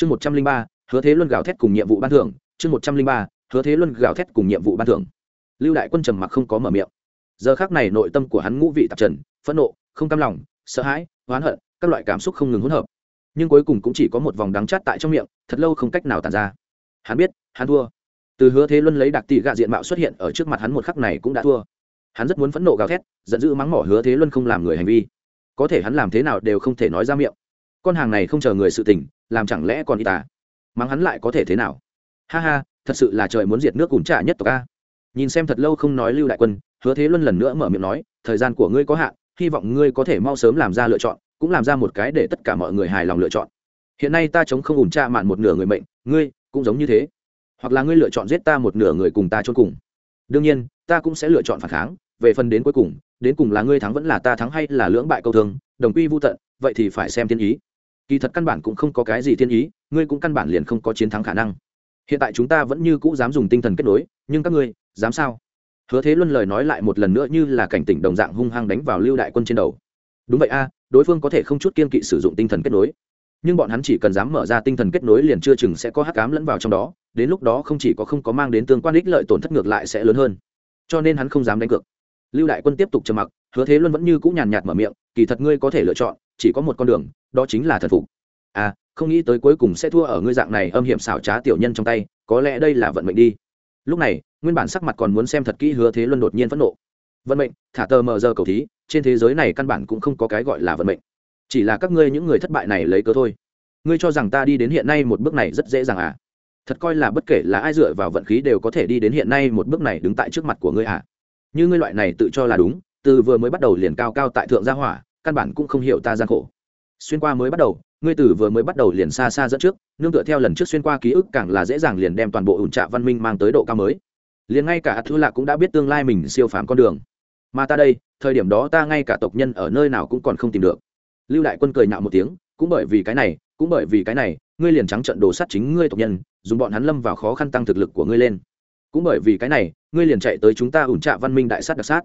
chương một trăm linh ba, hứa thế luân gào thét cùng nhiệm vụ ban thưởng. Chương một trăm linh ba, hứa thế luân gào thét cùng nhiệm vụ ban thưởng. Lưu đại quân trầm mặc không có mở miệng. Giờ khác này nội tâm của hắn ngũ vị tạp trần, phẫn nộ, không cam lòng, sợ hãi, oán hận, các loại cảm xúc không ngừng hỗn hợp. Nhưng cuối cùng cũng chỉ có một vòng đắng chát tại trong miệng, thật lâu không cách nào tàn ra. Hắn biết, hắn thua. Từ hứa thế luân lấy đặc tỷ gạ diện mạo xuất hiện ở trước mặt hắn một khắc này cũng đã thua. Hắn rất muốn phẫn nộ gào thét, giận dữ mắng mỏ hứa thế luân không làm người hành vi. Có thể hắn làm thế nào đều không thể nói ra miệng con hàng này không chờ người sự tình, làm chẳng lẽ còn y tà? Mắng hắn lại có thể thế nào? Ha ha, thật sự là trời muốn diệt nước ủn trả nhất tộc a. Nhìn xem thật lâu không nói lưu đại quân, hứa thế luân lần nữa mở miệng nói, thời gian của ngươi có hạn, hy vọng ngươi có thể mau sớm làm ra lựa chọn, cũng làm ra một cái để tất cả mọi người hài lòng lựa chọn. Hiện nay ta chống không ủn tra mạn một nửa người mệnh, ngươi cũng giống như thế. Hoặc là ngươi lựa chọn giết ta một nửa người cùng ta trốn cùng. Đương nhiên, ta cũng sẽ lựa chọn phản kháng, về phần đến cuối cùng, đến cùng là ngươi thắng vẫn là ta thắng hay là lưỡng bại câu thương, đồng quy vô tận, vậy thì phải xem thiên ý kỳ thật căn bản cũng không có cái gì thiên ý, ngươi cũng căn bản liền không có chiến thắng khả năng. Hiện tại chúng ta vẫn như cũ dám dùng tinh thần kết nối, nhưng các ngươi, dám sao? Hứa thế luân lời nói lại một lần nữa như là cảnh tỉnh đồng dạng hung hăng đánh vào lưu đại quân trên đầu. Đúng vậy a, đối phương có thể không chút kiên kỵ sử dụng tinh thần kết nối. Nhưng bọn hắn chỉ cần dám mở ra tinh thần kết nối liền chưa chừng sẽ có hắc cám lẫn vào trong đó, đến lúc đó không chỉ có không có mang đến tương quan ích lợi tổn thất ngược lại sẽ lớn hơn. Cho nên hắn không dám đánh cược. Lưu đại quân tiếp tục trầm mặc, hứa thế luân vẫn như cũng nhàn nhạt mở miệng, kỳ thật ngươi có thể lựa chọn, chỉ có một con đường đó chính là thần phục. À không nghĩ tới cuối cùng sẽ thua ở ngươi dạng này âm hiểm xảo trá tiểu nhân trong tay, có lẽ đây là vận mệnh đi. Lúc này, nguyên bản sắc mặt còn muốn xem thật kỹ hứa thế luân đột nhiên phẫn nộ. Vận mệnh, thả tờ mờ giờ cầu thí, trên thế giới này căn bản cũng không có cái gọi là vận mệnh. Chỉ là các ngươi những người thất bại này lấy cớ thôi. Ngươi cho rằng ta đi đến hiện nay một bước này rất dễ dàng à? Thật coi là bất kể là ai dựa vào vận khí đều có thể đi đến hiện nay một bước này đứng tại trước mặt của ngươi à? Như ngươi loại này tự cho là đúng, từ vừa mới bắt đầu liền cao cao tại thượng gia hỏa, căn bản cũng không hiểu ta gian khổ xuyên qua mới bắt đầu, ngươi từ vừa mới bắt đầu liền xa xa dẫn trước, nương tựa theo lần trước xuyên qua ký ức càng là dễ dàng liền đem toàn bộ ủn trạ văn minh mang tới độ cao mới. Liền ngay cả thư lạc cũng đã biết tương lai mình siêu phàm con đường. Mà ta đây, thời điểm đó ta ngay cả tộc nhân ở nơi nào cũng còn không tìm được. Lưu đại quân cười nạo một tiếng, cũng bởi vì cái này, cũng bởi vì cái này, ngươi liền trắng trận đồ sát chính ngươi tộc nhân, dùng bọn hắn lâm vào khó khăn tăng thực lực của ngươi lên. Cũng bởi vì cái này, ngươi liền chạy tới chúng ta ủn trạ văn minh đại sát đặc sát.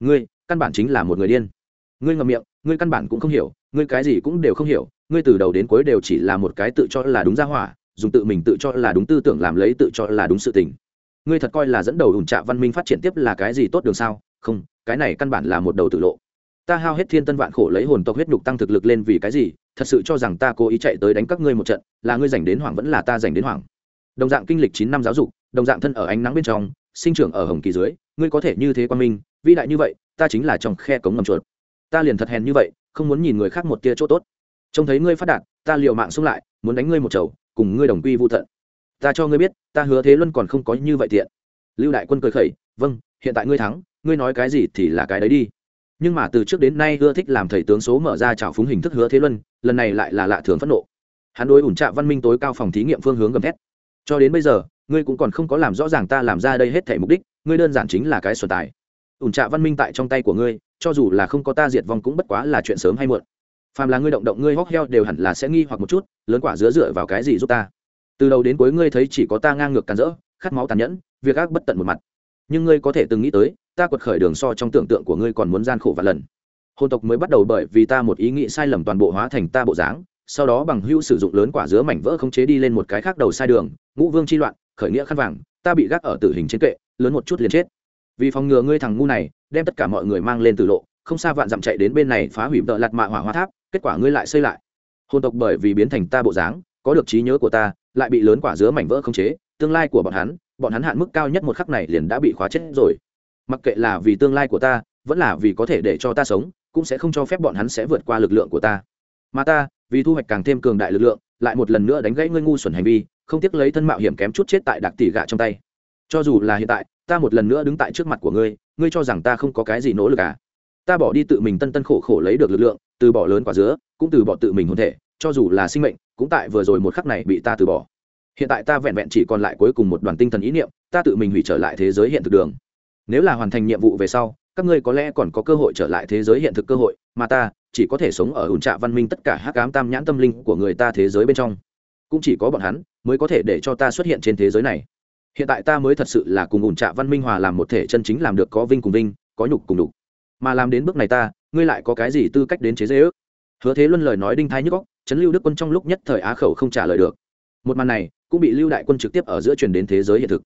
Ngươi, căn bản chính là một người điên. Ngươi ngậm miệng, ngươi căn bản cũng không hiểu ngươi cái gì cũng đều không hiểu, ngươi từ đầu đến cuối đều chỉ là một cái tự cho là đúng ra hỏa, dùng tự mình tự cho là đúng tư tưởng làm lấy tự cho là đúng sự tình. Ngươi thật coi là dẫn đầu ủn trạ văn minh phát triển tiếp là cái gì tốt đường sao? Không, cái này căn bản là một đầu tự lộ. Ta hao hết thiên tân vạn khổ lấy hồn tộc huyết nhục tăng thực lực lên vì cái gì? Thật sự cho rằng ta cố ý chạy tới đánh các ngươi một trận, là ngươi dành đến hoàng vẫn là ta dành đến hoàng đồng dạng kinh lịch chín năm giáo dục, đồng dạng thân ở ánh nắng bên trong, sinh trưởng ở hồng kỳ dưới, ngươi có thể như thế quan minh, vĩ đại như vậy, ta chính là trong khe cống ngầm chuột. Ta liền thật hèn như vậy không muốn nhìn người khác một tia chỗ tốt. Trông thấy ngươi phát đạt, ta liều mạng xung lại, muốn đánh ngươi một chầu, cùng ngươi đồng quy vô tận. Ta cho ngươi biết, ta hứa thế luân còn không có như vậy tiện. Lưu đại quân cười khẩy vâng hiện tại ngươi thắng, ngươi nói cái gì thì là cái đấy đi. Nhưng mà từ trước đến nay ưa thích làm thầy tướng số mở ra trào phúng hình thức hứa thế luân, lần này lại là lạ thường phẫn nộ. Hắn đối ủn trạ văn minh tối cao phòng thí nghiệm phương hướng gầm thét. Cho đến bây giờ, ngươi cũng còn không có làm rõ ràng ta làm ra đây hết thể mục đích, ngươi đơn giản chính là cái xuân tài ủn trạ văn minh tại trong tay của ngươi, cho dù là không có ta diệt vong cũng bất quá là chuyện sớm hay muộn. Phàm là ngươi động động ngươi hóc heo đều hẳn là sẽ nghi hoặc một chút, lớn quả dứa dựa vào cái gì giúp ta? Từ đầu đến cuối ngươi thấy chỉ có ta ngang ngược càn rỡ, khát máu tàn nhẫn, việc ác bất tận một mặt. Nhưng ngươi có thể từng nghĩ tới, ta quật khởi đường so trong tưởng tượng của ngươi còn muốn gian khổ và lần. Hôn tộc mới bắt đầu bởi vì ta một ý nghĩ sai lầm toàn bộ hóa thành ta bộ dáng, sau đó bằng hữu sử dụng lớn quả dứa mảnh vỡ không chế đi lên một cái khác đầu sai đường, ngũ vương chi loạn, khởi nghĩa khăn vàng, ta bị gác ở tử hình trên kệ, lớn một chút liền chết vì phòng ngừa ngươi thằng ngu này, đem tất cả mọi người mang lên từ lộ, không xa vạn dặm chạy đến bên này phá hủy vợ lạt mạ hỏa hoa tháp, kết quả ngươi lại xây lại. Hôn tộc bởi vì biến thành ta bộ dáng, có được trí nhớ của ta, lại bị lớn quả dứa mảnh vỡ không chế, tương lai của bọn hắn bọn hắn hạn mức cao nhất một khắc này liền đã bị khóa chết rồi. Mặc kệ là vì tương lai của ta, vẫn là vì có thể để cho ta sống, cũng sẽ không cho phép bọn hắn sẽ vượt qua lực lượng của ta. Mà ta, vì thu hoạch càng thêm cường đại lực lượng, lại một lần nữa đánh gãy ngươi ngu xuẩn hành vi, không tiếc lấy thân mạo hiểm kém chút chết tại đặc tỷ gạ trong tay. Cho dù là hiện tại ta một lần nữa đứng tại trước mặt của ngươi ngươi cho rằng ta không có cái gì nỗ lực à? Ta bỏ đi tự mình tân tân khổ khổ lấy được lực lượng, từ bỏ lớn quả dứa, cũng từ bỏ tự mình hôn thể, cho dù là sinh mệnh, cũng tại vừa rồi một khắc này bị ta từ bỏ. Hiện tại ta vẹn vẹn chỉ còn lại cuối cùng một đoàn tinh thần ý niệm, ta tự mình hủy trở lại thế giới hiện thực đường. Nếu là hoàn thành nhiệm vụ về sau, các ngươi có lẽ còn có cơ hội trở lại thế giới hiện thực cơ hội, mà ta chỉ có thể sống ở ủn trạ văn minh tất cả hắc ám tam nhãn tâm linh của người ta thế giới bên trong. Cũng chỉ có bọn hắn mới có thể để cho ta xuất hiện trên thế giới này hiện tại ta mới thật sự là cùng ủn trạ văn minh hòa làm một thể chân chính làm được có vinh cùng vinh, có nhục cùng đục mà làm đến bước này ta, ngươi lại có cái gì tư cách đến chế dễ ước hứa thế luân lời nói đinh thái nhức góc chấn lưu đức quân trong lúc nhất thời á khẩu không trả lời được. Một màn này, cũng bị lưu đại quân trực tiếp ở giữa truyền đến thế giới hiện thực.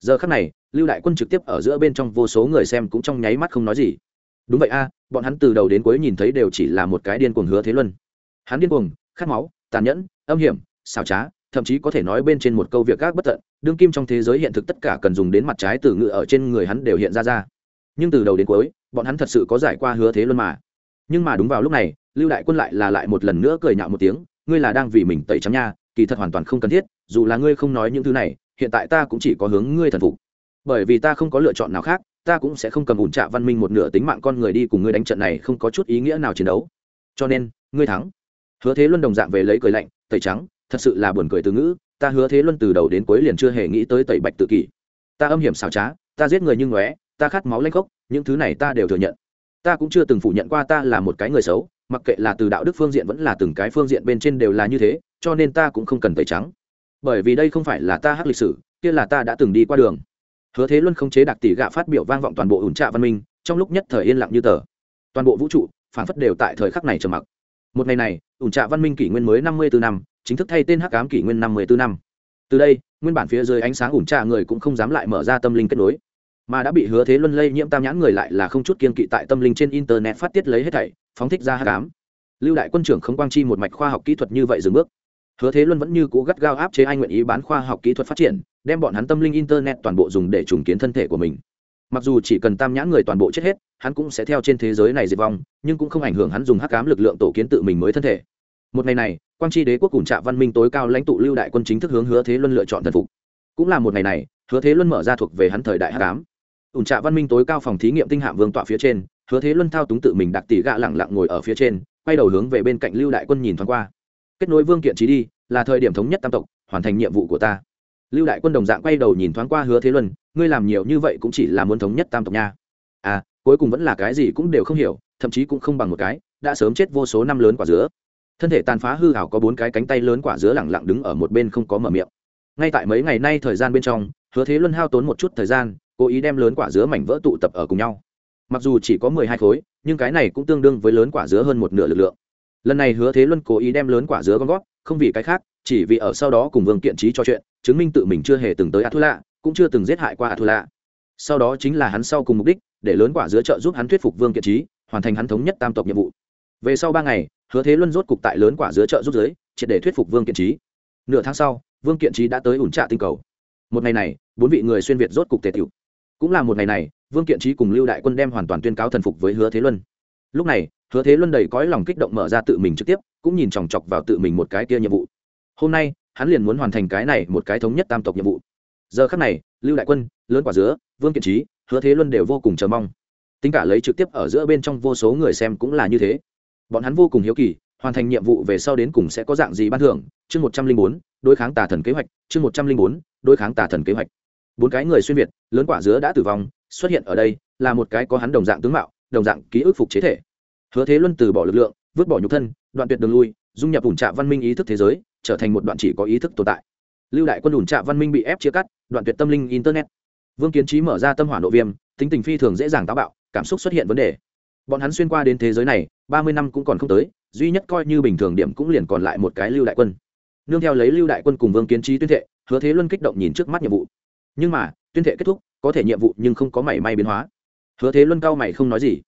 Giờ khắc này, lưu đại quân trực tiếp ở giữa bên trong vô số người xem cũng trong nháy mắt không nói gì. Đúng vậy a, bọn hắn từ đầu đến cuối nhìn thấy đều chỉ là một cái điên cuồng hứa thế luân. Hắn điên cuồng, khát máu, tàn nhẫn, âm hiểm, xảo trá thậm chí có thể nói bên trên một câu việc gác bất tận, đương kim trong thế giới hiện thực tất cả cần dùng đến mặt trái từ ngự ở trên người hắn đều hiện ra ra. Nhưng từ đầu đến cuối, bọn hắn thật sự có giải qua hứa thế luân mà. Nhưng mà đúng vào lúc này, lưu đại quân lại là lại một lần nữa cười nhạo một tiếng, ngươi là đang vì mình tẩy trắng nha, kỳ thật hoàn toàn không cần thiết, dù là ngươi không nói những thứ này, hiện tại ta cũng chỉ có hướng ngươi thần phục. Bởi vì ta không có lựa chọn nào khác, ta cũng sẽ không cầm ủn trạ văn minh một nửa tính mạng con người đi cùng ngươi đánh trận này không có chút ý nghĩa nào chiến đấu. Cho nên, ngươi thắng. Hứa thế luân đồng dạng về lấy cười lạnh, tẩy trắng thật sự là buồn cười từ ngữ, ta hứa thế luân từ đầu đến cuối liền chưa hề nghĩ tới tẩy bạch tự kỷ. Ta âm hiểm xảo trá, ta giết người như ngóe, ta khát máu lanh khốc, những thứ này ta đều thừa nhận. Ta cũng chưa từng phủ nhận qua ta là một cái người xấu, mặc kệ là từ đạo đức phương diện vẫn là từng cái phương diện bên trên đều là như thế, cho nên ta cũng không cần tẩy trắng. Bởi vì đây không phải là ta hát lịch sử, kia là ta đã từng đi qua đường. Hứa thế luân không chế đặc tỷ gạ phát biểu vang vọng toàn bộ ủn trạ văn minh, trong lúc nhất thời yên lặng như tờ. Toàn bộ vũ trụ phản phất đều tại thời khắc này trầm mặc. Một ngày này, ủn trạ văn minh kỷ nguyên mới năm mươi bốn năm chính thức thay tên hắc ám kỷ nguyên năm mười bốn năm. Từ đây, nguyên bản phía dưới ánh sáng ủn trà người cũng không dám lại mở ra tâm linh kết nối. Mà đã bị hứa thế luân lây nhiễm tam nhãn người lại là không chút kiên kỵ tại tâm linh trên internet phát tiết lấy hết thảy, phóng thích ra hắc ám. Lưu đại quân trưởng không quang chi một mạch khoa học kỹ thuật như vậy dừng bước. Hứa thế luân vẫn như cố gắt gao áp chế anh nguyện ý bán khoa học kỹ thuật phát triển, đem bọn hắn tâm linh internet toàn bộ dùng để trùng kiến thân thể của mình. Mặc dù chỉ cần tam nhãn người toàn bộ chết hết, hắn cũng sẽ theo trên thế giới này diệt vong, nhưng cũng không ảnh hưởng hắn dùng hắc cám lực lượng tổ kiến tự mình mới thân thể một ngày này, quang tri đế quốc cùng trạ văn minh tối cao lãnh tụ lưu đại quân chính thức hướng hứa thế luân lựa chọn thần phục. Cũng là một ngày này, hứa thế luân mở ra thuộc về hắn thời đại hắc cám ủn trạ văn minh tối cao phòng thí nghiệm tinh hạm vương tọa phía trên, hứa thế luân thao túng tự mình đặc tỷ gạ lẳng lặng ngồi ở phía trên, quay đầu hướng về bên cạnh lưu đại quân nhìn thoáng qua. Kết nối vương kiện trí đi, là thời điểm thống nhất tam tộc, hoàn thành nhiệm vụ của ta. Lưu đại quân đồng dạng quay đầu nhìn thoáng qua hứa thế luân, ngươi làm nhiều như vậy cũng chỉ là muốn thống nhất tam tộc nha. À cuối cùng vẫn là cái gì cũng đều không hiểu, thậm chí cũng không bằng một cái, đã sớm chết vô số năm lớn quả dứa thân thể tàn phá hư hảo có bốn cái cánh tay lớn quả dứa lẳng lặng đứng ở một bên không có mở miệng. Ngay tại mấy ngày nay thời gian bên trong, hứa thế luân hao tốn một chút thời gian, cố ý đem lớn quả dứa mảnh vỡ tụ tập ở cùng nhau. Mặc dù chỉ có mười hai khối, nhưng cái này cũng tương đương với lớn quả dứa hơn một nửa lực lượng. Lần này hứa thế luân cố ý đem lớn quả dứa gom gót không vì cái khác, chỉ vì ở sau đó cùng vương kiện trí cho chuyện, chứng minh tự mình chưa hề từng tới a thu lạ cũng chưa từng giết hại qua a thu lạ sau đó chính là hắn sau cùng mục đích, để lớn quả dứa trợ giúp hắn thuyết phục vương kiện trí hoàn thành hắn thống nhất tam tộc nhiệm vụ. Về sau ba ngày hứa thế luân rốt cục tại lớn quả giữa chợ giúp giới, triệt để thuyết phục vương kiện trí. Nửa tháng sau, vương kiện trí đã tới ủn trạ tinh cầu. Một ngày này, bốn vị người xuyên việt rốt cục tề tiểu. Cũng là một ngày này, vương kiện trí cùng lưu đại quân đem hoàn toàn tuyên cáo thần phục với hứa thế luân. Lúc này, hứa thế luân đầy cõi lòng kích động mở ra tự mình trực tiếp, cũng nhìn chòng chọc vào tự mình một cái kia nhiệm vụ. Hôm nay, hắn liền muốn hoàn thành cái này một cái thống nhất tam tộc nhiệm vụ. Giờ khắc này, lưu đại quân, lớn quả dứa, vương kiện trí, hứa thế luân đều vô cùng chờ mong. Tính cả lấy trực tiếp ở giữa bên trong vô số người xem cũng là như thế bọn hắn vô cùng hiếu kỳ, hoàn thành nhiệm vụ về sau đến cùng sẽ có dạng gì ban thưởng. Chương một trăm linh bốn, đối kháng tà thần kế hoạch. Chương một trăm linh bốn, đối kháng tà thần kế hoạch. Bốn cái người xuyên việt, lớn quả dứa đã tử vong, xuất hiện ở đây là một cái có hắn đồng dạng tướng mạo, đồng dạng ký ức phục chế thể. Hứa thế luân từ bỏ lực lượng, vứt bỏ nhục thân, đoạn tuyệt đường lui, dung nhập ủn trạ văn minh ý thức thế giới, trở thành một đoạn chỉ có ý thức tồn tại. Lưu đại quân ủn trạ văn minh bị ép chia cắt, đoạn tuyệt tâm linh internet. Vương kiến trí mở ra tâm hỏa nội viêm, tính tình phi thường dễ dàng táo bạo, cảm xúc xuất hiện vấn đề bọn hắn xuyên qua đến thế giới này, ba mươi năm cũng còn không tới, duy nhất coi như bình thường điểm cũng liền còn lại một cái lưu đại quân. Nương theo lấy lưu đại quân cùng vương kiến trí tuyên thệ, hứa thế luân kích động nhìn trước mắt nhiệm vụ. Nhưng mà, tuyên thệ kết thúc, có thể nhiệm vụ nhưng không có mảy may biến hóa. Hứa thế luân cao mày không nói gì.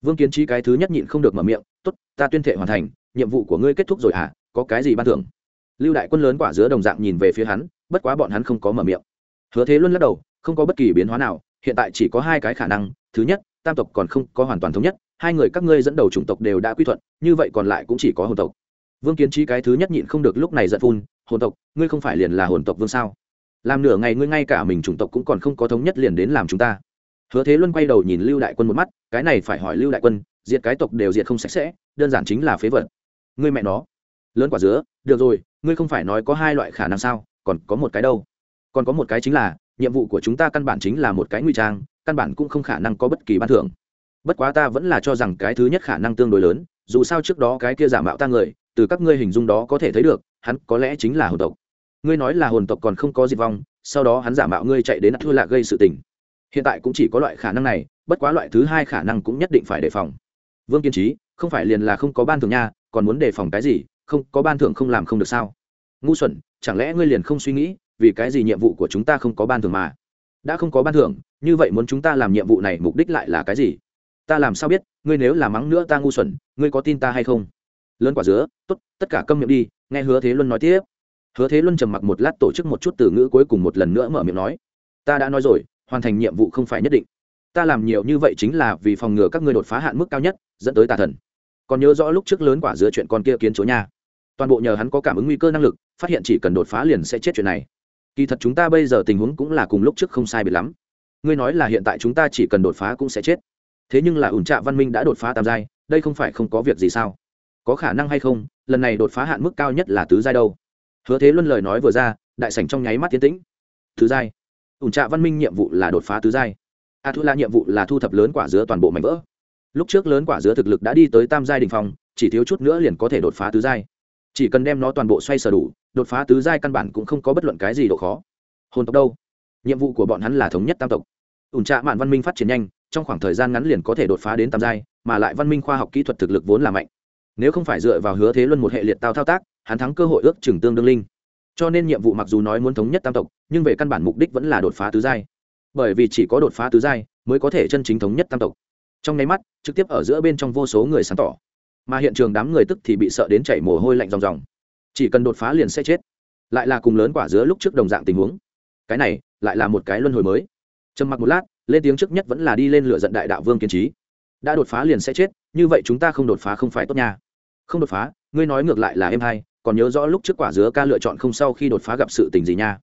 Vương kiến trí cái thứ nhất nhịn không được mở miệng, tốt, ta tuyên thệ hoàn thành, nhiệm vụ của ngươi kết thúc rồi hả? Có cái gì ban thưởng? Lưu đại quân lớn quả giữa đồng dạng nhìn về phía hắn, bất quá bọn hắn không có mở miệng. Hứa thế luân lắc đầu, không có bất kỳ biến hóa nào, hiện tại chỉ có hai cái khả năng, thứ nhất tam tộc còn không có hoàn toàn thống nhất, hai người các ngươi dẫn đầu chủng tộc đều đã quy thuận, như vậy còn lại cũng chỉ có hồn tộc. Vương kiến trí cái thứ nhất nhịn không được lúc này giận phun, hồn tộc, ngươi không phải liền là hồn tộc vương sao? Làm nửa ngày ngươi ngay cả mình chủng tộc cũng còn không có thống nhất liền đến làm chúng ta. Hứa thế luân quay đầu nhìn lưu đại quân một mắt, cái này phải hỏi lưu đại quân, diệt cái tộc đều diệt không sạch sẽ, đơn giản chính là phế vật. Ngươi mẹ nó, lớn quả dứa, được rồi, ngươi không phải nói có hai loại khả năng sao, còn có một cái đâu. Còn có một cái chính là nhiệm vụ của chúng ta căn bản chính là một cái nguy trang, căn bản cũng không khả năng có bất kỳ ban thưởng. Bất quá ta vẫn là cho rằng cái thứ nhất khả năng tương đối lớn, dù sao trước đó cái kia giả mạo ta người, từ các ngươi hình dung đó có thể thấy được, hắn có lẽ chính là hồn tộc. Ngươi nói là hồn tộc còn không có diệt vong, sau đó hắn giả mạo ngươi chạy đến thua lạ gây sự tình. Hiện tại cũng chỉ có loại khả năng này, bất quá loại thứ hai khả năng cũng nhất định phải đề phòng. Vương kiên trí không phải liền là không có ban thưởng nha, còn muốn đề phòng cái gì, không, có ban thưởng không làm không được sao? Ngu xuẩn, chẳng lẽ ngươi liền không suy nghĩ vì cái gì nhiệm vụ của chúng ta không có ban thưởng mà? Đã không có ban thưởng, như vậy muốn chúng ta làm nhiệm vụ này mục đích lại là cái gì? Ta làm sao biết, ngươi nếu là mắng nữa ta ngu xuẩn, ngươi có tin ta hay không? Lớn quả dứa, tốt, tất cả câm miệng đi, nghe hứa thế luân nói tiếp. Hứa thế luân trầm mặc một lát tổ chức một chút từ ngữ cuối cùng một lần nữa mở miệng nói. Ta đã nói rồi, hoàn thành nhiệm vụ không phải nhất định. Ta làm nhiều như vậy chính là vì phòng ngừa các ngươi đột phá hạn mức cao nhất, dẫn tới tà thần. Còn nhớ rõ lúc trước lớn quả dứa chuyện con kia kiến chỗ nha. Toàn bộ nhờ hắn có cảm ứng nguy cơ năng lực, phát hiện chỉ cần đột phá liền sẽ chết chuyện này kỳ thật chúng ta bây giờ tình huống cũng là cùng lúc trước không sai biệt lắm. Ngươi nói là hiện tại chúng ta chỉ cần đột phá cũng sẽ chết. Thế nhưng là ủn trạ văn minh đã đột phá tam giai đây không phải không có việc gì sao? Có khả năng hay không? Lần này đột phá hạn mức cao nhất là tứ giai đâu. Hứa thế luân lời nói vừa ra đại sảnh trong nháy mắt tiến tĩnh. Tứ giai. Ủn trạ văn minh nhiệm vụ là đột phá tứ giai. A thu la nhiệm vụ là thu thập lớn quả dứa toàn bộ mảnh vỡ. Lúc trước lớn quả dứa thực lực đã đi tới tam giai đình phòng, chỉ thiếu chút nữa liền có thể đột phá tứ giai chỉ cần đem nó toàn bộ xoay sở đủ, đột phá tứ giai căn bản cũng không có bất luận cái gì độ khó. Hồn tộc đâu? Nhiệm vụ của bọn hắn là thống nhất tam tộc. Ủn trạ mạn văn minh phát triển nhanh, trong khoảng thời gian ngắn liền có thể đột phá đến tam giai, mà lại văn minh khoa học kỹ thuật thực lực vốn là mạnh. Nếu không phải dựa vào hứa thế luân một hệ liệt tao thao tác, hắn thắng cơ hội ước chừng tương đương linh. Cho nên nhiệm vụ mặc dù nói muốn thống nhất tam tộc, nhưng về căn bản mục đích vẫn là đột phá tứ giai. Bởi vì chỉ có đột phá tứ giai mới có thể chân chính thống nhất tam tộc. Trong nháy mắt, trực tiếp ở giữa bên trong vô số người sáng tỏ mà hiện trường đám người tức thì bị sợ đến chảy mồ hôi lạnh ròng ròng. Chỉ cần đột phá liền sẽ chết. Lại là cùng lớn quả dứa lúc trước đồng dạng tình huống. Cái này, lại là một cái luân hồi mới. Trầm mặc một lát, lên tiếng trước nhất vẫn là đi lên lửa giận đại đạo vương kiên trí. Đã đột phá liền sẽ chết, như vậy chúng ta không đột phá không phải tốt nha. Không đột phá, ngươi nói ngược lại là em hay, còn nhớ rõ lúc trước quả dứa ca lựa chọn không sau khi đột phá gặp sự tình gì nha.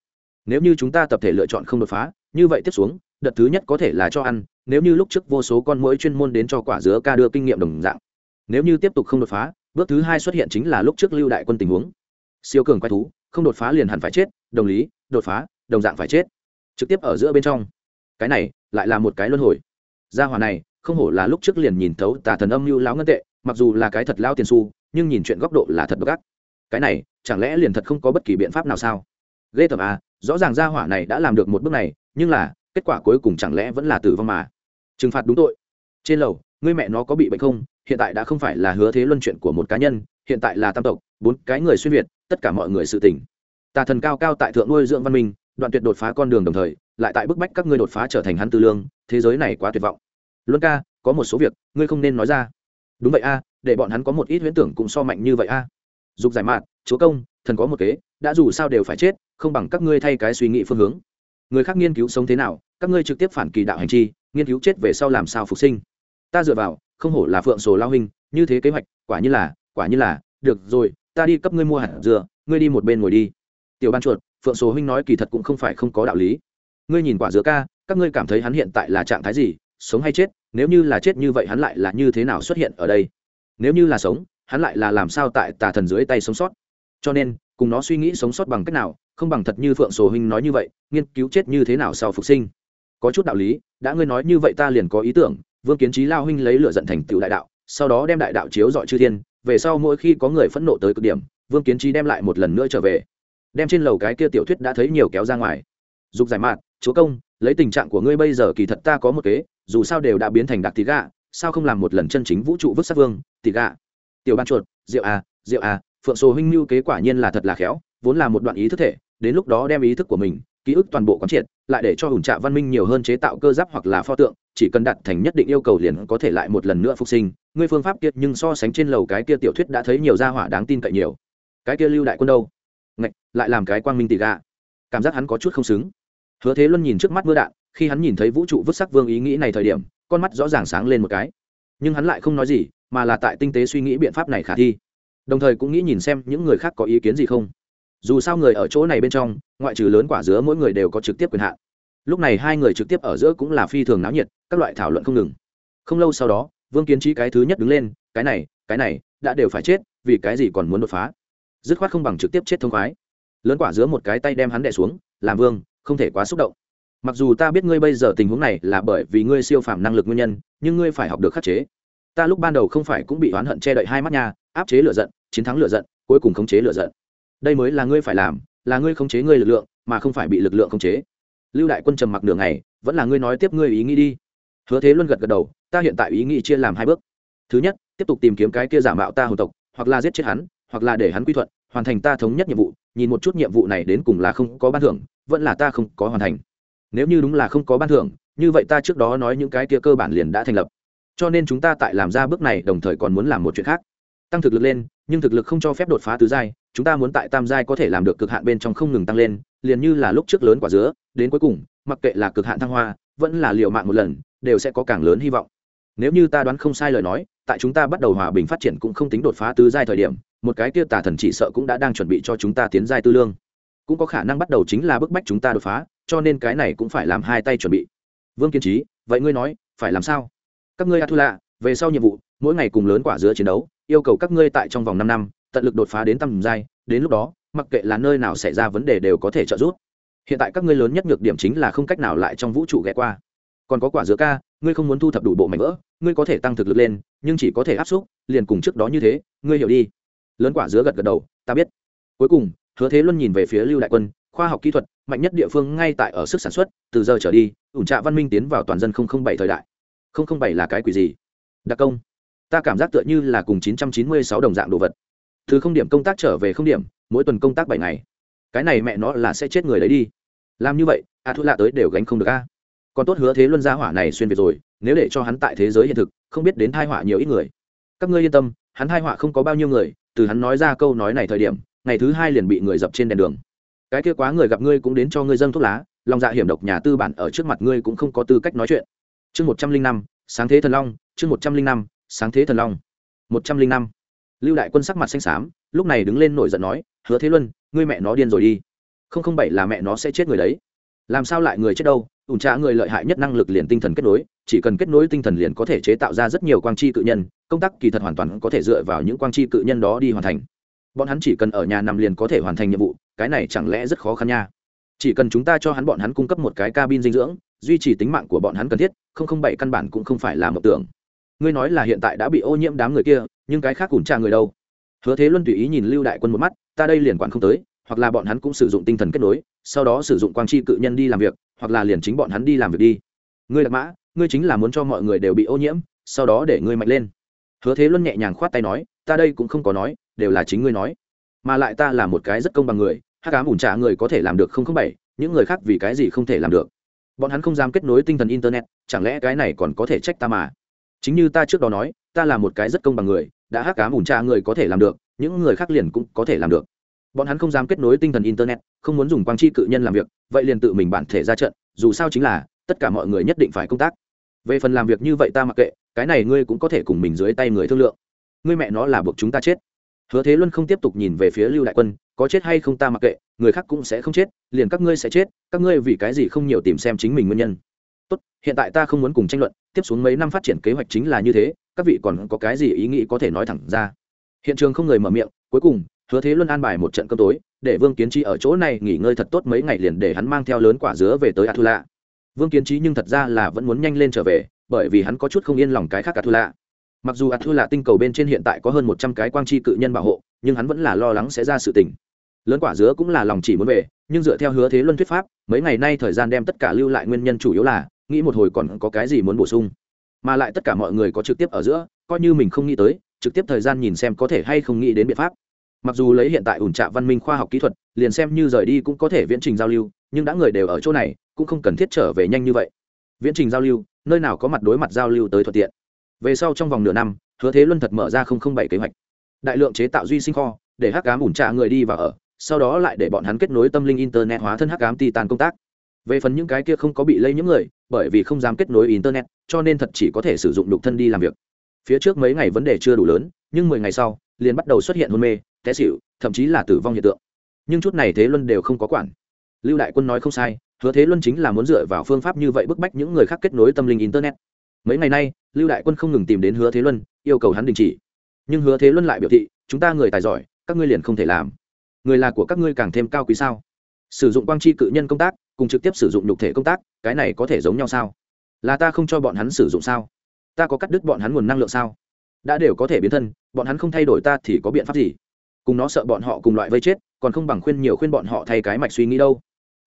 Nếu như chúng ta tập thể lựa chọn không đột phá, như vậy tiếp xuống, đợt thứ nhất có thể là cho ăn, nếu như lúc trước vô số con mũi chuyên môn đến cho quả dứa ca đưa kinh nghiệm đồng dạng nếu như tiếp tục không đột phá, bước thứ hai xuất hiện chính là lúc trước lưu đại quân tình huống. Siêu cường quái thú, không đột phá liền hẳn phải chết, đồng lý, đột phá, đồng dạng phải chết. Trực tiếp ở giữa bên trong. Cái này, lại là một cái luân hồi. Gia hòa này, không hổ là lúc trước liền nhìn thấu tà thần âm mưu láo ngân tệ, mặc dù là cái thật lao tiền su nhưng nhìn chuyện góc độ là thật gắt cái này, chẳng lẽ liền thật không có bất kỳ biện pháp nào sao? Ghê tởm à rõ ràng gia hỏa này đã làm được một bước này, nhưng là, kết quả cuối cùng chẳng lẽ vẫn là tử vong mà? Trừng phạt đúng tội. Trên lầu, ngươi mẹ nó có bị bệnh không? Hiện tại đã không phải là hứa thế luân chuyện của một cá nhân, hiện tại là tam tộc, bốn cái người xuyên việt, tất cả mọi người sự tỉnh tà thần cao cao tại thượng nuôi dưỡng văn minh, đoạn tuyệt đột phá con đường đồng thời, lại tại bức bách các ngươi đột phá trở thành hắn tư lương, thế giới này quá tuyệt vọng. Luân ca, có một số việc, ngươi không nên nói ra. Đúng vậy a, để bọn hắn có một ít huyễn tưởng cũng so mạnh như vậy a. Dục giải mạn chúa công, thần có một kế, đã dù sao đều phải chết, không bằng các ngươi thay cái suy nghĩ phương hướng. Người khác nghiên cứu sống thế nào, các ngươi trực tiếp phản kỳ đạo hành chi, nghiên cứu chết về sau làm sao phục sinh. Ta dựa vào không hổ là phượng sổ lao hình như thế kế hoạch, quả như là, quả như là, được rồi, ta đi cấp ngươi mua hạt dừa, ngươi đi một bên ngồi đi. Tiểu ban chuột, phượng sổ huynh nói kỳ thật cũng không phải không có đạo lý. Ngươi nhìn quả dứa ca, các ngươi cảm thấy hắn hiện tại là trạng thái gì, sống hay chết, nếu như là chết như vậy hắn lại là như thế nào xuất hiện ở đây? Nếu như là sống, hắn lại là làm sao tại tà thần dưới tay sống sót? Cho nên, cùng nó suy nghĩ sống sót bằng cách nào, không bằng thật như phượng sổ huynh nói như vậy, nghiên cứu chết như thế nào sau phục sinh. Có chút đạo lý, đã ngươi nói như vậy ta liền có ý tưởng vương kiến trí lao huynh lấy lửa giận thành tựu đại đạo, sau đó đem đại đạo chiếu dọi chư thiên, về sau mỗi khi có người phẫn nộ tới cực điểm, vương kiến trí đem lại một lần nữa trở về. Đem trên lầu cái kia tiểu thuyết đã thấy nhiều kéo ra ngoài. Dục giải mạn chúa công, lấy tình trạng của ngươi bây giờ kỳ thật ta có một kế, dù sao đều đã biến thành đặc tí gạ, sao không làm một lần chân chính vũ trụ vứt sát vương tỷ gạ? Tiểu ban chuột, rượu à rượu à phượng sổ huynh mưu kế quả nhiên là thật là khéo, vốn là một đoạn ý thức thể, đến lúc đó đem ý thức của mình, ký ức toàn bộ quán triệt, lại để cho hùng trạ văn minh nhiều hơn chế tạo cơ giáp hoặc là pho tượng chỉ cần đạt thành nhất định yêu cầu liền có thể lại một lần nữa phục sinh. Ngươi phương pháp kiệt nhưng so sánh trên lầu cái kia tiểu thuyết đã thấy nhiều gia hỏa đáng tin cậy nhiều. Cái kia lưu đại quân đâu? Ngạch lại làm cái quang minh tỷ gà, cảm giác hắn có chút không xứng. Hứa thế luân nhìn trước mắt mưa đạn khi hắn nhìn thấy vũ trụ vứt sắc vương ý nghĩ này thời điểm con mắt rõ ràng sáng lên một cái. Nhưng hắn lại không nói gì mà là tại tinh tế suy nghĩ biện pháp này khả thi. Đồng thời cũng nghĩ nhìn xem những người khác có ý kiến gì không. Dù sao người ở chỗ này bên trong ngoại trừ lớn quả dứa mỗi người đều có trực tiếp quyền hạn lúc này hai người trực tiếp ở giữa cũng là phi thường náo nhiệt, các loại thảo luận không ngừng. Không lâu sau đó, vương kiến trí cái thứ nhất đứng lên, cái này cái này, đã đều phải chết, vì cái gì còn muốn đột phá? Dứt khoát không bằng trực tiếp chết thông khoái. Lớn quả giữa một cái tay đem hắn đẻ xuống, làm vương, không thể quá xúc động. Mặc dù ta biết ngươi bây giờ tình huống này là bởi vì ngươi siêu phàm năng lực nguyên nhân, nhưng ngươi phải học được khắc chế. Ta lúc ban đầu không phải cũng bị oán hận che đậy hai mắt nha, áp chế lựa giận, chiến thắng lựa giận, cuối cùng khống chế lựa giận. Đây mới là ngươi phải làm, là ngươi khống chế ngươi lực lượng, mà không phải bị lực lượng khống chế lưu đại quân trầm mặc đường này vẫn là ngươi nói tiếp ngươi ý nghĩ đi. Hứa thế luân gật gật đầu, ta hiện tại ý nghĩ chia làm hai bước. Thứ nhất, tiếp tục tìm kiếm cái kia giả mạo ta hồn tộc, hoặc là giết chết hắn, hoặc là để hắn quy thuận, hoàn thành ta thống nhất nhiệm vụ, nhìn một chút nhiệm vụ này đến cùng là không có ban thưởng, vẫn là ta không có hoàn thành. Nếu như đúng là không có ban thưởng, như vậy ta trước đó nói những cái kia cơ bản liền đã thành lập. Cho nên chúng ta tại làm ra bước này, đồng thời còn muốn làm một chuyện khác tăng thực lực lên, nhưng thực lực không cho phép đột phá tứ giai, chúng ta muốn tại tam giai có thể làm được cực hạn bên trong không ngừng tăng lên, liền như là lúc trước lớn quả dứa, đến cuối cùng, mặc kệ là cực hạn thăng hoa, vẫn là liệu mạng một lần, đều sẽ có càng lớn hy vọng. Nếu như ta đoán không sai lời nói, tại chúng ta bắt đầu hòa bình phát triển cũng không tính đột phá tứ giai thời điểm, một cái kia tà thần chỉ sợ cũng đã đang chuẩn bị cho chúng ta tiến giai tư lương. Cũng có khả năng bắt đầu chính là bức bách chúng ta đột phá, cho nên cái này cũng phải làm hai tay chuẩn bị. Vương kiên trí vậy ngươi nói, phải làm sao? Các ngươi a thu lạ về sau nhiệm vụ, mỗi ngày cùng lớn quả dứa chiến đấu yêu cầu các ngươi tại trong vòng năm năm, tận lực đột phá đến tầm giai, đến lúc đó, mặc kệ là nơi nào xảy ra vấn đề đều có thể trợ giúp. Hiện tại các ngươi lớn nhất nhược điểm chính là không cách nào lại trong vũ trụ ghé qua. Còn có quả dứa ca, ngươi không muốn thu thập đủ bộ mảnh vỡ, ngươi có thể tăng thực lực lên, nhưng chỉ có thể áp xúc, liền cùng trước đó như thế, ngươi hiểu đi. Lớn quả dứa gật gật đầu, ta biết. Cuối cùng, hứa thế luân nhìn về phía lưu đại quân, khoa học kỹ thuật, mạnh nhất địa phương ngay tại ở sức sản xuất, từ giờ trở đi ủn trạ văn minh tiến vào toàn dân bảy thời đại. Bảy là cái quỷ gì? Đặc công ta cảm giác tựa như là cùng 996 đồng dạng đồ vật. Thứ không điểm công tác trở về không điểm, mỗi tuần công tác bảy ngày. Cái này mẹ nó là sẽ chết người đấy đi. Làm như vậy, a thu lạ tới đều gánh không được a. Còn tốt hứa thế luân gia hỏa này xuyên việt rồi, nếu để cho hắn tại thế giới hiện thực, không biết đến thai họa nhiều ít người. Các ngươi yên tâm, hắn thai họa không có bao nhiêu người, từ hắn nói ra câu nói này thời điểm, ngày thứ hai liền bị người dập trên đèn đường. Cái kia quá người gặp ngươi cũng đến cho ngươi dâng thuốc lá, lòng dạ hiểm độc nhà tư bản ở trước mặt ngươi cũng không có tư cách nói chuyện. Chương một trăm linh năm, sáng thế thần long, chương một trăm linh năm sáng thế thần long. Một trăm linh năm. Lưu đại quân sắc mặt xanh xám, lúc này đứng lên nổi giận nói, hứa thế luân, ngươi mẹ nó điên rồi đi. Không không bảy là mẹ nó sẽ chết người đấy. Làm sao lại người chết đâu? Ủn trạ người lợi hại nhất năng lực liền tinh thần kết nối, chỉ cần kết nối tinh thần liền có thể chế tạo ra rất nhiều quang chi cự nhân, công tác kỳ thật hoàn toàn có thể dựa vào những quang chi cự nhân đó đi hoàn thành. Bọn hắn chỉ cần ở nhà nằm liền có thể hoàn thành nhiệm vụ, cái này chẳng lẽ rất khó khăn nha? Chỉ cần chúng ta cho hắn bọn hắn cung cấp một cái cabin dinh dưỡng, duy trì tính mạng của bọn hắn cần thiết, không không bảy căn bản cũng không phải là mộng tưởng ngươi nói là hiện tại đã bị ô nhiễm đám người kia, nhưng cái khác ủn trả người đâu. Hứa thế luân tùy ý nhìn lưu đại quân một mắt, ta đây liền quản không tới, hoặc là bọn hắn cũng sử dụng tinh thần kết nối, sau đó sử dụng quang chi cự nhân đi làm việc, hoặc là liền chính bọn hắn đi làm việc đi. Ngươi đặc mã, ngươi chính là muốn cho mọi người đều bị ô nhiễm, sau đó để ngươi mạnh lên. Hứa thế luân nhẹ nhàng khoát tay nói, ta đây cũng không có nói, đều là chính ngươi nói. Mà lại ta là một cái rất công bằng người, hắc ám ủn trả người có thể làm được không không bảy, những người khác vì cái gì không thể làm được? Bọn hắn không dám kết nối tinh thần internet, chẳng lẽ cái này còn có thể trách ta mà? Chính như ta trước đó nói, ta là một cái rất công bằng người, đã hắc ám ủn tra người có thể làm được, những người khác liền cũng có thể làm được. Bọn hắn không dám kết nối tinh thần internet, không muốn dùng quang chi cự nhân làm việc, vậy liền tự mình bản thể ra trận, dù sao chính là, tất cả mọi người nhất định phải công tác. Về phần làm việc như vậy ta mặc kệ, cái này ngươi cũng có thể cùng mình dưới tay người thương lượng. Ngươi mẹ nó là buộc chúng ta chết. Hứa thế luân không tiếp tục nhìn về phía lưu đại quân, có chết hay không ta mặc kệ, người khác cũng sẽ không chết, liền các ngươi sẽ chết, các ngươi vì cái gì không nhiều tìm xem chính mình nguyên nhân tốt, hiện tại ta không muốn cùng tranh luận, tiếp xuống mấy năm phát triển kế hoạch chính là như thế, các vị còn có cái gì ý nghĩ có thể nói thẳng ra? Hiện trường không người mở miệng, cuối cùng, hứa thế luân an bài một trận cơm tối, để vương kiến trí ở chỗ này nghỉ ngơi thật tốt mấy ngày liền để hắn mang theo lớn quả dứa về tới atula. Vương kiến trí nhưng thật ra là vẫn muốn nhanh lên trở về, bởi vì hắn có chút không yên lòng cái khác atula. Mặc dù atula tinh cầu bên trên hiện tại có hơn một trăm cái quang chi cự nhân bảo hộ, nhưng hắn vẫn là lo lắng sẽ ra sự tình. Lớn quả dứa cũng là lòng chỉ muốn về, nhưng dựa theo hứa thế luân thuyết pháp, mấy ngày nay thời gian đem tất cả lưu lại nguyên nhân chủ yếu là nghĩ một hồi còn có cái gì muốn bổ sung. Mà lại tất cả mọi người có trực tiếp ở giữa, coi như mình không nghĩ tới, trực tiếp thời gian nhìn xem có thể hay không nghĩ đến biện pháp. Mặc dù lấy hiện tại ủn trạ văn minh khoa học kỹ thuật, liền xem như rời đi cũng có thể viễn trình giao lưu, nhưng đã người đều ở chỗ này, cũng không cần thiết trở về nhanh như vậy. Viễn trình giao lưu, nơi nào có mặt đối mặt giao lưu tới thuận tiện. Về sau trong vòng nửa năm, hứa thế luân thật mở ra không không bảy kế hoạch. Đại lượng chế tạo duy sinh kho, để hắc cám ủn trạ người đi và ở, sau đó lại để bọn hắn kết nối tâm linh internet hóa thân hắc cám titan công tác về phần những cái kia không có bị lây những người, bởi vì không dám kết nối internet, cho nên thật chỉ có thể sử dụng đục thân đi làm việc. Phía trước mấy ngày vấn đề chưa đủ lớn, nhưng mười ngày sau, liền bắt đầu xuất hiện hôn mê, té xịu thậm chí là tử vong hiện tượng. Nhưng chút này thế luân đều không có quản. Lưu đại quân nói không sai, hứa thế luân chính là muốn dựa vào phương pháp như vậy bức bách những người khác kết nối tâm linh internet. Mấy ngày nay, lưu đại quân không ngừng tìm đến hứa thế luân, yêu cầu hắn đình chỉ. Nhưng hứa thế luân lại biểu thị, chúng ta người tài giỏi, các ngươi liền không thể làm. Người là của các ngươi càng thêm cao quý sao? Sử dụng quang chi cự nhân công tác cùng trực tiếp sử dụng nhục thể công tác, cái này có thể giống nhau sao? Là ta không cho bọn hắn sử dụng sao? Ta có cắt đứt bọn hắn nguồn năng lượng sao? Đã đều có thể biến thân, bọn hắn không thay đổi ta thì có biện pháp gì? Cùng nó sợ bọn họ cùng loại vây chết, còn không bằng khuyên nhiều khuyên bọn họ thay cái mạch suy nghĩ đâu.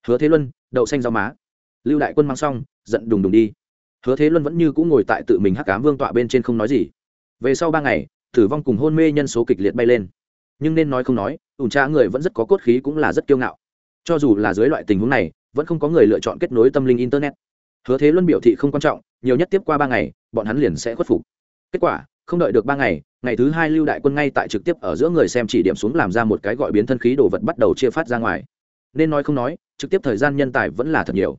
Hứa thế luân, đậu xanh rau má. Lưu đại quân mang xong, giận đùng đùng đi. Hứa thế luân vẫn như cũng ngồi tại tự mình hắc cám vương tọa bên trên không nói gì. Về sau ba ngày, tử vong cùng hôn mê nhân số kịch liệt bay lên. Nhưng nên nói không nói ủn tra người vẫn rất có cốt khí cũng là rất kiêu ngạo. Cho dù là dưới loại tình huống này vẫn không có người lựa chọn kết nối tâm linh internet. Hứa thế luân biểu thị không quan trọng, nhiều nhất tiếp qua ba ngày, bọn hắn liền sẽ khuất phục. Kết quả, không đợi được ba ngày ngày thứ hai lưu đại quân ngay tại trực tiếp ở giữa người xem chỉ điểm xuống làm ra một cái gọi biến thân khí đồ vật bắt đầu chia phát ra ngoài. Nên nói không nói, trực tiếp thời gian nhân tài vẫn là thật nhiều.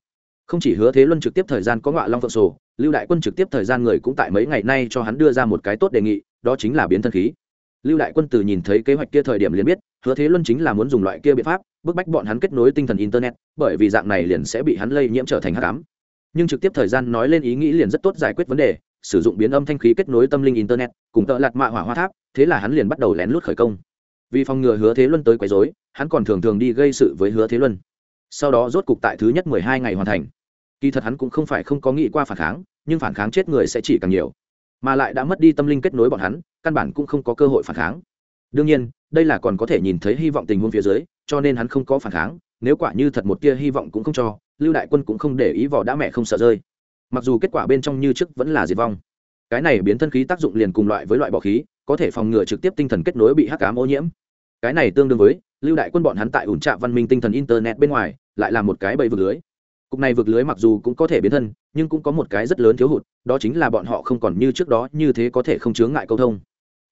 Không chỉ hứa thế luân trực tiếp thời gian có ngọa long phượng sổ, lưu đại quân trực tiếp thời gian người cũng tại mấy ngày nay cho hắn đưa ra một cái tốt đề nghị, đó chính là biến thân khí lưu đại quân từ nhìn thấy kế hoạch kia thời điểm liền biết, hứa thế luân chính là muốn dùng loại kia biện pháp, bức bách bọn hắn kết nối tinh thần internet, bởi vì dạng này liền sẽ bị hắn lây nhiễm trở thành hắc ám. Nhưng trực tiếp thời gian nói lên ý nghĩ liền rất tốt giải quyết vấn đề, sử dụng biến âm thanh khí kết nối tâm linh internet, cùng tợ lạt mạ hỏa hoa tháp, thế là hắn liền bắt đầu lén lút khởi công. Vì phòng ngừa hứa thế luân tới quấy rối, hắn còn thường thường đi gây sự với hứa thế luân. Sau đó rốt cục tại thứ nhất mười hai ngày hoàn thành. Kỳ thật hắn cũng không phải không có nghĩ qua phản kháng, nhưng phản kháng chết người sẽ chỉ càng nhiều mà lại đã mất đi tâm linh kết nối bọn hắn, căn bản cũng không có cơ hội phản kháng. Đương nhiên, đây là còn có thể nhìn thấy hy vọng tình huống phía dưới, cho nên hắn không có phản kháng, nếu quả như thật một tia hy vọng cũng không cho, lưu đại quân cũng không để ý vỏ đã mẹ không sợ rơi. Mặc dù kết quả bên trong như trước vẫn là diệt vong, cái này biến thân khí tác dụng liền cùng loại với loại bỏ khí, có thể phòng ngừa trực tiếp tinh thần kết nối bị hắc cám ô nhiễm. Cái này tương đương với, lưu đại quân bọn hắn tại ủn trạ văn minh tinh thần internet bên ngoài, lại là một cái bẫy vực lưới cục này vượt lưới mặc dù cũng có thể biến thân, nhưng cũng có một cái rất lớn thiếu hụt, đó chính là bọn họ không còn như trước đó như thế có thể không chướng ngại câu thông.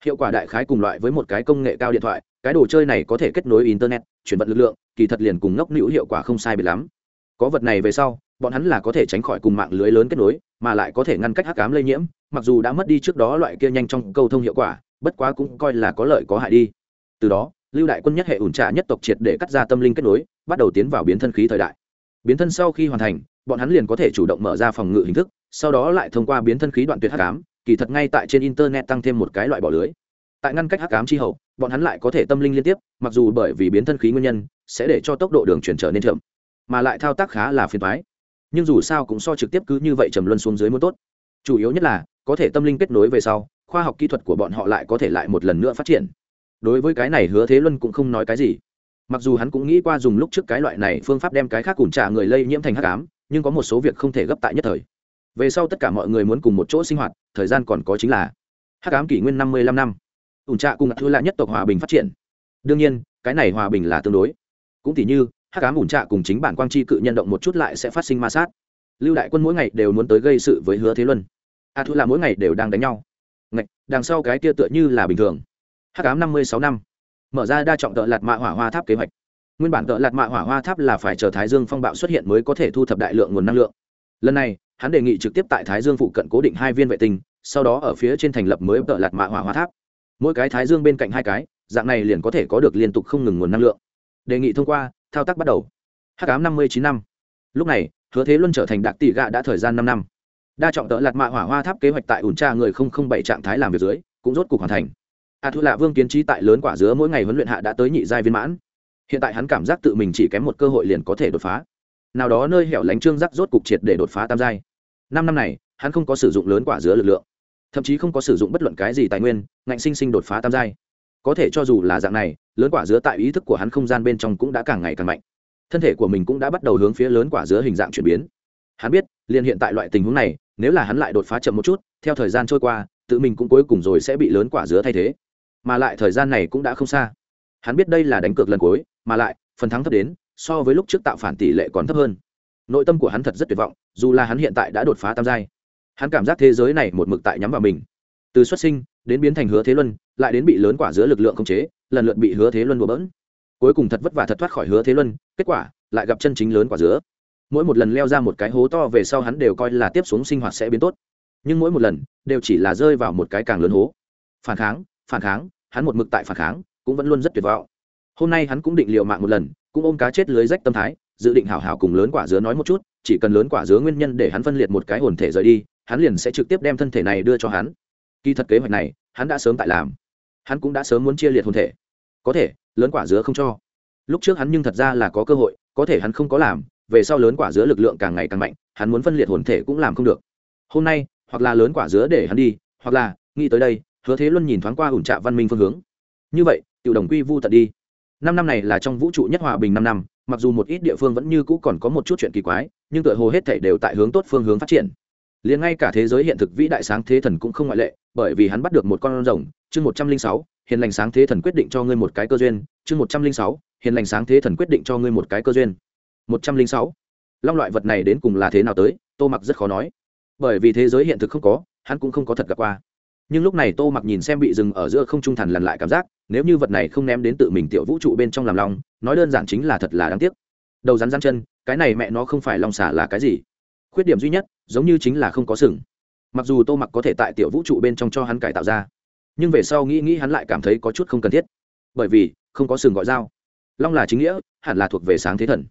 Hiệu quả đại khái cùng loại với một cái công nghệ cao điện thoại, cái đồ chơi này có thể kết nối internet, chuyển vận lực lượng, kỳ thật liền cùng ngốc nữ hiệu quả không sai biệt lắm. Có vật này về sau, bọn hắn là có thể tránh khỏi cùng mạng lưới lớn kết nối, mà lại có thể ngăn cách hắc cám lây nhiễm, mặc dù đã mất đi trước đó loại kia nhanh trong câu thông hiệu quả, bất quá cũng coi là có lợi có hại đi. Từ đó, lưu đại quân nhất hệ ủn trả nhất tộc triệt để cắt ra tâm linh kết nối, bắt đầu tiến vào biến thân khí thời đại biến thân sau khi hoàn thành, bọn hắn liền có thể chủ động mở ra phòng ngự hình thức, sau đó lại thông qua biến thân khí đoạn tuyệt hắc ám, kỳ thật ngay tại trên internet tăng thêm một cái loại bỏ lưới. Tại ngăn cách hắc ám chi hậu, bọn hắn lại có thể tâm linh liên tiếp, mặc dù bởi vì biến thân khí nguyên nhân, sẽ để cho tốc độ đường chuyển trở nên chậm, mà lại thao tác khá là phiền thoái nhưng dù sao cũng so trực tiếp cứ như vậy trầm luân xuống dưới muốn tốt. Chủ yếu nhất là, có thể tâm linh kết nối về sau, khoa học kỹ thuật của bọn họ lại có thể lại một lần nữa phát triển. Đối với cái này hứa thế luân cũng không nói cái gì mặc dù hắn cũng nghĩ qua dùng lúc trước cái loại này phương pháp đem cái khác cùng trả người lây nhiễm thành hắc ám nhưng có một số việc không thể gấp tại nhất thời. Về sau tất cả mọi người muốn cùng một chỗ sinh hoạt thời gian còn có chính là hắc ám kỷ nguyên năm mươi lăm năm. Ủn trạ cùng thua lại nhất tộc hòa bình phát triển. Đương nhiên cái này hòa bình là tương đối. Cũng tỉ như hắc ám ủn trạ cùng chính bản quang chi cự nhân động một chút lại sẽ phát sinh ma sát. Lưu đại quân mỗi ngày đều muốn tới gây sự với hứa thế luân. A thu là mỗi ngày đều đang đánh nhau. Ngạch, đằng sau cái kia tựa như là bình thường. Hắc ám năm mươi sáu năm mở ra đa trọng tợ lạt mạ hỏa hoa tháp kế hoạch. Nguyên bản tợ lạt mạ hỏa hoa tháp là phải chờ thái dương phong bạo xuất hiện mới có thể thu thập đại lượng nguồn năng lượng. Lần này, hắn đề nghị trực tiếp tại thái dương phụ cận cố định hai viên vệ tinh, sau đó ở phía trên thành lập mới tợ lạt mạ hỏa hoa tháp. Mỗi cái thái dương bên cạnh hai cái, dạng này liền có thể có được liên tục không ngừng nguồn năng lượng. Đề nghị thông qua, thao tác bắt đầu. H tám năm mươi chín năm. Lúc này, hứa thế luân trở thành đặc tỷ gạ đã thời gian năm năm. Đa trọng tợ lạt mạ hỏa hoa tháp kế hoạch tại ủn tra người không không bảy trạng thái làm việc dưới, cũng rốt cuộc hoàn thành a thu lạ vương kiến trí tại lớn quả dứa mỗi ngày huấn luyện hạ đã tới nhị giai viên mãn. Hiện tại hắn cảm giác tự mình chỉ kém một cơ hội liền có thể đột phá. Nào đó nơi hẻo lánh trương giác rốt cục triệt để đột phá tam giai. Năm năm này, hắn không có sử dụng lớn quả dứa lực lượng. Thậm chí không có sử dụng bất luận cái gì tài nguyên, ngạnh sinh sinh đột phá tam giai. Có thể cho dù là dạng này, lớn quả dứa tại ý thức của hắn không gian bên trong cũng đã càng ngày càng mạnh. Thân thể của mình cũng đã bắt đầu hướng phía lớn quả dứa hình dạng chuyển biến. Hắn biết, liền hiện tại loại tình huống này, nếu là hắn lại đột phá chậm một chút, theo thời gian trôi qua, tự mình cũng cuối cùng rồi sẽ bị lớn quả dứa thay thế mà lại thời gian này cũng đã không xa. Hắn biết đây là đánh cược lần cuối, mà lại, phần thắng thấp đến, so với lúc trước tạo phản tỷ lệ còn thấp hơn. Nội tâm của hắn thật rất tuyệt vọng, dù là hắn hiện tại đã đột phá tam giai. Hắn cảm giác thế giới này một mực tại nhắm vào mình. Từ xuất sinh, đến biến thành hứa thế luân, lại đến bị lớn quả giữa lực lượng không chế, lần lượt bị hứa thế luân bừa bỡn. Cuối cùng thật vất vả thật thoát khỏi hứa thế luân, kết quả, lại gặp chân chính lớn quả giữa. mỗi một lần leo ra một cái hố to về sau hắn đều coi là tiếp xuống sinh hoạt sẽ biến tốt. Nhưng mỗi một lần, đều chỉ là rơi vào một cái càng lớn hố. Phản kháng phản kháng, hắn một mực tại phản kháng, cũng vẫn luôn rất tuyệt vọng. Hôm nay hắn cũng định liệu mạng một lần, cũng ôm cá chết lưới rách tâm thái, dự định hảo hảo cùng lớn quả dứa nói một chút, chỉ cần lớn quả dứa nguyên nhân để hắn phân liệt một cái hồn thể rời đi, hắn liền sẽ trực tiếp đem thân thể này đưa cho hắn. Kỳ thật kế hoạch này, hắn đã sớm tại làm. Hắn cũng đã sớm muốn chia liệt hồn thể. Có thể, lớn quả dứa không cho. Lúc trước hắn nhưng thật ra là có cơ hội, có thể hắn không có làm, về sau lớn quả dứa lực lượng càng ngày càng mạnh, hắn muốn phân liệt hồn thể cũng làm không được. Hôm nay, hoặc là lớn quả dứa để hắn đi, hoặc là, nghĩ tới đây hứa thế luân nhìn thoáng qua ủn trạ văn minh phương hướng. Như vậy, tiểu đồng quy vu tận đi. Năm năm này là trong vũ trụ nhất hòa bình năm năm, mặc dù một ít địa phương vẫn như cũ còn có một chút chuyện kỳ quái, nhưng tựa hồ hết thể đều tại hướng tốt phương hướng phát triển. Liền ngay cả thế giới hiện thực vĩ đại sáng thế thần cũng không ngoại lệ, bởi vì hắn bắt được một con rồng, chương một trăm linh sáu, hiền lành sáng thế thần quyết định cho ngươi một cái cơ duyên, chương một trăm linh sáu, hiền lành sáng thế thần quyết định cho ngươi một cái cơ duyên. Một trăm linh sáu. Long loại vật này đến cùng là thế nào tới, tô mặc rất khó nói. Bởi vì thế giới hiện thực không có, hắn cũng không có thật gặp qua nhưng lúc này tô mặc nhìn xem bị dừng ở giữa không trung thần lần lại cảm giác, nếu như vật này không ném đến tự mình tiểu vũ trụ bên trong làm lòng, nói đơn giản chính là thật là đáng tiếc. Đầu rắn rắn chân, cái này mẹ nó không phải long xả là cái gì. Khuyết điểm duy nhất, giống như chính là không có sừng. Mặc dù tô mặc có thể tại tiểu vũ trụ bên trong cho hắn cải tạo ra, nhưng về sau nghĩ nghĩ hắn lại cảm thấy có chút không cần thiết. Bởi vì, không có sừng gọi dao. Long là chính nghĩa, hẳn là thuộc về sáng thế thần.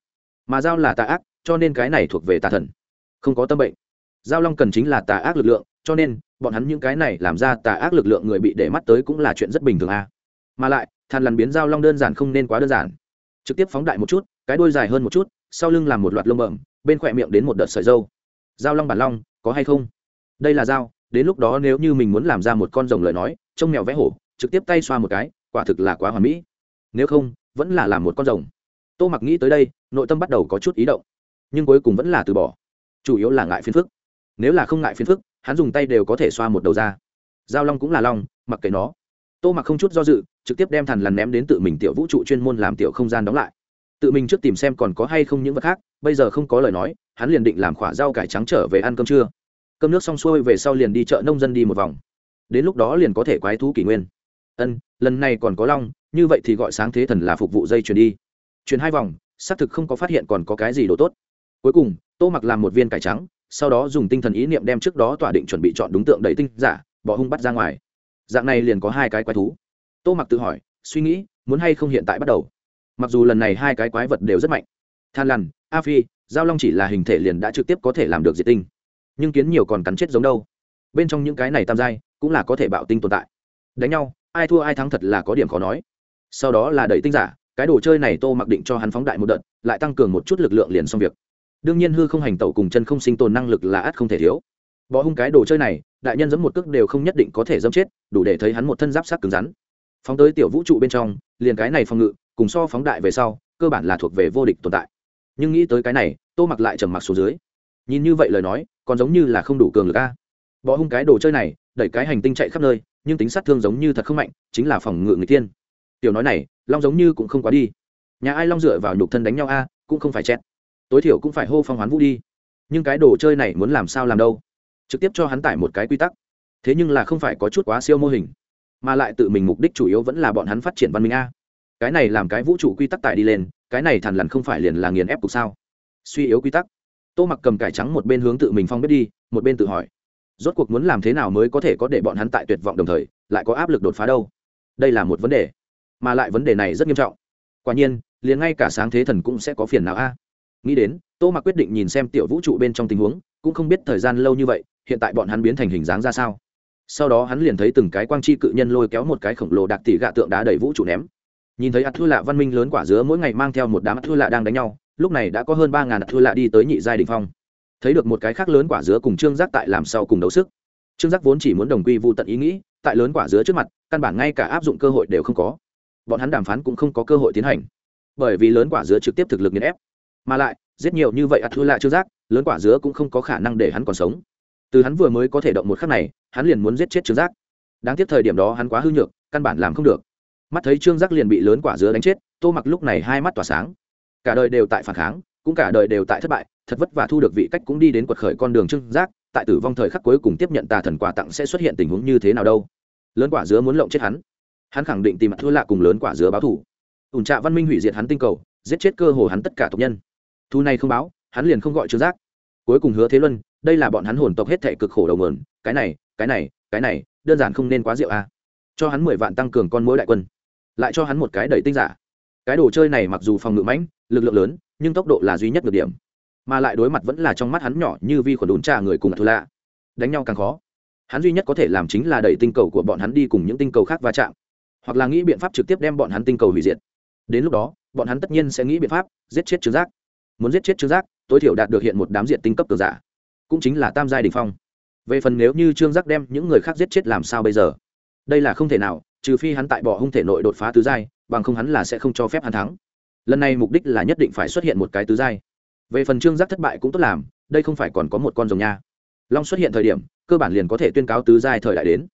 Mà dao là tà ác, cho nên cái này thuộc về tà thần. Không có tâm bệnh. Giao long cần chính là tà ác lực lượng cho nên, bọn hắn những cái này làm ra tà ác lực lượng người bị để mắt tới cũng là chuyện rất bình thường a. À. mà lại than lằn biến dao long đơn giản không nên quá đơn giản. Trực tiếp phóng đại một chút, cái đuôi dài hơn một chút, sau lưng làm một loạt lông bẩm, bên khỏe miệng đến một đợt sợi dâu. Dao long bản long, có hay không? Đây là dao, đến lúc đó nếu như mình muốn làm ra một con rồng lời nói, trông mèo vẽ hổ, trực tiếp tay xoa một cái, quả thực là quá hoàn mỹ. Nếu không, vẫn là làm một con rồng. Tô mặc nghĩ tới đây, nội tâm bắt đầu có chút ý động. Nhưng cuối cùng vẫn là từ bỏ. Chủ yếu là ngại phiền phức. Nếu là không ngại phiền phức hắn dùng tay đều có thể xoa một đầu ra giao long cũng là long, mặc kệ nó. Tô mặc không chút do dự, trực tiếp đem thằn lằn ném đến tự mình tiểu vũ trụ chuyên môn làm tiểu không gian đóng lại. Tự mình trước tìm xem còn có hay không những vật khác, bây giờ không có lời nói, hắn liền định làm khỏa rau cải trắng trở về ăn cơm trưa. Cơm nước xong xuôi về sau liền đi chợ nông dân đi một vòng. Đến lúc đó liền có thể quái thú kỷ nguyên. Ân, lần này còn có long, như vậy thì gọi sáng thế thần là phục vụ dây chuyền đi. Chuyển hai vòng, xác thực không có phát hiện còn có cái gì đồ tốt. Cuối cùng, tô mặc làm một viên cải trắng sau đó dùng tinh thần ý niệm đem trước đó tỏa định chuẩn bị chọn đúng tượng đầy tinh giả, bỏ hung bắt ra ngoài. Dạng này liền có hai cái quái thú. Tô mặc tự hỏi, suy nghĩ, muốn hay không hiện tại bắt đầu? Mặc dù lần này hai cái quái vật đều rất mạnh. Than lằn, a phi, giao long chỉ là hình thể liền đã trực tiếp có thể làm được diệt tinh. Nhưng kiến nhiều còn cắn chết giống đâu. Bên trong những cái này tam giai cũng là có thể bạo tinh tồn tại. Đánh nhau, ai thua ai thắng thật là có điểm khó nói. Sau đó là đẩy tinh giả, cái đồ chơi này tô mặc định cho hắn phóng đại một đợt, lại tăng cường một chút lực lượng liền xong việc đương nhiên hư không hành tẩu cùng chân không sinh tồn năng lực là ắt không thể thiếu. Bỏ hung cái đồ chơi này, đại nhân giấm một cước đều không nhất định có thể dâm chết, đủ để thấy hắn một thân giáp sát cứng rắn. Phóng tới tiểu vũ trụ bên trong, liền cái này phòng ngự, cùng so phóng đại về sau, cơ bản là thuộc về vô địch tồn tại. Nhưng nghĩ tới cái này, tô mặc lại trầm mặc xuống dưới. Nhìn như vậy lời nói, còn giống như là không đủ cường lực a. Bỏ hung cái đồ chơi này, đẩy cái hành tinh chạy khắp nơi, nhưng tính sát thương giống như thật không mạnh, chính là phòng ngự người tiên. Tiểu nói này, long giống như cũng không quá đi. Nhà ai long dựa vào nhục thân đánh nhau a, cũng không phải chẹt tối thiểu cũng phải hô phong hoán vũ đi. Nhưng cái đồ chơi này muốn làm sao làm đâu? Trực tiếp cho hắn tải một cái quy tắc. Thế nhưng là không phải có chút quá siêu mô hình, mà lại tự mình mục đích chủ yếu vẫn là bọn hắn phát triển văn minh a. Cái này làm cái vũ trụ quy tắc tải đi lên, cái này thằn lằn không phải liền là nghiền ép cục sao? Suy yếu quy tắc. Tô mặc cầm cải trắng một bên hướng tự mình phong bếp đi, một bên tự hỏi. Rốt cuộc muốn làm thế nào mới có thể có để bọn hắn tại tuyệt vọng đồng thời, lại có áp lực đột phá đâu? Đây là một vấn đề. Mà lại vấn đề này rất nghiêm trọng. Quả nhiên, liền ngay cả sáng thế thần cũng sẽ có phiền não a nghĩ đến, tô mặc quyết định nhìn xem tiểu vũ trụ bên trong tình huống, cũng không biết thời gian lâu như vậy, hiện tại bọn hắn biến thành hình dáng ra sao. Sau đó hắn liền thấy từng cái quang chi cự nhân lôi kéo một cái khổng lồ đặc tỷ gạ tượng đá đầy vũ trụ ném. Nhìn thấy ắt thư lạ văn minh lớn quả dứa mỗi ngày mang theo một đám ắt thua lạ đang đánh nhau, lúc này đã có hơn ba ngàn ắt thư lạ đi tới nhị giai đình phong. Thấy được một cái khác lớn quả dứa cùng trương giác tại làm sau cùng đấu sức. Trương giác vốn chỉ muốn đồng quy vô tận ý nghĩ, tại lớn quả dứa trước mặt, căn bản ngay cả áp dụng cơ hội đều không có. Bọn hắn đàm phán cũng không có cơ hội tiến hành. Bởi vì lớn quả dứa trực tiếp thực lực nghiền ép mà lại, giết nhiều như vậy ắt thua lạ chưa giác, lớn quả dứa cũng không có khả năng để hắn còn sống. Từ hắn vừa mới có thể động một khắc này, hắn liền muốn giết chết trương giác. Đáng tiếc thời điểm đó hắn quá hư nhược, căn bản làm không được. Mắt thấy trương giác liền bị lớn quả dứa đánh chết, tô mặc lúc này hai mắt tỏa sáng. Cả đời đều tại phản kháng, cũng cả đời đều tại thất bại, thật vất vả thu được vị cách cũng đi đến quật khởi con đường trương giác, tại tử vong thời khắc cuối cùng tiếp nhận tà thần quà tặng sẽ xuất hiện tình huống như thế nào đâu. Lớn quả dứa muốn lộng chết hắn. Hắn khẳng định tìm thua lạ cùng lớn quả dứa báo thủ ủn trạ văn minh hủy diệt hắn tinh cầu, giết chết cơ hồ hắn tất cả tộc nhân thu này không báo, hắn liền không gọi trương giác. Cuối cùng hứa thế luân, đây là bọn hắn hồn tộc hết thệ cực khổ đầu mườn cái này cái này cái này, đơn giản không nên quá rượu a. À. cho hắn mười vạn tăng cường con mỗi đại quân, lại cho hắn một cái đẩy tinh giả. Cái đồ chơi này mặc dù phòng ngự mãnh, lực lượng lớn, nhưng tốc độ là duy nhất được điểm. Mà lại đối mặt vẫn là trong mắt hắn nhỏ như vi khuẩn đốn trà người cùng thù lạ. Đánh nhau càng khó. Hắn duy nhất có thể làm chính là đẩy tinh cầu của bọn hắn đi cùng những tinh cầu khác va chạm. Hoặc là nghĩ biện pháp trực tiếp đem bọn hắn tinh cầu hủy diệt. Đến lúc đó, bọn hắn tất nhiên sẽ nghĩ biện pháp giết chết trương giác muốn giết chết trương giác, tối thiểu đạt được hiện một đám diện tinh cấp cường giả. Cũng chính là tam giai đình phong. Về phần nếu như trương giác đem những người khác giết chết làm sao bây giờ? Đây là không thể nào, trừ phi hắn tại bỏ hung thể nội đột phá tứ giai, bằng không hắn là sẽ không cho phép hắn thắng. Lần này mục đích là nhất định phải xuất hiện một cái tứ giai. Về phần trương giác thất bại cũng tốt làm, đây không phải còn có một con rồng nha. Long xuất hiện thời điểm, cơ bản liền có thể tuyên cáo tứ giai thời đại đến.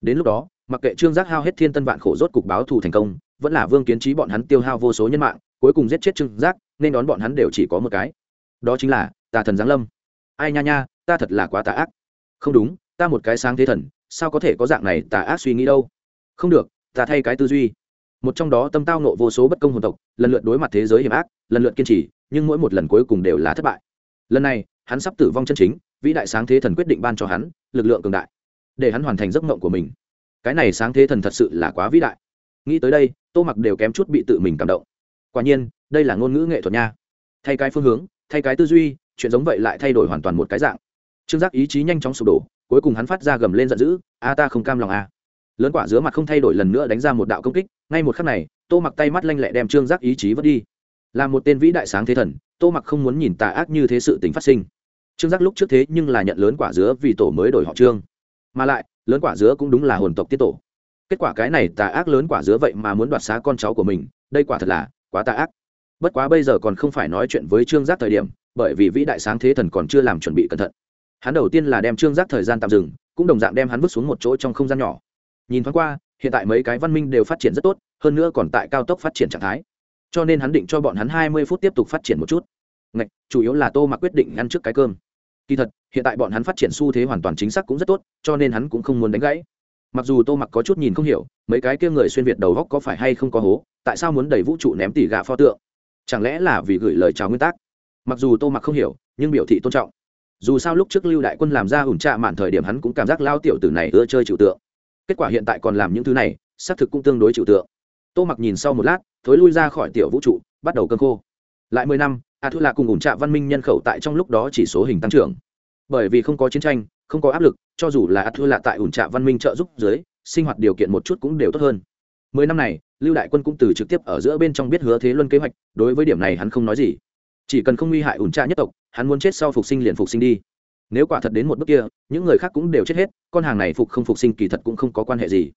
Đến lúc đó, mặc kệ trương giác hao hết thiên tân vạn khổ rốt cục báo thù thành công, vẫn là vương kiến trí bọn hắn tiêu hao vô số nhân mạng cuối cùng giết chết trương giác, nên đón bọn hắn đều chỉ có một cái. Đó chính là, tà thần giáng lâm. Ai nha nha, ta thật là quá tà ác. Không đúng, ta một cái sáng thế thần, sao có thể có dạng này tà ác suy nghĩ đâu? Không được, ta thay cái tư duy. Một trong đó tâm tao nộ vô số bất công hồn tộc, lần lượt đối mặt thế giới hiểm ác, lần lượt kiên trì, nhưng mỗi một lần cuối cùng đều là thất bại. Lần này, hắn sắp tử vong chân chính, vĩ đại sáng thế thần quyết định ban cho hắn, lực lượng cường đại, để hắn hoàn thành giấc mộng của mình. Cái này sáng thế thần thật sự là quá vĩ đại. Nghĩ tới đây, tô mặc đều kém chút bị tự mình cảm động quả nhiên, đây là ngôn ngữ nghệ thuật nha. Thay cái phương hướng, thay cái tư duy, chuyện giống vậy lại thay đổi hoàn toàn một cái dạng. Trương giác ý chí nhanh chóng sụp đổ, cuối cùng hắn phát ra gầm lên giận dữ, a, ta không cam lòng a. Lớn quả giữa mặt không thay đổi lần nữa đánh ra một đạo công kích, ngay một khắc này, tô mặc tay mắt lanh lẹ đem trương giác ý chí vứt đi. Là một tên vĩ đại sáng thế thần, tô mặc không muốn nhìn tà ác như thế sự tính phát sinh. Trương giác lúc trước thế nhưng là nhận lớn quả dứa vì tổ mới đổi họ trương. Mà lại, lớn quả dứa cũng đúng là hồn tộc tiết tổ. Kết quả cái này tà ác lớn quả dứa vậy mà muốn đoạt xá con cháu của mình, đây quả thật là quá tà ác. Bất quá bây giờ còn không phải nói chuyện với trương giác thời điểm bởi vì vĩ đại sáng thế thần còn chưa làm chuẩn bị cẩn thận. Hắn đầu tiên là đem trương giác thời gian tạm dừng cũng đồng dạng đem hắn vứt xuống một chỗ trong không gian nhỏ. Nhìn thoáng qua hiện tại mấy cái văn minh đều phát triển rất tốt hơn nữa còn tại cao tốc phát triển trạng thái. Cho nên hắn định cho bọn hắn hai mươi phút tiếp tục phát triển một chút. Ngạch, chủ yếu là tô mặc quyết định ăn trước cái cơm. Kỳ thật hiện tại bọn hắn phát triển xu thế hoàn toàn chính xác cũng rất tốt cho nên hắn cũng không muốn đánh gãy mặc dù tô mặc có chút nhìn không hiểu, mấy cái kia người xuyên việt đầu góc có phải hay không có hố, tại sao muốn đẩy vũ trụ ném tỉ gà pho tượng? Chẳng lẽ là vì gửi lời chào nguyên tắc? Mặc dù tô mặc không hiểu, nhưng biểu thị tôn trọng. Dù sao lúc trước lưu đại quân làm ra ủn trạ mạn thời điểm hắn cũng cảm giác lao tiểu tử này ưa chơi trừu tượng. Kết quả hiện tại còn làm những thứ này, xác thực cũng tương đối trừu tượng. Tô mặc nhìn sau một lát, thối lui ra khỏi tiểu vũ trụ, bắt đầu cơn khô. Lại mười năm a thu là cùng ủn trạ văn minh nhân khẩu tại trong lúc đó chỉ số hình tăng trưởng. Bởi vì không có chiến tranh không có áp lực, cho dù là ắt thua là tại ủn trạ văn minh trợ giúp dưới, sinh hoạt điều kiện một chút cũng đều tốt hơn. Mười năm này, lưu đại quân cũng từ trực tiếp ở giữa bên trong biết hứa thế luân kế hoạch, đối với điểm này hắn không nói gì. Chỉ cần không nguy hại ủn trạ nhất tộc, hắn muốn chết sau phục sinh liền phục sinh đi. Nếu quả thật đến một bước kia, những người khác cũng đều chết hết, con hàng này phục không phục sinh kỳ thật cũng không có quan hệ gì.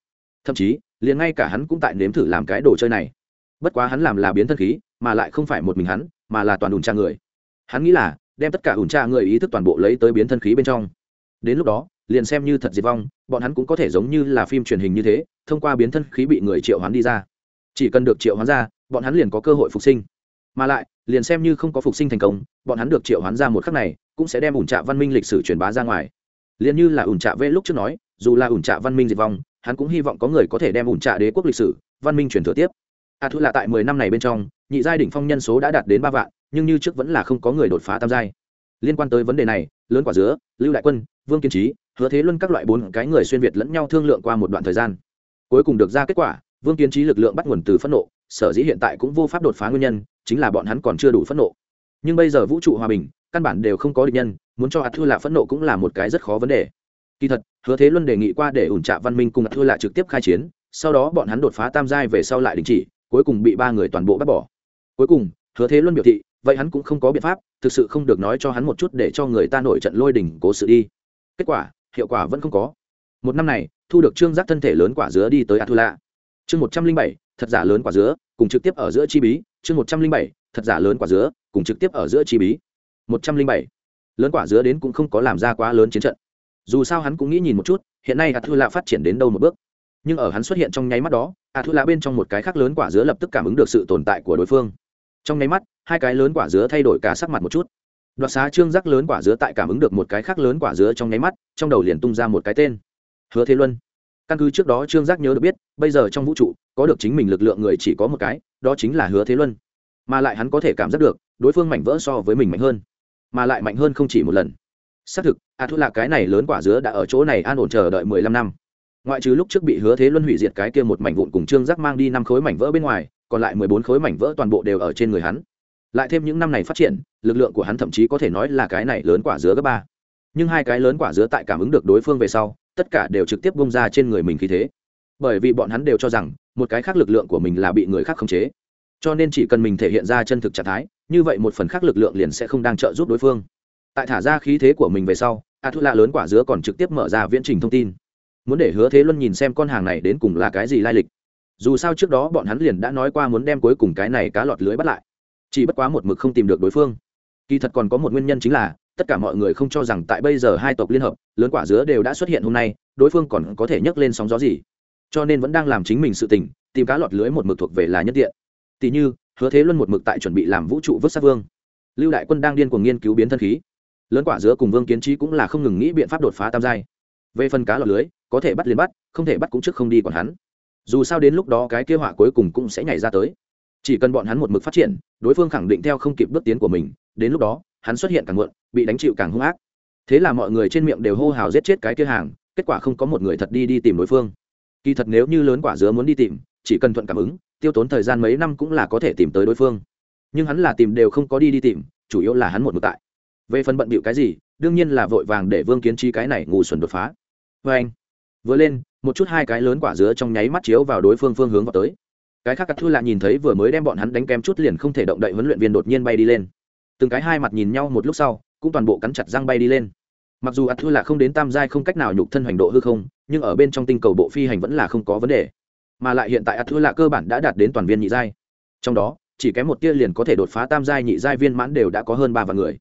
Thậm chí, liền ngay cả hắn cũng tại nếm thử làm cái đồ chơi này. Bất quá hắn làm là biến thân khí, mà lại không phải một mình hắn, mà là toàn ủn trà người. Hắn nghĩ là, đem tất cả ủn trà người ý thức toàn bộ lấy tới biến thân khí bên trong đến lúc đó, liền xem như thật diệt vong, bọn hắn cũng có thể giống như là phim truyền hình như thế, thông qua biến thân khí bị người triệu hoán đi ra. Chỉ cần được triệu hoán ra, bọn hắn liền có cơ hội phục sinh. Mà lại, liền xem như không có phục sinh thành công, bọn hắn được triệu hoán ra một khắc này, cũng sẽ đem ủn trạ văn minh lịch sử truyền bá ra ngoài. Liền như là ủn trạ vê lúc trước nói, dù là ủn trạ văn minh diệt vong, hắn cũng hy vọng có người có thể đem ủn trạ đế quốc lịch sử, văn minh truyền thừa tiếp. A thứ là tại mười năm này bên trong, nhị giai đỉnh phong nhân số đã đạt đến ba vạn, nhưng như trước vẫn là không có người đột phá tam giai liên quan tới vấn đề này, lớn quả dứa, lưu đại quân, vương kiên trí hứa thế luân các loại bốn cái người xuyên việt lẫn nhau thương lượng qua một đoạn thời gian. Cuối cùng được ra kết quả, vương kiên trí lực lượng bắt nguồn từ phẫn nộ, sở dĩ hiện tại cũng vô pháp đột phá nguyên nhân, chính là bọn hắn còn chưa đủ phẫn nộ. Nhưng bây giờ vũ trụ hòa bình, căn bản đều không có địch nhân, muốn cho ạt thua lạ phẫn nộ cũng là một cái rất khó vấn đề. Kỳ thật, hứa thế luân đề nghị qua để ủn trạ văn minh cùng ạt thua lạ trực tiếp khai chiến, sau đó bọn hắn đột phá tam giai về sau lại đình chỉ, cuối cùng bị ba người toàn bộ bắt bỏ. Cuối cùng, hứa thế luân biểu thị vậy hắn cũng không có biện pháp, thực sự không được nói cho hắn một chút để cho người ta nổi trận lôi đỉnh cố sự đi. Kết quả, hiệu quả vẫn không có. Một năm này, thu được trương giác thân thể lớn quả dứa đi tới atula. Chương một trăm linh bảy, thật giả lớn quả dứa, cùng trực tiếp ở giữa chi bí. Chương một trăm linh bảy, thật giả lớn quả dứa, cùng trực tiếp ở giữa chi bí. Một trăm linh bảy, lớn quả dứa đến cũng không có làm ra quá lớn chiến trận. Dù sao hắn cũng nghĩ nhìn một chút, hiện nay atula phát triển đến đâu một bước. Nhưng ở hắn xuất hiện trong nháy mắt đó, atula bên trong một cái khác lớn quả dứa lập tức cảm ứng được sự tồn tại của đối phương. Trong nháy mắt hai cái lớn quả dứa thay đổi cả sắc mặt một chút. Đoạt xá trương giác lớn quả dứa tại cảm ứng được một cái khác lớn quả dứa trong nháy mắt, trong đầu liền tung ra một cái tên. Hứa thế luân. Căn cứ trước đó trương giác nhớ được biết, bây giờ trong vũ trụ, có được chính mình lực lượng người chỉ có một cái, đó chính là hứa thế luân. Mà lại hắn có thể cảm giác được, đối phương mảnh vỡ so với mình mạnh hơn. Mà lại mạnh hơn không chỉ một lần. Xác thực, a thu là cái này lớn quả dứa đã ở chỗ này an ổn chờ đợi mười lăm năm. Ngoại trừ lúc trước bị hứa thế luân hủy diệt cái kia một mảnh vụn cùng trương giác mang đi năm khối mảnh vỡ bên ngoài, còn lại mười bốn khối mảnh vỡ toàn bộ đều ở trên người hắn lại thêm những năm này phát triển, lực lượng của hắn thậm chí có thể nói là cái này lớn quả dứa gấp ba. Nhưng hai cái lớn quả dứa tại cảm ứng được đối phương về sau, tất cả đều trực tiếp bông ra trên người mình khí thế. Bởi vì bọn hắn đều cho rằng, một cái khác lực lượng của mình là bị người khác khống chế. Cho nên chỉ cần mình thể hiện ra chân thực trạng thái, như vậy một phần khác lực lượng liền sẽ không đang trợ giúp đối phương. Tại thả ra khí thế của mình về sau a thu lạ lớn quả dứa còn trực tiếp mở ra viễn trình thông tin. Muốn để hứa thế luân nhìn xem con hàng này đến cùng là cái gì lai lịch. Dù sao trước đó bọn hắn liền đã nói qua muốn đem cuối cùng cái này cá lọt lưới bắt lại chỉ bất quá một mực không tìm được đối phương. Kỳ thật còn có một nguyên nhân chính là, tất cả mọi người không cho rằng tại bây giờ hai tộc liên hợp, lớn quả dứa đều đã xuất hiện hôm nay, đối phương còn có thể nhấc lên sóng gió gì. Cho nên vẫn đang làm chính mình sự tình, tìm cá lọt lưới một mực thuộc về là nhất tiện. Tỷ như, hứa thế luân một mực tại chuẩn bị làm vũ trụ vứt sát vương. Lưu đại quân đang điên cuồng nghiên cứu biến thân khí. Lớn quả dứa cùng vương kiến trí cũng là không ngừng nghĩ biện pháp đột phá tam giai. Về phần cá lọt lưới, có thể bắt liền bắt, không thể bắt cũng trước không đi còn hắn. Dù sao đến lúc đó cái kế họa cuối cùng cũng sẽ nhảy ra tới chỉ cần bọn hắn một mực phát triển, đối phương khẳng định theo không kịp bước tiến của mình, đến lúc đó, hắn xuất hiện càng muộn, bị đánh chịu càng hung ác. Thế là mọi người trên miệng đều hô hào giết chết cái kia hàng, kết quả không có một người thật đi đi tìm đối phương. Kỳ thật nếu như lớn quả dứa muốn đi tìm, chỉ cần thuận cảm ứng, tiêu tốn thời gian mấy năm cũng là có thể tìm tới đối phương. Nhưng hắn là tìm đều không có đi đi tìm, chủ yếu là hắn một mực tại. Về phần bận bịu cái gì, đương nhiên là vội vàng để vương kiến trí cái này ngủ xuẩn đột phá. Vê anh vừa lên, một chút hai cái lớn quả dứa trong nháy mắt chiếu vào đối phương phương hướng vào tới cái khác cắt thư lạ nhìn thấy vừa mới đem bọn hắn đánh kem chút liền không thể động đậy huấn luyện viên đột nhiên bay đi lên. Từng cái hai mặt nhìn nhau một lúc sau, cũng toàn bộ cắn chặt răng bay đi lên. Mặc dù ắt thư là không đến tam giai không cách nào nhục thân hành độ hư không, nhưng ở bên trong tinh cầu bộ phi hành vẫn là không có vấn đề. Mà lại hiện tại ắt thư là cơ bản đã đạt đến toàn viên nhị giai. Trong đó, chỉ kém một tia liền có thể đột phá tam giai nhị giai viên mãn đều đã có hơn ba vạn người.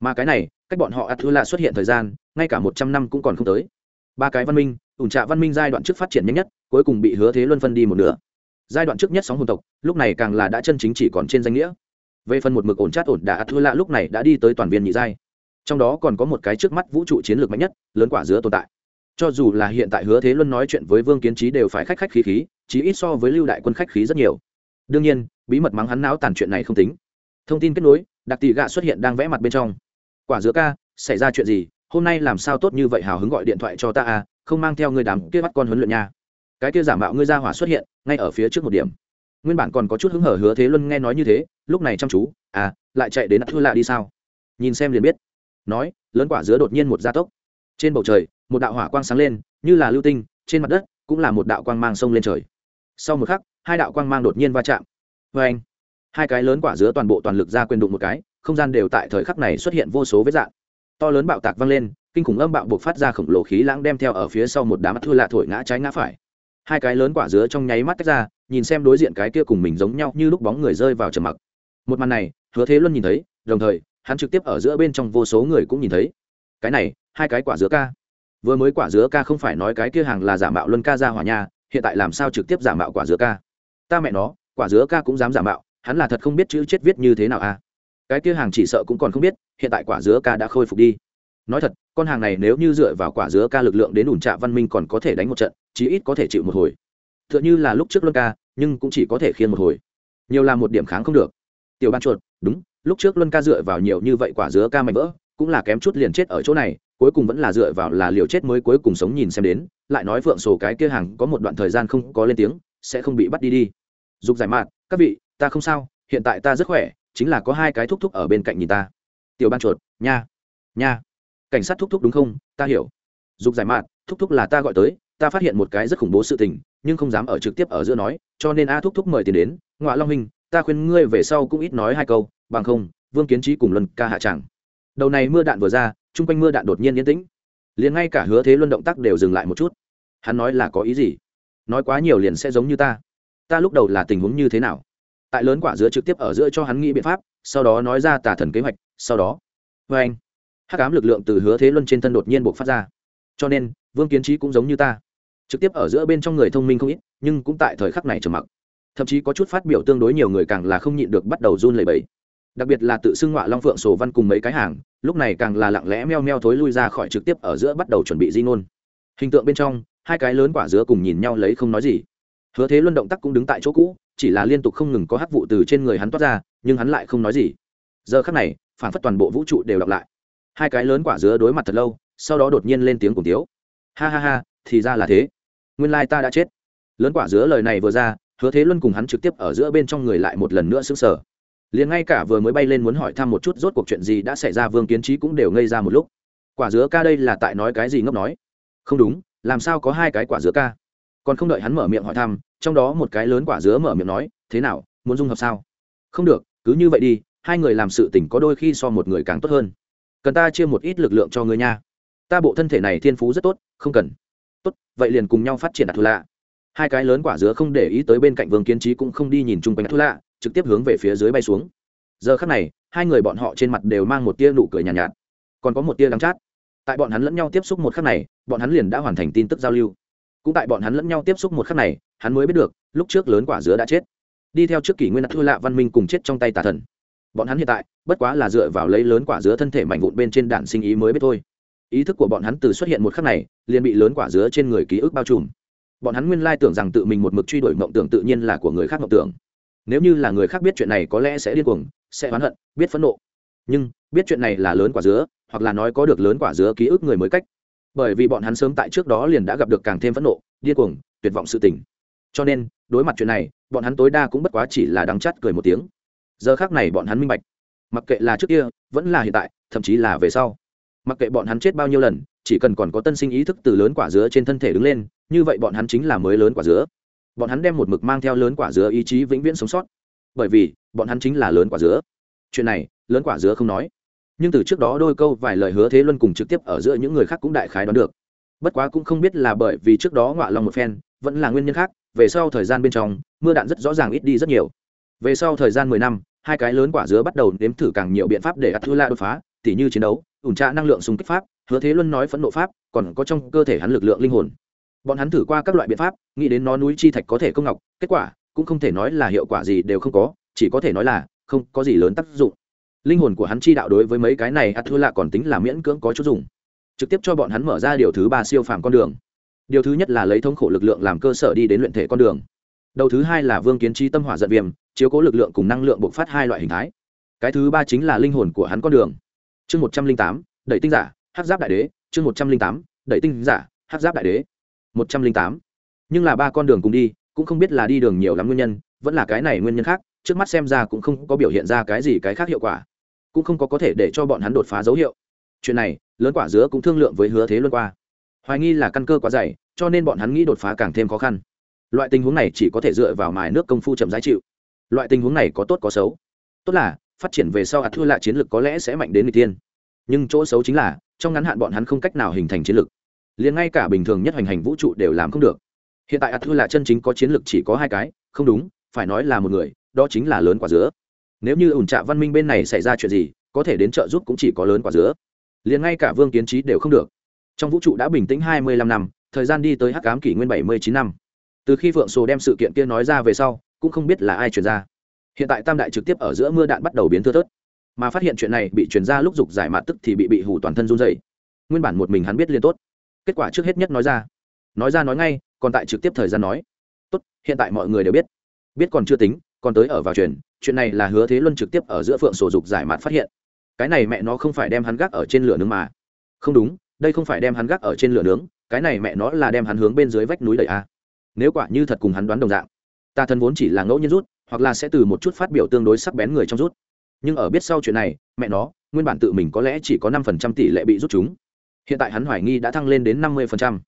Mà cái này, cách bọn họ ắt thư là xuất hiện thời gian, ngay cả một trăm năm cũng còn không tới. Ba cái văn minh, ủn trạ văn minh giai đoạn trước phát triển nhanh nhất, cuối cùng bị hứa thế luân phân đi một nửa giai đoạn trước nhất sóng hồn tộc, lúc này càng là đã chân chính chỉ còn trên danh nghĩa. Về phần một mực ổn chát ổn đã thua lạ lúc này đã đi tới toàn viên nhị giai. Trong đó còn có một cái trước mắt vũ trụ chiến lược mạnh nhất, lớn quả dứa tồn tại. Cho dù là hiện tại hứa thế luân nói chuyện với vương kiến trí đều phải khách khách khí khí, chí ít so với lưu đại quân khách khí rất nhiều. Đương nhiên, bí mật mắng hắn não tàn chuyện này không tính. Thông tin kết nối, đặc tỷ gạ xuất hiện đang vẽ mặt bên trong. Quả dứa ca, xảy ra chuyện gì? Hôm nay làm sao tốt như vậy hào hứng gọi điện thoại cho ta à? Không mang theo người đám kia bắt con huấn luyện nha. Cái kia giả mạo ngươi ra hỏa xuất hiện ngay ở phía trước một điểm. Nguyên bản còn có chút hứng hở hứa thế luân nghe nói như thế, lúc này chăm chú à lại chạy đến thua lạ đi sao? Nhìn xem liền biết. Nói, lớn quả dứa đột nhiên một gia tốc. Trên bầu trời, một đạo hỏa quang sáng lên, như là lưu tinh, trên mặt đất cũng là một đạo quang mang sông lên trời. Sau một khắc, hai đạo quang mang đột nhiên va chạm. Vê anh, hai cái lớn quả dứa toàn bộ toàn lực ra quyền đụng một cái, không gian đều tại thời khắc này xuất hiện vô số vết dạng. To lớn bạo tạc vang lên, kinh khủng âm bạo buộc phát ra khổng lồ khí lãng đem theo ở phía sau một đám thua lạ thổi ngã trái ngã phải hai cái lớn quả dứa trong nháy mắt tách ra, nhìn xem đối diện cái kia cùng mình giống nhau như lúc bóng người rơi vào trầm mặc. Một màn này, hứa thế luân nhìn thấy, đồng thời, hắn trực tiếp ở giữa bên trong vô số người cũng nhìn thấy. Cái này, hai cái quả dứa ca. Vừa mới quả dứa ca không phải nói cái kia hàng là giả mạo luân ca ra hỏa nha, hiện tại làm sao trực tiếp giả mạo quả dứa ca? Ta mẹ nó, quả dứa ca cũng dám giả mạo, hắn là thật không biết chữ chết viết như thế nào à? Cái kia hàng chỉ sợ cũng còn không biết, hiện tại quả dứa ca đã khôi phục đi. Nói thật, con hàng này nếu như dựa vào quả dứa ca lực lượng đến ủn trạ văn minh còn có thể đánh một trận chí ít có thể chịu một hồi. T h ư ợ n h ư là lúc trước luân ca, nhưng cũng chỉ có thể khiên một hồi. Nhiều là một điểm kháng không được. Tiểu ban chuột, đúng, lúc trước luân ca dựa vào nhiều như vậy quả dứa ca mạnh vỡ, cũng là kém chút liền chết ở chỗ này, cuối cùng vẫn là dựa vào là liều chết mới cuối cùng sống nhìn xem đến, lại nói phượng sổ cái kia hàng có một đoạn thời gian không có lên tiếng, sẽ không bị bắt đi đi. Dục giải mạn các vị, ta không sao, hiện tại ta rất khỏe, chính là có hai cái thúc thúc ở bên cạnh nhìn ta. Tiểu ban chuột, nha nha. Cảnh sát thúc thúc đúng không? Ta hiểu. Dục giải mạn thúc thúc là ta gọi tới ta phát hiện một cái rất khủng bố sự tình, nhưng không dám ở trực tiếp ở giữa nói, cho nên a thúc thúc mời tiền đến. Ngoại long minh ta khuyên ngươi về sau cũng ít nói hai câu, bằng không, vương kiến trí cùng luân ca hạ tràng đầu này mưa đạn vừa ra, chung quanh mưa đạn đột nhiên yên tĩnh. Liền ngay cả hứa thế luân động tác đều dừng lại một chút. Hắn nói là có ý gì? Nói quá nhiều liền sẽ giống như ta. Ta lúc đầu là tình huống như thế nào? Tại lớn quả giữa trực tiếp ở giữa cho hắn nghĩ biện pháp, sau đó nói ra tà thần kế hoạch, sau đó. Vê anh. Hắc ám lực lượng từ hứa thế luân trên thân đột nhiên buộc phát ra. Cho nên, vương kiến trí cũng giống như ta trực tiếp ở giữa bên trong người thông minh không ít, nhưng cũng tại thời khắc này trầm mặc. Thậm chí có chút phát biểu tương đối nhiều người càng là không nhịn được bắt đầu run lẩy bẩy. Đặc biệt là tự xưng họa long phượng sổ văn cùng mấy cái hàng, lúc này càng là lặng lẽ meo meo thối lui ra khỏi trực tiếp ở giữa bắt đầu chuẩn bị di ngôn. Hình tượng bên trong, hai cái lớn quả dứa cùng nhìn nhau lấy không nói gì. Hứa thế luân động tác cũng đứng tại chỗ cũ, chỉ là liên tục không ngừng có hắc vụ từ trên người hắn toát ra, nhưng hắn lại không nói gì. Giờ khắc này, phản phất toàn bộ vũ trụ đều đọc lại. Hai cái lớn quả dứa đối mặt thật lâu, sau đó đột nhiên lên tiếng cùng tiếu. Ha ha ha, thì ra là thế nguyên lai ta đã chết. Lớn quả dứa lời này vừa ra, hứa thế luân cùng hắn trực tiếp ở giữa bên trong người lại một lần nữa xứng sở liền ngay cả vừa mới bay lên muốn hỏi thăm một chút rốt cuộc chuyện gì đã xảy ra, vương kiến trí cũng đều ngây ra một lúc. Quả dứa ca đây là tại nói cái gì ngốc nói? Không đúng, làm sao có hai cái quả dứa ca? Còn không đợi hắn mở miệng hỏi thăm, trong đó một cái lớn quả dứa mở miệng nói, thế nào, muốn dung hợp sao? Không được, cứ như vậy đi, hai người làm sự tình có đôi khi so một người càng tốt hơn. Cần ta chia một ít lực lượng cho ngươi nha. Ta bộ thân thể này thiên phú rất tốt, không cần tốt vậy liền cùng nhau phát triển đạt thu lạ hai cái lớn quả dứa không để ý tới bên cạnh vương kiến trí cũng không đi nhìn chung quanh thù lạ trực tiếp hướng về phía dưới bay xuống. Giờ khắc này hai người bọn họ trên mặt đều mang một tia nụ cười nhàn nhạt, nhạt. Còn có một tia đắng chát. Tại bọn hắn lẫn nhau tiếp xúc một khắc này bọn hắn liền đã hoàn thành tin tức giao lưu. Cũng tại bọn hắn lẫn nhau tiếp xúc một khắc này hắn mới biết được lúc trước lớn quả dứa đã chết. Đi theo trước kỷ nguyên đặt thư lạ văn minh cùng chết trong tay tà thần. Bọn hắn hiện tại bất quá là dựa vào lấy lớn quả dứa thân thể mảnh vụn bên trên đạn sinh ý mới biết thôi ý thức của bọn hắn từ xuất hiện một khắc này, liền bị lớn quả dứa trên người ký ức bao trùm. Bọn hắn nguyên lai tưởng rằng tự mình một mực truy đuổi mộng tưởng tự nhiên là của người khác mộng tưởng. Nếu như là người khác biết chuyện này có lẽ sẽ điên cuồng, sẽ oán hận, biết phẫn nộ. Nhưng, biết chuyện này là lớn quả dứa, hoặc là nói có được lớn quả dứa ký ức người mới cách. Bởi vì bọn hắn sớm tại trước đó liền đã gặp được càng thêm phẫn nộ, điên cuồng, tuyệt vọng sự tình. Cho nên, đối mặt chuyện này, bọn hắn tối đa cũng bất quá chỉ là đắng chắt cười một tiếng. Giờ khác này bọn hắn minh bạch. Mặc kệ là trước kia, vẫn là hiện tại, thậm chí là về sau mặc kệ bọn hắn chết bao nhiêu lần, chỉ cần còn có tân sinh ý thức từ lớn quả dứa trên thân thể đứng lên, như vậy bọn hắn chính là mới lớn quả dứa. Bọn hắn đem một mực mang theo lớn quả dứa ý chí vĩnh viễn sống sót. Bởi vì, bọn hắn chính là lớn quả dứa. Chuyện này, lớn quả dứa không nói. Nhưng từ trước đó đôi câu vài lời hứa thế luân cùng trực tiếp ở giữa những người khác cũng đại khái đoán được. Bất quá cũng không biết là bởi vì trước đó ngọa lòng một phen, vẫn là nguyên nhân khác, về sau thời gian bên trong, mưa đạn rất rõ ràng ít đi rất nhiều. Về sau thời gian mười năm, hai cái lớn quả dứa bắt đầu nếm thử càng nhiều biện pháp để ắt thư la đột phá, tỉ như chiến đấu ủn trạ năng lượng súng kích pháp, hứa thế luân nói phẫn nộ pháp, còn có trong cơ thể hắn lực lượng linh hồn. Bọn hắn thử qua các loại biện pháp, nghĩ đến nó núi chi thạch có thể công ngọc, kết quả cũng không thể nói là hiệu quả gì đều không có, chỉ có thể nói là không có gì lớn tác dụng. Linh hồn của hắn chi đạo đối với mấy cái này ắt thua lạ còn tính là miễn cưỡng có chút dùng. Trực tiếp cho bọn hắn mở ra điều thứ ba siêu phàm con đường. Điều thứ nhất là lấy thống khổ lực lượng làm cơ sở đi đến luyện thể con đường. Đầu thứ hai là vương kiến trí tâm hỏa giận viêm, chiếu cố lực lượng cùng năng lượng bộc phát hai loại hình thái. Cái thứ ba chính là linh hồn của hắn con đường chương một trăm linh tám, đẩy tinh giả, hát giáp đại đế. Chương một trăm linh tám, đẩy tinh giả, hát giáp đại đế. một trăm linh tám. Nhưng là ba con đường cùng đi, cũng không biết là đi đường nhiều lắm nguyên nhân, vẫn là cái này nguyên nhân khác, trước mắt xem ra cũng không có biểu hiện ra cái gì cái khác hiệu quả. Cũng không có có thể để cho bọn hắn đột phá dấu hiệu. Chuyện này, lớn quả dứa cũng thương lượng với hứa thế luân qua. Hoài nghi là căn cơ quá dày, cho nên bọn hắn nghĩ đột phá càng thêm khó khăn. Loại tình huống này chỉ có thể dựa vào mài nước công phu chậm giá chịu. Loại tình huống này có tốt có xấu. Tốt là phát triển về sau ạt thua lại chiến lược có lẽ sẽ mạnh đến người tiên. Nhưng chỗ xấu chính là, trong ngắn hạn bọn hắn không cách nào hình thành chiến lược liền ngay cả bình thường nhất hành hành vũ trụ đều làm không được. Hiện tại ạt thua lại chân chính có chiến lược chỉ có hai cái, không đúng, phải nói là một người, đó chính là lớn quả dứa. Nếu như ủn trạ văn minh bên này xảy ra chuyện gì, có thể đến trợ giúp cũng chỉ có lớn quả dứa. Liền ngay cả vương kiến trí đều không được. Trong vũ trụ đã bình tĩnh hai mươi lăm năm, thời gian đi tới hắc cám kỷ nguyên bảy mươi chín năm. Từ khi phượng sồ đem sự kiện kia nói ra về sau, cũng không biết là ai truyền ra hiện tại tam đại trực tiếp ở giữa mưa đạn bắt đầu biến thưa thớt. Mà phát hiện chuyện này bị truyền ra lúc dục giải mạt tức thì bị bị hủ toàn thân run dày nguyên bản một mình hắn biết liên tốt. Kết quả trước hết nhất nói ra. Nói ra nói ngay, còn tại trực tiếp thời gian nói. Tốt, hiện tại mọi người đều biết. Biết còn chưa tính, còn tới ở vào truyền chuyện này là hứa thế luân trực tiếp ở giữa phượng sổ dục giải mạt phát hiện. Cái này mẹ nó không phải đem hắn gác ở trên lửa nướng mà. Không đúng, đây không phải đem hắn gác ở trên lửa nướng, cái này mẹ nó là đem hắn hướng bên dưới vách núi đẩy a. Nếu quả như thật cùng hắn đoán đồng dạng, ta thân vốn chỉ là ngẫu nhiên rút hoặc là sẽ từ một chút phát biểu tương đối sắc bén người trong rút. Nhưng ở biết sau chuyện này, mẹ nó, nguyên bản tự mình có lẽ chỉ có năm phần trăm tỷ lệ bị rút chúng. Hiện tại hắn hoài nghi đã thăng lên đến năm mươi phần trăm.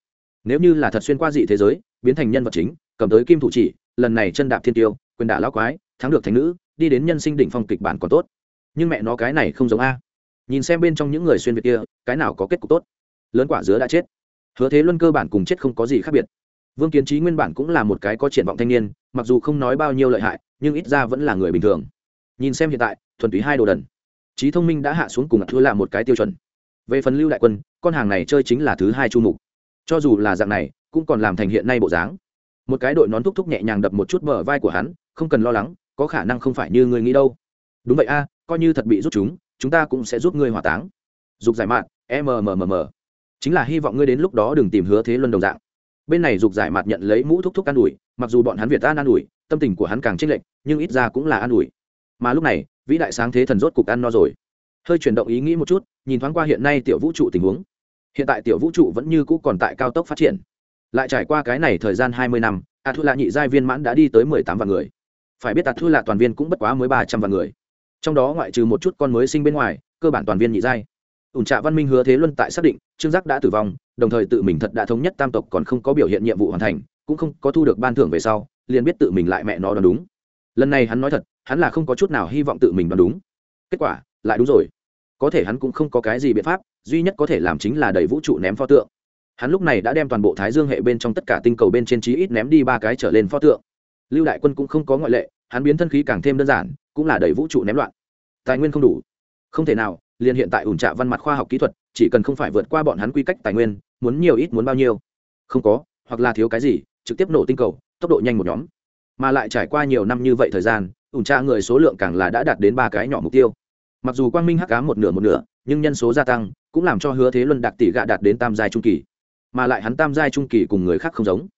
Nếu như là thật xuyên qua dị thế giới, biến thành nhân vật chính, cầm tới kim thủ chỉ, lần này chân đạp thiên tiêu, quyền đả lão quái, thắng được thành nữ, đi đến nhân sinh đỉnh phong kịch bản còn tốt. Nhưng mẹ nó cái này không giống a. Nhìn xem bên trong những người xuyên việt kia, cái nào có kết cục tốt? Lớn quả dứa đã chết. Hứa thế luân cơ bản cùng chết không có gì khác biệt. Vương kiến trí nguyên bản cũng là một cái có triển vọng thanh niên, mặc dù không nói bao nhiêu lợi hại nhưng ít ra vẫn là người bình thường. Nhìn xem hiện tại, thuần túy hai đồ đần. Trí thông minh đã hạ xuống cùng thua là một cái tiêu chuẩn. Về phần lưu đại quân, con hàng này chơi chính là thứ hai chu mục. Cho dù là dạng này, cũng còn làm thành hiện nay bộ dáng. Một cái đội nón thúc thúc nhẹ nhàng đập một chút bờ vai của hắn, không cần lo lắng, có khả năng không phải như người nghĩ đâu. Đúng vậy a, coi như thật bị rút chúng chúng ta cũng sẽ giúp ngươi hỏa táng. Dục giải mạn mmmm chính là hy vọng ngươi đến lúc đó đừng tìm hứa thế luân đồng dạng bên này dục giải mặt nhận lấy mũ thúc thúc an ủi, mặc dù bọn hắn việt an an ủi, tâm tình của hắn càng chênh lệch, nhưng ít ra cũng là an ủi. Mà lúc này, vĩ đại sáng thế thần rốt cục ăn no rồi. Hơi chuyển động ý nghĩ một chút, nhìn thoáng qua hiện nay tiểu vũ trụ tình huống. Hiện tại tiểu vũ trụ vẫn như cũ còn tại cao tốc phát triển. Lại trải qua cái này thời gian hai mươi năm a thu lạ nhị giai viên mãn đã đi tới mười tám vạn người. Phải biết a thu lạ toàn viên cũng bất quá mới ba trăm vạn người. Trong đó ngoại trừ một chút con mới sinh bên ngoài, cơ bản toàn viên nhị giai ủn trạ văn minh hứa thế luân tại xác định, trương giác đã tử vong, đồng thời tự mình thật đã thống nhất tam tộc còn không có biểu hiện nhiệm vụ hoàn thành, cũng không có thu được ban thưởng về sau, liền biết tự mình lại mẹ nó đoán đúng. Lần này hắn nói thật, hắn là không có chút nào hy vọng tự mình đoán đúng. Kết quả, lại đúng rồi. Có thể hắn cũng không có cái gì biện pháp, duy nhất có thể làm chính là đẩy vũ trụ ném pho tượng. Hắn lúc này đã đem toàn bộ thái dương hệ bên trong tất cả tinh cầu bên trên trí ít ném đi ba cái trở lên pho tượng. Lưu đại quân cũng không có ngoại lệ, hắn biến thân khí càng thêm đơn giản, cũng là đẩy vũ trụ ném loạn. Tài nguyên không đủ. Không thể nào liền hiện tại ủn trạ văn mặt khoa học kỹ thuật, chỉ cần không phải vượt qua bọn hắn quy cách tài nguyên, muốn nhiều ít muốn bao nhiêu. Không có, hoặc là thiếu cái gì, trực tiếp nổ tinh cầu, tốc độ nhanh một nhóm. Mà lại trải qua nhiều năm như vậy thời gian, ủn tra người số lượng càng là đã đạt đến ba cái nhỏ mục tiêu. Mặc dù quang minh hắc cá một nửa một nửa, nhưng nhân số gia tăng, cũng làm cho hứa thế luân đạt tỷ gạ đạt đến tam giai trung kỳ. Mà lại hắn tam giai trung kỳ cùng người khác không giống.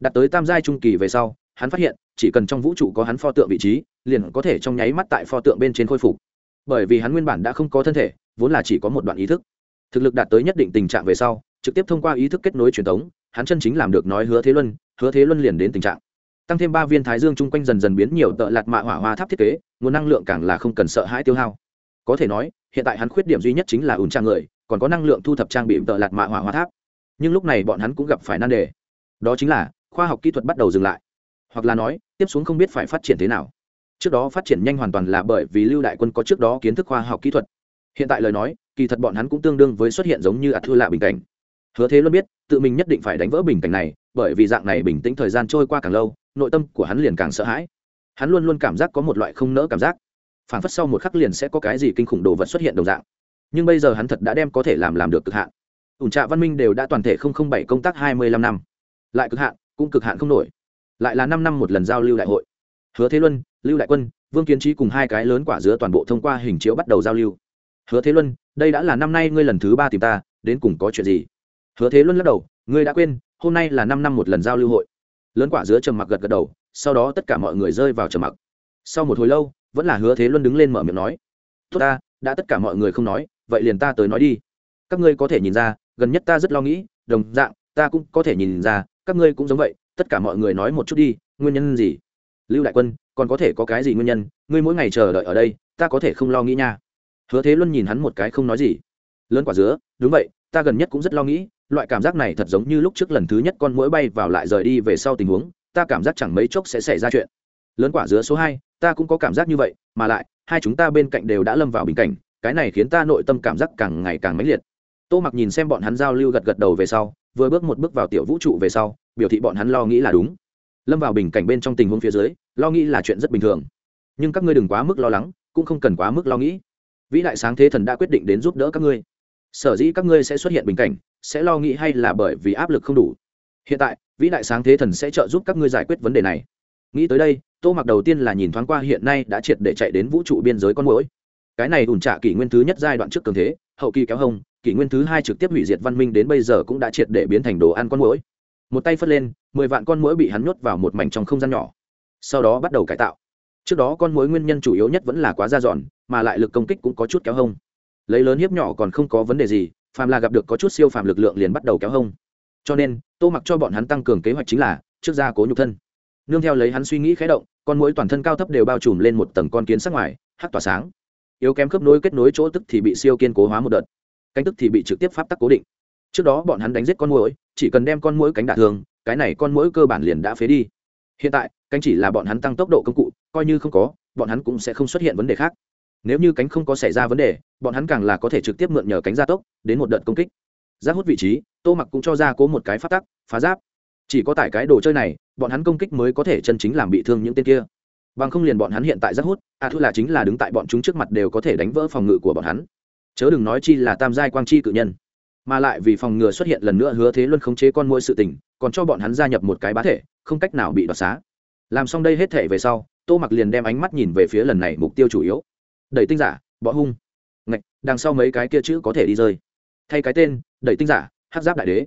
Đạt tới tam giai trung kỳ về sau, hắn phát hiện, chỉ cần trong vũ trụ có hắn pho tượng vị trí, liền có thể trong nháy mắt tại pho tượng bên trên khôi phục bởi vì hắn nguyên bản đã không có thân thể, vốn là chỉ có một đoạn ý thức. Thực lực đạt tới nhất định tình trạng về sau, trực tiếp thông qua ý thức kết nối truyền thống, hắn chân chính làm được nói hứa thế luân, hứa thế luân liền đến tình trạng. Tăng thêm ba viên thái dương chung quanh dần dần biến nhiều tợ lạt mạ hỏa hoa tháp thiết kế, nguồn năng lượng càng là không cần sợ hãi tiêu hao. Có thể nói, hiện tại hắn khuyết điểm duy nhất chính là ủn trang người, còn có năng lượng thu thập trang bị tợ lạt mạ hỏa hoa tháp. Nhưng lúc này bọn hắn cũng gặp phải nan đề. Đó chính là, khoa học kỹ thuật bắt đầu dừng lại. Hoặc là nói, tiếp xuống không biết phải phát triển thế nào trước đó phát triển nhanh hoàn toàn là bởi vì lưu đại quân có trước đó kiến thức khoa học kỹ thuật. Hiện tại lời nói, kỳ thật bọn hắn cũng tương đương với xuất hiện giống như ạt thư lạ bình cảnh. Hứa thế luôn biết, tự mình nhất định phải đánh vỡ bình cảnh này, bởi vì dạng này bình tĩnh thời gian trôi qua càng lâu, nội tâm của hắn liền càng sợ hãi. Hắn luôn luôn cảm giác có một loại không nỡ cảm giác. Phản phất sau một khắc liền sẽ có cái gì kinh khủng đồ vật xuất hiện đồng dạng. Nhưng bây giờ hắn thật đã đem có thể làm làm được cực hạn. Ủn trạ văn minh đều đã toàn thể không không bảy công tác hai mươi lăm năm. Lại cực hạn, cũng cực hạn không nổi. Lại là năm năm một lần giao lưu đại hội hứa thế luân, lưu đại quân, vương kiến trí cùng hai cái lớn quả dứa toàn bộ thông qua hình chiếu bắt đầu giao lưu. Hứa thế luân, đây đã là năm nay ngươi lần thứ ba tìm ta, đến cùng có chuyện gì? Hứa thế luân lắc đầu, ngươi đã quên, hôm nay là năm năm một lần giao lưu hội. Lớn quả dứa trầm mặc gật gật đầu, sau đó tất cả mọi người rơi vào trầm mặc. Sau một hồi lâu, vẫn là hứa thế luân đứng lên mở miệng nói, tốt ta, đã tất cả mọi người không nói, vậy liền ta tới nói đi. Các ngươi có thể nhìn ra, gần nhất ta rất lo nghĩ, đồng dạng, ta cũng có thể nhìn ra, các ngươi cũng giống vậy, tất cả mọi người nói một chút đi, nguyên nhân gì? Lưu đại quân, còn có thể có cái gì nguyên nhân? Ngươi mỗi ngày chờ đợi ở đây, ta có thể không lo nghĩ nha. Hứa thế luân nhìn hắn một cái không nói gì. Lớn quả dứa, đúng vậy, ta gần nhất cũng rất lo nghĩ, loại cảm giác này thật giống như lúc trước lần thứ nhất con mũi bay vào lại rời đi về sau tình huống, ta cảm giác chẳng mấy chốc sẽ xảy ra chuyện. Lớn quả dứa số hai, ta cũng có cảm giác như vậy, mà lại, hai chúng ta bên cạnh đều đã lâm vào bình cảnh, cái này khiến ta nội tâm cảm giác càng ngày càng mãnh liệt. Tô mặc nhìn xem bọn hắn giao lưu gật gật đầu về sau, vừa bước một bước vào tiểu vũ trụ về sau, biểu thị bọn hắn lo nghĩ là đúng lâm vào bình cảnh bên trong tình huống phía dưới, lo nghĩ là chuyện rất bình thường. Nhưng các ngươi đừng quá mức lo lắng, cũng không cần quá mức lo nghĩ. Vĩ đại sáng thế thần đã quyết định đến giúp đỡ các ngươi. Sở dĩ các ngươi sẽ xuất hiện bình cảnh, sẽ lo nghĩ hay là bởi vì áp lực không đủ? Hiện tại, vĩ đại sáng thế thần sẽ trợ giúp các ngươi giải quyết vấn đề này. Nghĩ tới đây, tô mặc đầu tiên là nhìn thoáng qua hiện nay đã triệt để chạy đến vũ trụ biên giới con mũi cái này ủn trả kỷ nguyên thứ nhất giai đoạn trước cường thế, hậu kỳ kéo hông kỷ nguyên thứ hai trực tiếp hủy diệt văn minh đến bây giờ cũng đã triệt để biến thành đồ ăn con mũi một tay phất lên, mười vạn con mũi bị hắn nhốt vào một mảnh trong không gian nhỏ. Sau đó bắt đầu cải tạo. Trước đó con mũi nguyên nhân chủ yếu nhất vẫn là quá da dọn, mà lại lực công kích cũng có chút kéo hông. Lấy lớn hiếp nhỏ còn không có vấn đề gì, phàm là gặp được có chút siêu phàm lực lượng liền bắt đầu kéo hông. Cho nên, tô mặc cho bọn hắn tăng cường kế hoạch chính là, trước ra cố nhục thân. Nương theo lấy hắn suy nghĩ khé động, con mũi toàn thân cao thấp đều bao trùm lên một tầng con kiến sắc ngoài hát tỏa sáng. Yếu kém khớp nối kết nối chỗ tức thì bị siêu kiên cố hóa một đợt. Cánh tức thì bị trực tiếp pháp tắc cố định trước đó bọn hắn đánh giết con mũi chỉ cần đem con mũi cánh đả thường cái này con mũi cơ bản liền đã phế đi. Hiện tại, cánh chỉ là bọn hắn tăng tốc độ công cụ, coi như không có, bọn hắn cũng sẽ không xuất hiện vấn đề khác. Nếu như cánh không có xảy ra vấn đề, bọn hắn càng là có thể trực tiếp mượn nhờ cánh gia tốc, đến một đợt công kích. Giáp hút vị trí, tô mặc cũng cho ra cố một cái phát tắc, phá giáp. Chỉ có tại cái đồ chơi này, bọn hắn công kích mới có thể chân chính làm bị thương những tên kia. Bằng không liền bọn hắn hiện tại giáp hút, a à thu là chính là đứng tại bọn chúng trước mặt đều có thể đánh vỡ phòng ngự của bọn hắn. Chớ đừng nói chi là tam giai quang chi cự nhân mà lại vì phòng ngừa xuất hiện lần nữa hứa thế luân khống chế con môi sự tình, còn cho bọn hắn gia nhập một cái bá thể, không cách nào bị đoạt xá. Làm xong đây hết thể về sau, tô mặc liền đem ánh mắt nhìn về phía lần này mục tiêu chủ yếu. Đẩy tinh giả, bọ hung. Ngạch, đằng sau mấy cái kia chữ có thể đi rơi. Thay cái tên, đẩy tinh giả, hát giáp đại đế.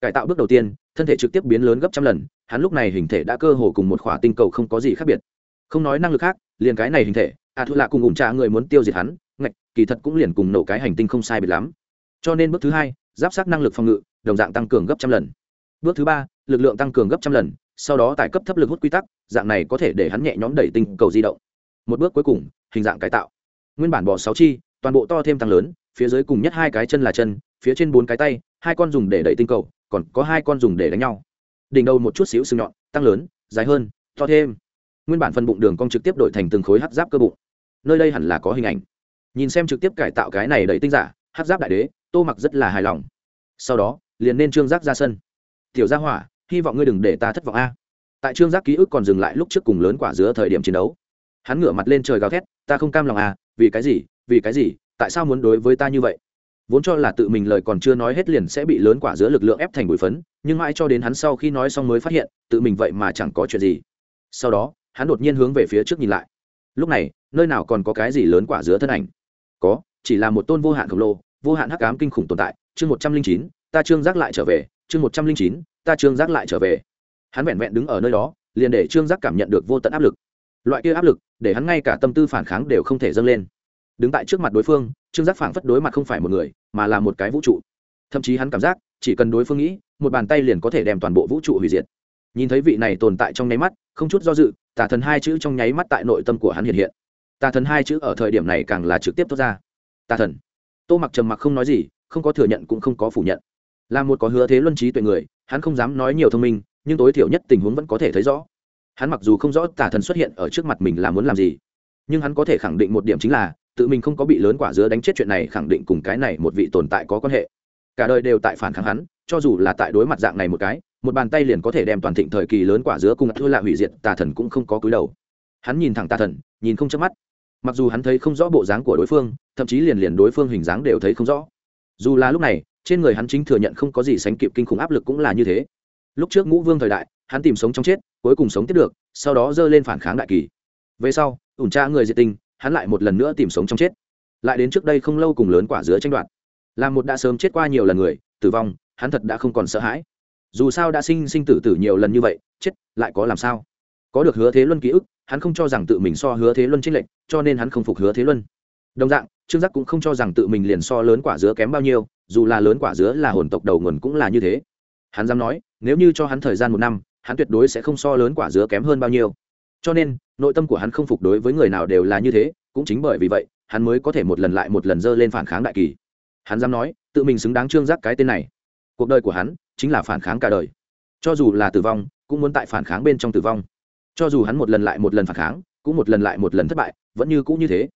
Cải tạo bước đầu tiên, thân thể trực tiếp biến lớn gấp trăm lần, hắn lúc này hình thể đã cơ hồ cùng một khỏa tinh cầu không có gì khác biệt. Không nói năng lực khác, liền cái này hình thể à thu lạ cùng ủng trả người muốn tiêu diệt hắn, ngạch, kỳ thật cũng liền cùng nổ cái hành tinh không sai biệt lắm cho nên bước thứ hai, giáp sát năng lực phòng ngự, đồng dạng tăng cường gấp trăm lần. Bước thứ ba, lực lượng tăng cường gấp trăm lần, sau đó tải cấp thấp lực hút quy tắc, dạng này có thể để hắn nhẹ nhõm đẩy tinh cầu di động. Một bước cuối cùng, hình dạng cải tạo. Nguyên bản bò sáu chi, toàn bộ to thêm tăng lớn, phía dưới cùng nhất hai cái chân là chân, phía trên bốn cái tay, hai con dùng để đẩy tinh cầu, còn có hai con dùng để đánh nhau. Đỉnh đầu một chút xíu sừng nhọn, tăng lớn, dài hơn, to thêm. Nguyên bản phân bụng đường cong trực tiếp đổi thành từng khối hát giáp cơ bụng. Nơi đây hẳn là có hình ảnh. Nhìn xem trực tiếp cải tạo cái này đẩy tinh giả, hát giáp đại đế tô mặc rất là hài lòng. Sau đó, liền nên trương giác ra sân. Tiểu gia hỏa, hy vọng ngươi đừng để ta thất vọng a. Tại trương giác ký ức còn dừng lại lúc trước cùng lớn quả giữa thời điểm chiến đấu. Hắn ngửa mặt lên trời gào thét, ta không cam lòng à vì cái gì, vì cái gì, tại sao muốn đối với ta như vậy? Vốn cho là tự mình lời còn chưa nói hết liền sẽ bị lớn quả giữa lực lượng ép thành bụi phấn, nhưng mãi cho đến hắn sau khi nói xong mới phát hiện, tự mình vậy mà chẳng có chuyện gì. Sau đó, hắn đột nhiên hướng về phía trước nhìn lại. Lúc này, nơi nào còn có cái gì lớn quả giữa thân ảnh? Có, chỉ là một tôn vô hạn khổng lồ vô hạn hắc ám kinh khủng tồn tại, chương một trăm linh chín, ta trương giác lại trở về, chương một trăm linh chín, ta trương giác lại trở về. Hắn vẹn vẹn đứng ở nơi đó, liền để trương giác cảm nhận được vô tận áp lực. Loại kia áp lực, để hắn ngay cả tâm tư phản kháng đều không thể dâng lên. Đứng tại trước mặt đối phương, trương giác phảng phất đối mặt không phải một người, mà là một cái vũ trụ. Thậm chí hắn cảm giác, chỉ cần đối phương nghĩ, một bàn tay liền có thể đem toàn bộ vũ trụ hủy diệt. Nhìn thấy vị này tồn tại trong nháy mắt, không chút do dự, tà thần hai chữ trong nháy mắt tại nội tâm của hắn hiện hiện. Tà thần hai chữ ở thời điểm này càng là trực tiếp thoát ra. Tà thần tô mặc trầm mặc không nói gì, không có thừa nhận cũng không có phủ nhận. Là một có hứa thế luân trí tuệ người, hắn không dám nói nhiều thông minh, nhưng tối thiểu nhất tình huống vẫn có thể thấy rõ. Hắn mặc dù không rõ tà thần xuất hiện ở trước mặt mình là muốn làm gì, nhưng hắn có thể khẳng định một điểm chính là, tự mình không có bị lớn quả dứa đánh chết chuyện này khẳng định cùng cái này một vị tồn tại có quan hệ. Cả đời đều tại phản kháng hắn, cho dù là tại đối mặt dạng này một cái, một bàn tay liền có thể đem toàn thịnh thời kỳ lớn quả dứa cùng thua lạ hủy diệt tà thần cũng không có cúi đầu. Hắn nhìn thẳng tà thần, nhìn không chớp mắt mặc dù hắn thấy không rõ bộ dáng của đối phương, thậm chí liền liền đối phương hình dáng đều thấy không rõ. Dù là lúc này, trên người hắn chính thừa nhận không có gì sánh kịp kinh khủng áp lực cũng là như thế. Lúc trước ngũ vương thời đại, hắn tìm sống trong chết, cuối cùng sống tiếp được, sau đó dơ lên phản kháng đại kỳ. Về sau, ủn tra người diệt tinh hắn lại một lần nữa tìm sống trong chết. Lại đến trước đây không lâu cùng lớn quả giữa tranh đoạt. Là một đã sớm chết qua nhiều lần người, tử vong, hắn thật đã không còn sợ hãi. Dù sao đã sinh sinh tử tử nhiều lần như vậy, chết, lại có làm sao? Có được hứa thế luân ký ức hắn không cho rằng tự mình so hứa thế luân trích lệnh cho nên hắn không phục hứa thế luân. Đồng dạng, trương giác cũng không cho rằng tự mình liền so lớn quả dứa kém bao nhiêu, dù là lớn quả dứa là hồn tộc đầu nguồn cũng là như thế. Hắn dám nói, nếu như cho hắn thời gian một năm, hắn tuyệt đối sẽ không so lớn quả dứa kém hơn bao nhiêu. Cho nên, nội tâm của hắn không phục đối với người nào đều là như thế, cũng chính bởi vì vậy, hắn mới có thể một lần lại một lần dơ lên phản kháng đại kỳ. Hắn dám nói, tự mình xứng đáng trương giác cái tên này. Cuộc đời của hắn chính là phản kháng cả đời. Cho dù là tử vong, cũng muốn tại phản kháng bên trong tử vong cho dù hắn một lần lại một lần phản kháng, cũng một lần lại một lần thất bại, vẫn như cũ như thế.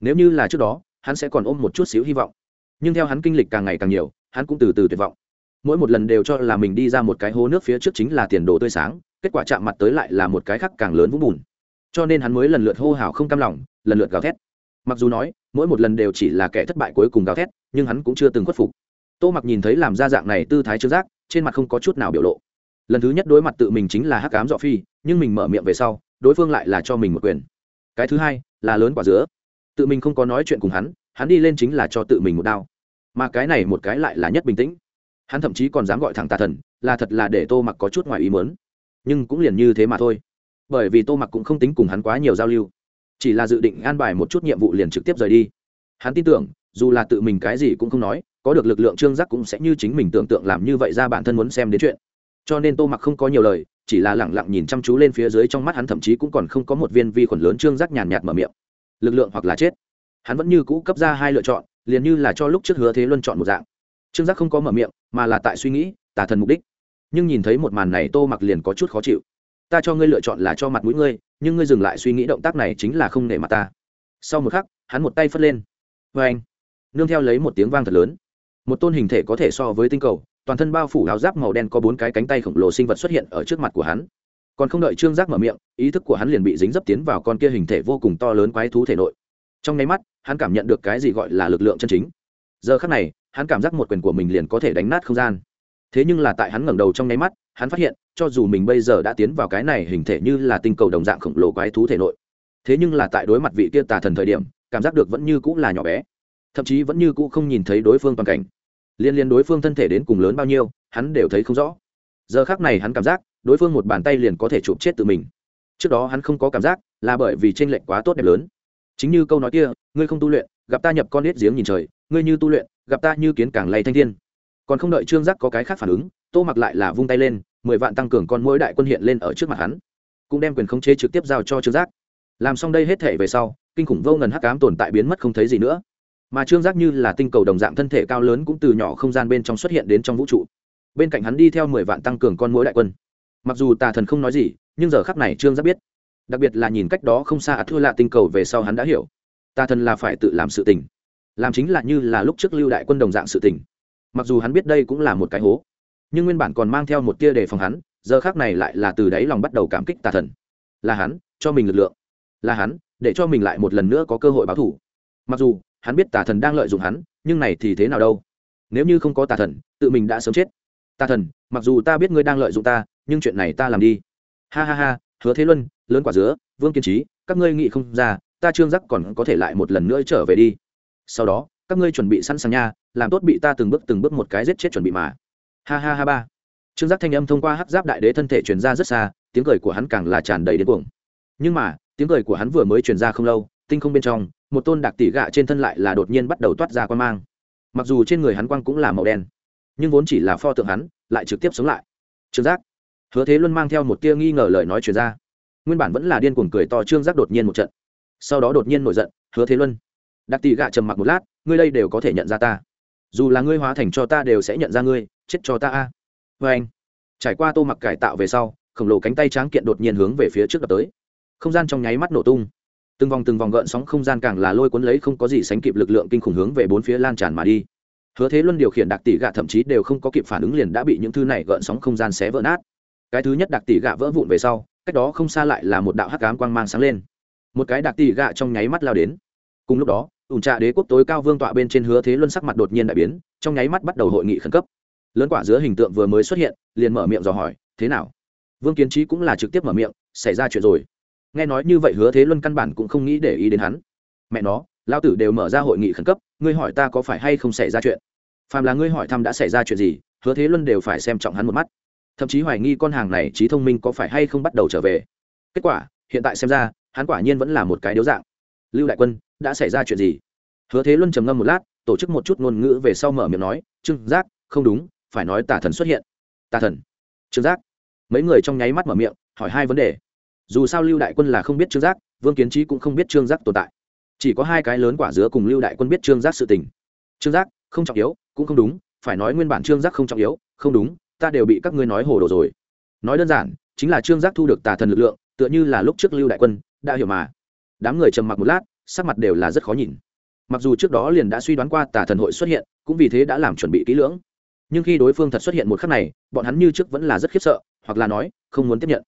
Nếu như là trước đó, hắn sẽ còn ôm một chút xíu hy vọng. Nhưng theo hắn kinh lịch càng ngày càng nhiều, hắn cũng từ từ tuyệt vọng. Mỗi một lần đều cho là mình đi ra một cái hố nước phía trước chính là tiền đồ tươi sáng, kết quả chạm mặt tới lại là một cái khác càng lớn vũng bùn. Cho nên hắn mới lần lượt hô hào không cam lòng, lần lượt gào thét. Mặc dù nói, mỗi một lần đều chỉ là kẻ thất bại cuối cùng gào thét, nhưng hắn cũng chưa từng khuất phục. Tô mặc nhìn thấy làm ra dạng này tư thái trương giác, trên mặt không có chút nào biểu lộ. Lần thứ nhất đối mặt tự mình chính là hắc cám dọ phi nhưng mình mở miệng về sau, đối phương lại là cho mình một quyền. Cái thứ hai, là lớn quả giữa tự mình không có nói chuyện cùng hắn hắn đi lên chính là cho tự mình một đao. Mà cái này một cái lại là nhất bình tĩnh. Hắn thậm chí còn dám gọi thẳng tà thần, là thật là để tô mặc có chút ngoài ý mớn nhưng cũng liền như thế mà thôi. Bởi vì tô mặc cũng không tính cùng hắn quá nhiều giao lưu. Chỉ là dự định an bài một chút nhiệm vụ liền trực tiếp rời đi. Hắn tin tưởng, dù là tự mình cái gì cũng không nói, có được lực lượng trương giác cũng sẽ như chính mình tưởng tượng làm như vậy ra bản thân muốn xem đến chuyện. Cho nên tô mặc không có nhiều lời chỉ là lẳng lặng nhìn chăm chú lên phía dưới trong mắt hắn, thậm chí cũng còn không có một viên vi khuẩn lớn trương giác nhàn nhạt mở miệng. Lực lượng hoặc là chết. Hắn vẫn như cũ cấp ra hai lựa chọn, liền như là cho lúc trước hứa thế luân chọn một dạng. Trương giác không có mở miệng, mà là tại suy nghĩ, tà thần mục đích. Nhưng nhìn thấy một màn này, tô mặc liền có chút khó chịu. Ta cho ngươi lựa chọn là cho mặt mũi ngươi, nhưng ngươi dừng lại suy nghĩ động tác này chính là không nể mặt ta. Sau một khắc, hắn một tay phất lên. Vê anh nương theo lấy một tiếng vang thật lớn. Một tôn hình thể có thể so với tinh cầu toàn thân bao phủ áo giáp màu đen có bốn cái cánh tay khổng lồ sinh vật xuất hiện ở trước mặt của hắn. Còn không đợi trương giác mở miệng, ý thức của hắn liền bị dính dấp tiến vào con kia hình thể vô cùng to lớn quái thú thể nội. Trong nháy mắt, hắn cảm nhận được cái gì gọi là lực lượng chân chính. Giờ khắc này, hắn cảm giác một quyền của mình liền có thể đánh nát không gian. Thế nhưng là tại hắn ngẩng đầu trong nháy mắt, hắn phát hiện, cho dù mình bây giờ đã tiến vào cái này hình thể như là tinh cầu đồng dạng khổng lồ quái thú thể nội, thế nhưng là tại đối mặt vị kia tà thần thời điểm, cảm giác được vẫn như cũng là nhỏ bé. Thậm chí vẫn như cũ không nhìn thấy đối phương toàn cảnh liên liên đối phương thân thể đến cùng lớn bao nhiêu, hắn đều thấy không rõ. Giờ khác này hắn cảm giác, đối phương một bàn tay liền có thể chụp chết tự mình. Trước đó hắn không có cảm giác, là bởi vì t r ê n lệch quá tốt đẹp lớn. Chính như câu nói kia, ngươi không tu luyện, gặp ta nhập con nết giếng nhìn trời, ngươi như tu luyện, gặp ta như kiến càng lay thanh thiên. Còn không đợi trương giác có cái khác phản ứng, tô mặc lại là vung tay lên, mười vạn tăng cường con mỗi đại quân hiện lên ở trước mặt hắn. Cũng đem quyền khống chế trực tiếp giao cho trương giác. Làm xong đây hết thể về sau, kinh khủng vô ngần hắc cám tồn tại biến mất không thấy gì nữa mà trương giác như là tinh cầu đồng dạng thân thể cao lớn cũng từ nhỏ không gian bên trong xuất hiện đến trong vũ trụ. Bên cạnh hắn đi theo mười vạn tăng cường con mỗi đại quân. Mặc dù tà thần không nói gì, nhưng giờ khắc này trương giác biết. Đặc biệt là nhìn cách đó không xa ạt thua lạ tinh cầu về sau hắn đã hiểu. Tà thần là phải tự làm sự tình. Làm chính là như là lúc trước lưu đại quân đồng dạng sự tình. Mặc dù hắn biết đây cũng là một cái hố, nhưng nguyên bản còn mang theo một tia đề phòng hắn, giờ khác này lại là từ đáy lòng bắt đầu cảm kích tà thần. Là hắn, cho mình lực lượng. Là hắn, để cho mình lại một lần nữa có cơ hội báo thủ mặc dù, hắn biết tà thần đang lợi dụng hắn, nhưng này thì thế nào đâu? Nếu như không có tà thần, tự mình đã sớm chết. Tà thần, mặc dù ta biết ngươi đang lợi dụng ta, nhưng chuyện này ta làm đi. Ha ha ha, hứa thế luân, lớn quả dứa, vương kiên trí, các ngươi nghĩ không ra, ta trương giác còn có thể lại một lần nữa trở về đi. Sau đó, các ngươi chuẩn bị sẵn sàng nha, làm tốt bị ta từng bước từng bước một cái giết chết chuẩn bị mà. Ha ha ha ba. Trương giác thanh âm thông qua hắc giáp đại đế thân thể truyền ra rất xa, tiếng cười của hắn càng là tràn đầy đến cuồng. Nhưng mà, tiếng cười của hắn vừa mới truyền ra không lâu, tinh không bên trong một tôn đặc tỷ gạ trên thân lại là đột nhiên bắt đầu toát ra quan mang. Mặc dù trên người hắn quang cũng là màu đen, nhưng vốn chỉ là pho tượng hắn, lại trực tiếp sống lại. Trương giác. Hứa thế luân mang theo một tia nghi ngờ lời nói truyền ra. Nguyên bản vẫn là điên cuồng cười to trương giác đột nhiên một trận. Sau đó đột nhiên nổi giận, hứa thế luân đặc tỷ gạ trầm mặc một lát, ngươi đây đều có thể nhận ra ta. Dù là ngươi hóa thành cho ta đều sẽ nhận ra ngươi, chết cho ta a. À. vê anh, trải qua tô mặc cải tạo về sau, khổng lồ cánh tay tráng kiện đột nhiên hướng về phía trước đập tới. Không gian trong nháy mắt nổ tung từng vòng từng vòng gợn sóng không gian càng là lôi cuốn lấy không có gì sánh kịp lực lượng kinh khủng hướng về bốn phía lan tràn mà đi. Hứa thế luân điều khiển đặc tỷ gạ thậm chí đều không có kịp phản ứng liền đã bị những thứ này gợn sóng không gian xé vỡ nát. Cái thứ nhất đặc tỷ gạ vỡ vụn về sau, cách đó không xa lại là một đạo hắc cám quang mang sáng lên. Một cái đặc tỷ gạ trong nháy mắt lao đến. Cùng lúc đó ủn trà đế quốc tối cao vương tọa bên trên hứa thế luân sắc mặt đột nhiên đại biến, trong nháy mắt bắt đầu hội nghị khẩn cấp. Lớn quả giữa hình tượng vừa mới xuất hiện, liền mở miệng dò hỏi, thế nào? Vương kiến trí cũng là trực tiếp mở miệng, xảy ra chuyện rồi nghe nói như vậy hứa thế luân căn bản cũng không nghĩ để ý đến hắn. Mẹ nó lao tử đều mở ra hội nghị khẩn cấp, ngươi hỏi ta có phải hay không xảy ra chuyện? Phàm là ngươi hỏi thăm đã xảy ra chuyện gì, hứa thế luân đều phải xem trọng hắn một mắt. Thậm chí hoài nghi con hàng này trí thông minh có phải hay không bắt đầu trở về. Kết quả, hiện tại xem ra, hắn quả nhiên vẫn là một cái điếu dạng. Lưu đại quân, đã xảy ra chuyện gì? Hứa thế luân trầm ngâm một lát, tổ chức một chút ngôn ngữ về sau mở miệng nói, trương giác, không đúng, phải nói tà thần xuất hiện. Tà thần? Trương giác. Mấy người trong nháy mắt mở miệng, hỏi hai vấn đề dù sao lưu đại quân là không biết trương giác vương kiến trí cũng không biết trương giác tồn tại chỉ có hai cái lớn quả dứa cùng lưu đại quân biết trương giác sự tình trương giác không trọng yếu cũng không đúng phải nói nguyên bản trương giác không trọng yếu không đúng ta đều bị các ngươi nói hồ đồ rồi nói đơn giản chính là trương giác thu được tà thần lực lượng tựa như là lúc trước lưu đại quân đã hiểu mà đám người trầm mặc một lát sắc mặt đều là rất khó nhìn mặc dù trước đó liền đã suy đoán qua tà thần hội xuất hiện cũng vì thế đã làm chuẩn bị kỹ lưỡng nhưng khi đối phương thật xuất hiện một khắc này bọn hắn như trước vẫn là rất khiếp sợ hoặc là nói không muốn tiếp nhận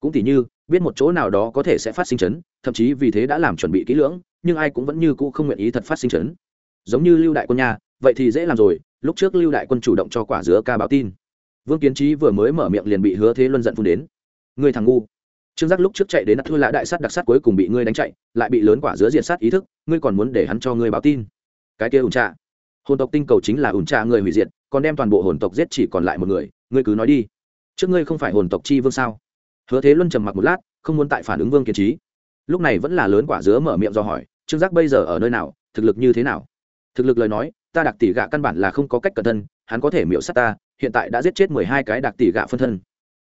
cũng tỉ như, biết một chỗ nào đó có thể sẽ phát sinh chấn, thậm chí vì thế đã làm chuẩn bị kỹ lưỡng, nhưng ai cũng vẫn như cũ không nguyện ý thật phát sinh chấn. Giống như lưu đại quân nha, vậy thì dễ làm rồi, lúc trước lưu đại quân chủ động cho quả dứa ca báo tin. Vương kiến trí vừa mới mở miệng liền bị hứa thế luân giận phun đến. Người thằng ngu. Trương giác lúc trước chạy đến thua lã đại sát đặc sát cuối cùng bị ngươi đánh chạy, lại bị lớn quả dứa diện sát ý thức, ngươi còn muốn để hắn cho ngươi báo tin. Cái kia ủn trạ. Hồn tộc tinh cầu chính là ủn trạ người hủy diệt, còn đem toàn bộ hồn tộc giết chỉ còn lại một người, ngươi cứ nói đi. Trước ngươi không phải hồn tộc chi vương sao? Hứa thế luân trầm mặc một lát, không muốn tại phản ứng vương kiến trí lúc này vẫn là lớn quả dứa mở miệng do hỏi, trương giác bây giờ ở nơi nào? Thực lực như thế nào? Thực lực lời nói, ta đặc tỷ gạ căn bản là không có cách cẩn thân, hắn có thể miễu sát ta, hiện tại đã giết chết mười hai cái đặc tỷ gạ phân thân.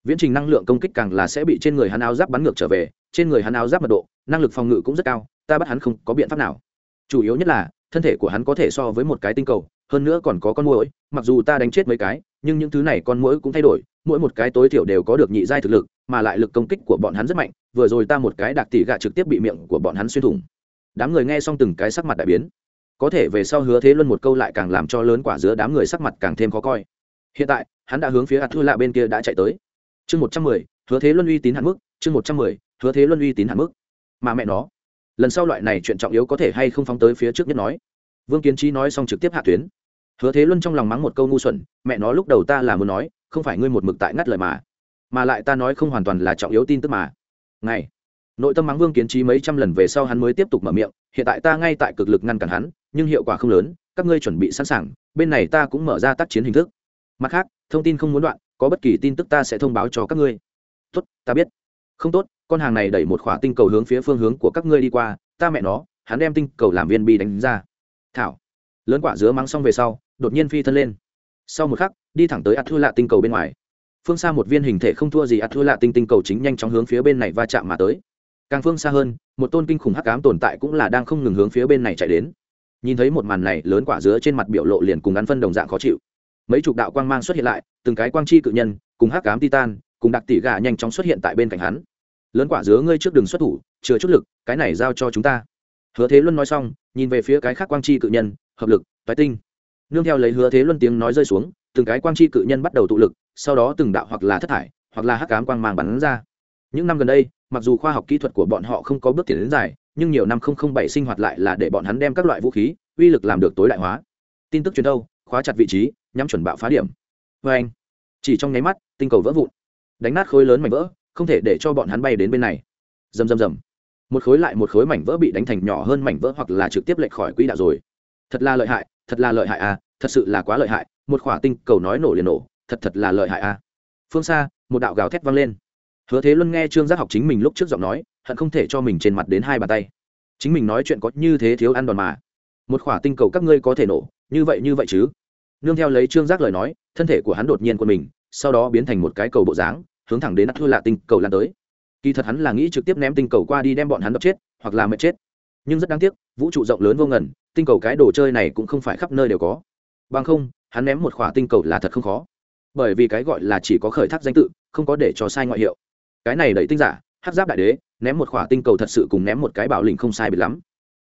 Viễn trình năng lượng công kích càng là sẽ bị trên người hắn áo giáp bắn ngược trở về, trên người hắn áo giáp mật độ, năng lực phòng ngự cũng rất cao, ta bắt hắn không có biện pháp nào. Chủ yếu nhất là, thân thể của hắn có thể so với một cái tinh cầu, hơn nữa còn có con mũi mặc dù ta đánh chết mấy cái, nhưng những thứ này con mũi cũng thay đổi, mỗi một cái tối thiểu đều có được nhị giai thực lực mà lại lực công kích của bọn hắn rất mạnh, vừa rồi ta một cái đạc tỷ gạ trực tiếp bị miệng của bọn hắn xuyên thủng. Đám người nghe xong từng cái sắc mặt đại biến. Có thể về sau hứa thế luân một câu lại càng làm cho lớn quả giữa đám người sắc mặt càng thêm khó coi. Hiện tại, hắn đã hướng phía ạt thư lạ bên kia đã chạy tới. Chương một trăm mười, hứa thế luân uy tín hạn mức, chương một trăm mười, hứa thế luân uy tín hạn mức. Mà mẹ nó, lần sau loại này chuyện trọng yếu có thể hay không phóng tới phía trước nhất nói. Vương kiến trí nói xong trực tiếp hạ tuyến. Hứa thế luân trong lòng mắng một câu ngu xuẩn, mẹ nó lúc đầu ta là muốn nói, không phải ngươi một mực tại ngắt lời mà mà lại ta nói không hoàn toàn là trọng yếu tin tức mà. Ngày, nội tâm mắng vương kiến trí mấy trăm lần về sau hắn mới tiếp tục mở miệng, hiện tại ta ngay tại cực lực ngăn cản hắn, nhưng hiệu quả không lớn, các ngươi chuẩn bị sẵn sàng, bên này ta cũng mở ra tác chiến hình thức. Mặt khác, thông tin không muốn đoạn, có bất kỳ tin tức ta sẽ thông báo cho các ngươi. Tốt, ta biết. Không tốt, con hàng này đẩy một khỏa tinh cầu hướng phía phương hướng của các ngươi đi qua, ta mẹ nó, hắn đem tinh cầu làm viên bi đánh ra. Thảo. Lớn quả dứa mắng xong về sau, đột nhiên phi thân lên. Sau một khắc, đi thẳng tới ạt thua lạ tinh cầu bên ngoài phương xa một viên hình thể không thua gì ạt thua lạ tinh tinh cầu chính nhanh chóng hướng phía bên này va chạm mà tới. Càng phương xa hơn, một tôn kinh khủng hắc ám tồn tại cũng là đang không ngừng hướng phía bên này chạy đến. Nhìn thấy một màn này, lớn quả dứa trên mặt biểu lộ liền cùng ngắn phân đồng dạng khó chịu. Mấy chục đạo quang mang xuất hiện lại, từng cái quang chi cự nhân, cùng hắc ám titan, cùng đặc tỷ gà nhanh chóng xuất hiện tại bên cạnh hắn. Lớn quả dứa ngươi trước đường xuất thủ, chừa chút lực, cái này giao cho chúng ta. Hứa thế luân nói xong, nhìn về phía cái khác quang chi cự nhân, hợp lực, toái tinh. Nương theo lấy hứa thế luân tiếng nói rơi xuống từng cái quang chi cự nhân bắt đầu tụ lực, sau đó từng đạo hoặc là thất thải, hoặc là hắc ám quang mang bắn ra. Những năm gần đây, mặc dù khoa học kỹ thuật của bọn họ không có bước tiến đến dài, nhưng nhiều năm không không bảy sinh hoạt lại là để bọn hắn đem các loại vũ khí, uy lực làm được tối đại hóa. Tin tức truyền đâu khóa chặt vị trí, nhắm chuẩn bạo phá điểm. Vê anh, chỉ trong nháy mắt, tinh cầu vỡ vụn. Đánh nát khối lớn mảnh vỡ, không thể để cho bọn hắn bay đến bên này. Rầm rầm rầm. Một khối lại một khối mảnh vỡ bị đánh thành nhỏ hơn mảnh vỡ hoặc là trực tiếp lệch khỏi quỹ đạo rồi. Thật là lợi hại, thật là lợi hại à thật sự là quá lợi hại một khỏa tinh cầu nói nổ liền nổ, thật thật là lợi hại à phương xa, một đạo gào thét vang lên. Hứa thế luân nghe trương giác học chính mình lúc trước giọng nói, hận không thể cho mình trên mặt đến hai bàn tay. Chính mình nói chuyện có như thế thiếu ăn đòn mà. Một khỏa tinh cầu các ngươi có thể nổ, như vậy như vậy chứ? Nương theo lấy trương giác lời nói, thân thể của hắn đột nhiên quân mình, sau đó biến thành một cái cầu bộ dáng, hướng thẳng đến thua lạ tinh cầu lan tới. Kỳ thật hắn là nghĩ trực tiếp ném tinh cầu qua đi đem bọn hắn đập chết, hoặc là mệt chết. Nhưng rất đáng tiếc, vũ trụ rộng lớn vô ngần, tinh cầu cái đồ chơi này cũng không phải khắp nơi đều có. Bằng không hắn ném một khỏa tinh cầu là thật không khó. Bởi vì cái gọi là chỉ có khởi thác danh tự, không có để cho sai ngoại hiệu. Cái này đẩy tinh giả hát giáp đại đế, ném một khỏa tinh cầu thật sự cùng ném một cái bảo lình không sai biệt lắm.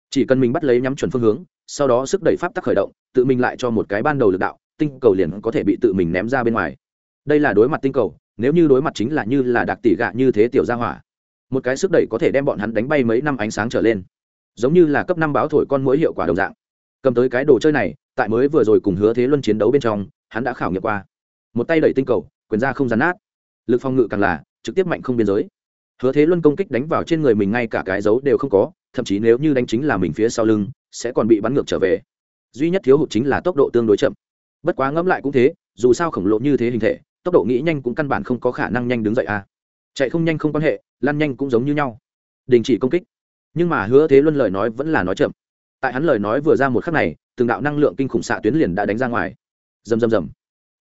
Chỉ cần mình bắt lấy nhắm chuẩn phương hướng, sau đó sức đẩy pháp tắc khởi động, tự mình lại cho một cái ban đầu lực đạo, tinh cầu liền có thể bị tự mình ném ra bên ngoài. Đây là đối mặt tinh cầu, nếu như đối mặt chính là như là đặc tỷ gạ như thế tiểu gia hỏa. Một cái sức đẩy có thể đem bọn hắn đánh bay mấy năm ánh sáng trở lên. Giống như là cấp năm báo thổi con mỗi hiệu quả đồng dạng. Cầm tới cái đồ chơi này tại mới vừa rồi cùng hứa thế luân chiến đấu bên trong, hắn đã khảo nghiệm qua. Một tay đẩy tinh cầu, quyền ra không rắn nát. Lực phòng ngự càng là, trực tiếp mạnh không biên giới. Hứa thế luân công kích đánh vào trên người mình ngay cả cái dấu đều không có, thậm chí nếu như đánh chính là mình phía sau lưng, sẽ còn bị bắn ngược trở về. Duy nhất thiếu hụt chính là tốc độ tương đối chậm. Bất quá ngẫm lại cũng thế, dù sao khổng lồ như thế hình thể, tốc độ nghĩ nhanh cũng căn bản không có khả năng nhanh đứng dậy à. Chạy không nhanh không quan hệ, lăn nhanh cũng giống như nhau. Đình chỉ công kích. Nhưng mà hứa thế luân lời nói vẫn là nói chậm. Tại hắn lời nói vừa ra một khắc này từng đạo năng lượng kinh khủng xạ tuyến liền đã đánh ra ngoài. Rầm rầm rầm.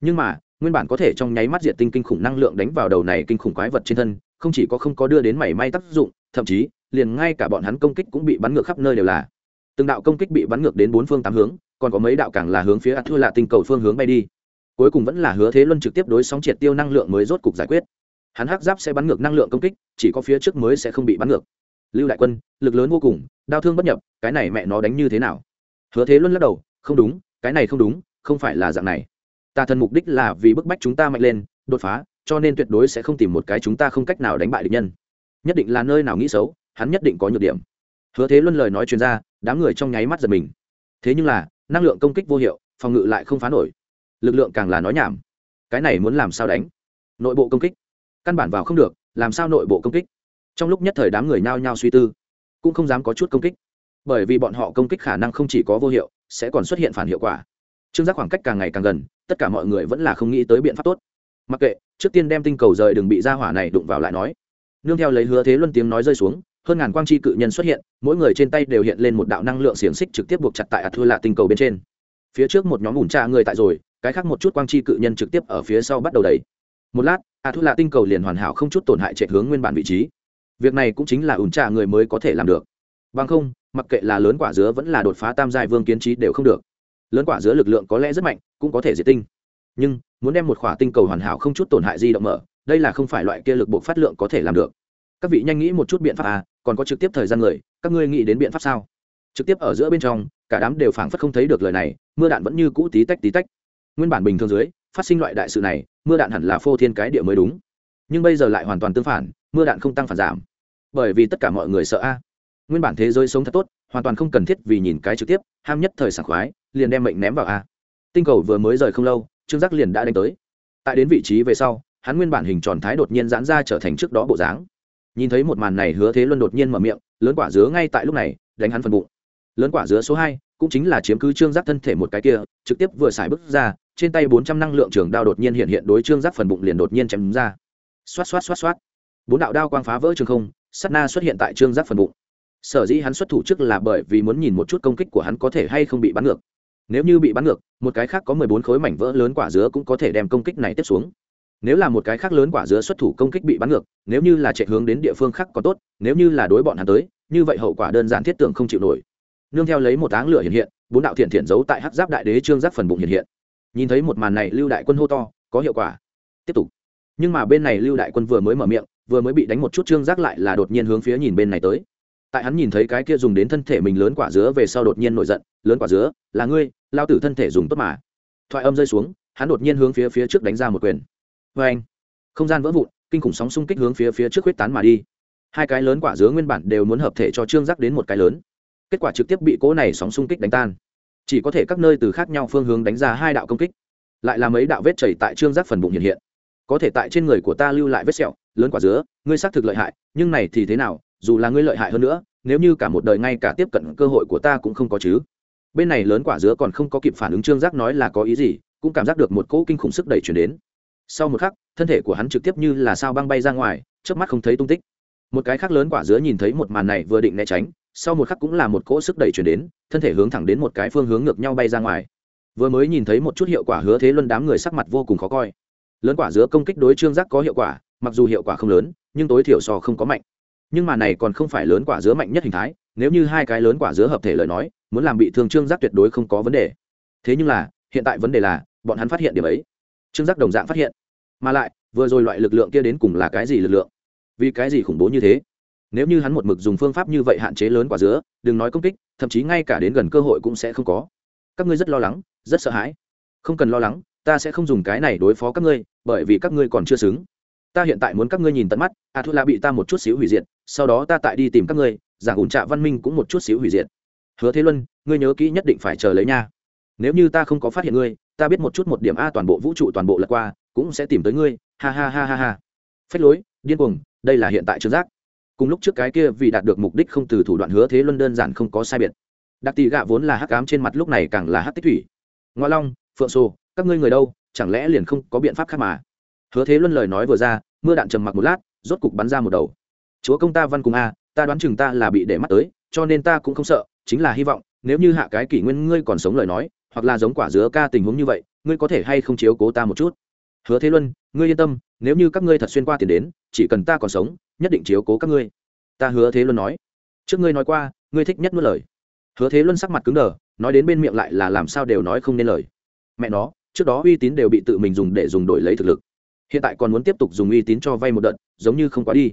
Nhưng mà, nguyên bản có thể trong nháy mắt diệt tinh kinh khủng năng lượng đánh vào đầu này kinh khủng quái vật trên thân, không chỉ có không có đưa đến mảy may tác dụng, thậm chí, liền ngay cả bọn hắn công kích cũng bị bắn ngược khắp nơi đều là. Từng đạo công kích bị bắn ngược đến bốn phương tám hướng, còn có mấy đạo càng là hướng phía ạt thua lạ tinh cầu phương hướng bay đi. Cuối cùng vẫn là hứa thế luân trực tiếp đối sóng triệt tiêu năng lượng mới rốt cục giải quyết. Hắn hắc giáp sẽ bắn ngược năng lượng công kích, chỉ có phía trước mới sẽ không bị bắn ngược. Lưu đại quân, lực lớn vô cùng, đau thương bất nhập, cái này mẹ nó đánh như thế nào? Hứa thế luân lắc đầu, không đúng, cái này không đúng, không phải là dạng này. Tà thần mục đích là vì bức bách chúng ta mạnh lên, đột phá, cho nên tuyệt đối sẽ không tìm một cái chúng ta không cách nào đánh bại địch nhân. Nhất định là nơi nào nghĩ xấu, hắn nhất định có nhược điểm. Hứa thế luân lời nói chuyên ra, đám người trong nháy mắt giật mình. Thế nhưng là, năng lượng công kích vô hiệu, phòng ngự lại không phá nổi. Lực lượng càng là nói nhảm. Cái này muốn làm sao đánh? Nội bộ công kích. Căn bản vào không được, làm sao nội bộ công kích? Trong lúc nhất thời đám người nhao nhao suy tư, cũng không dám có chút công kích bởi vì bọn họ công kích khả năng không chỉ có vô hiệu, sẽ còn xuất hiện phản hiệu quả. Trương giác khoảng cách càng ngày càng gần, tất cả mọi người vẫn là không nghĩ tới biện pháp tốt. Mặc kệ, trước tiên đem tinh cầu rời đừng bị ra hỏa này đụng vào lại nói. Nương theo lấy hứa thế luân tiếng nói rơi xuống, hơn ngàn quang chi cự nhân xuất hiện, mỗi người trên tay đều hiện lên một đạo năng lượng xiềng xích trực tiếp buộc chặt tại ạt thua lạ tinh cầu bên trên. Phía trước một nhóm ủn tra người tại rồi, cái khác một chút quang chi cự nhân trực tiếp ở phía sau bắt đầu đẩy. Một lát ạt thua lạ tinh cầu liền hoàn hảo không chút tổn hại chạy hướng nguyên bản vị trí. Việc này cũng chính là ủn tra người mới có thể làm được. Bằng không mặc kệ là lớn quả dứa vẫn là đột phá tam giai vương kiến trí đều không được. Lớn quả dứa lực lượng có lẽ rất mạnh, cũng có thể diệt tinh. Nhưng, muốn đem một khỏa tinh cầu hoàn hảo không chút tổn hại di động mở, đây là không phải loại kia lực bộ phát lượng có thể làm được. Các vị nhanh nghĩ một chút biện pháp à còn có trực tiếp thời gian người, các ngươi nghĩ đến biện pháp sao? Trực tiếp ở giữa bên trong, cả đám đều phảng phất không thấy được lời này, mưa đạn vẫn như cũ tí tách tí tách. Nguyên bản bình thường dưới, phát sinh loại đại sự này, mưa đạn hẳn là phô thiên cái địa mới đúng. Nhưng bây giờ lại hoàn toàn tương phản, mưa đạn không tăng phản giảm. Bởi vì tất cả mọi người sợ a nguyên bản thế giới sống thật tốt, hoàn toàn không cần thiết vì nhìn cái trực tiếp, ham nhất thời sảng khoái, liền đem mệnh ném vào a. Tinh cầu vừa mới rời không lâu, trương giác liền đã đánh tới. Tại đến vị trí về sau, hắn nguyên bản hình tròn thái đột nhiên giãn ra trở thành trước đó bộ dáng. Nhìn thấy một màn này, hứa thế luân đột nhiên mở miệng, lớn quả dứa ngay tại lúc này, đánh hắn phần bụng. Lớn quả dứa số hai, cũng chính là chiếm cứ trương giác thân thể một cái kia, trực tiếp vừa xài bước ra, trên tay bốn trăm năng lượng trường đao đột nhiên hiện hiện đối trương giác phần bụng liền đột nhiên chém ra. Xoát xoát xoát xoát. Bốn đạo đao quang phá vỡ trường không sắt na xuất hiện tại trương giác phần bụng sở dĩ hắn xuất thủ trước là bởi vì muốn nhìn một chút công kích của hắn có thể hay không bị bắn ngược. Nếu như bị bắn ngược, một cái khác có mười bốn khối mảnh vỡ lớn quả dứa cũng có thể đem công kích này tiếp xuống. Nếu là một cái khác lớn quả dứa xuất thủ công kích bị bắn ngược, nếu như là chạy hướng đến địa phương khác có tốt, nếu như là đối bọn hắn tới, như vậy hậu quả đơn giản thiết tưởng không chịu nổi. Nương theo lấy một áng lửa hiện hiện, bốn đạo thiện thiện giấu tại hắc giáp đại đế trương giáp phần bụng hiện hiện. Nhìn thấy một màn này, lưu đại quân hô to, có hiệu quả. Tiếp tục. Nhưng mà bên này lưu đại quân vừa mới mở miệng, vừa mới bị đánh một chút trương giác lại là đột nhiên hướng phía nhìn bên này tới tại hắn nhìn thấy cái kia dùng đến thân thể mình lớn quả dứa về sau đột nhiên nổi giận, lớn quả dứa, là ngươi, lao tử thân thể dùng tốt mà. Thoại âm rơi xuống, hắn đột nhiên hướng phía phía trước đánh ra một quyền. Vê anh không gian vỡ vụn, kinh khủng sóng xung kích hướng phía phía trước huyết tán mà đi. Hai cái lớn quả dứa nguyên bản đều muốn hợp thể cho trương giác đến một cái lớn. Kết quả trực tiếp bị cỗ này sóng xung kích đánh tan. Chỉ có thể các nơi từ khác nhau phương hướng đánh ra hai đạo công kích. Lại là mấy đạo vết chảy tại trương giác phần bụng hiện hiện. Có thể tại trên người của ta lưu lại vết sẹo, lớn quả dứa, ngươi xác thực lợi hại, nhưng này thì thế nào dù là ngươi lợi hại hơn nữa, nếu như cả một đời ngay cả tiếp cận cơ hội của ta cũng không có chứ. Bên này lớn quả dứa còn không có kịp phản ứng trương giác nói là có ý gì, cũng cảm giác được một cỗ kinh khủng sức đẩy chuyển đến. Sau một khắc, thân thể của hắn trực tiếp như là sao băng bay ra ngoài trước mắt không thấy tung tích. Một cái khác lớn quả dứa nhìn thấy một màn này vừa định né tránh, sau một khắc cũng là một cỗ sức đẩy chuyển đến, thân thể hướng thẳng đến một cái phương hướng ngược nhau bay ra ngoài. Vừa mới nhìn thấy một chút hiệu quả hứa thế luân đám người sắc mặt vô cùng khó coi. Lớn quả dứa công kích đối trương giác có hiệu quả, mặc dù hiệu quả không lớn, nhưng tối thiểu so không có mạnh nhưng mà này còn không phải lớn quả dứa mạnh nhất hình thái, nếu như hai cái lớn quả dứa hợp thể lời nói, muốn làm bị thương trương giác tuyệt đối không có vấn đề. Thế nhưng là, hiện tại vấn đề là, bọn hắn phát hiện điểm ấy. Trương giác đồng dạng phát hiện. Mà lại, vừa rồi loại lực lượng kia đến cùng là cái gì lực lượng? Vì cái gì khủng bố như thế? Nếu như hắn một mực dùng phương pháp như vậy hạn chế lớn quả dứa, đừng nói công kích, thậm chí ngay cả đến gần cơ hội cũng sẽ không có. Các ngươi rất lo lắng, rất sợ hãi. Không cần lo lắng, ta sẽ không dùng cái này đối phó các ngươi, bởi vì các ngươi còn chưa xứng ta hiện tại muốn các ngươi nhìn tận mắt, a thu la bị ta một chút xíu hủy diệt, sau đó ta tại đi tìm các ngươi, giảng ủn trạ văn minh cũng một chút xíu hủy diệt. Hứa thế luân, ngươi nhớ kỹ nhất định phải chờ lấy nha. Nếu như ta không có phát hiện ngươi, ta biết một chút một điểm a toàn bộ vũ trụ toàn bộ lật qua, cũng sẽ tìm tới ngươi. Ha ha ha ha ha. Phách lối, điên cuồng, đây là hiện tại trương giác. Cùng lúc trước cái kia vì đạt được mục đích không từ thủ đoạn hứa thế luân đơn giản không có sai biệt. Đặc tỷ gạ vốn là hắc cám trên mặt lúc này càng là hắc tích thủy. Ngoa long, phượng sô, các ngươi người đâu, chẳng lẽ liền không có biện pháp khác mà? Hứa thế luân lời nói vừa ra, mưa đạn trầm mặc một lát, rốt cục bắn ra một đầu. Chúa công ta văn cùng a, ta đoán chừng ta là bị để mắt tới, cho nên ta cũng không sợ, chính là hy vọng, nếu như hạ cái kỷ nguyên ngươi còn sống lời nói, hoặc là giống quả dứa ca tình huống như vậy, ngươi có thể hay không chiếu cố ta một chút? Hứa thế luân, ngươi yên tâm, nếu như các ngươi thật xuyên qua tiền đến, chỉ cần ta còn sống, nhất định chiếu cố các ngươi. Ta hứa thế luân nói. Trước ngươi nói qua, ngươi thích nhất nuốt lời. Hứa thế luân sắc mặt cứng đờ, nói đến bên miệng lại là làm sao đều nói không nên lời. Mẹ nó, trước đó uy tín đều bị tự mình dùng để dùng đổi lấy thực lực hiện tại còn muốn tiếp tục dùng uy tín cho vay một đợt, giống như không quá đi.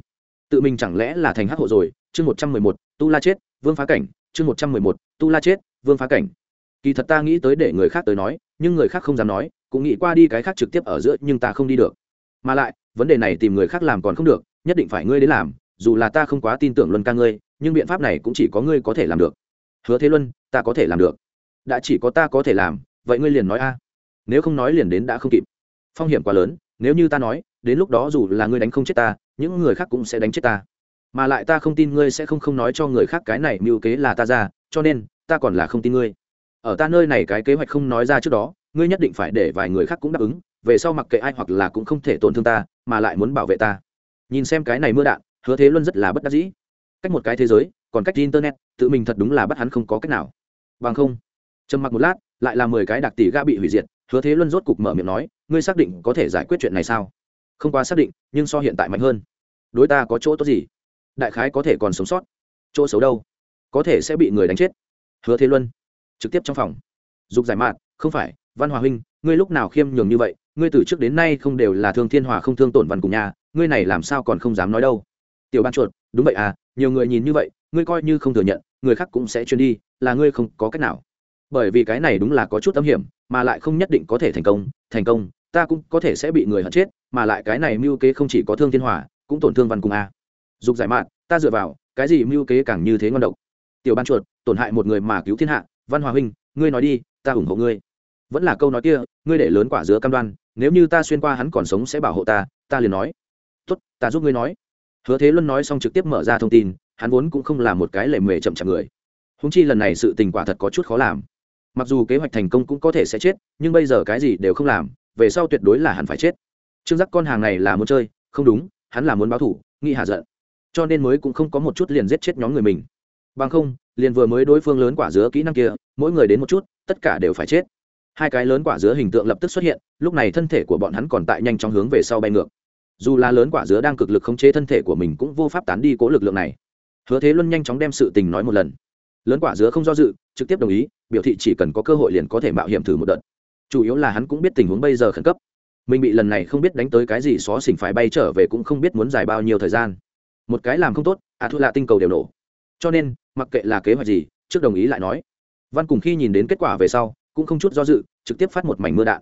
Tự mình chẳng lẽ là thành hắc hộ rồi? Chương một trăm mười một, tu la chết, vương phá cảnh. Chương một trăm mười một, tu la chết, vương phá cảnh. Kỳ thật ta nghĩ tới để người khác tới nói, nhưng người khác không dám nói, cũng nghĩ qua đi cái khác trực tiếp ở giữa, nhưng ta không đi được. Mà lại, vấn đề này tìm người khác làm còn không được, nhất định phải ngươi đến làm, dù là ta không quá tin tưởng luân ca ngươi, nhưng biện pháp này cũng chỉ có ngươi có thể làm được. Hứa thế luân, ta có thể làm được. Đã chỉ có ta có thể làm, vậy ngươi liền nói a. Nếu không nói liền đến đã không kịp. Phong hiểm quá lớn nếu như ta nói, đến lúc đó dù là ngươi đánh không chết ta, những người khác cũng sẽ đánh chết ta. Mà lại ta không tin ngươi sẽ không không nói cho người khác cái này mưu kế là ta ra, cho nên, ta còn là không tin ngươi. Ở ta nơi này cái kế hoạch không nói ra trước đó, ngươi nhất định phải để vài người khác cũng đáp ứng, về sau mặc kệ ai hoặc là cũng không thể tổn thương ta, mà lại muốn bảo vệ ta. Nhìn xem cái này mưa đạn, hứa thế luân rất là bất đắc dĩ. Cách một cái thế giới, còn cách internet, tự mình thật đúng là bắt hắn không có cách nào. Bằng không, trầm mặc một lát lại là mười cái đặc tỷ ga bị hủy diệt, hứa thế luân rốt cục mở miệng nói, ngươi xác định có thể giải quyết chuyện này sao? Không quá xác định, nhưng so hiện tại mạnh hơn. Đối ta có chỗ tốt gì? Đại khái có thể còn sống sót. Chỗ xấu đâu? Có thể sẽ bị người đánh chết. Hứa thế luân trực tiếp trong phòng. Dục giải mạn không phải, văn hòa huynh, ngươi lúc nào khiêm nhường như vậy? Ngươi từ trước đến nay không đều là thương thiên hòa không thương tổn văn cùng nhà, ngươi này làm sao còn không dám nói đâu? Tiểu ban chuột, đúng vậy à nhiều người nhìn như vậy, ngươi coi như không thừa nhận, người khác cũng sẽ chuyên đi, là ngươi không có cách nào bởi vì cái này đúng là có chút âm hiểm, mà lại không nhất định có thể thành công thành công, ta cũng có thể sẽ bị người hận chết, mà lại cái này mưu kế không chỉ có thương thiên hòa cũng tổn thương văn cùng a. Dục giải mạn, ta dựa vào, cái gì mưu kế càng như thế ngon độc. Tiểu ban chuột, tổn hại một người mà cứu thiên hạ, văn hòa huynh, ngươi nói đi, ta ủng hộ ngươi. Vẫn là câu nói kia, ngươi để lớn quả dứa cam đoan, nếu như ta xuyên qua hắn còn sống sẽ bảo hộ ta ta liền nói. Tốt, ta giúp ngươi nói. Hứa thế luân nói xong trực tiếp mở ra thông tin, hắn vốn cũng không là một cái lệ mề chậm chạp người. Húng chi lần này sự tình quả thật có chút khó làm mặc dù kế hoạch thành công cũng có thể sẽ chết, nhưng bây giờ cái gì đều không làm, về sau tuyệt đối là hắn phải chết. Trương giác con hàng này là muốn chơi, không đúng, hắn là muốn báo thủ, nghĩ hạ giận. Cho nên mới cũng không có một chút liền giết chết nhóm người mình. Bằng không, liền vừa mới đối phương lớn quả dứa kỹ năng kia, mỗi người đến một chút, tất cả đều phải chết. Hai cái lớn quả dứa hình tượng lập tức xuất hiện, lúc này thân thể của bọn hắn còn tại nhanh chóng hướng về sau bay ngược. Dù là lớn quả dứa đang cực lực khống chế thân thể của mình cũng vô pháp tán đi cố lực lượng này. Hứa thế luân nhanh chóng đem sự tình nói một lần lớn quả dứa không do dự, trực tiếp đồng ý, biểu thị chỉ cần có cơ hội liền có thể mạo hiểm thử một đợt. Chủ yếu là hắn cũng biết tình huống bây giờ khẩn cấp. Mình bị lần này không biết đánh tới cái gì xó xỉnh phải bay trở về cũng không biết muốn dài bao nhiêu thời gian. Một cái làm không tốt à thu lạ tinh cầu đều nổ. Cho nên, mặc kệ là kế hoạch gì, trước đồng ý lại nói. Văn cùng khi nhìn đến kết quả về sau, cũng không chút do dự, trực tiếp phát một mảnh mưa đạn.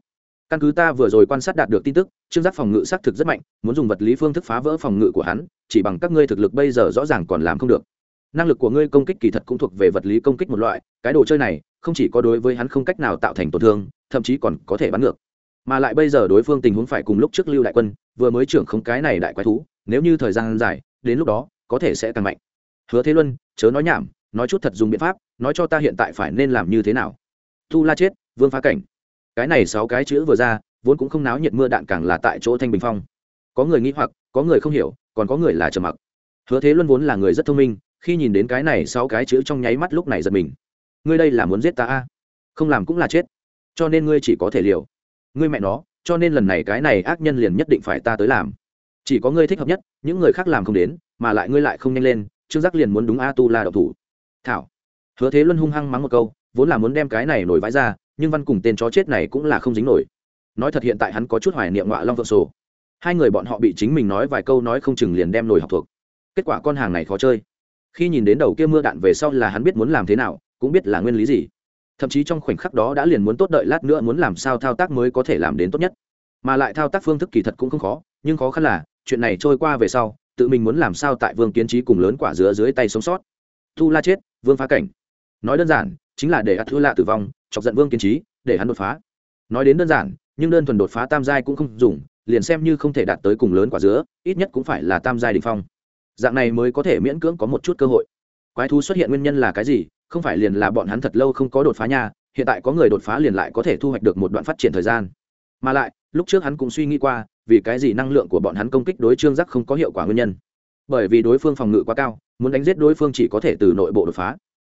Căn cứ ta vừa rồi quan sát đạt được tin tức, trương giác phòng ngự xác thực rất mạnh, muốn dùng vật lý phương thức phá vỡ phòng ngự của hắn, chỉ bằng các ngươi thực lực bây giờ rõ ràng còn làm không được năng lực của ngươi công kích kỳ thật cũng thuộc về vật lý công kích một loại, cái đồ chơi này không chỉ có đối với hắn không cách nào tạo thành tổn thương, thậm chí còn có thể bắn ngược. Mà lại bây giờ đối phương tình huống phải cùng lúc trước lưu đại quân, vừa mới trưởng không cái này đại quái thú, nếu như thời gian dài, đến lúc đó, có thể sẽ càng mạnh. Hứa thế luân, chớ nói nhảm, nói chút thật dùng biện pháp, nói cho ta hiện tại phải nên làm như thế nào. Tu la chết, vương phá cảnh. Cái này sáu cái chữ vừa ra, vốn cũng không náo nhiệt mưa đạn càng là tại chỗ thanh bình phong. Có người nghĩ hoặc, có người không hiểu, còn có người là trầm mặc. Hứa thế luân vốn là người rất thông minh khi nhìn đến cái này sáu cái chữ trong nháy mắt lúc này giật mình. Ngươi đây là muốn giết ta a? Không làm cũng là chết. Cho nên ngươi chỉ có thể liều. Ngươi mẹ nó, cho nên lần này cái này ác nhân liền nhất định phải ta tới làm. Chỉ có ngươi thích hợp nhất, những người khác làm không đến, mà lại ngươi lại không nhanh lên, trương giác liền muốn đúng a tu la độc thủ. Thảo. Hứa thế luân hung hăng mắng một câu, vốn là muốn đem cái này nổi vãi ra, nhưng văn cùng tên chó chết này cũng là không dính nổi. Nói thật hiện tại hắn có chút hoài niệm ngọa long vợ sổ. Hai người bọn họ bị chính mình nói vài câu nói không chừng liền đem nổi học thuộc. Kết quả con hàng này khó chơi khi nhìn đến đầu kia mưa đạn về sau là hắn biết muốn làm thế nào, cũng biết là nguyên lý gì. Thậm chí trong khoảnh khắc đó đã liền muốn tốt đợi lát nữa muốn làm sao thao tác mới có thể làm đến tốt nhất. Mà lại thao tác phương thức kỳ thật cũng không khó, nhưng khó khăn là, chuyện này trôi qua về sau, tự mình muốn làm sao tại vương kiến trí cùng lớn quả dứa dưới tay sống sót. Thu la chết, vương phá cảnh. Nói đơn giản, chính là để ắt thư lạ tử vong, chọc giận vương kiến trí, để hắn đột phá. Nói đến đơn giản, nhưng đơn thuần đột phá tam giai cũng không dùng, liền xem như không thể đạt tới cùng lớn quả dứa, ít nhất cũng phải là tam giai đình phong dạng này mới có thể miễn cưỡng có một chút cơ hội. Quái thú xuất hiện nguyên nhân là cái gì? Không phải liền là bọn hắn thật lâu không có đột phá nha, hiện tại có người đột phá liền lại có thể thu hoạch được một đoạn phát triển thời gian. Mà lại, lúc trước hắn cũng suy nghĩ qua, vì cái gì năng lượng của bọn hắn công kích đối trương giác không có hiệu quả nguyên nhân. Bởi vì đối phương phòng ngự quá cao, muốn đánh giết đối phương chỉ có thể từ nội bộ đột phá.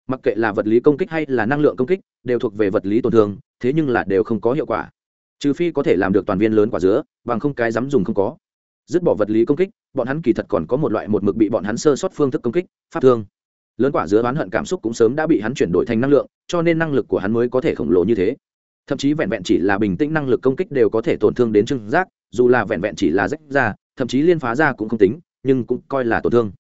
Mặc kệ là vật lý công kích hay là năng lượng công kích, đều thuộc về vật lý tổn thương, thế nhưng là đều không có hiệu quả. Trừ phi có thể làm được toàn viên lớn quả dứa, bằng không cái dám dùng không có dứt bỏ vật lý công kích, bọn hắn kỳ thật còn có một loại một mực bị bọn hắn sơ sót phương thức công kích, pháp thương. Lớn quả giữa oán hận cảm xúc cũng sớm đã bị hắn chuyển đổi thành năng lượng, cho nên năng lực của hắn mới có thể khổng lồ như thế. Thậm chí vẹn vẹn chỉ là bình tĩnh năng lực công kích đều có thể tổn thương đến trưng giác, dù là vẹn vẹn chỉ là rách ra, thậm chí liên phá ra cũng không tính, nhưng cũng coi là tổn thương.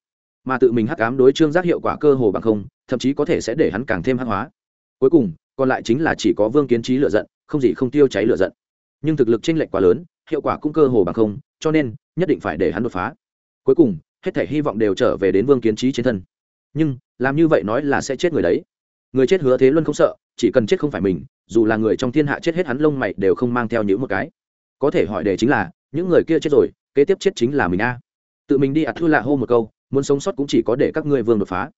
Mà tự mình hắc ám đối trương giác hiệu quả cơ hồ bằng không, thậm chí có thể sẽ để hắn càng thêm hắc hóa. Cuối cùng, còn lại chính là chỉ có vương kiến trí lựa giận, không gì không tiêu cháy lựa giận. Nhưng thực lực chênh lệch quá lớn, hiệu quả cũng cơ hồ bằng không, cho nên nhất định phải để hắn đột phá. Cuối cùng, hết thể hy vọng đều trở về đến vương kiến trí trên thân. Nhưng, làm như vậy nói là sẽ chết người đấy. Người chết hứa thế luân không sợ, chỉ cần chết không phải mình, dù là người trong thiên hạ chết hết hắn lông mày đều không mang theo những một cái. Có thể hỏi đề chính là, những người kia chết rồi, kế tiếp chết chính là mình a. Tự mình đi ạt thư lạ hô một câu, muốn sống sót cũng chỉ có để các ngươi vương đột phá.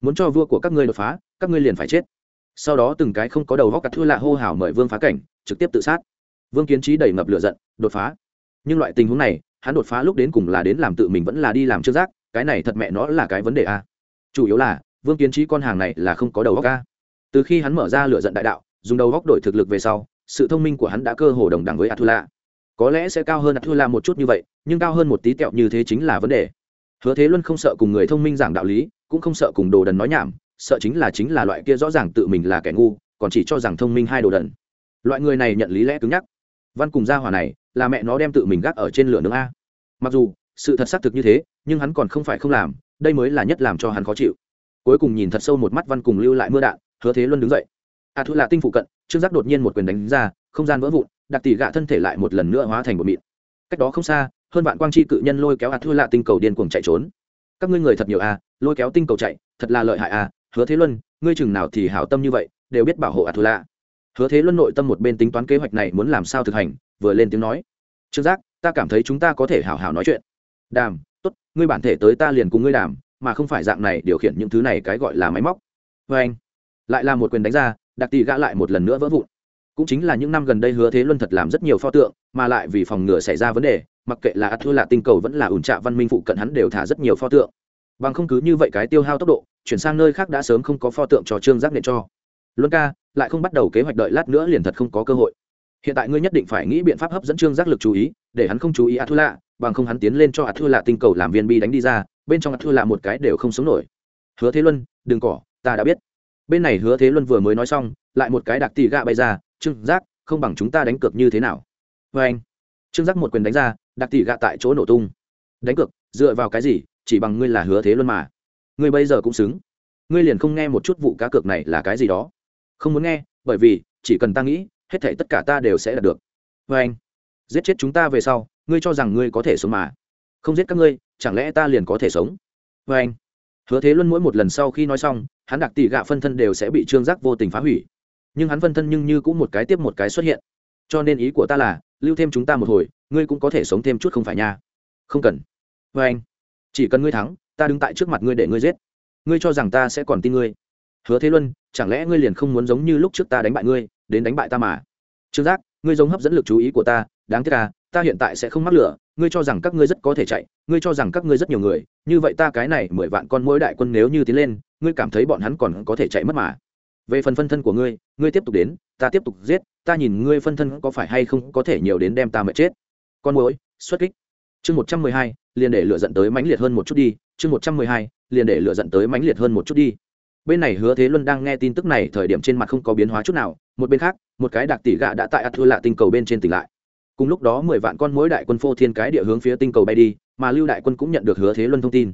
Muốn cho vua của các ngươi đột phá, các ngươi liền phải chết. Sau đó từng cái không có đầu góc ạt thư lạ hô hào mời vương phá cảnh, trực tiếp tự sát. Vương kiến trí đầy ngập lửa giận, đột phá. Nhưng loại tình huống này hắn đột phá lúc đến cùng là đến làm tự mình vẫn là đi làm trước giác, cái này thật mẹ nó là cái vấn đề a. Chủ yếu là, vương kiến trí con hàng này là không có đầu góc a. Từ khi hắn mở ra lửa giận đại đạo, dùng đầu góc đổi thực lực về sau, sự thông minh của hắn đã cơ hồ đồng đẳng với atula. Có lẽ sẽ cao hơn atula một chút như vậy, nhưng cao hơn một tí tẹo như thế chính là vấn đề. Hứa thế luân không sợ cùng người thông minh giảng đạo lý, cũng không sợ cùng đồ đần nói nhảm, sợ chính là chính là loại kia rõ ràng tự mình là kẻ ngu, còn chỉ cho rằng thông minh hai đồ đần. Loại người này nhận lý lẽ cứng nhắc. Văn cùng gia hòa này là mẹ nó đem tự mình gác ở trên lửa nướng a. Mặc dù, sự thật xác thực như thế, nhưng hắn còn không phải không làm, đây mới là nhất làm cho hắn khó chịu. Cuối cùng nhìn thật sâu một mắt văn cùng lưu lại mưa đạn, hứa thế luân đứng dậy. A thu là tinh phụ cận, trương giác đột nhiên một quyền đánh ra, không gian vỡ vụn, đặc tỷ gạ thân thể lại một lần nữa hóa thành một mịn. Cách đó không xa, hơn vạn quang chi cự nhân lôi kéo a thu là tinh cầu điên cuồng chạy trốn. Các ngươi người thật nhiều a, lôi kéo tinh cầu chạy, thật là lợi hại a, hứa thế luân, ngươi chừng nào thì hảo tâm như vậy, đều biết bảo hộ a thu là. hứa thế luân nội tâm một bên tính toán kế hoạch này muốn làm sao thực hành vừa lên tiếng nói. Trương giác, ta cảm thấy chúng ta có thể hào hào nói chuyện. Đàm, tốt, ngươi bản thể tới ta liền cùng ngươi đàm, mà không phải dạng này điều khiển những thứ này cái gọi là máy móc. Vê anh. Lại là một quyền đánh ra đặc tỷ gã lại một lần nữa vỡ vụn. Cũng chính là những năm gần đây hứa thế luân thật làm rất nhiều pho tượng, mà lại vì phòng ngừa xảy ra vấn đề, mặc kệ là ắt thua là tinh cầu vẫn là ủn trạ văn minh phụ cận hắn đều thả rất nhiều pho tượng. Bằng không cứ như vậy cái tiêu hao tốc độ, chuyển sang nơi khác đã sớm không có pho tượng cho trương giác nện cho. Luân ca, lại không bắt đầu kế hoạch đợi lát nữa liền thật không có cơ hội hiện tại ngươi nhất định phải nghĩ biện pháp hấp dẫn trương giác lực chú ý, để hắn không chú ý a thua lạ bằng không hắn tiến lên cho a thua lạ tinh cầu làm viên bi đánh đi ra, bên trong a thua lạ một cái đều không sống nổi. Hứa thế luân, đừng cỏ, ta đã biết. Bên này hứa thế luân vừa mới nói xong, lại một cái đặc tỷ gạ bay ra, trương giác, không bằng chúng ta đánh cược như thế nào? Vê anh. Trương giác một quyền đánh ra, đặc tỷ gạ tại chỗ nổ tung. Đánh cược, dựa vào cái gì? Chỉ bằng ngươi là hứa thế luân mà. Ngươi bây giờ cũng xứng. Ngươi liền không nghe một chút vụ cá cược này là cái gì đó. Không muốn nghe, bởi vì chỉ cần ta nghĩ hết thảy tất cả ta đều sẽ đạt được. Vê anh, giết chết chúng ta về sau, ngươi cho rằng ngươi có thể sống mà? Không giết các ngươi, chẳng lẽ ta liền có thể sống? Vê anh, hứa thế luân mỗi một lần sau khi nói xong, hắn đặc tỷ gạ phân thân đều sẽ bị trương giác vô tình phá hủy. Nhưng hắn phân thân nhưng như cũng một cái tiếp một cái xuất hiện. Cho nên ý của ta là, lưu thêm chúng ta một hồi, ngươi cũng có thể sống thêm chút không phải nha. Không cần. Vê anh, chỉ cần ngươi thắng, ta đứng tại trước mặt ngươi để ngươi giết. Ngươi cho rằng ta sẽ còn tin ngươi. Hứa thế luân, chẳng lẽ ngươi liền không muốn giống như lúc trước ta đánh bại ngươi? Đến đánh bại ta mà. Trương giác, ngươi giống hấp dẫn lực chú ý của ta, đáng tiếc à ta hiện tại sẽ không mắc lửa, ngươi cho rằng các ngươi rất có thể chạy, ngươi cho rằng các ngươi rất nhiều người, như vậy ta cái này mười vạn con mỗi đại quân nếu như tiến lên, ngươi cảm thấy bọn hắn còn có thể chạy mất mà. Về phần phân thân của ngươi ngươi tiếp tục đến, ta tiếp tục giết, ta nhìn ngươi phân thân có phải hay không có thể nhiều đến đem ta mệt chết. Con mối xuất kích. Chương một trăm mười hai, liền để lựa dẫn tới mãnh liệt hơn một chút đi, chương một trăm mười hai, liền để lựa dẫn tới mãnh liệt hơn một chút đi bên này hứa thế luân đang nghe tin tức này, thời điểm trên mặt không có biến hóa chút nào. Một bên khác, một cái đặc tỷ gạ đã tại ắt thua lạ tinh cầu bên trên tỉnh lại. Cùng lúc đó mười vạn con mỗi đại quân phô thiên cái địa hướng phía tinh cầu bay đi, mà lưu đại quân cũng nhận được hứa thế luân thông tin.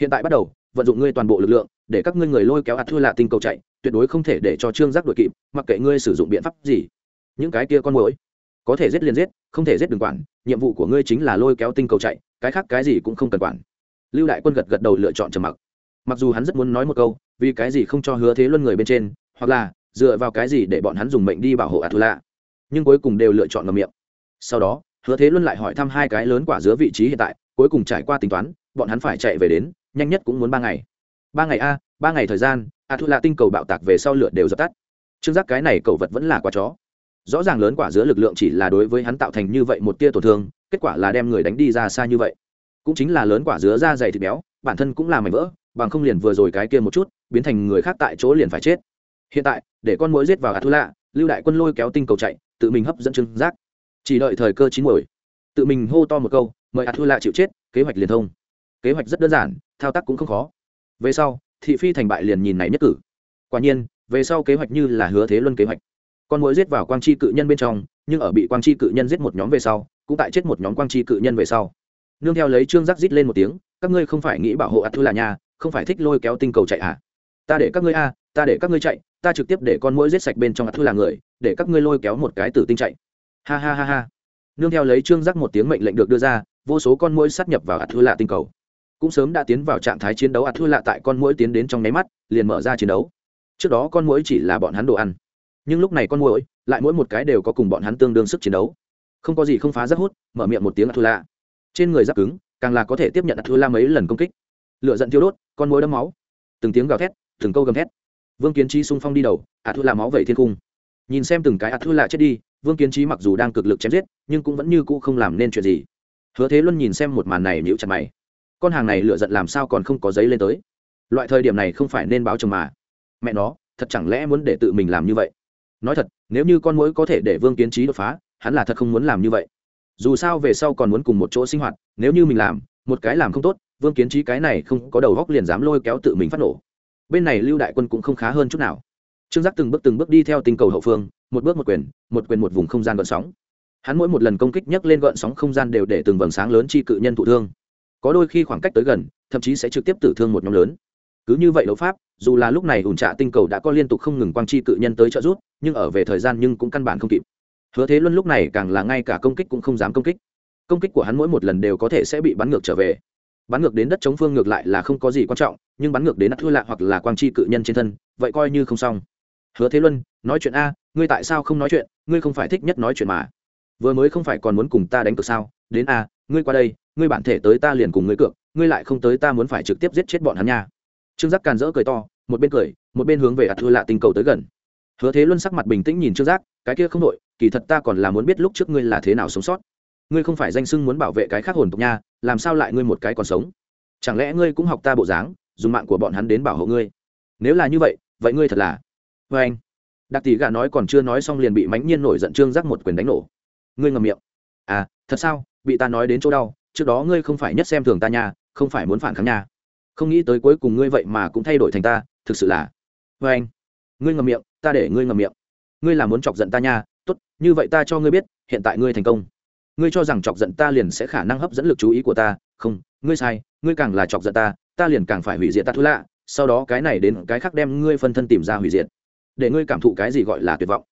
Hiện tại bắt đầu, vận dụng ngươi toàn bộ lực lượng, để các ngươi người lôi kéo ắt thua lạ tinh cầu chạy, tuyệt đối không thể để cho trương giác đội kịp, mặc kệ ngươi sử dụng biện pháp gì. Những cái kia con mũi có thể giết liền giết, không thể giết đừng quản, nhiệm vụ của ngươi chính là lôi kéo tinh cầu chạy, cái khác cái gì cũng không cần quản. Lưu đại quân gật gật đầu lựa chọn trầm mặc. Mặc dù hắn rất muốn nói một câu vì cái gì không cho hứa thế luân người bên trên, hoặc là dựa vào cái gì để bọn hắn dùng mệnh đi bảo hộ ạt thù lạ nhưng cuối cùng đều lựa chọn ngầm miệng. Sau đó, hứa thế luân lại hỏi thăm hai cái lớn quả giữa vị trí hiện tại, cuối cùng trải qua tính toán, bọn hắn phải chạy về đến, nhanh nhất cũng muốn ba ngày. Ba ngày a, ba ngày thời gian ạt thù lạ tinh cầu bạo tạc về sau lửa đều dập tắt. Trương giác cái này cầu vật vẫn là quả chó. Rõ ràng lớn quả giữa lực lượng chỉ là đối với hắn tạo thành như vậy một tia tổn thương, kết quả là đem người đánh đi ra xa như vậy. Cũng chính là lớn quả dứa da dày thịt béo, bản thân cũng là mảnh vỡ bằng không liền vừa rồi cái kia một chút, biến thành người khác tại chỗ liền phải chết. Hiện tại, để con mũi giết vào ạt thu lạ lưu đại quân lôi kéo tinh cầu chạy, tự mình hấp dẫn trưng giác. Chỉ đợi thời cơ chín muồi, tự mình hô to một câu, mời ạt thu lạ chịu chết, kế hoạch liền thông. Kế hoạch rất đơn giản, thao tác cũng không khó. Về sau, thị phi thành bại liền nhìn này nhất cử. Quả nhiên, về sau kế hoạch như là hứa thế luân kế hoạch. Con mũi giết vào quang chi cự nhân bên trong, nhưng ở bị quang chi cự nhân giết một nhóm về sau, cũng tại chết một nhóm quang chi cự nhân về sau. Nương theo lấy trương giác rít lên một tiếng, các ngươi không phải nghĩ bảo hộ ạt thư là nhà không phải thích lôi kéo tinh cầu chạy à? Ta để các ngươi a, ta để các ngươi chạy, ta trực tiếp để con mũi giết sạch bên trong ạt thư là người, để các ngươi lôi kéo một cái tử tinh chạy. Ha ha ha ha. Nương theo lấy trương giác một tiếng mệnh lệnh được đưa ra, vô số con mũi sát nhập vào ạt thư lạ tinh cầu. Cũng sớm đã tiến vào trạng thái chiến đấu ạt thư lạ tại con mũi tiến đến trong nháy mắt, liền mở ra chiến đấu. Trước đó con mũi chỉ là bọn hắn đồ ăn. Nhưng lúc này con mũi, lại mỗi một cái đều có cùng bọn hắn tương đương sức chiến đấu. Không có gì không phá rất hút, mở miệng một tiếng ạt thư lạ trên người giáp cứng, càng là có thể tiếp nhận ạt thư là mấy lần công kích lựa giận thiêu đốt, con mối đấm máu. Từng tiếng gào thét, từng câu gầm thét. Vương kiến trí xung phong đi đầu ạt thua là máu vẩy thiên cung. Nhìn xem từng cái ạt thua lại chết đi, vương kiến trí mặc dù đang cực lực chém giết, nhưng cũng vẫn như cũ không làm nên chuyện gì. Hứa thế luân nhìn xem một màn này nhíu chặt mày. Con hàng này lựa giận làm sao còn không có giấy lên tới? Loại thời điểm này không phải nên báo chồng mà. Mẹ nó, thật chẳng lẽ muốn để tự mình làm như vậy? Nói thật, nếu như con mối có thể để vương kiến trí đột phá, hắn là thật không muốn làm như vậy. Dù sao về sau còn muốn cùng một chỗ sinh hoạt, nếu như mình làm, một cái làm không tốt vương kiến trí cái này không có đầu góc liền dám lôi kéo tự mình phát nổ. Bên này lưu đại quân cũng không khá hơn chút nào. Trương giác từng bước từng bước đi theo tinh cầu hậu phương, một bước một quyền một quyền một vùng không gian gợn sóng. Hắn mỗi một lần công kích nhấc lên gợn sóng không gian đều để từng vầng sáng lớn chi cự nhân thụ thương. Có đôi khi khoảng cách tới gần, thậm chí sẽ trực tiếp tử thương một nhóm lớn. Cứ như vậy đấu pháp, dù là lúc này ủn trạ tinh cầu đã có liên tục không ngừng quang chi cự nhân tới trợ giúp, nhưng ở về thời gian nhưng cũng căn bản không kịp. Hứa thế luân lúc này càng là ngay cả công kích cũng không dám công kích. Công kích của hắn mỗi một lần đều có thể sẽ bị bắn ngược trở về bắn ngược đến đất chống phương ngược lại là không có gì quan trọng, nhưng bắn ngược đến đất thua lạ hoặc là quang chi cự nhân trên thân, vậy coi như không xong. Hứa thế luân, nói chuyện a, ngươi tại sao không nói chuyện, ngươi không phải thích nhất nói chuyện mà. Vừa mới không phải còn muốn cùng ta đánh cược sao? Đến a, ngươi qua đây, ngươi bản thể tới ta liền cùng ngươi cược, ngươi lại không tới ta muốn phải trực tiếp giết chết bọn hắn nha. Trương giác càn rỡ cười to, một bên cười, một bên hướng về ạt thua lạ tình cầu tới gần. Hứa thế luân sắc mặt bình tĩnh nhìn trương giác, cái kia không đội kỳ thật ta còn là muốn biết lúc trước ngươi là thế nào sống sót ngươi không phải danh sưng muốn bảo vệ cái khác hồn tộc nha, làm sao lại ngươi một cái còn sống? Chẳng lẽ ngươi cũng học ta bộ dáng, dùng mạng của bọn hắn đến bảo hộ ngươi? Nếu là như vậy vậy ngươi thật là vê anh. Đặc tỷ gà nói còn chưa nói xong liền bị mãnh nhiên nổi giận trương giác một quyền đánh nổ. Ngươi ngầm miệng. À thật sao? Bị ta nói đến chỗ đau, trước đó ngươi không phải nhất xem thường ta nha, không phải muốn phản kháng nha. Không nghĩ tới cuối cùng ngươi vậy mà cũng thay đổi thành ta, thực sự là vê anh. Ngươi ngầm miệng, ta để ngươi ngầm miệng. Ngươi là muốn chọc giận ta nha. Tốt, như vậy ta cho ngươi biết, hiện tại ngươi thành công ngươi cho rằng chọc giận ta liền sẽ khả năng hấp dẫn lực chú ý của ta. Không, ngươi sai, ngươi càng là chọc giận ta ta liền càng phải hủy diệt ta thứ lạ. Sau đó cái này đến cái khác đem ngươi phân thân tìm ra hủy diệt. Để ngươi cảm thụ cái gì gọi là tuyệt vọng.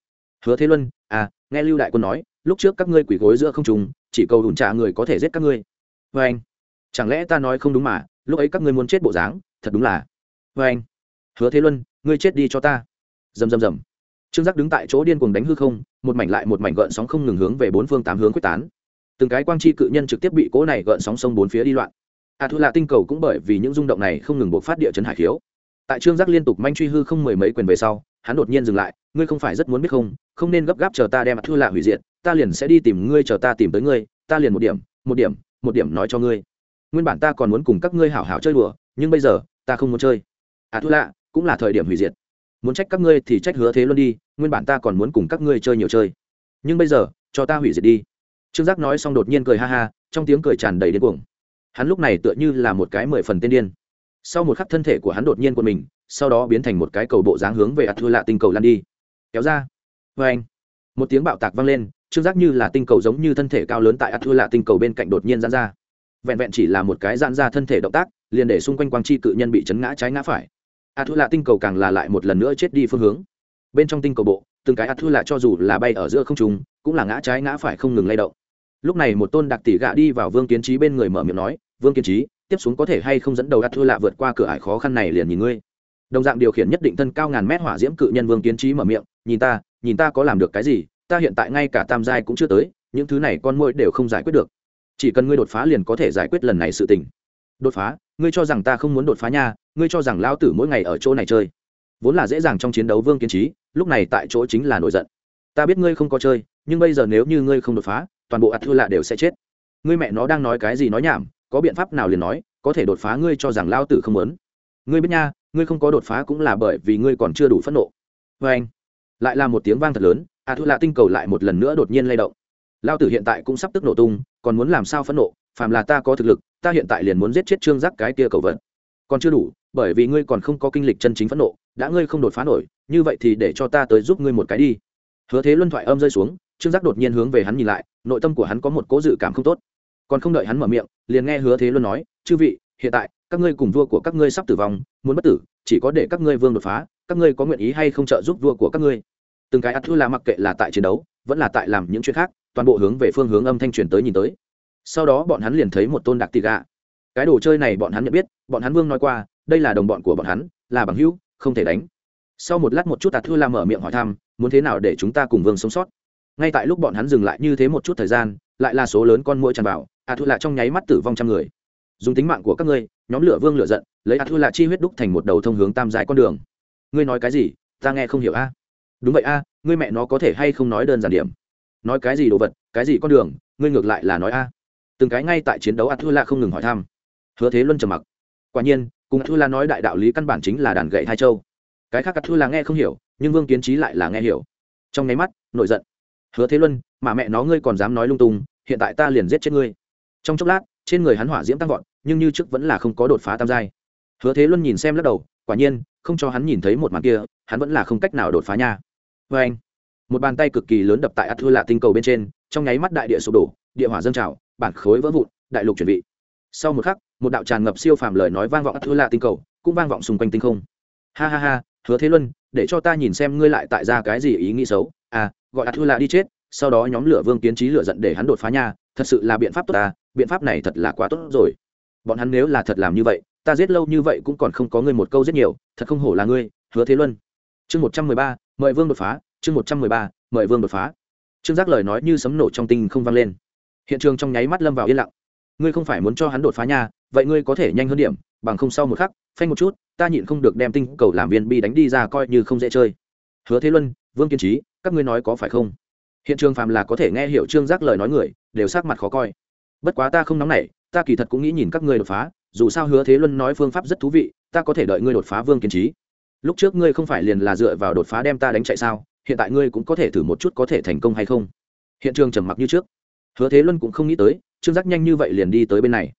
Hứa thế luân à nghe lưu đại quân nói, lúc trước các ngươi quỷ gối giữa không trùng, chỉ cầu đùn trả người có thể giết các ngươi. Vê anh. Chẳng lẽ ta nói không đúng mà, lúc ấy các ngươi muốn chết bộ dáng, thật đúng là. Vê anh. Hứa thế luân, ngươi chết đi cho ta. Rầm rầm rầm trương giác đứng tại chỗ điên cuồng đánh hư không một mảnh lại một mảnh gợn sóng không ngừng hướng về bốn phương tám hướng quyết tán. Từng cái quang chi cự nhân trực tiếp bị cỗ này gợn sóng sông bốn phía đi loạn. A à, thu lạ tinh cầu cũng bởi vì những rung động này không ngừng bộc phát địa chấn hải khiếu. Tại trương giác liên tục manh truy hư không mười mấy quyền về sau hắn đột nhiên dừng lại ngươi không phải rất muốn biết không không nên gấp gáp chờ ta đem a thu lạ hủy diệt ta liền sẽ đi tìm ngươi chờ ta tìm tới ngươi ta liền một điểm một điểm một điểm nói cho ngươi. Nguyên bản ta còn muốn cùng các ngươi hảo hảo chơi đùa nhưng bây giờ ta không muốn chơi. À thu lạ cũng là thời điểm hủy diệt muốn trách các ngươi thì trách hứa thế luôn đi, nguyên bản ta còn muốn cùng các ngươi chơi nhiều chơi. Nhưng bây giờ, cho ta hủy diệt đi. Trương giác nói xong đột nhiên cười ha ha, trong tiếng cười tràn đầy điên cuồng. Hắn lúc này tựa như là một cái mười phần tiên điên. Sau một khắc thân thể của hắn đột nhiên của mình, sau đó biến thành một cái cầu bộ dáng hướng về ạt thua lạ tinh cầu lan đi. Kéo ra. Vê anh, một tiếng bạo tạc vang lên, trương giác như là tinh cầu giống như thân thể cao lớn tại ạt thua lạ tinh cầu bên cạnh đột nhiên dán ra. Vẹn vẹn chỉ là một cái giãn ra thân thể động tác, liền để xung quanh quang chi cự nhân bị chấn ngã trái ngã phải. A Thu lạ tinh cầu càng là lại một lần nữa chết đi phương hướng. Bên trong tinh cầu bộ, từng cái A Thu lạ cho dù là bay ở giữa không trung, cũng là ngã trái ngã phải không ngừng lay động. Lúc này một tôn đặc tỷ gạ đi vào vương kiến trí bên người mở miệng nói, vương kiến trí, tiếp xuống có thể hay không dẫn đầu A Thu lạ vượt qua cửa ải khó khăn này liền nhìn ngươi. Đồng dạng điều khiển nhất định thân cao ngàn mét hỏa diễm cự nhân vương kiến trí mở miệng, nhìn ta nhìn ta có làm được cái gì, ta hiện tại ngay cả tam giai cũng chưa tới, những thứ này con môi đều không giải quyết được. Chỉ cần ngươi đột phá liền có thể giải quyết lần này sự tình. Đột phá? Ngươi cho rằng ta không muốn đột phá nha ngươi cho rằng lao tử mỗi ngày ở chỗ này chơi, vốn là dễ dàng trong chiến đấu vương kiến trí lúc này tại chỗ chính là nổi giận. Ta biết ngươi không có chơi, nhưng bây giờ nếu như ngươi không đột phá, toàn bộ ạt thư lạ đều sẽ chết. Ngươi mẹ nó đang nói cái gì nói nhảm, có biện pháp nào liền nói, có thể đột phá ngươi cho rằng lao tử không muốn. Ngươi biết nha, ngươi không có đột phá cũng là bởi vì ngươi còn chưa đủ phẫn nộ. Vê anh, lại là một tiếng vang thật lớn, ạt thư lạ tinh cầu lại một lần nữa đột nhiên lay động. Lao tử hiện tại cũng sắp tức nổ tung, còn muốn làm sao phẫn nộ, phàm là ta có thực lực, ta hiện tại liền muốn giết chết trương giác cái kia cầu vật. còn chưa đủ bởi vì ngươi còn không có kinh lịch chân chính phẫn nộ, đã ngươi không đột phá nổi, như vậy thì để cho ta tới giúp ngươi một cái đi. Hứa thế luân thoại âm rơi xuống, trương giác đột nhiên hướng về hắn nhìn lại, nội tâm của hắn có một cố dự cảm không tốt. Còn không đợi hắn mở miệng, liền nghe hứa thế luân nói, chư vị, hiện tại, các ngươi cùng vua của các ngươi sắp tử vong, muốn bất tử, chỉ có để các ngươi vương đột phá, các ngươi có nguyện ý hay không trợ giúp vua của các ngươi? Từng cái ắt thư là mặc kệ là tại chiến đấu, vẫn là tại làm những chuyện khác, toàn bộ hướng về phương hướng âm thanh truyền tới nhìn tới. Sau đó bọn hắn liền thấy một tôn đặc tị gạ cái đồ chơi này bọn hắn nhận biết, bọn hắn vương nói qua đây là đồng bọn của bọn hắn, là bằng hữu, không thể đánh. Sau một lát một chút tạt thư la mở miệng hỏi thăm, muốn thế nào để chúng ta cùng vương sống sót? Ngay tại lúc bọn hắn dừng lại như thế một chút thời gian, lại là số lớn con mũi tràn vào a thư lạ trong nháy mắt tử vong trăm người. Dùng tính mạng của các ngươi, nhóm lửa vương lửa giận, lấy a thư lạ chi huyết đúc thành một đầu thông hướng tam dài con đường. Ngươi nói cái gì? Ta nghe không hiểu a. Đúng vậy a, ngươi mẹ nó có thể hay không nói đơn giản điểm? Nói cái gì đồ vật, cái gì con đường, ngươi ngược lại là nói a. Từng cái ngay tại chiến đấu a thư lạ không ngừng hỏi thăm. Hứa thế luân trầm mặc. Quả nhiên cùng a thu nói đại đạo lý căn bản chính là đàn gậy hai châu. Cái khác a thu là nghe không hiểu, nhưng vương kiến trí lại là nghe hiểu. Trong nháy mắt nội giận. Hứa thế luân, mà mẹ nó ngươi còn dám nói lung tung, hiện tại ta liền giết chết ngươi. Trong chốc lát, trên người hắn hỏa diễm tăng vọt, nhưng như trước vẫn là không có đột phá tam giai. Hứa thế luân nhìn xem lắc đầu, quả nhiên, không cho hắn nhìn thấy một màn kia, hắn vẫn là không cách nào đột phá nha. Vê anh, một bàn tay cực kỳ lớn đập tại ắt thư lạ tinh cầu bên trên, trong nháy mắt đại địa sụp đổ, địa hỏa dâng trào, bản khối vỡ vụn, đại lục chuẩn bị sau một khắc một đạo tràn ngập siêu phàm lời nói vang vọng ắt lạ tinh cầu cũng vang vọng xung quanh tinh không. Ha ha ha hứa thế luân để cho ta nhìn xem ngươi lại tại ra cái gì ý nghĩ xấu. À gọi ắt lạ đi chết sau đó nhóm lửa vương kiến trí lửa giận để hắn đột phá nhà, thật sự là biện pháp tốt ta biện pháp này thật là quá tốt rồi. Bọn hắn nếu là thật làm như vậy ta giết lâu như vậy cũng còn không có ngươi một câu rất nhiều thật không hổ là ngươi hứa thế luân. Chương một trăm mười ba mời vương đột phá chương một trăm mười ba mời vương đột phá. Trương giác lời nói như sấm nổ trong tinh không vang lên. Hiện trường trong nháy mắt lâm vào yên lặng. Ngươi không phải muốn cho hắn đột phá nha vậy ngươi có thể nhanh hơn điểm, bằng không sau một khắc, phanh một chút, ta nhịn không được đem tinh cầu làm viên bi đánh đi ra coi như không dễ chơi. Hứa thế luân, vương kiên trí các ngươi nói có phải không? Hiện trường phàm là có thể nghe hiểu trương giác lời nói người, đều sắc mặt khó coi. Bất quá ta không nóng nảy, ta kỳ thật cũng nghĩ nhìn các ngươi đột phá, dù sao hứa thế luân nói phương pháp rất thú vị, ta có thể đợi ngươi đột phá vương kiến trí lúc trước ngươi không phải liền là dựa vào đột phá đem ta đánh chạy sao, hiện tại ngươi cũng có thể thử một chút có thể thành công hay không? Hiện trường trầm mặc như trước. Hứa thế luân cũng không nghĩ tới, trương giác nhanh như vậy liền đi tới bên này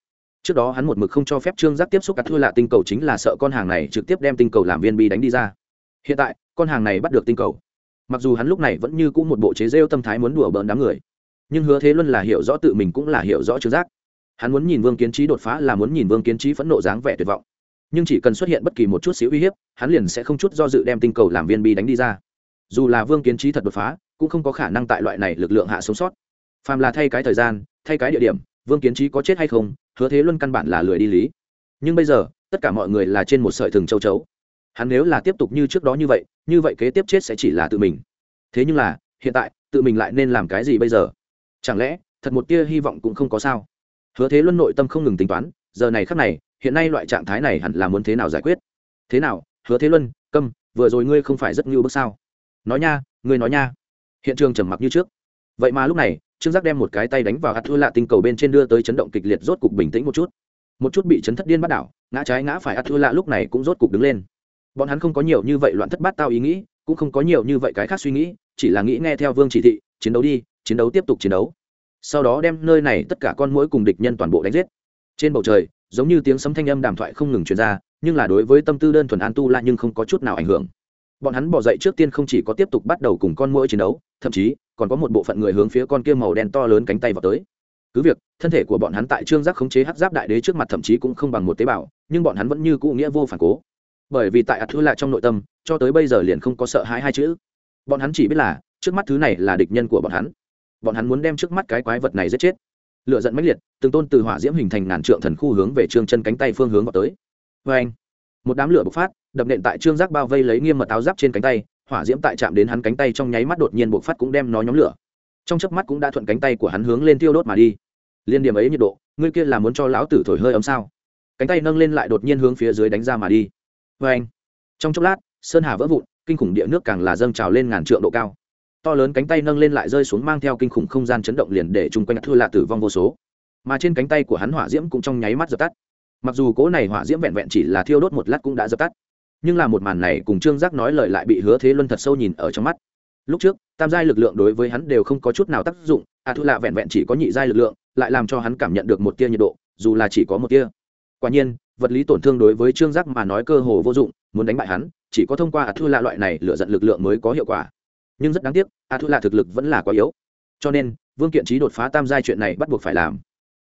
trước đó hắn một mực không cho phép trương giác tiếp xúc cả thua lạ tinh cầu chính là sợ con hàng này trực tiếp đem tinh cầu làm viên bi đánh đi ra. Hiện tại, con hàng này bắt được tinh cầu. Mặc dù hắn lúc này vẫn như c ũ một bộ chế rêu tâm thái muốn đùa bỡn đám người, nhưng hứa thế luân là hiểu rõ tự mình cũng là hiểu rõ trương giác. Hắn muốn nhìn vương kiến trí đột phá là muốn nhìn vương kiến trí phẫn nộ dáng vẻ tuyệt vọng. Nhưng chỉ cần xuất hiện bất kỳ một chút xíu uy hiếp, hắn liền sẽ không chút do dự đem tinh cầu làm viên bi đánh đi ra. Dù là vương kiến trí thật đột phá, cũng không có khả năng tại loại này lực lượng hạ sống sót. Phàm là thay cái thời gian, thay cái địa điểm, vương kiến trí có chết hay không hứa thế luân căn bản là lười đi lý. Nhưng bây giờ, tất cả mọi người là trên một sợi thừng châu chấu. Hắn nếu là tiếp tục như trước đó như vậy như vậy kế tiếp chết sẽ chỉ là tự mình. Thế nhưng là, hiện tại, tự mình lại nên làm cái gì bây giờ? Chẳng lẽ, thật một tia hy vọng cũng không có sao? Hứa thế luân nội tâm không ngừng tính toán, giờ này khắc này, hiện nay loại trạng thái này hẳn là muốn thế nào giải quyết? Thế nào, hứa thế luân, câm, vừa rồi ngươi không phải rất ngưu bước sao? Nói nha, ngươi nói nha. Hiện trường trầm mặc như trước. Vậy mà lúc này trương giác đem một cái tay đánh vào hạt thua lạ tinh cầu bên trên đưa tới chấn động kịch liệt rốt cục bình tĩnh một chút. Một chút bị chấn thất điên bắt đảo, ngã trái ngã phải hạt thua lạ lúc này cũng rốt cục đứng lên. Bọn hắn không có nhiều như vậy loạn thất bát tao ý nghĩ, cũng không có nhiều như vậy cái khác suy nghĩ, chỉ là nghĩ nghe theo vương chỉ thị, chiến đấu đi, chiến đấu tiếp tục chiến đấu. Sau đó đem nơi này tất cả con mũi cùng địch nhân toàn bộ đánh giết. Trên bầu trời, giống như tiếng sấm thanh âm đàm thoại không ngừng truyền ra, nhưng là đối với tâm tư đơn thuần an tu la nhưng không có chút nào ảnh hưởng. Bọn hắn bỏ dậy trước tiên không chỉ có tiếp tục bắt đầu cùng con mũi chiến đấu, thậm chí còn có một bộ phận người hướng phía con kia màu đen to lớn cánh tay vào tới. Cứ việc, thân thể của bọn hắn tại trương giác khống chế hắc giáp đại đế trước mặt thậm chí cũng không bằng một tế bào, nhưng bọn hắn vẫn như cũ nghĩa vô phản cố. Bởi vì tại ạt thư lạ trong nội tâm, cho tới bây giờ liền không có sợ hãi hai chữ. Bọn hắn chỉ biết là, trước mắt thứ này là địch nhân của bọn hắn. Bọn hắn muốn đem trước mắt cái quái vật này giết chết. Lửa giận mãnh liệt, từng tôn từ hỏa diễm hình thành ngàn trượng thần khu hướng về trương chân cánh tay phương hướng vào tới. Vê anh một đám lửa bộc phát, đập nện tại trương giác bao vây lấy nghiêm mật áo giáp trên cánh tay hỏa diễm tại chạm đến hắn cánh tay trong nháy mắt đột nhiên bộc phát cũng đem nó nhóm lửa. Trong chớp mắt cũng đã thuận cánh tay của hắn hướng lên tiêu đốt mà đi. Liên điểm ấy nhiệt độ, ngươi kia là muốn cho lão tử thổi hơi ấm sao? Cánh tay nâng lên lại đột nhiên hướng phía dưới đánh ra mà đi. Vê anh trong chốc lát, sơn hà vỡ vụn, kinh khủng địa nước càng là dâng trào lên ngàn trượng độ cao. To lớn cánh tay nâng lên lại rơi xuống mang theo kinh khủng không gian chấn động liền để chung quanh thưa lạ tử vong vô số. Mà trên cánh tay của hắn hỏa diễm cũng trong nháy mắt dập tắt. Mặc dù cố này hỏa diễm vẹn vẹn chỉ là thiêu đốt một lát cũng đã dập tắt nhưng là một màn này cùng trương giác nói lời lại bị hứa thế luân thật sâu nhìn ở trong mắt. Lúc trước, tam giai lực lượng đối với hắn đều không có chút nào tác dụng, a à thu lạ vẹn vẹn chỉ có nhị giai lực lượng, lại làm cho hắn cảm nhận được một tia nhiệt độ, dù là chỉ có một tia. Quả nhiên, vật lý tổn thương đối với trương giác mà nói cơ hồ vô dụng, muốn đánh bại hắn, chỉ có thông qua a à thu lạ loại này lựa giận lực lượng mới có hiệu quả. Nhưng rất đáng tiếc, a thu lạ thực lực vẫn là quá yếu. Cho nên, vương kiện trí đột phá tam giai chuyện này bắt buộc phải làm.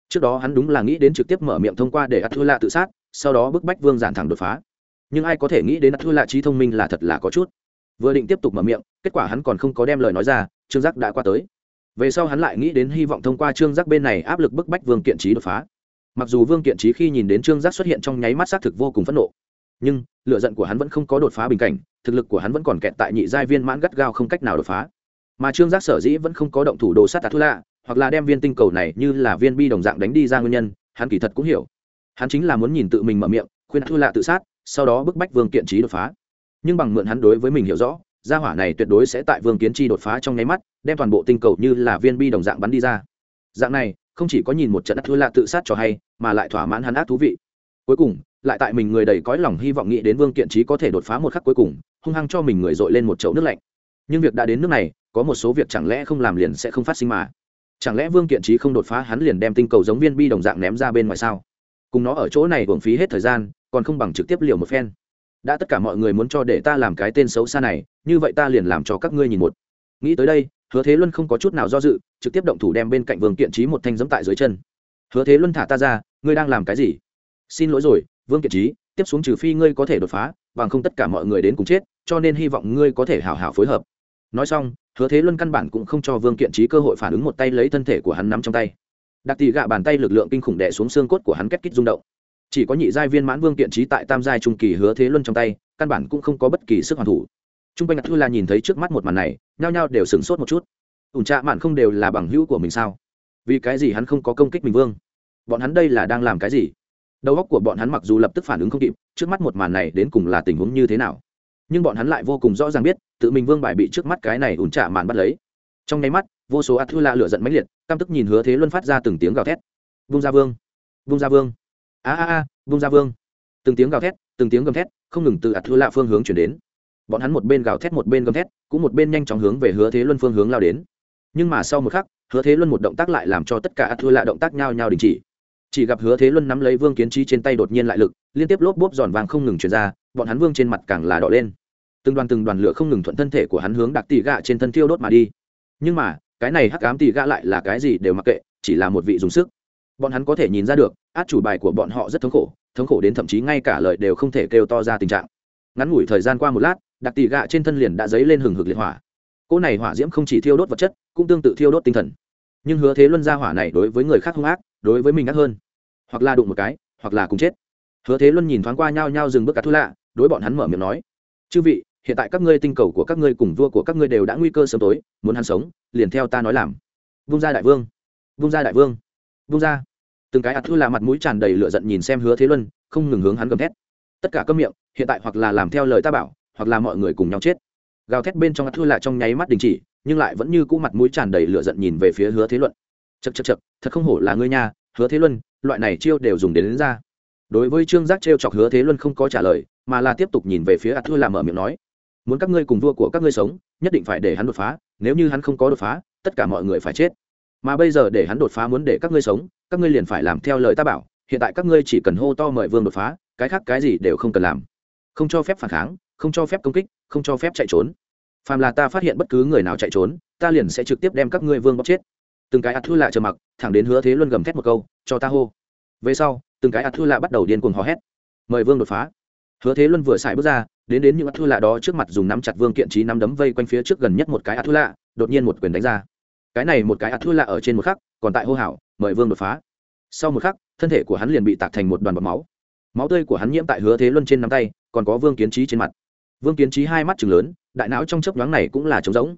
Trước đó hắn đúng là nghĩ đến trực tiếp mở miệng thông qua để a thu lạ tự sát, sau đó bức bách vương giản thẳng đột phá nhưng ai có thể nghĩ đến thua thu lạ trí thông minh là thật là có chút. Vừa định tiếp tục mở miệng, kết quả hắn còn không có đem lời nói ra, trương giác đã qua tới. Về sau hắn lại nghĩ đến hy vọng thông qua trương giác bên này áp lực bức bách vương kiện trí đột phá. Mặc dù vương kiện trí khi nhìn đến trương giác xuất hiện trong nháy mắt xác thực vô cùng phẫn nộ, nhưng lựa giận của hắn vẫn không có đột phá bình cảnh, thực lực của hắn vẫn còn kẹt tại nhị giai viên mãn gắt gao không cách nào đột phá. Mà trương giác sở dĩ vẫn không có động thủ đồ sát tà thu lạ, hoặc là đem viên tinh cầu này như là viên bi đồng dạng đánh đi ra nguyên nhân, hắn kỳ thật cũng hiểu. Hắn chính là muốn nhìn tự mình mở miệng, khuyên thu lạ tự sát sau đó bức bách vương kiện trí đột phá. Nhưng bằng mượn hắn đối với mình hiểu rõ, gia hỏa này tuyệt đối sẽ tại vương kiến chi đột phá trong nháy mắt, đem toàn bộ tinh cầu như là viên bi đồng dạng bắn đi ra. Dạng này, không chỉ có nhìn một trận ác thua lạ tự sát cho hay, mà lại thỏa mãn hắn ác thú vị. Cuối cùng, lại tại mình người đầy cõi lòng hy vọng nghĩ đến vương kiện trí có thể đột phá một khắc cuối cùng, hung hăng cho mình người dội lên một chậu nước lạnh. Nhưng việc đã đến nước này, có một số việc chẳng lẽ không làm liền sẽ không phát sinh mà? Chẳng lẽ vương kiện trí không đột phá hắn liền đem tinh cầu giống viên bi đồng dạng ném ra bên ngoài sao? Cùng nó ở chỗ này hưởng phí hết thời gian còn không bằng trực tiếp liều một phen. Đã tất cả mọi người muốn cho để ta làm cái tên xấu xa này, như vậy ta liền làm cho các ngươi nhìn một. Nghĩ tới đây, hứa thế luân không có chút nào do dự, trực tiếp động thủ đem bên cạnh vương kiện trí một thanh dẫm tại dưới chân. Hứa thế luân thả ta ra, ngươi đang làm cái gì? Xin lỗi rồi, vương kiện trí tiếp xuống trừ phi ngươi có thể đột phá, bằng không tất cả mọi người đến cùng chết, cho nên hy vọng ngươi có thể hảo hảo phối hợp. Nói xong, hứa thế luân căn bản cũng không cho vương kiện trí cơ hội phản ứng một tay lấy thân thể của hắn nắm trong tay. Đặc tỷ gạ bàn tay lực lượng kinh khủng đẻ xuống xương cốt của hắn kết kích rung động chỉ có nhị giai viên mãn vương kiện trí tại tam giai trung kỳ hứa thế luân trong tay, căn bản cũng không có bất kỳ sức hoàn thủ. T r u n g quanh thư là nhìn thấy trước mắt một màn này, nhao nhao đều sửng sốt một chút. Ủn trạ mạn không đều là bằng hữu của mình sao? Vì cái gì hắn không có công kích mình vương? Bọn hắn đây là đang làm cái gì? Đầu óc của bọn hắn mặc dù lập tức phản ứng không kịp, trước mắt một màn này đến cùng là tình huống như thế nào? Nhưng bọn hắn lại vô cùng rõ ràng biết, tự mình vương bài bị trước mắt cái này ủn trạ màn bắt lấy. Trong nháy mắt, vô số ạt thư la lửa giận mãnh liệt, căm tức nhìn hứa thế luân phát ra từng tiếng gào thét. Vung ra vương! Vung ra vương! A a a, vung ra vương. Từng tiếng gào thét, từng tiếng gầm thét, không ngừng từ ạt thua lạ phương hướng chuyển đến. Bọn hắn một bên gào thét một bên gầm thét, cũng một bên nhanh chóng hướng về hứa thế luân phương hướng lao đến. Nhưng mà sau một khắc, hứa thế luân một động tác lại làm cho tất cả ạt thua lạ động tác nhao nhao đình chỉ. Chỉ gặp hứa thế luân nắm lấy vương kiến trí trên tay đột nhiên lại lực, liên tiếp lốp bốp giòn vàng không ngừng chuyển ra, bọn hắn vương trên mặt càng là đỏ lên. Từng đoàn từng đoàn lửa không ngừng thuận thân thể của hắn hướng đặc tỉ gạ trên thân thiêu đốt mà đi. Nhưng mà, cái này hắc ám tỉ gạ lại là cái gì đều mặc kệ, chỉ là một vị dùng sức bọn hắn có thể nhìn ra được, át chủ bài của bọn họ rất thống khổ thống khổ đến thậm chí ngay cả lời đều không thể kêu to ra tình trạng. Ngắn ngủi thời gian qua một lát, đặc tỷ gạ trên thân liền đã dấy lên hừng hực liệt hỏa. Cỗ này hỏa diễm không chỉ thiêu đốt vật chất, cũng tương tự thiêu đốt tinh thần. Nhưng hứa thế luân ra hỏa này đối với người khác hung ác, đối với mình ác hơn. Hoặc là đụng một cái, hoặc là cùng chết. Hứa thế luân nhìn thoáng qua nhao nhao dừng bước cả thu lạ, đối bọn hắn mở miệng nói. Chư vị, hiện tại các ngươi tinh cầu của các ngươi cùng vua của các ngươi đều đã nguy cơ sớm tối, muốn hắn sống, liền theo ta nói làm. Vung ra đại vương, vung ra đại vương, vung ra từng cái ạt thư là mặt mũi tràn đầy lửa giận nhìn xem hứa thế luân không ngừng hướng hắn gầm thét. Tất cả câm miệng hiện tại hoặc là làm theo lời ta bảo hoặc là mọi người cùng nhau chết. Gào thét bên trong ạt thư là trong nháy mắt đình chỉ nhưng lại vẫn như cũ mặt mũi tràn đầy lửa giận nhìn về phía hứa thế luận chật chật chật thật không hổ là ngươi nha hứa thế luân loại này chiêu đều dùng đến, đến ra. Đối với trương giác trêu chọc hứa thế luân không có trả lời mà là tiếp tục nhìn về phía ạt thư là mở miệng nói muốn các ngươi cùng vua của các ngươi sống nhất định phải để hắn đột phá nếu như hắn không có đột phá tất cả mọi người phải chết mà bây giờ để hắn đột phá muốn để các ngươi sống, các ngươi liền phải làm theo lời ta bảo, hiện tại các ngươi chỉ cần hô to mời vương đột phá, cái khác cái gì đều không cần làm. Không cho phép phản kháng, không cho phép công kích, không cho phép chạy trốn. Phàm là ta phát hiện bất cứ người nào chạy trốn, ta liền sẽ trực tiếp đem các ngươi vương bóc chết. Từng cái ạt thư lạ trở mặc, thẳng đến hứa thế luân gầm thét một câu, cho ta hô. Về sau, từng cái ạt thư lạ bắt đầu điên cuồng hò hét. Mời vương đột phá. Hứa thế luân vừa xài bước ra, đến đến những ạt thư lạ đó trước mặt dùng nắm chặt vương kiện trí nắm đấm vây quanh phía trước gần nhất một cái ạt thư lạ đột nhiên một quyền đánh ra cái này một cái ạt thua lạ ở trên một khắc, còn tại hô hào, mời vương đột phá. Sau một khắc, thân thể của hắn liền bị tạc thành một đoàn bọt máu. Máu tươi của hắn nhiễm tại hứa thế luân trên nắm tay, còn có vương kiến trí trên mặt. Vương kiến trí hai mắt chừng lớn, đại não trong chớp nhoáng này cũng là trống rỗng.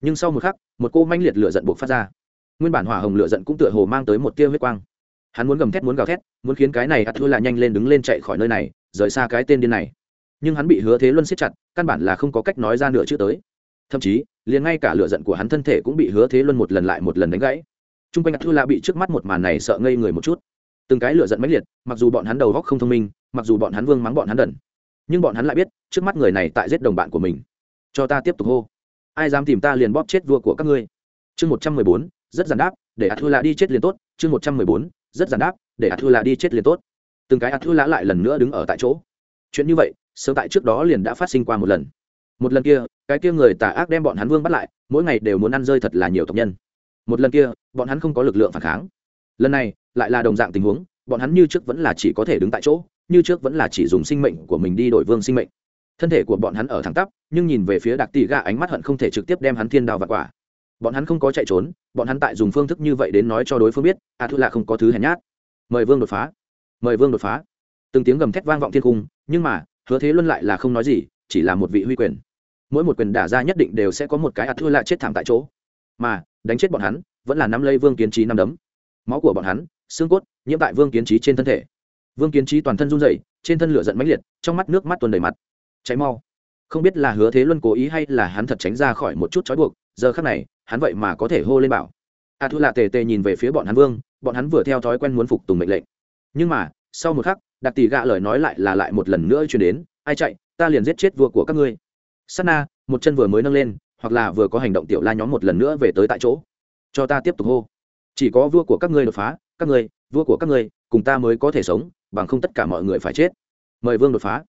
Nhưng sau một khắc, một cô manh liệt lửa giận buộc phát ra. Nguyên bản hỏa hồng lửa giận cũng tựa hồ mang tới một tia huyết quang. Hắn muốn gầm thét, muốn gào thét, muốn khiến cái này ắt thua lạ nhanh lên đứng lên chạy khỏi nơi này, rời xa cái tên điên này. Nhưng hắn bị hứa thế luân siết chặt, căn bản là không có cách nói ra nửa chữ tới thậm chí, liền ngay cả lửa giận của hắn thân thể cũng bị hứa thế luân một lần lại một lần đánh gãy. T r u n g quanh ngạc thua là bị trước mắt một màn này sợ ngây người một chút. Từng cái lửa giận mãnh liệt, mặc dù bọn hắn đầu góc không thông minh, mặc dù bọn hắn vương mắng bọn hắn đần, nhưng bọn hắn lại biết trước mắt người này tại giết đồng bạn của mình. Cho ta tiếp tục hô. Ai dám tìm ta liền bóp chết vua của các ngươi. Chương một trăm mười bốn, rất giản đáp, để ạt thua lạ đi chết liền tốt. Chương một trăm mười bốn, rất giản đáp, để ạt thua lạ đi chết liền tốt. Từng cái ạt thua lạ lại lần nữa đứng ở tại chỗ. Chuyện như vậy, sớm tại trước đó liền đã phát sinh qua một lần. Một lần kia cái kia người tà ác đem bọn hắn vương bắt lại, mỗi ngày đều muốn ăn rơi thật là nhiều tộc nhân. Một lần kia, bọn hắn không có lực lượng phản kháng. Lần này, lại là đồng dạng tình huống, bọn hắn như trước vẫn là chỉ có thể đứng tại chỗ, như trước vẫn là chỉ dùng sinh mệnh của mình đi đổi vương sinh mệnh. Thân thể của bọn hắn ở thẳng tắp, nhưng nhìn về phía đặc tỷ gà ánh mắt hận không thể trực tiếp đem hắn thiên đào và quả. Bọn hắn không có chạy trốn, bọn hắn tại dùng phương thức như vậy đến nói cho đối phương biết, a thu là không có thứ hèn nhát. Mời vương đột phá. Mời vương đột phá. Từng tiếng gầm thét vang vọng thiên cung, nhưng mà, hứa thế luân lại là không nói gì, chỉ là một vị huy quyền mỗi một quyền đả ra nhất định đều sẽ có một cái a thu lại chết thảm tại chỗ. Mà, đánh chết bọn hắn, vẫn là nắm lây vương kiến trí năm đấm. Máu của bọn hắn, xương cốt, nhiễm tại vương kiến trí trên thân thể. Vương kiến trí toàn thân run rẩy, trên thân lửa giận mãnh liệt, trong mắt nước mắt tuần đầy mặt. Cháy mau. Không biết là hứa thế luân cố ý hay là hắn thật tránh ra khỏi một chút trói buộc, giờ khắc này, hắn vậy mà có thể hô lên bảo. A thu lạ tề tề nhìn về phía bọn hắn vương, bọn hắn vừa theo thói quen muốn phục tùng mệnh lệnh. Nhưng mà, sau một khắc đặc tỷ gạ lời nói lại là lại một lần nữa chuyển đến, ai chạy, ta liền giết chết vua của các ngươi sát na, một chân vừa mới nâng lên, hoặc là vừa có hành động tiểu la nhóm một lần nữa về tới tại chỗ. Cho ta tiếp tục hô. Chỉ có vua của các ngươi đột phá, các ngươi, vua của các ngươi, cùng ta mới có thể sống, bằng không tất cả mọi người phải chết. Mời vương đột phá.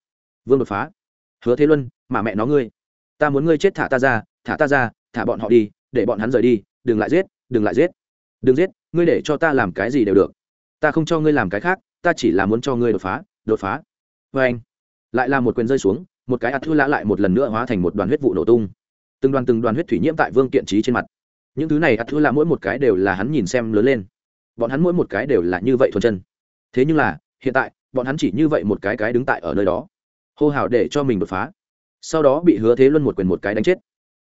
Vương đột phá. Hứa thế luân, mà mẹ nó ngươi. Ta muốn ngươi chết thả ta ra, thả ta ra, thả bọn họ đi, để bọn hắn rời đi, đừng lại giết, đừng lại giết. Đừng giết, ngươi để cho ta làm cái gì đều được. Ta không cho ngươi làm cái khác, ta chỉ là muốn cho ngươi đột phá đột phá. Vê anh lại là một quyền rơi xuống một cái ạt thư lã lại một lần nữa hóa thành một đoàn huyết vụ nổ tung. Từng đoàn từng đoàn huyết thủy nhiễm tại vương kiện trí trên mặt. Những thứ này ạt thư lã mỗi một cái đều là hắn nhìn xem lớn lên. Bọn hắn mỗi một cái đều là như vậy thuần chân. Thế nhưng là, hiện tại, bọn hắn chỉ như vậy một cái cái đứng tại ở nơi đó. Hô hào để cho mình đột phá. Sau đó bị hứa thế luân một quyền một cái đánh chết.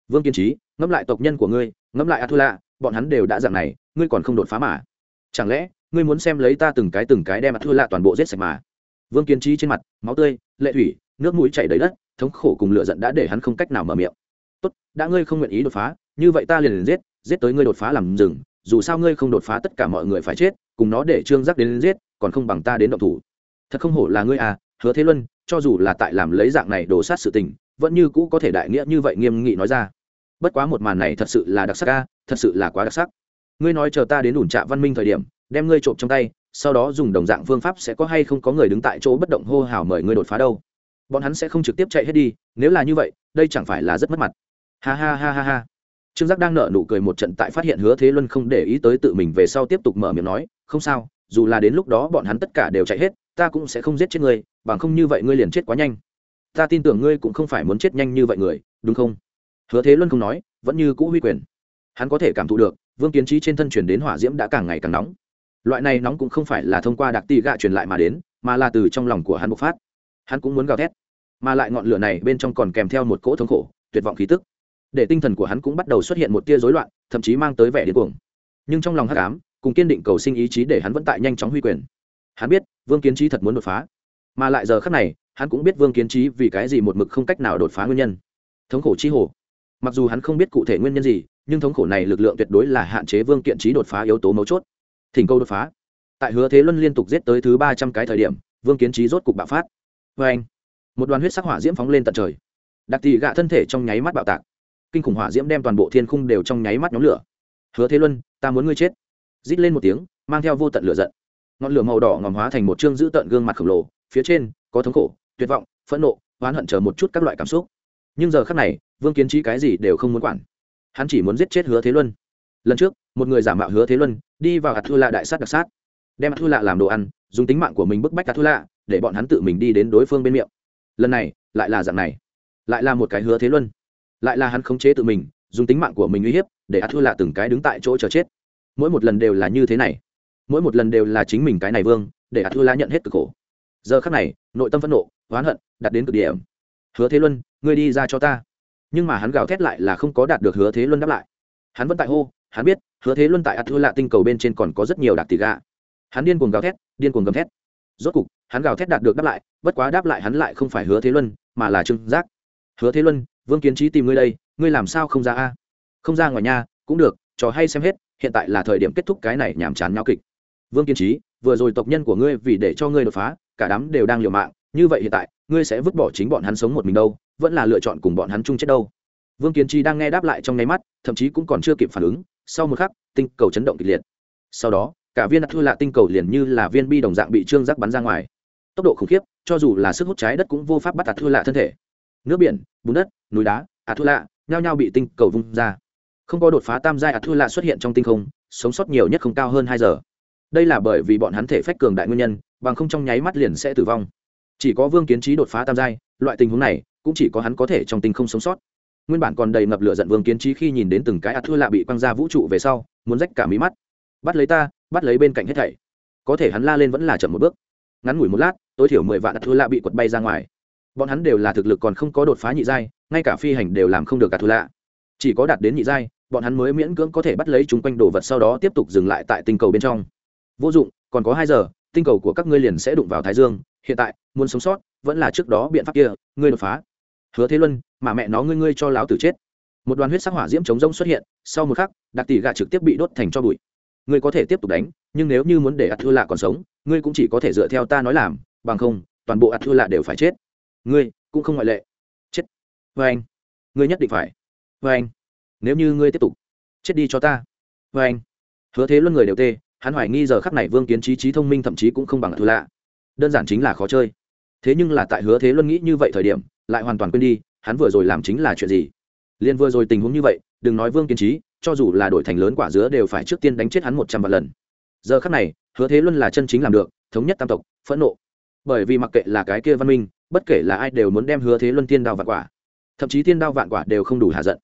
Vương kiên trí, ngẫm lại tộc nhân của ngươi, ngẫm lại a thu lạ bọn hắn đều đã dạng này, ngươi còn không đột phá mà. Chẳng lẽ, ngươi muốn xem lấy ta từng cái từng cái đem a thu lạ toàn bộ giết sạch mà? Vương kiên trí trên mặt, máu tươi, lệ thủy nước mũi chảy đầy đất, thống khổ cùng lửa giận đã để hắn không cách nào mở miệng. Tốt, đã ngươi không nguyện ý đột phá, như vậy ta liền liền giết giết tới ngươi đột phá làm rừng, dù sao ngươi không đột phá tất cả mọi người phải chết, cùng nó để trương giác đến giết, còn không bằng ta đến động thủ. Thật không hổ là ngươi à hứa thế luân, cho dù là tại làm lấy dạng này đổ sát sự tình, vẫn như cũ có thể đại nghĩa như vậy nghiêm nghị nói ra. Bất quá một màn này thật sự là đặc sắc ca thật sự là quá đặc sắc. Ngươi nói chờ ta đến ủn trạ văn minh thời điểm, đem ngươi trộm trong tay, sau đó dùng đồng dạng phương pháp sẽ có hay không có người đứng tại chỗ bất động hô hào mời ngươi đột phá đâu? Bọn hắn sẽ không trực tiếp chạy hết đi, nếu là như vậy, đây chẳng phải là rất mất mặt. Ha ha ha ha ha. Trương giác đang nợ nụ cười một trận tại phát hiện hứa thế luân không để ý tới tự mình về sau tiếp tục mở miệng nói, không sao, dù là đến lúc đó bọn hắn tất cả đều chạy hết, ta cũng sẽ không giết chết ngươi, bằng không như vậy ngươi liền chết quá nhanh. Ta tin tưởng ngươi cũng không phải muốn chết nhanh như vậy người, đúng không? Hứa thế luân không nói, vẫn như cũ huy quyền. Hắn có thể cảm thụ được, vương kiến trí trên thân chuyển đến hỏa diễm đã càng ngày càng nóng. Loại này nóng cũng không phải là thông qua đặc tị gạ truyền lại mà đến, mà là từ trong lòng của hắn bộc phát hắn cũng muốn gào thét, mà lại ngọn lửa này bên trong còn kèm theo một cỗ thống khổ, tuyệt vọng khí tức. Để tinh thần của hắn cũng bắt đầu xuất hiện một tia rối loạn, thậm chí mang tới vẻ điên cuồng. Nhưng trong lòng hắc ám, cùng kiên định cầu sinh ý chí để hắn vẫn tại nhanh chóng huy quyền. Hắn biết, vương kiến trí thật muốn đột phá. Mà lại giờ khắc này, hắn cũng biết vương kiến trí vì cái gì một mực không cách nào đột phá nguyên nhân. Thống khổ chi hồ. Mặc dù hắn không biết cụ thể nguyên nhân gì, nhưng thống khổ này lực lượng tuyệt đối là hạn chế vương kiện trí đột phá yếu tố mấu chốt. Thỉnh câu đột phá. Tại hứa thế luân liên tục giết tới thứ ba trăm cái thời điểm, vương kiến trí rốt cục bạo phát vê anh, một đoàn huyết sắc hỏa diễm phóng lên tận trời. Đặc tỷ gạ thân thể trong nháy mắt bạo tạc. Kinh khủng hỏa diễm đem toàn bộ thiên khung đều trong nháy mắt nhóm lửa. Hứa thế luân, ta muốn ngươi chết. Rít lên một tiếng, mang theo vô tận lửa giận. Ngọn lửa màu đỏ ngòm hóa thành một chương dữ tận gương mặt khổng lồ, phía trên có thống khổ, tuyệt vọng, phẫn nộ, oán hận chờ một chút các loại cảm xúc. Nhưng giờ khắc này, vương kiến trí cái gì đều không muốn quản. Hắn chỉ muốn giết chết hứa thế luân. Lần trước, một người giả mạo hứa thế luân, đi vào hạt thu lạ đại sát đặc sát. Đem hạt thu lạ làm đồ ăn, dùng tính mạng của mình bức bách hạt thu lạ để bọn hắn tự mình đi đến đối phương bên miệng. Lần này, lại là dạng này. Lại là một cái hứa thế luân. Lại là hắn khống chế tự mình, dùng tính mạng của mình uy hiếp, để a thư lạ từng cái đứng tại chỗ chờ chết. Mỗi một lần đều là như thế này. Mỗi một lần đều là chính mình cái này vương, để a thư lạ nhận hết cực khổ. Giờ khắc này, nội tâm phẫn nộ, oán hận, đặt đến cực điểm. Hứa thế luân, ngươi đi ra cho ta. Nhưng mà hắn gào thét lại là không có đạt được hứa thế luân đáp lại. Hắn vẫn tại hô, hắn biết, hứa thế luân tại a thua lạ tinh cầu bên trên còn có rất nhiều đặc tỷ gà. Hắn điên cuồng gào thét, điên cuồng gầm thét. Rốt cục hắn gào thét đạt được đáp lại, bất quá đáp lại hắn lại không phải hứa thế luân, mà là trương giác. Hứa thế luân, vương kiến trí tìm ngươi đây, ngươi làm sao không ra a? Không ra ngoài nhà cũng được, trò hay xem hết, hiện tại là thời điểm kết thúc cái này nhàm chán nhau kịch. Vương kiến trí vừa rồi tộc nhân của ngươi vì để cho ngươi đột phá, cả đám đều đang liều mạng, như vậy hiện tại, ngươi sẽ vứt bỏ chính bọn hắn sống một mình đâu, vẫn là lựa chọn cùng bọn hắn chung chết đâu. Vương kiến trí đang nghe đáp lại trong nháy mắt, thậm chí cũng còn chưa kịp phản ứng, sau một khắc, tinh cầu chấn động kịch liệt. Sau đó, cả viên thua lạ tinh cầu liền như là viên bi đồng dạng bị trương giác bắn ra ngoài tốc độ khủng khiếp, cho dù là sức hút trái đất cũng vô pháp bắt ạt thua lạ thân thể. Nước biển, bùn đất, núi đá ạt thua lạ nhao nhao bị tinh cầu vung ra. Không có đột phá tam giai ạt thua lạ xuất hiện trong tinh không, sống sót nhiều nhất không cao hơn hai giờ. Đây là bởi vì bọn hắn thể phách cường đại nguyên nhân, bằng không trong nháy mắt liền sẽ tử vong. Chỉ có vương kiến trí đột phá tam giai, loại tình huống này cũng chỉ có hắn có thể trong tinh không sống sót. Nguyên bản còn đầy ngập lửa giận vương kiến trí khi nhìn đến từng cái ạt thua lạ bị quăng ra vũ trụ về sau, muốn rách cả mí mắt. Bắt lấy ta, bắt lấy bên cạnh hết thảy. Có thể hắn la lên vẫn là chậm một bước. Ngắn ngủi một lát tối thiểu mười vạn Atula lạ bị quật bay ra ngoài. Bọn hắn đều là thực lực còn không có đột phá nhị giai, ngay cả phi hành đều làm không được Atula. lạ chỉ có đạt đến nhị giai, bọn hắn mới miễn cưỡng có thể bắt lấy chúng quanh đồ vật sau đó tiếp tục dừng lại tại tinh cầu bên trong. Vô dụng, còn có hai giờ, tinh cầu của các ngươi liền sẽ đụng vào thái dương. Hiện tại, muốn sống sót, vẫn là trước đó biện pháp kia, ngươi đột phá. Hứa thế luân, mà mẹ nó ngươi ngươi cho láo tử chết. Một đoàn huyết sắc hỏa diễm chống rông xuất hiện, sau một khắc đặc tỷ gạ trực tiếp bị đốt thành cho bụi. Ngươi có thể tiếp tục đánh, nhưng nếu như muốn để Atula lạ còn sống, ngươi cũng chỉ có thể dựa theo ta nói làm bằng không, toàn bộ ạt thua lạ đều phải chết. Ngươi cũng không ngoại lệ. Chết. Vê anh. Ngươi nhất định phải. Vê anh. Nếu như ngươi tiếp tục, chết đi cho ta. Vê anh. Hứa thế luân người đều tê, hắn hoài nghi giờ khắc này vương kiến trí trí thông minh thậm chí cũng không bằng ạt thua lạ đơn giản chính là khó chơi. Thế nhưng là tại hứa thế luân nghĩ như vậy thời điểm, lại hoàn toàn quên đi, hắn vừa rồi làm chính là chuyện gì. Liên vừa rồi tình huống như vậy, đừng nói vương kiến trí cho dù là đổi thành lớn quả dứa đều phải trước tiên đánh chết hắn một trăm vạn lần. Giờ khắc này, hứa thế luân là chân chính làm được, thống nhất tam tộc, phẫn nộ bởi vì mặc kệ là cái kia văn minh, bất kể là ai đều muốn đem hứa thế luân tiên đao vạn quả. Thậm chí tiên đao vạn quả đều không đủ hạ giận.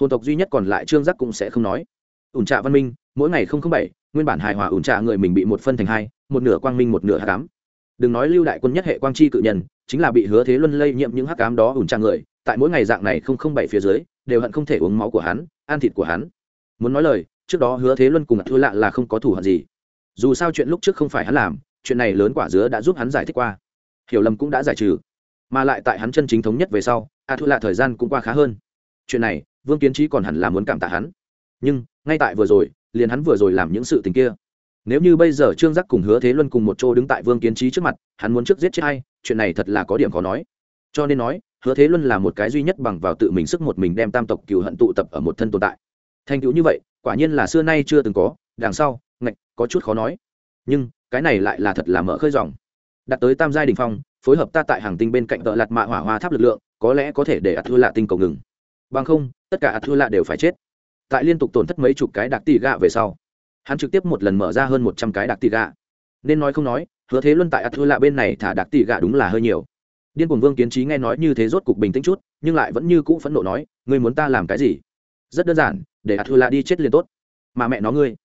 Hồn tộc duy nhất còn lại trương giác cũng sẽ không nói. Ủn trạ văn minh, mỗi ngày không không bảy, nguyên bản hài hòa ủn trạ người mình bị một phân thành hai, một nửa quang minh, một nửa hạ cám đừng nói lưu đại quân nhất hệ quang chi cự nhân, chính là bị hứa thế luân lây nhiễm những hắc cám đó ủn trạ người, tại mỗi ngày dạng này không không bảy phía dưới, đều hận không thể uống máu của hắn, ăn thịt của hắn. Muốn nói lời, trước đó hứa thế luân cùng thua lạ là không có thủ hận gì. Dù sao chuyện lúc trước không phải hắn làm chuyện này lớn quả dứa đã giúp hắn giải thích qua. Hiểu lầm cũng đã giải trừ, mà lại tại hắn chân chính thống nhất về sau, a thu lạ thời gian cũng qua khá hơn. Chuyện này, vương kiến trí còn hẳn là muốn cảm tạ hắn. Nhưng, ngay tại vừa rồi, liền hắn vừa rồi làm những sự tình kia. Nếu như bây giờ trương giác cùng hứa thế luân cùng một chỗ đứng tại vương kiến trí trước mặt, hắn muốn trước giết chết hay chuyện này thật là có điểm khó nói. Cho nên nói, hứa thế luân là một cái duy nhất bằng vào tự mình sức một mình đem tam tộc cựu hận tụ tập ở một thân tồn tại. Thành tựu như vậy, quả nhiên là xưa nay chưa từng có, đằng sau, ngạch, có chút khó nói. Nhưng cái này lại là thật là mở khơi dòng. Đặt tới tam giai đình phong, phối hợp ta tại hàng tinh bên cạnh tợ lạt mạ hỏa hoa tháp lực lượng, có lẽ có thể để ạt thua lạ tinh cầu ngừng. Bằng không, tất cả ạt thua lạ đều phải chết. Tại liên tục tổn thất mấy chục cái đặc tỷ gạ về sau, hắn trực tiếp một lần mở ra hơn một trăm cái đặc tỷ gạ. Nên nói không nói, hứa thế luân tại ạt thua lạ bên này thả đặc tỷ gạ đúng là hơi nhiều. Điên cuồng vương kiến trí nghe nói như thế rốt cục bình tĩnh chút, nhưng lại vẫn như cũ phẫn nộ nói, ngươi muốn ta làm cái gì? Rất đơn giản, để ạt thua lạ đi chết liền tốt. Mà mẹ nó ngươi,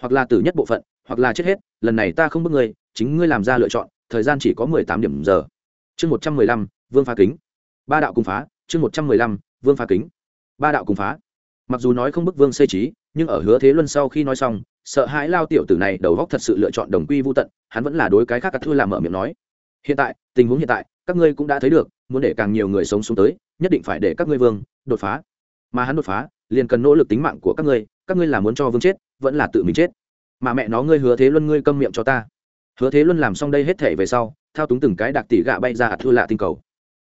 hoặc là tử nhất bộ phận, hoặc là chết hết lần này ta không bức ngươi, chính ngươi làm ra lựa chọn, thời gian chỉ có mười tám điểm giờ. Chương một trăm mười lăm, vương phá kính. Ba đạo cùng phá, chương một trăm mười lăm, vương phá kính. Ba đạo cùng phá. Mặc dù nói không bức vương xây trí, nhưng ở hứa thế luân sau khi nói xong, sợ hãi lao tiểu tử này đầu góc thật sự lựa chọn đồng quy vô tận, hắn vẫn là đối cái khác cắt thua làm mở miệng nói. Hiện tại, tình huống hiện tại, các ngươi cũng đã thấy được, muốn để càng nhiều người sống xuống tới, nhất định phải để các ngươi vương, đột phá. Mà hắn đột phá, liền cần nỗ lực tính mạng của các ngươi các ngươi là muốn cho vương chết, vẫn là tự mình chết mà mẹ nó ngươi hứa thế luân ngươi câm miệng cho ta. Hứa thế luân làm xong đây hết thể về sau, thao túng từng cái đặc tỷ gạ bay ra ạt thua lạ tinh cầu.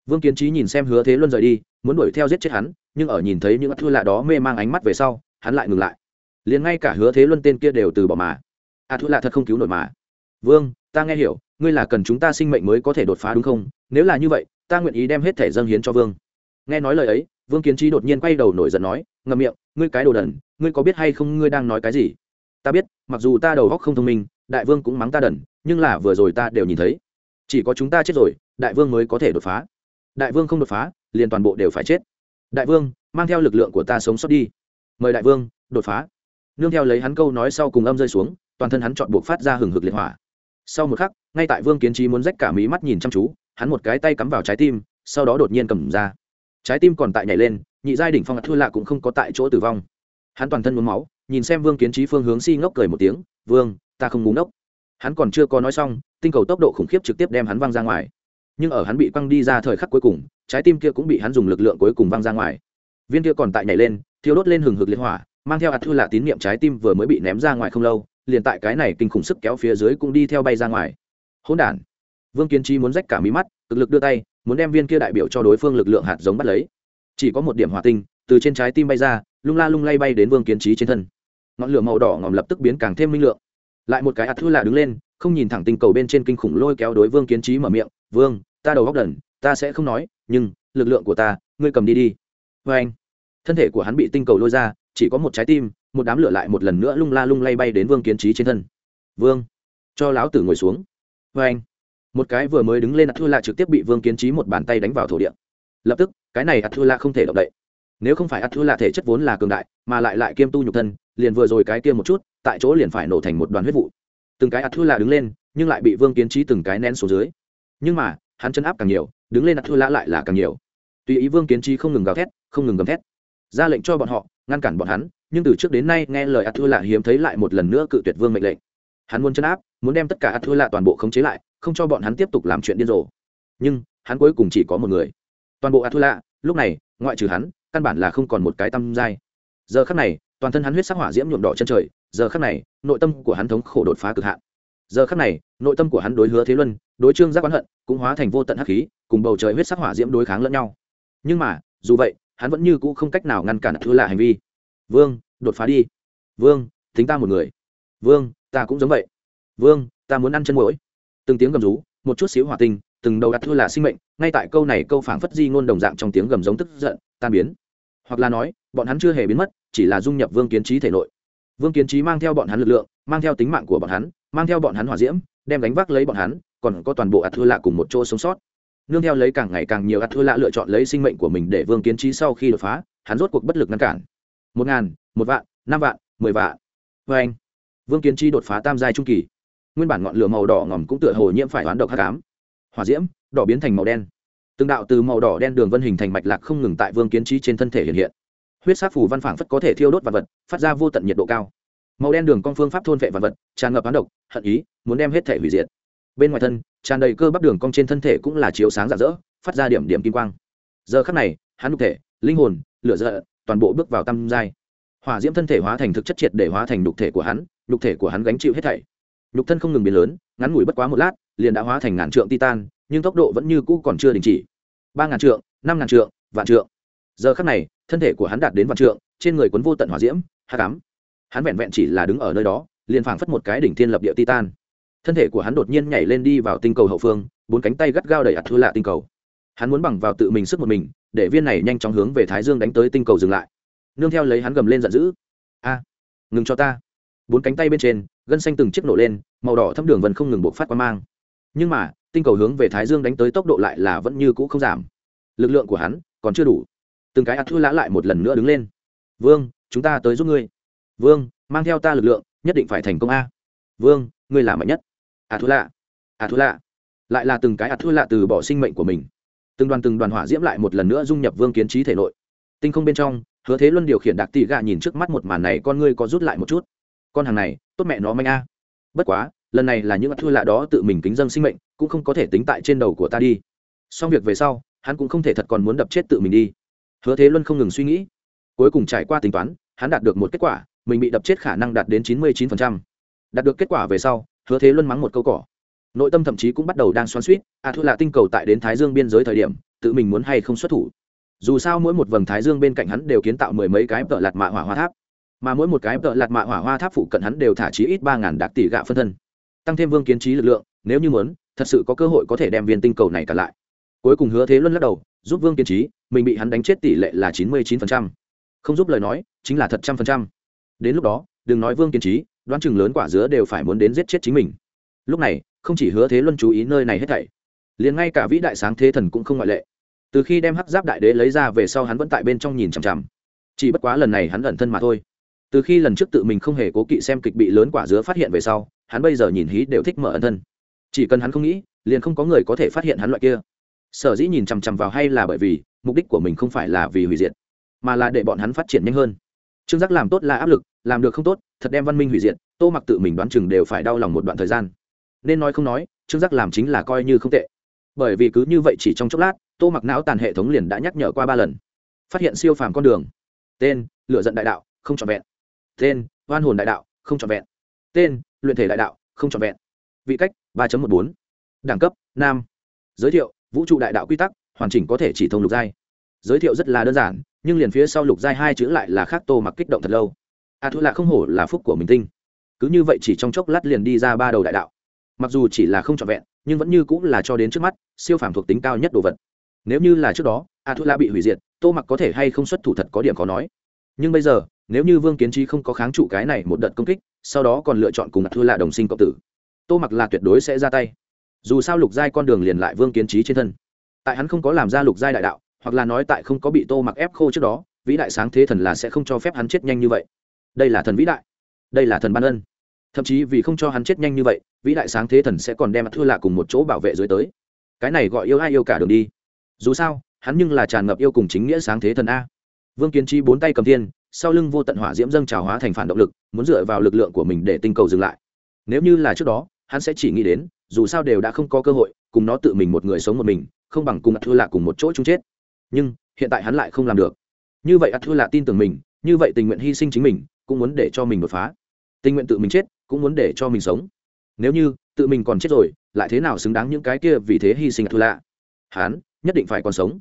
Vương kiến trí nhìn xem hứa thế luân rời đi, muốn đuổi theo giết chết hắn, nhưng ở nhìn thấy những ạt thua lạ đó mê mang ánh mắt về sau, hắn lại ngừng lại. Liền ngay cả hứa thế luân tên kia đều từ bỏ mà. Ạt thua lạ thật không cứu nổi mà. Vương, ta nghe hiểu, ngươi là cần chúng ta sinh mệnh mới có thể đột phá đúng không? Nếu là như vậy, ta nguyện ý đem hết thể dâng hiến cho vương. Nghe nói lời ấy, vương kiến trí đột nhiên quay đầu nổi giận nói, ngậm miệng, ngươi cái đồ đần, ngươi có biết hay không ngươi đang nói cái gì? Ta biết, mặc dù ta đầu góc không thông minh, đại vương cũng mắng ta đần, nhưng là vừa rồi ta đều nhìn thấy. Chỉ có chúng ta chết rồi, đại vương mới có thể đột phá. Đại vương không đột phá, liền toàn bộ đều phải chết. Đại vương, mang theo lực lượng của ta sống sót đi. Mời đại vương, đột phá. Nương theo lấy hắn câu nói sau cùng âm rơi xuống, toàn thân hắn chọn buộc phát ra hừng hực liệt hỏa. Sau một khắc, ngay tại vương kiến trí muốn rách cả mí mắt nhìn chăm chú, hắn một cái tay cắm vào trái tim, sau đó đột nhiên cầm ra. Trái tim còn tại nhảy lên, nhị giai đỉnh phong ngặt thua lạ cũng không có tại chỗ tử vong. Hắn toàn thân muốn máu nhìn xem vương kiến trí phương hướng si ngốc cười một tiếng, vương, ta không ngúng ngốc. Hắn còn chưa có nói xong, tinh cầu tốc độ khủng khiếp trực tiếp đem hắn văng ra ngoài. Nhưng ở hắn bị quăng đi ra thời khắc cuối cùng, trái tim kia cũng bị hắn dùng lực lượng cuối cùng văng ra ngoài. Viên kia còn tại nhảy lên, thiêu đốt lên hừng hực liên hỏa, mang theo hạt thư lạ tín nhiệm trái tim vừa mới bị ném ra ngoài không lâu, liền tại cái này kinh khủng sức kéo phía dưới cũng đi theo bay ra ngoài. Hỗn đản. Vương kiến trí muốn rách cả mí mắt, cực lực đưa tay, muốn đem viên kia đại biểu cho đối phương lực lượng hạt giống bắt lấy. Chỉ có một điểm hỏa tinh từ trên trái tim bay ra, lung la lung lay bay đến vương kiến trí trên thân ngọn lửa màu đỏ ngòm lập tức biến càng thêm minh lượng. Lại một cái ạt thư lạ đứng lên, không nhìn thẳng tinh cầu bên trên kinh khủng lôi kéo đối vương kiến trí mở miệng, vương, ta đầu góc đần, ta sẽ không nói, nhưng lực lượng của ta, ngươi cầm đi đi. Vê anh, thân thể của hắn bị tinh cầu lôi ra, chỉ có một trái tim, một đám lửa lại một lần nữa lung la lung lay bay đến vương kiến trí trên thân. Vương, cho lão tử ngồi xuống. Vê anh, một cái vừa mới đứng lên ạt thư lạ trực tiếp bị vương kiến trí một bàn tay đánh vào thổ địa. Lập tức, cái này ạt thư lạ không thể động đậy. Nếu không phải ạt thư lạ thể chất vốn là cường đại, mà lại lại kiêm tu nhục thân liền vừa rồi cái kia một chút, tại chỗ liền phải nổ thành một đoàn huyết vụ. Từng cái ạt thư lạ đứng lên, nhưng lại bị vương kiến trí từng cái nén xuống dưới. Nhưng mà, hắn chân áp càng nhiều, đứng lên ạt thư lạ lại là càng nhiều. Tùy ý vương kiến trí không ngừng gào thét, không ngừng gầm thét. Ra lệnh cho bọn họ, ngăn cản bọn hắn, nhưng từ trước đến nay nghe lời ạt thư lạ hiếm thấy lại một lần nữa cự tuyệt vương mệnh lệnh. Hắn muốn chân áp, muốn đem tất cả ạt thư lạ toàn bộ khống chế lại, không cho bọn hắn tiếp tục làm chuyện điên rồ. Nhưng, hắn cuối cùng chỉ có một người. Toàn bộ ạt thư lạ lúc này, ngoại trừ hắn, căn bản là không còn một cái tâm dai. Giờ khắc này toàn thân hắn huyết sắc hỏa diễm nhuộm đỏ chân trời, giờ khắc này, nội tâm của hắn thống khổ đột phá cực hạn. Giờ khắc này, nội tâm của hắn đối hứa thế luân, đối trương giác oán hận, cũng hóa thành vô tận hắc khí, cùng bầu trời huyết sắc hỏa diễm đối kháng lẫn nhau. Nhưng mà, dù vậy, hắn vẫn như cũ không cách nào ngăn cản thứ lạ hành vi. Vương, đột phá đi. Vương, thính ta một người. Vương, ta cũng giống vậy. Vương, ta muốn ăn chân mũi từng tiếng gầm rú, một chút xíu hỏa tinh, từng đầu đặt thư là sinh mệnh, ngay tại câu này câu phảng phất di ngôn đồng dạng trong tiếng gầm giống tức giận, tan biến. Hoặc là nói bọn hắn chưa hề biến mất, chỉ là dung nhập vương kiến trí thể nội. Vương kiến trí mang theo bọn hắn lực lượng, mang theo tính mạng của bọn hắn, mang theo bọn hắn hỏa diễm, đem đánh vác lấy bọn hắn, còn có toàn bộ ạt thư lạ cùng một chỗ sống sót. Nương theo lấy càng ngày càng nhiều ạt thư lạ lựa chọn lấy sinh mệnh của mình để vương kiến trí sau khi đột phá, hắn rốt cuộc bất lực ngăn cản. Một ngàn, một vạn, năm vạn, mười vạn. Vê anh, vương kiến trí đột phá tam giai trung kỳ. Nguyên bản ngọn lửa màu đỏ ngòm cũng tựa hồ nhiễm phải hoán độc h tám hỏa diễm, đỏ biến thành màu đen. Từng đạo từ màu đỏ đen đường vân hình thành mạch lạc không ngừng tại vương kiến trí trên thân thể hiện hiện huyết sát phủ văn phảng phất có thể thiêu đốt vật vật, phát ra vô tận nhiệt độ cao. Màu đen đường con phương pháp thôn vệ vật vật, tràn ngập hán độc, hận ý, muốn đem hết thể hủy diệt. Bên ngoài thân, tràn đầy cơ bắp đường cong trên thân thể cũng là chiếu sáng rạng rỡ, phát ra điểm điểm kim quang. Giờ khắc này, hắn nhục thể, linh hồn, lửa dợ toàn bộ bước vào tâm giai. Hỏa diễm thân thể hóa thành thực chất triệt để hóa thành nhục thể của hắn, nhục thể của hắn gánh chịu hết thảy. Nhục thân không ngừng biến lớn, ngắn ngủi bất quá một lát, liền đã hóa thành ngàn trượng titan, nhưng tốc độ vẫn như cũ còn chưa đình chỉ. Ba ngàn trượng, năm ngàn trượng, vạn trượng. Giờ khắc này thân thể của hắn đạt đến vạn trượng, trên người quấn vô tận hỏa diễm hạ cám hắn vẹn vẹn chỉ là đứng ở nơi đó, liền phảng phất một cái đỉnh thiên lập địa titan. Thân thể của hắn đột nhiên nhảy lên đi vào tinh cầu hậu phương, bốn cánh tay gắt gao đẩy ạt thư lạ tinh cầu. Hắn muốn bằng vào tự mình sức một mình, để viên này nhanh chóng hướng về thái dương đánh tới tinh cầu dừng lại. Nương theo lấy hắn gầm lên giận dữ. A, ngừng cho ta. Bốn cánh tay bên trên, gân xanh từng chiếc nổ lên, màu đỏ thâm đường vẫn không ngừng bộc phát qua mang. Nhưng mà, tinh cầu hướng về thái dương đánh tới tốc độ lại là vẫn như cũ không giảm. Lực lượng của hắn còn chưa đủ từng cái ạt thua lã lại một lần nữa đứng lên. Vương, chúng ta tới giúp ngươi. Vương, mang theo ta lực lượng, nhất định phải thành công a. Vương, ngươi là mạnh nhất. Ạt thua lạ ạt thua lạ lại là từng cái ạt thua lạ từ bỏ sinh mệnh của mình. Từng đoàn từng đoàn hỏa diễm lại một lần nữa dung nhập vương kiến trí thể nội. Tinh không bên trong, hứa thế luân điều khiển đặc tỷ gà nhìn trước mắt một màn này, con ngươi có rút lại một chút. Con hàng này, tốt mẹ nó manh a. Bất quá, lần này là những ạt thua lạ đó tự mình kính dân sinh mệnh, cũng không có thể tính tại trên đầu của ta đi. Xong việc về sau, hắn cũng không thể thật còn muốn đập chết tự mình đi hứa thế luân không ngừng suy nghĩ. Cuối cùng trải qua tính toán, hắn đạt được một kết quả, mình bị đập chết khả năng đạt đến chín mươi chín đạt được kết quả về sau, hứa thế luân mắng một câu cỏ. Nội tâm thậm chí cũng bắt đầu đang xoắn suýt à thu là tinh cầu tại đến thái dương biên giới thời điểm, tự mình muốn hay không xuất thủ? Dù sao mỗi một vầng thái dương bên cạnh hắn đều kiến tạo mười mấy cái tợ lạt mạ hỏa hoa tháp. Mà mỗi một cái tợ lạt mạ hỏa hoa tháp phụ cận hắn đều thả chí ít ba ngàn đặc tỷ gạo phân thân. Tăng thêm vương kiến trí lực lượng, nếu như muốn, thật sự có cơ hội có thể đem viên tinh cầu này cả lại. Cuối cùng hứa thế luân lắc đầu giúp vương kiến trí, mình bị hắn đánh chết tỷ lệ là chín mươi chín không giúp lời nói, chính là thật trăm phần trăm. Đến lúc đó, đừng nói vương kiến trí, đoán chừng lớn quả dứa đều phải muốn đến giết chết chính mình. Lúc này, không chỉ hứa thế luân chú ý nơi này hết thảy, liền ngay cả vĩ đại sáng thế thần cũng không ngoại lệ. Từ khi đem hắc giáp đại đế lấy ra về sau hắn vẫn tại bên trong nhìn chằm chằm. Chỉ bất quá lần này hắn ẩn thân mà thôi. Từ khi lần trước tự mình không hề cố kỵ xem kịch bị lớn quả dứa phát hiện về sau, hắn bây giờ nhìn hí đều thích mở ẩn thân. Chỉ cần hắn không nghĩ, liền không có người có thể phát hiện hắn loại kia sở dĩ nhìn chằm chằm vào hay là bởi vì, mục đích của mình không phải là vì hủy diệt, mà là để bọn hắn phát triển nhanh hơn. Trương giác làm tốt là áp lực, làm được không tốt, thật đem văn minh hủy diệt, tô mặc tự mình đoán chừng đều phải đau lòng một đoạn thời gian. Nên nói không nói, trương giác làm chính là coi như không tệ. Bởi vì cứ như vậy chỉ trong chốc lát, tô mặc não tàn hệ thống liền đã nhắc nhở qua ba lần. Phát hiện siêu phàm con đường. Tên lựa giận đại đạo, không trọn vẹn. Tên, oan hồn đại đạo, không trọn vẹn. Tên, luyện thể đại đạo, không trọn vẹn. Vị cách, ba một bốn. Đẳng cấp, nam. Giới thiệu vũ trụ đại đạo quy tắc hoàn chỉnh có thể chỉ thông lục giai. Giới thiệu rất là đơn giản nhưng liền phía sau lục giai hai chữ lại là khác tô mặc kích động thật lâu. A à, thu lạ không hổ là phúc của mình tinh. Cứ như vậy chỉ trong chốc lát liền đi ra ba đầu đại đạo. Mặc dù chỉ là không trọn vẹn nhưng vẫn như cũng là cho đến trước mắt siêu phàm thuộc tính cao nhất đồ vật. Nếu như là trước đó à a thu la bị hủy diệt tô mặc có thể hay không xuất thủ thật có điểm khó nói. Nhưng bây giờ nếu như vương kiến trí không có kháng trụ cái này một đợt công kích sau đó còn lựa chọn cùng à a thu la đồng sinh cộng tử tô mặc là tuyệt đối sẽ ra tay dù sao lục giai con đường liền lại vương kiến trí trên thân. Tại hắn không có làm ra lục giai đại đạo, hoặc là nói tại không có bị tô mặc ép khô trước đó, vĩ đại sáng thế thần là sẽ không cho phép hắn chết nhanh như vậy. Đây là thần vĩ đại. Đây là thần ban ân. Thậm chí vì không cho hắn chết nhanh như vậy, vĩ đại sáng thế thần sẽ còn đem thua lạ cùng một chỗ bảo vệ dưới tới. Cái này gọi yêu ai yêu cả đường đi. Dù sao, hắn nhưng là tràn ngập yêu cùng chính nghĩa sáng thế thần a. Vương kiến trí bốn tay cầm thiên, sau lưng vô tận hỏa diễm dâng trào hóa thành phản động lực, muốn dựa vào lực lượng của mình để tinh cầu dừng lại. Nếu như là trước đó, hắn sẽ chỉ nghĩ đến dù sao đều đã không có cơ hội, cùng nó tự mình một người sống một mình, không bằng cùng thua lạ cùng một chỗ chung chết. Nhưng, hiện tại hắn lại không làm được. Như vậy thua lạ tin tưởng mình, như vậy tình nguyện hy sinh chính mình, cũng muốn để cho mình đột phá. Tình nguyện tự mình chết, cũng muốn để cho mình sống. Nếu như, tự mình còn chết rồi, lại thế nào xứng đáng những cái kia vì thế hy sinh thua lạ hắn, nhất định phải còn sống.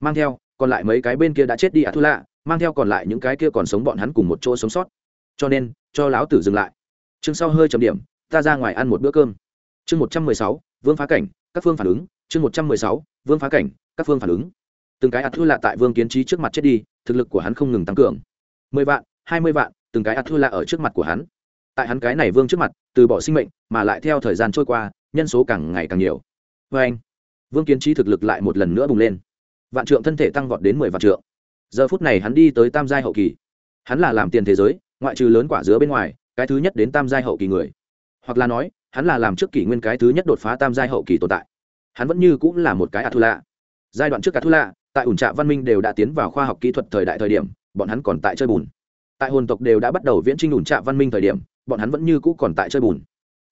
Mang theo, còn lại mấy cái bên kia đã chết đi à thua lạ mang theo còn lại những cái kia còn sống bọn hắn cùng một chỗ sống sót. Cho nên, cho lão tử dừng lại. Chương sau hơi chấm điểm, ta ra ngoài ăn một bữa cơm chương một trăm mười sáu, vương phá cảnh, các phương phản ứng. Chương một trăm mười sáu, vương phá cảnh, các phương phản ứng. Từng cái ạt thua lạ tại vương kiến trí trước mặt chết đi, thực lực của hắn không ngừng tăng cường. Mười vạn, hai mươi vạn, từng cái ạt thua lạ ở trước mặt của hắn. Tại hắn cái này vương trước mặt, từ bỏ sinh mệnh, mà lại theo thời gian trôi qua, nhân số càng ngày càng nhiều. Vê anh, vương kiến trí thực lực lại một lần nữa bùng lên. Vạn trượng thân thể tăng vọt đến mười vạn trượng. Giờ phút này hắn đi tới tam giai hậu kỳ. Hắn là làm tiền thế giới, ngoại trừ lớn quả dứa bên ngoài, cái thứ nhất đến tam giai hậu kỳ người. Hoặc là nói hắn là làm trước kỷ nguyên cái thứ nhất đột phá tam giai hậu kỳ tồn tại. Hắn vẫn như cũng là một cái athula giai đoạn trước athula tại ủn trạ văn minh đều đã tiến vào khoa học kỹ thuật thời đại thời điểm, bọn hắn còn tại chơi bùn. Tại hồn tộc đều đã bắt đầu viễn trinh ủn trạ văn minh thời điểm, bọn hắn vẫn như cũ còn tại chơi bùn.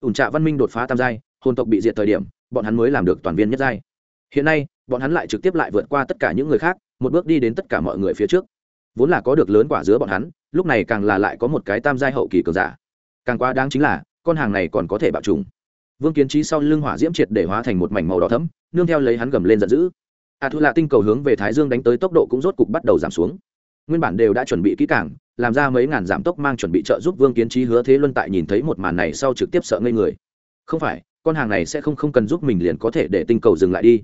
Ủn trạ văn minh đột phá tam giai, hồn tộc bị diệt thời điểm, bọn hắn mới làm được toàn viên nhất giai. Hiện nay, bọn hắn lại trực tiếp lại vượt qua tất cả những người khác, một bước đi đến tất cả mọi người phía trước. Vốn là có được lớn quả giữa bọn hắn, lúc này càng là lại có một cái tam giai hậu kỳ cường giả. Càng quá đáng chính là con hàng này còn có thể bạo trùng. Vương kiến trí sau lưng hỏa diễm triệt để hóa thành một mảnh màu đỏ thấm nương theo lấy hắn gầm lên giận dữ. A thu lạ tinh cầu hướng về thái dương đánh tới tốc độ cũng rốt cục bắt đầu giảm xuống. Nguyên bản đều đã chuẩn bị kỹ cảng làm ra mấy ngàn giảm tốc mang chuẩn bị trợ giúp vương kiến trí hứa thế luân tại nhìn thấy một màn này sau trực tiếp sợ ngây người. Không phải, con hàng này sẽ không không cần giúp mình liền có thể để tinh cầu dừng lại đi.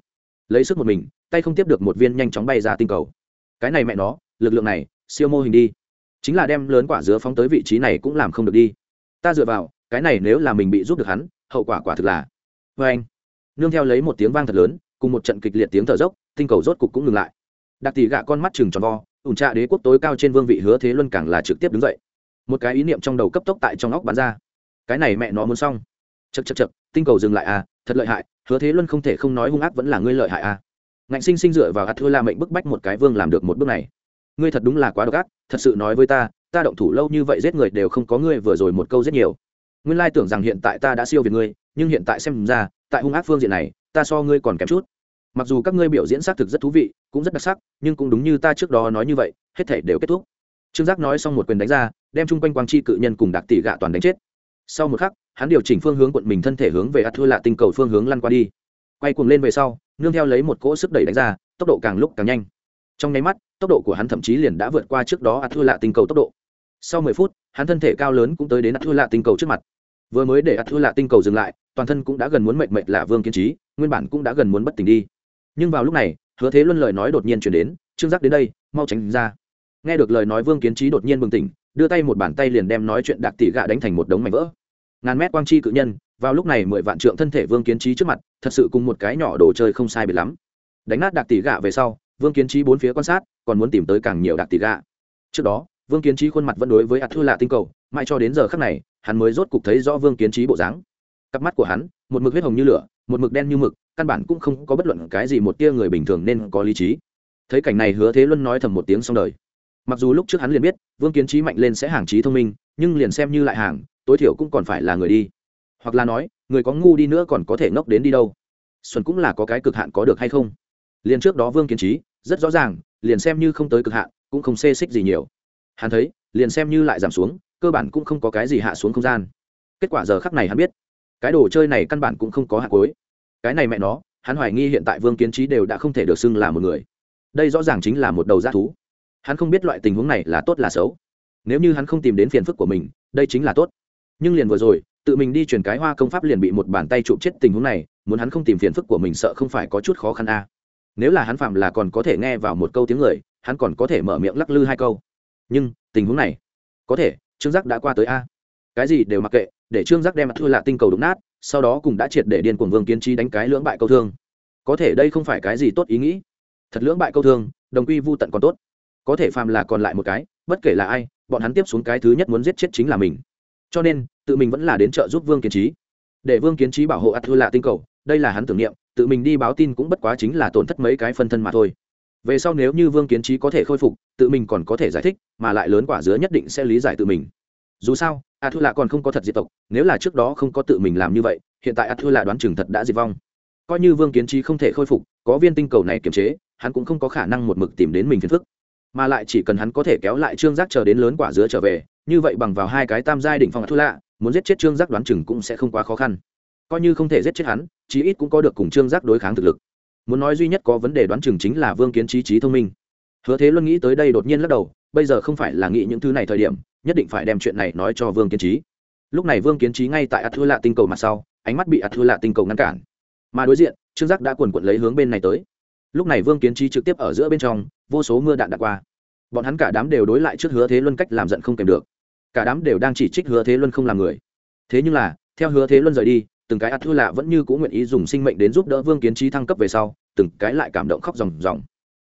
Lấy sức một mình, tay không tiếp được một viên nhanh chóng bay ra tinh cầu. Cái này mẹ nó, lực lượng này, siêu mô hình đi. Chính là đem lớn quả dứa phóng tới vị trí này cũng làm không được đi. Ta dựa vào cái này nếu là mình bị giúp được hắn, hậu quả quả thực là. Vê anh, nương theo lấy một tiếng vang thật lớn, cùng một trận kịch liệt tiếng thở dốc, tinh cầu rốt cục cũng ngừng lại. Đặc tỷ gạ con mắt chừng tròn vo, ủn trạ đế quốc tối cao trên vương vị hứa thế luân càng là trực tiếp đứng dậy. Một cái ý niệm trong đầu cấp tốc tại trong óc bắn ra. Cái này mẹ nó muốn xong. Chật chật chật tinh cầu dừng lại à thật lợi hại, hứa thế luân không thể không nói hung ác vẫn là ngươi lợi hại a ngạnh sinh sinh dựa vào gạt thua la mệnh bức bách một cái vương làm được một bước này. Ngươi thật đúng là quá độc ác, thật sự nói với ta ta động thủ lâu như vậy giết người đều không có ngươi vừa rồi một câu rất nhiều nguyên lai tưởng rằng hiện tại ta đã siêu việt ngươi, nhưng hiện tại xem ra, tại hung ác phương diện này, ta so ngươi còn kém chút. Mặc dù các ngươi biểu diễn xác thực rất thú vị, cũng rất đặc sắc, nhưng cũng đúng như ta trước đó nói như vậy, hết thể đều kết thúc. Trương giác nói xong một quyền đánh ra, đem chung quanh quang chi cự nhân cùng đặc tỷ gạ toàn đánh chết. Sau một khắc, hắn điều chỉnh phương hướng quận mình thân thể hướng về ắt thua lạ tinh cầu phương hướng lăn qua đi. Quay cuồng lên về sau, nương theo lấy một cỗ sức đẩy đánh ra, tốc độ càng lúc càng nhanh. Trong nháy mắt, tốc độ của hắn thậm chí liền đã vượt qua trước đó ắt thua lạ tinh cầu tốc độ. Sau mười phút, hắn thân thể cao lớn cũng tới đến ắt thua lạ tinh cầu trước mặt vừa mới để ắt thua lạ tinh cầu dừng lại, toàn thân cũng đã gần muốn mệnh mệnh là vương kiên trí, nguyên bản cũng đã gần muốn bất tỉnh đi. Nhưng vào lúc này, hứa thế luân lời nói đột nhiên chuyển đến, trương giác đến đây, mau tránh ra. Nghe được lời nói vương kiến trí đột nhiên bừng tỉnh, đưa tay một bàn tay liền đem nói chuyện đạc tỷ gạ đánh thành một đống mảnh vỡ. Ngàn mét quang chi cự nhân, vào lúc này mười vạn trượng thân thể vương kiến trí trước mặt, thật sự cùng một cái nhỏ đồ chơi không sai biệt lắm. Đánh nát đạc tỷ gạ về sau, vương kiến trí bốn phía quan sát, còn muốn tìm tới càng nhiều đạc tỷ gạ. Trước đó vương kiến trí khuôn mặt vẫn đối với ạt thư lạ tinh cầu, mãi cho đến giờ khắc này, hắn mới rốt cục thấy rõ vương kiến trí bộ dáng. Cặp mắt của hắn, một mực huyết hồng như lửa, một mực đen như mực, căn bản cũng không có bất luận cái gì một tia người bình thường nên có lý trí. Thấy cảnh này hứa thế luân nói thầm một tiếng xong đời. Mặc dù lúc trước hắn liền biết, vương kiến trí mạnh lên sẽ hàng trí thông minh, nhưng liền xem như lại hàng, tối thiểu cũng còn phải là người đi. Hoặc là nói, người có ngu đi nữa còn có thể ngốc đến đi đâu. Xuân cũng là có cái cực hạn có được hay không? Liền trước đó vương kiến trí rất rõ ràng, liền xem như không tới cực hạn, cũng không xê xích gì nhiều hắn thấy, liền xem như lại giảm xuống, cơ bản cũng không có cái gì hạ xuống không gian. Kết quả giờ khắc này hắn biết, cái đồ chơi này căn bản cũng không có hạ cuối. Cái này mẹ nó, hắn hoài nghi hiện tại vương kiến trí đều đã không thể được xưng là một người. Đây rõ ràng chính là một đầu g thú. Hắn không biết loại tình huống này là tốt là xấu. Nếu như hắn không tìm đến phiền phức của mình, đây chính là tốt. Nhưng liền vừa rồi, tự mình đi chuyển cái hoa công pháp liền bị một bàn tay chụp chết tình huống này, muốn hắn không tìm phiền phức của mình sợ không phải có chút khó khăn a à. nếu là hắn phạm là còn có thể nghe vào một câu tiếng người, hắn còn có thể mở miệng lắc lư hai câu nhưng, tình huống này, có thể, trương giác đã qua tới a. Cái gì đều mặc kệ, để trương giác đem mặt thua lạ tinh cầu đụng nát, sau đó cùng đã triệt để điên cuồng vương kiến trí đánh cái lưỡng bại câu thương. Có thể đây không phải cái gì tốt ý nghĩ. Thật lưỡng bại câu thương, đồng quy vô tận còn tốt. Có thể phàm là còn lại một cái, bất kể là ai, bọn hắn tiếp xuống cái thứ nhất muốn giết chết chính là mình. Cho nên, tự mình vẫn là đến trợ giúp vương kiến trí để vương kiến trí bảo hộ ắt thua lạ tinh cầu, đây là hắn tưởng niệm, tự mình đi báo tin cũng bất quá chính là tổn thất mấy cái phân thân mà thôi về sau nếu như vương kiến trí có thể khôi phục, tự mình còn có thể giải thích, mà lại lớn quả dứa nhất định sẽ lý giải tự mình. Dù sao a thu lạ còn không có thật diệt tộc, nếu là trước đó không có tự mình làm như vậy, hiện tại a thu lạ đoán chừng thật đã diệt vong. Coi như vương kiến trí không thể khôi phục, có viên tinh cầu này kiềm chế, hắn cũng không có khả năng một mực tìm đến mình phiền phức. Mà lại chỉ cần hắn có thể kéo lại trương giác chờ đến lớn quả dứa trở về, như vậy bằng vào hai cái tam giai đỉnh phong a thu lạ muốn giết chết trương giác đoán chừng cũng sẽ không quá khó khăn. Coi như không thể giết chết hắn, chí ít cũng có được cùng trương giác đối kháng thực lực muốn nói duy nhất có vấn đề đoán chừng chính là vương kiến trí trí thông minh. Hứa thế luân nghĩ tới đây đột nhiên lắc đầu, bây giờ không phải là nghĩ những thứ này thời điểm, nhất định phải đem chuyện này nói cho vương kiến trí. Lúc này vương kiến trí ngay tại ạt thư lạ tinh cầu mặt sau, ánh mắt bị ạt thư lạ tinh cầu ngăn cản. Mà đối diện, trương giác đã quần quận lấy hướng bên này tới. Lúc này vương kiến trí trực tiếp ở giữa bên trong, vô số mưa đạn đạn qua. Bọn hắn cả đám đều đối lại trước hứa thế luân cách làm giận không kèm được. Cả đám đều đang chỉ trích hứa thế luân không làm người. Thế nhưng là, theo hứa thế luân rời đi từng cái ạt thư lạ vẫn như cũng nguyện ý dùng sinh mệnh đến giúp đỡ vương kiến trí thăng cấp về sau, từng cái lại cảm động khóc ròng ròng.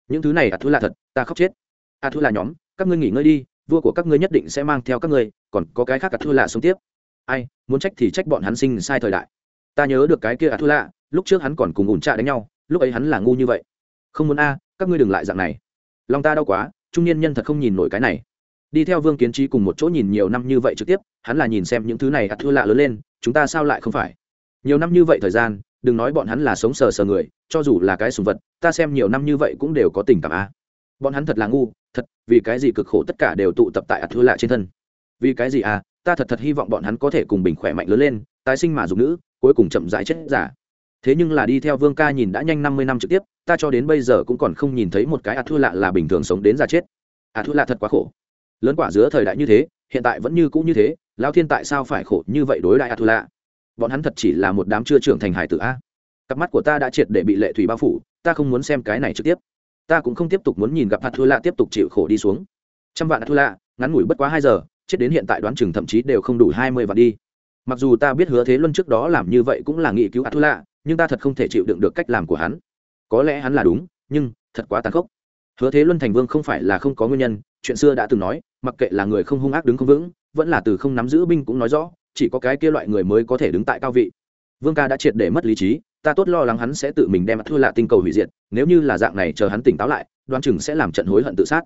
Những thứ này ạt thư lạ thật, ta khóc chết. Ạt thư lạ nhóm, các ngươi nghỉ ngơi đi, vua của các ngươi nhất định sẽ mang theo các ngươi, còn có cái khác ạt thư lạ sống tiếp. Ai, muốn trách thì trách bọn hắn sinh sai thời đại. Ta nhớ được cái kia ạt thư lạ lúc trước hắn còn cùng ủn trạ đánh nhau, lúc ấy hắn là ngu như vậy. Không muốn a, các ngươi đừng lại dạng này. Lòng ta đau quá, trung niên nhân thật không nhìn nổi cái này. Đi theo vương kiến trí cùng một chỗ nhìn nhiều năm như vậy trực tiếp, hắn là nhìn xem những thứ này ạt thư lạ lớn lên, chúng ta sao lại không phải? Nhiều năm như vậy thời gian, đừng nói bọn hắn là sống sờ sờ người, cho dù là cái sùng vật, ta xem nhiều năm như vậy cũng đều có tình cảm a bọn hắn thật là ngu, thật, vì cái gì cực khổ tất cả đều tụ tập tại ạt thư lạ trên thân. Vì cái gì à ta thật thật hy vọng bọn hắn có thể cùng bình khỏe mạnh lớn lên, tái sinh mà dùng nữ, cuối cùng chậm rãi chết giả. Thế nhưng là đi theo vương ca nhìn đã nhanh năm mươi năm trực tiếp, ta cho đến bây giờ cũng còn không nhìn thấy một cái ạt thư lạ là bình thường sống đến già chết. Ạt thư lạ thật quá khổ. Lớn quả giữa thời đại như thế, hiện tại vẫn như cũ như thế lao thiên tại sao phải khổ như vậy đối đại ạt thư lạ bọn hắn thật chỉ là một đám chưa trưởng thành hải tử a. Cặp mắt của ta đã triệt để bị lệ thủy bao phủ, ta không muốn xem cái này trực tiếp. Ta cũng không tiếp tục muốn nhìn gặp hạt thua lạ tiếp tục chịu khổ đi xuống. Trăm vạn hạt thua lạ ngắn ngủi bất quá hai giờ, chết đến hiện tại đoán chừng thậm chí đều không đủ hai mươi vạn đi. Mặc dù ta biết hứa thế luân trước đó làm như vậy cũng là nghị cứu hạt thua lạ nhưng ta thật không thể chịu đựng được cách làm của hắn. Có lẽ hắn là đúng, nhưng thật quá tàn khốc. Hứa thế luân thành vương không phải là không có nguyên nhân, chuyện xưa đã từng nói, mặc kệ là người không hung ác đứng không vững, vẫn là từ không nắm giữ binh cũng nói rõ chỉ có cái kia loại người mới có thể đứng tại cao vị. Vương ca đã triệt để mất lý trí, ta tốt lo lắng hắn sẽ tự mình đem thua lạ tinh cầu hủy diệt, nếu như là dạng này chờ hắn tỉnh táo lại, đoán chừng sẽ làm trận hối hận tự sát.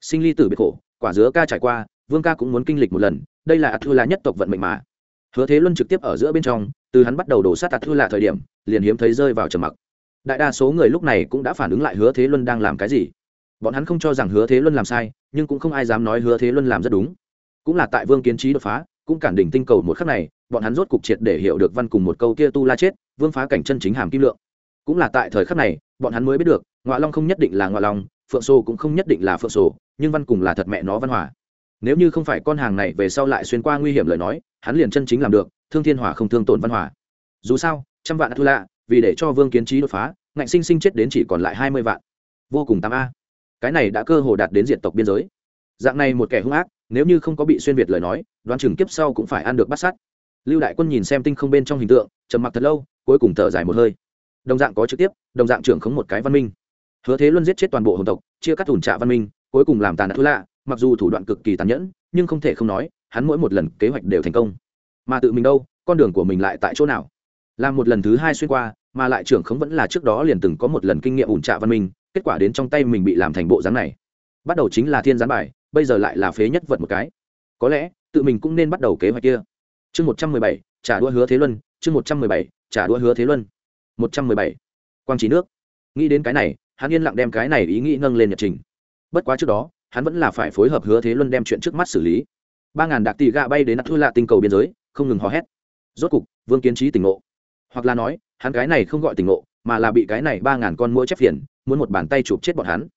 Sinh ly tử biệt khổ, quả dứa ca trải qua, vương ca cũng muốn kinh lịch một lần, đây là thua lạ nhất tộc vận mệnh mà. Hứa thế luân trực tiếp ở giữa bên trong, từ hắn bắt đầu đổ sát tạt thua lạ thời điểm, liền hiếm thấy rơi vào trầm mặc. Đại đa số người lúc này cũng đã phản ứng lại hứa thế luân đang làm cái gì. Bọn hắn không cho rằng hứa thế luân làm sai, nhưng cũng không ai dám nói hứa thế luân làm rất đúng. Cũng là tại vương kiến trí đột phá cũng cản đỉnh tinh cầu một khắc này, bọn hắn rốt cục triệt để hiểu được văn cùng một câu kia tu la chết, vương phá cảnh chân chính hàm kim lượng. Cũng là tại thời khắc này, bọn hắn mới biết được ngoại long không nhất định là ngoại long, phượng sô cũng không nhất định là phượng sô, nhưng văn cùng là thật mẹ nó văn hòa. Nếu như không phải con hàng này về sau lại xuyên qua nguy hiểm lời nói, hắn liền chân chính làm được, thương thiên hòa không thương tổn văn hòa. Dù sao, trăm vạn thu lạ vì để cho vương kiến trí đột phá, ngạnh sinh sinh chết đến chỉ còn lại hai mươi vạn. Vô cùng tám a. Cái này đã cơ hồ đạt đến diện tộc biên giới. Dạng này một kẻ hung ác nếu như không có bị xuyên việt lời nói, đoán chừng kiếp sau cũng phải ăn được bắt sát. Lưu đại quân nhìn xem tinh không bên trong hình tượng, trầm mặc thật lâu, cuối cùng thở dài một hơi. Đồng dạng có trực tiếp, đồng dạng trưởng khống một cái văn minh. Hứa thế luân giết chết toàn bộ hồn tộc, chia cắt thủn trạ văn minh, cuối cùng làm tàn Thứ lạ, mặc dù thủ đoạn cực kỳ tàn nhẫn, nhưng không thể không nói, hắn mỗi một lần kế hoạch đều thành công. Mà tự mình đâu, con đường của mình lại tại chỗ nào? Làm một lần thứ hai xuyên qua, mà lại trưởng khống vẫn là trước đó liền từng có một lần kinh nghiệm ủn trạ văn minh, kết quả đến trong tay mình bị làm thành bộ dáng này. Bắt đầu chính là thiên gián bài bây giờ lại là phế nhất vật một cái. Có lẽ, tự mình cũng nên bắt đầu kế hoạch kia. Chương một trăm mười bảy, trả đua hứa thế luân. Chương một trăm mười bảy, trả đua hứa thế luân. một trăm mười bảy. Quang trí nước. Nghĩ đến cái này, hắn yên lặng đem cái này ý nghĩ nâng lên nhật trình. Bất quá trước đó, hắn vẫn là phải phối hợp hứa thế luân đem chuyện trước mắt xử lý. Ba ngàn đạc tỷ gạ bay đến nắp thư lạ tinh cầu biên giới, không ngừng hò hét. Rốt cục, vương kiến trí tỉnh ngộ. Hoặc là nói, hắn cái này không gọi tỉnh ngộ, mà là bị cái này ba ngàn con mũi chép phiền, muốn một bàn tay chụp chết bọn hắn.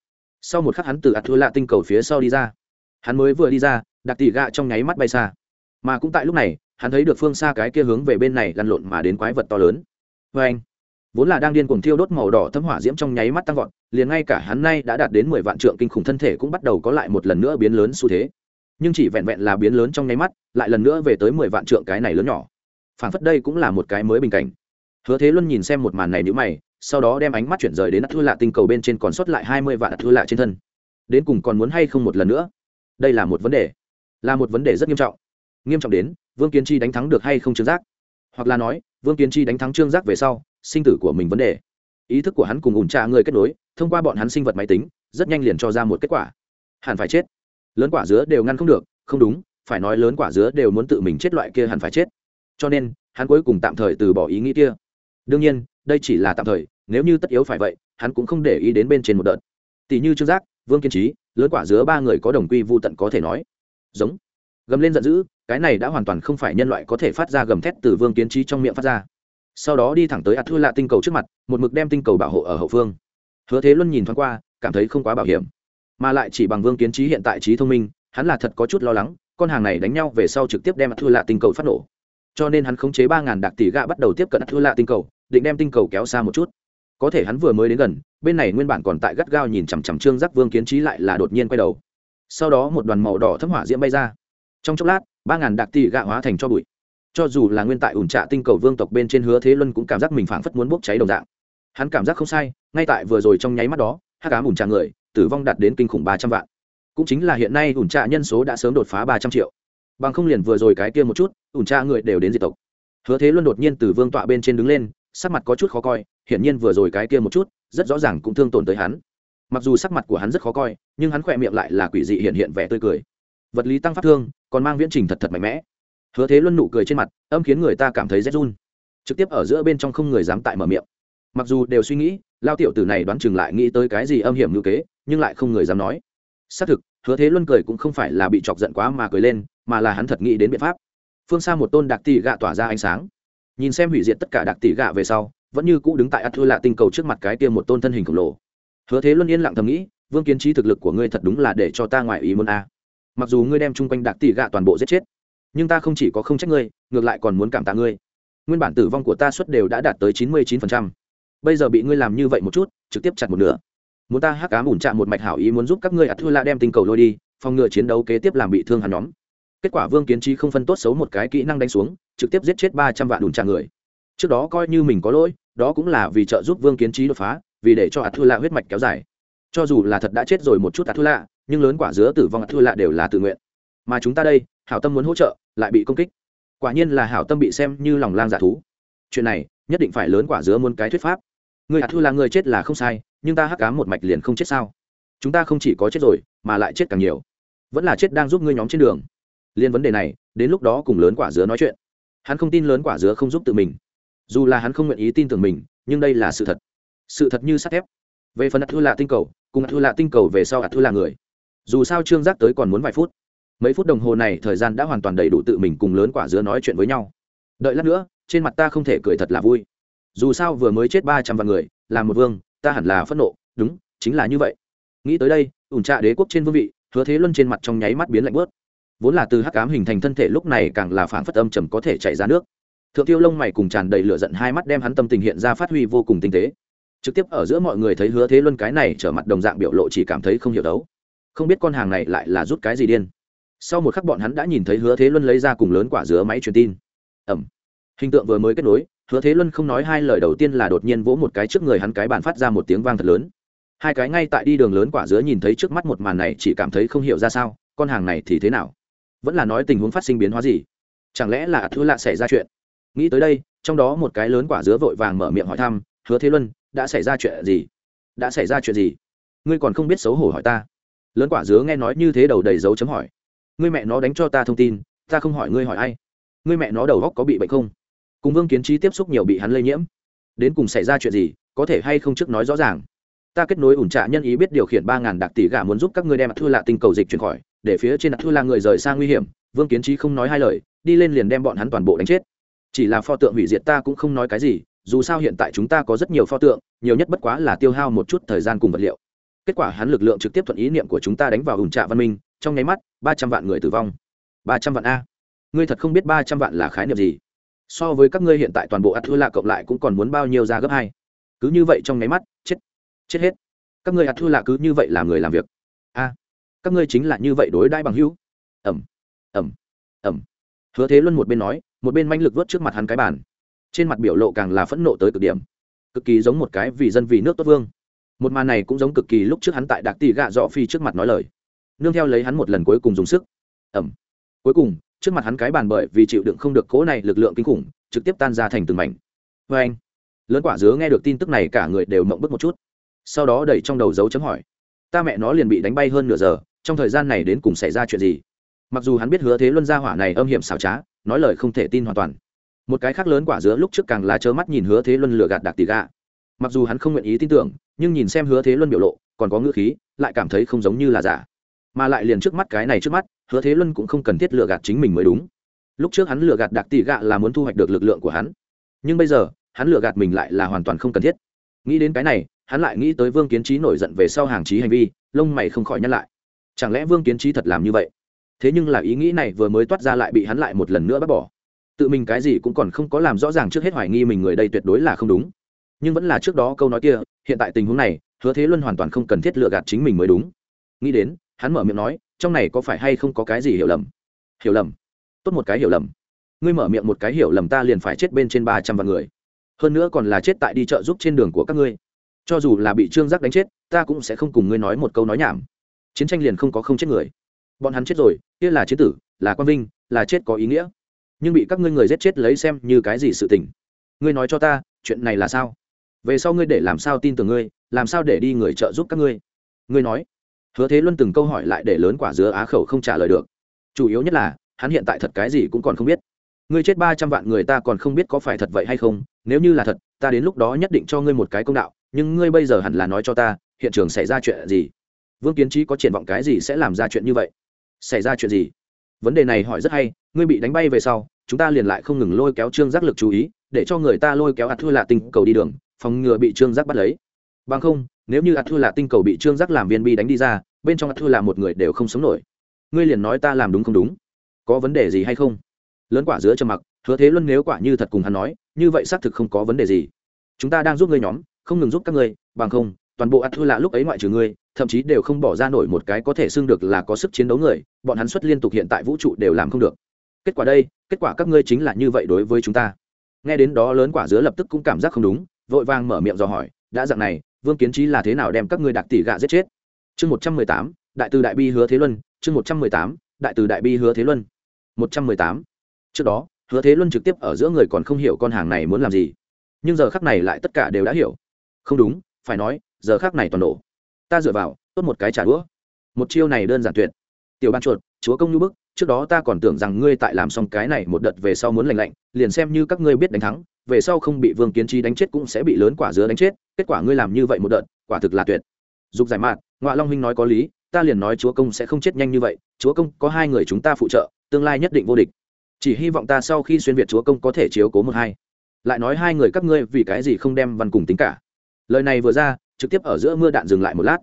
Sau một khắc hắn từ ạt thua lạ tinh cầu phía sau đi ra hắn mới vừa đi ra đặc tỷ gạ trong nháy mắt bay xa. Mà cũng tại lúc này, hắn thấy được phương xa cái kia hướng về bên này lăn lộn mà đến quái vật to lớn. Vê anh, vốn là đang điên cuồng thiêu đốt màu đỏ thấm hỏa diễm trong nháy mắt tăng vọt, liền ngay cả hắn nay đã đạt đến mười vạn trượng kinh khủng thân thể cũng bắt đầu có lại một lần nữa biến lớn xu thế. Nhưng chỉ vẹn vẹn là biến lớn trong nháy mắt, lại lần nữa về tới mười vạn trượng cái này lớn nhỏ. Phản phất đây cũng là một cái mới bình cảnh. Hứa thế luân nhìn xem một màn này nhữ mày, sau đó đem ánh mắt chuyển rời đến ắt lạ tinh cầu bên trên còn sót lại hai mươi vạn ắt lạ trên thân. Đến cùng còn muốn hay không một lần nữa? Đây là một vấn đề, là một vấn đề rất nghiêm trọng. Nghiêm trọng đến, vương kiến chi đánh thắng được hay không trương giác? Hoặc là nói, vương kiến chi đánh thắng trương giác về sau, sinh tử của mình vấn đề. Ý thức của hắn cùng ủn trà người kết nối, thông qua bọn hắn sinh vật máy tính, rất nhanh liền cho ra một kết quả. Hẳn phải chết. Lớn quả dứa đều ngăn không được, không đúng, phải nói lớn quả dứa đều muốn tự mình chết loại kia hẳn phải chết. Cho nên, hắn cuối cùng tạm thời từ bỏ ý nghĩ kia. Đương nhiên, đây chỉ là tạm thời, nếu như tất yếu phải vậy, hắn cũng không để ý đến bên trên một đợt. Tỷ như trương giác, vương kiên trí lớn quả dứa ba người có đồng quy vô tận có thể nói. Giống. Gầm lên giận dữ, cái này đã hoàn toàn không phải nhân loại có thể phát ra gầm thét từ vương kiến trí trong miệng phát ra. Sau đó đi thẳng tới ạt thư lạ tinh cầu trước mặt, một mực đem tinh cầu bảo hộ ở hậu phương. Hứa thế luân nhìn thoáng qua, cảm thấy không quá bảo hiểm. Mà lại chỉ bằng vương kiến trí hiện tại trí thông minh, hắn là thật có chút lo lắng, con hàng này đánh nhau về sau trực tiếp đem ạt thư lạ tinh cầu phát nổ. Cho nên hắn khống chế ba ngàn đặc tỷ gạ bắt đầu tiếp cận ạt thư lạ tinh cầu, định đem tinh cầu kéo xa một chút có thể hắn vừa mới đến gần, bên này nguyên bản còn tại gắt gao nhìn chằm chằm trương giác vương kiến trí lại là đột nhiên quay đầu. Sau đó một đoàn màu đỏ thấm hỏa diễm bay ra. Trong chốc lát, ba ngàn đặc tỷ gạ hóa thành cho bụi. Cho dù là nguyên tại ủn trạ tinh cầu vương tộc bên trên hứa thế luân cũng cảm giác mình phảng phất muốn bốc cháy đồng dạng. Hắn cảm giác không sai, ngay tại vừa rồi trong nháy mắt đó, hắc ám ủn trạ người, tử vong đạt đến kinh khủng ba trăm vạn. Cũng chính là hiện nay ủn trạ nhân số đã sớm đột phá ba trăm triệu. Bằng không liền vừa rồi cái kia một chút, ủn trạ người đều đến diệt tộc. Hứa thế luân đột nhiên từ vương tọa bên trên đứng lên, sắc mặt có chút khó coi hiển nhiên vừa rồi cái kia một chút, rất rõ ràng cũng thương tổn tới hắn. Mặc dù sắc mặt của hắn rất khó coi, nhưng hắn khỏe miệng lại là quỷ dị hiện hiện vẻ tươi cười. Vật lý tăng pháp thương, còn mang viễn trình thật thật mạnh mẽ. Hứa thế luân nụ cười trên mặt, âm khiến người ta cảm thấy rét run. Trực tiếp ở giữa bên trong không người dám tại mở miệng. Mặc dù đều suy nghĩ, lao tiểu tử này đoán chừng lại nghĩ tới cái gì âm hiểm ngữ kế nhưng lại không người dám nói. Xác thực, hứa thế luân cười cũng không phải là bị chọc giận quá mà cười lên, mà là hắn thật nghĩ đến biện pháp. Phương xa một tôn đặc tỷ gạ tỏa ra ánh sáng. Nhìn xem hủy diệt tất cả đặc tỷ gạ về sau vẫn như cũ đứng tại ắt thua lạ tinh cầu trước mặt cái kia một tôn thân hình khổng lồ. Hứa thế luân yên lặng thầm nghĩ, vương kiến trí thực lực của ngươi thật đúng là để cho ta ngoại ý muốn a. Mặc dù ngươi đem chung quanh đạc tỷ gạ toàn bộ giết chết, nhưng ta không chỉ có không trách ngươi, ngược lại còn muốn cảm tạ ngươi. Nguyên bản tử vong của ta suất đều đã đạt tới chín mươi chín phần trăm. Bây giờ bị ngươi làm như vậy một chút, trực tiếp chặt một nửa. Muốn ta hắc cá ủn chạm một mạch hảo ý muốn giúp các ngươi ắt thua lạ đem tinh cầu lôi đi, phòng ngừa chiến đấu kế tiếp làm bị thương hắn nhóm. Kết quả vương kiến trí không phân tốt xấu một cái kỹ năng đánh xuống, trực tiếp giết chết ba trăm vạn ủn chạm người trước đó coi như mình có lỗi, đó cũng là vì trợ giúp vương kiến trí đột phá, vì để cho ạt thua lạ huyết mạch kéo dài. Cho dù là thật đã chết rồi một chút ạt thua lạ nhưng lớn quả dứa tử vong ạt thua lạ đều là tự nguyện. Mà chúng ta đây, hảo tâm muốn hỗ trợ, lại bị công kích. Quả nhiên là hảo tâm bị xem như lòng lang giả thú. Chuyện này, nhất định phải lớn quả dứa muốn cái thuyết pháp. Người ạt thư là người chết là không sai, nhưng ta hắc cám một mạch liền không chết sao? Chúng ta không chỉ có chết rồi, mà lại chết càng nhiều. Vẫn là chết đang giúp ngươi nhóm trên đường. Liên vấn đề này, đến lúc đó cùng lớn quả dứa nói chuyện. Hắn không tin lớn quả dứa không giúp tự mình dù là hắn không nguyện ý tin tưởng mình, nhưng đây là sự thật. Sự thật như sắt thép. Về phần ạt thư là tinh cầu, cùng ạt thư là tinh cầu về sau ạt thư là người. Dù sao trương giác tới còn muốn vài phút. Mấy phút đồng hồ này thời gian đã hoàn toàn đầy đủ tự mình cùng lớn quả dứa nói chuyện với nhau. Đợi lát nữa, trên mặt ta không thể cười thật là vui. Dù sao vừa mới chết ba trăm vạn người, là một vương, ta hẳn là phẫn nộ. Đúng, chính là như vậy. Nghĩ tới đây, ủn trạ đế quốc trên vương vị, hứa thế luân trên mặt trong nháy mắt biến lạnh bớt. Vốn là từ hắc cám hình thành thân thể lúc này càng là phản phất âm trầm có thể chảy ra nước thượng tiêu lông mày cùng tràn đầy lửa giận hai mắt đem hắn tâm tình hiện ra phát huy vô cùng tinh tế. Trực tiếp ở giữa mọi người thấy hứa thế luân cái này trở mặt đồng dạng biểu lộ chỉ cảm thấy không hiểu đấu. Không biết con hàng này lại là rút cái gì điên. Sau một khắc bọn hắn đã nhìn thấy hứa thế luân lấy ra cùng lớn quả dứa máy truyền tin. Ẩm. Hình tượng vừa mới kết nối, hứa thế luân không nói hai lời đầu tiên là đột nhiên vỗ một cái trước người hắn cái bàn phát ra một tiếng vang thật lớn. Hai cái ngay tại đi đường lớn quả dứa nhìn thấy trước mắt một màn này chỉ cảm thấy không hiểu ra sao, con hàng này thì thế nào? Vẫn là nói tình huống phát sinh biến hóa gì? Chẳng lẽ là thứ lạ xảy ra chuyện? Nghĩ tới đây, trong đó một cái lớn quả dứa vội vàng mở miệng hỏi thăm, hứa thế luân, đã xảy ra chuyện gì? Đã xảy ra chuyện gì? Ngươi còn không biết xấu hổ hỏi ta. Lớn quả dứa nghe nói như thế đầu đầy dấu chấm hỏi, ngươi mẹ nó đánh cho ta thông tin, ta không hỏi ngươi hỏi ai? Ngươi mẹ nó đầu góc có bị bệnh không? Cùng vương kiến trí tiếp xúc nhiều bị hắn lây nhiễm. Đến cùng xảy ra chuyện gì, có thể hay không trước nói rõ ràng. Ta kết nối ủn trạ nhân ý biết điều khiển ba ngàn đặc tỷ gà muốn giúp các ngươi đem thua lạ tinh cầu dịch chuyển khỏi, để phía trên thua là người rời sang nguy hiểm. Vương kiến trí không nói hai lời, đi lên liền đem bọn hắn toàn bộ đánh chết chỉ là pho tượng hủy diệt ta cũng không nói cái gì, dù sao hiện tại chúng ta có rất nhiều pho tượng, nhiều nhất bất quá là tiêu hao một chút thời gian cùng vật liệu. Kết quả hắn lực lượng trực tiếp thuận ý niệm của chúng ta đánh vào ủn trạ văn minh, trong nháy mắt, ba trăm vạn người tử vong. Ba trăm vạn a. Ngươi thật không biết ba trăm vạn là khái niệm gì. So với các ngươi hiện tại toàn bộ ắt thua lạ cộng lại cũng còn muốn bao nhiêu ra gấp hai. Cứ như vậy trong nháy mắt, chết. Chết hết. Các ngươi ắt thua lạ cứ như vậy làm người làm việc. A. Các ngươi chính là như vậy đối đãi bằng hữu. Ẩm. Ẩm. Ẩm. Hứa thế luân một bên nói một bên manh lực vớt trước mặt hắn cái bàn. Trên mặt biểu lộ càng là phẫn nộ tới cực điểm. Cực kỳ giống một cái vì dân vì nước tốt vương. Một màn này cũng giống cực kỳ lúc trước hắn tại đạc tỷ gạ dọ phi trước mặt nói lời. Nương theo lấy hắn một lần cuối cùng dùng sức. Ẩm. Cuối cùng, trước mặt hắn cái bàn bởi vì chịu đựng không được cố này lực lượng kinh khủng, trực tiếp tan ra thành từng mảnh. Vê anh, lớn quả dứa nghe được tin tức này cả người đều mộng bức một chút. Sau đó đẩy trong đầu dấu chấm hỏi, ta mẹ nó liền bị đánh bay hơn nửa giờ, trong thời gian này đến cùng xảy ra chuyện gì? Mặc dù hắn biết hứa thế luân gia hỏa này âm hiểm xảo trá nói lời không thể tin hoàn toàn. Một cái khác lớn quả dứa lúc trước càng là trơ mắt nhìn hứa thế luân lừa gạt đạc tỷ gà. Mặc dù hắn không nguyện ý tin tưởng, nhưng nhìn xem hứa thế luân biểu lộ, còn có ngữ khí, lại cảm thấy không giống như là giả. Mà lại liền trước mắt cái này trước mắt, hứa thế luân cũng không cần thiết lừa gạt chính mình mới đúng. Lúc trước hắn lừa gạt đặc tỷ gạ là muốn thu hoạch được lực lượng của hắn. Nhưng bây giờ, hắn lừa gạt mình lại là hoàn toàn không cần thiết. Nghĩ đến cái này, hắn lại nghĩ tới vương kiến trí nổi giận về sau hàng trí hành vi, lông mày không khỏi nhắc lại. Chẳng lẽ vương kiến trí thật làm như vậy? Thế nhưng là ý nghĩ này vừa mới toát ra lại bị hắn lại một lần nữa bác bỏ. Tự mình cái gì cũng còn không có làm rõ ràng trước hết hoài nghi mình người đây tuyệt đối là không đúng. Nhưng vẫn là trước đó câu nói kia, hiện tại tình huống này, hứa thế luân hoàn toàn không cần thiết lừa gạt chính mình mới đúng. Nghĩ đến, hắn mở miệng nói, trong này có phải hay không có cái gì hiểu lầm? Hiểu lầm. Tốt một cái hiểu lầm. Ngươi mở miệng một cái hiểu lầm ta liền phải chết bên trên ba trăm vạn người. Hơn nữa còn là chết tại đi chợ giúp trên đường của các ngươi. Cho dù là bị trương giác đánh chết, ta cũng sẽ không cùng ngươi nói một câu nói nhảm. Chiến tranh liền không có không chết người bọn hắn chết rồi, kia là chiến tử, là quang vinh, là chết có ý nghĩa. Nhưng bị các ngươi người giết chết lấy xem như cái gì sự tình. Ngươi nói cho ta, chuyện này là sao? Về sau ngươi để làm sao tin tưởng ngươi, làm sao để đi người trợ giúp các ngươi? Ngươi nói. Hứa thế luân từng câu hỏi lại để lớn quả dứa á khẩu không trả lời được. Chủ yếu nhất là, hắn hiện tại thật cái gì cũng còn không biết. Ngươi chết ba trăm vạn người ta còn không biết có phải thật vậy hay không, nếu như là thật, ta đến lúc đó nhất định cho ngươi một cái công đạo, nhưng ngươi bây giờ hẳn là nói cho ta, hiện trường xảy ra chuyện gì? Vương kiến trí có triển vọng cái gì sẽ làm ra chuyện như vậy? Xảy ra chuyện gì? Vấn đề này hỏi rất hay, ngươi bị đánh bay về sau, chúng ta liền lại không ngừng lôi kéo trương giác lực chú ý, để cho người ta lôi kéo ạt thua lạ tinh cầu đi đường, phòng ngừa bị trương giác bắt lấy. Bằng không, nếu như ạt thua lạ tinh cầu bị trương giác làm viên bi đánh đi ra, bên trong ạt thua lạ một người đều không sống nổi. Ngươi liền nói ta làm đúng không đúng? Có vấn đề gì hay không? Lớn quả giữa trầm mặc, hứa thế luân nếu quả như thật cùng hắn nói, như vậy xác thực không có vấn đề gì. Chúng ta đang giúp ngươi nhóm, không ngừng giúp các ngươi, bằng không, toàn bộ ạt thua lạ lúc ấy ngoại trừ ngươi thậm chí đều không bỏ ra nổi một cái có thể xưng được là có sức chiến đấu người, bọn hắn xuất liên tục hiện tại vũ trụ đều làm không được. Kết quả đây, kết quả các ngươi chính là như vậy đối với chúng ta. Nghe đến đó lớn quả dứa lập tức cũng cảm giác không đúng, vội vàng mở miệng dò hỏi, đã dặn này, vương kiến trí là thế nào đem các ngươi đặc tỷ gạ giết chết? Chương một trăm mười tám, đại từ đại bi hứa thế luân, chương một trăm mười tám, đại từ đại bi hứa thế luân. Một trăm mười tám. Trước đó, hứa thế luân trực tiếp ở giữa người còn không hiểu con hàng này muốn làm gì. Nhưng giờ khắc này lại tất cả đều đã hiểu. Không đúng, phải nói, giờ khắc này toàn nổ ta dựa vào, tốt một cái trả đũa. Một chiêu này đơn giản tuyệt. Tiểu ban chuột, chúa công như bức, trước đó ta còn tưởng rằng ngươi tại làm xong cái này một đợt về sau muốn lành lạnh, liền xem như các ngươi biết đánh thắng, về sau không bị vương kiến trí đánh chết cũng sẽ bị lớn quả dứa đánh chết, kết quả ngươi làm như vậy một đợt, quả thực là tuyệt. Dục giải mạn ngoại long huynh nói có lý, ta liền nói chúa công sẽ không chết nhanh như vậy, chúa công có hai người chúng ta phụ trợ, tương lai nhất định vô địch. Chỉ hy vọng ta sau khi xuyên việt chúa công có thể chiếu cố một hai. Lại nói hai người các ngươi vì cái gì không đem văn cùng tính cả. Lời này vừa ra trực tiếp ở giữa mưa đạn dừng lại một lát.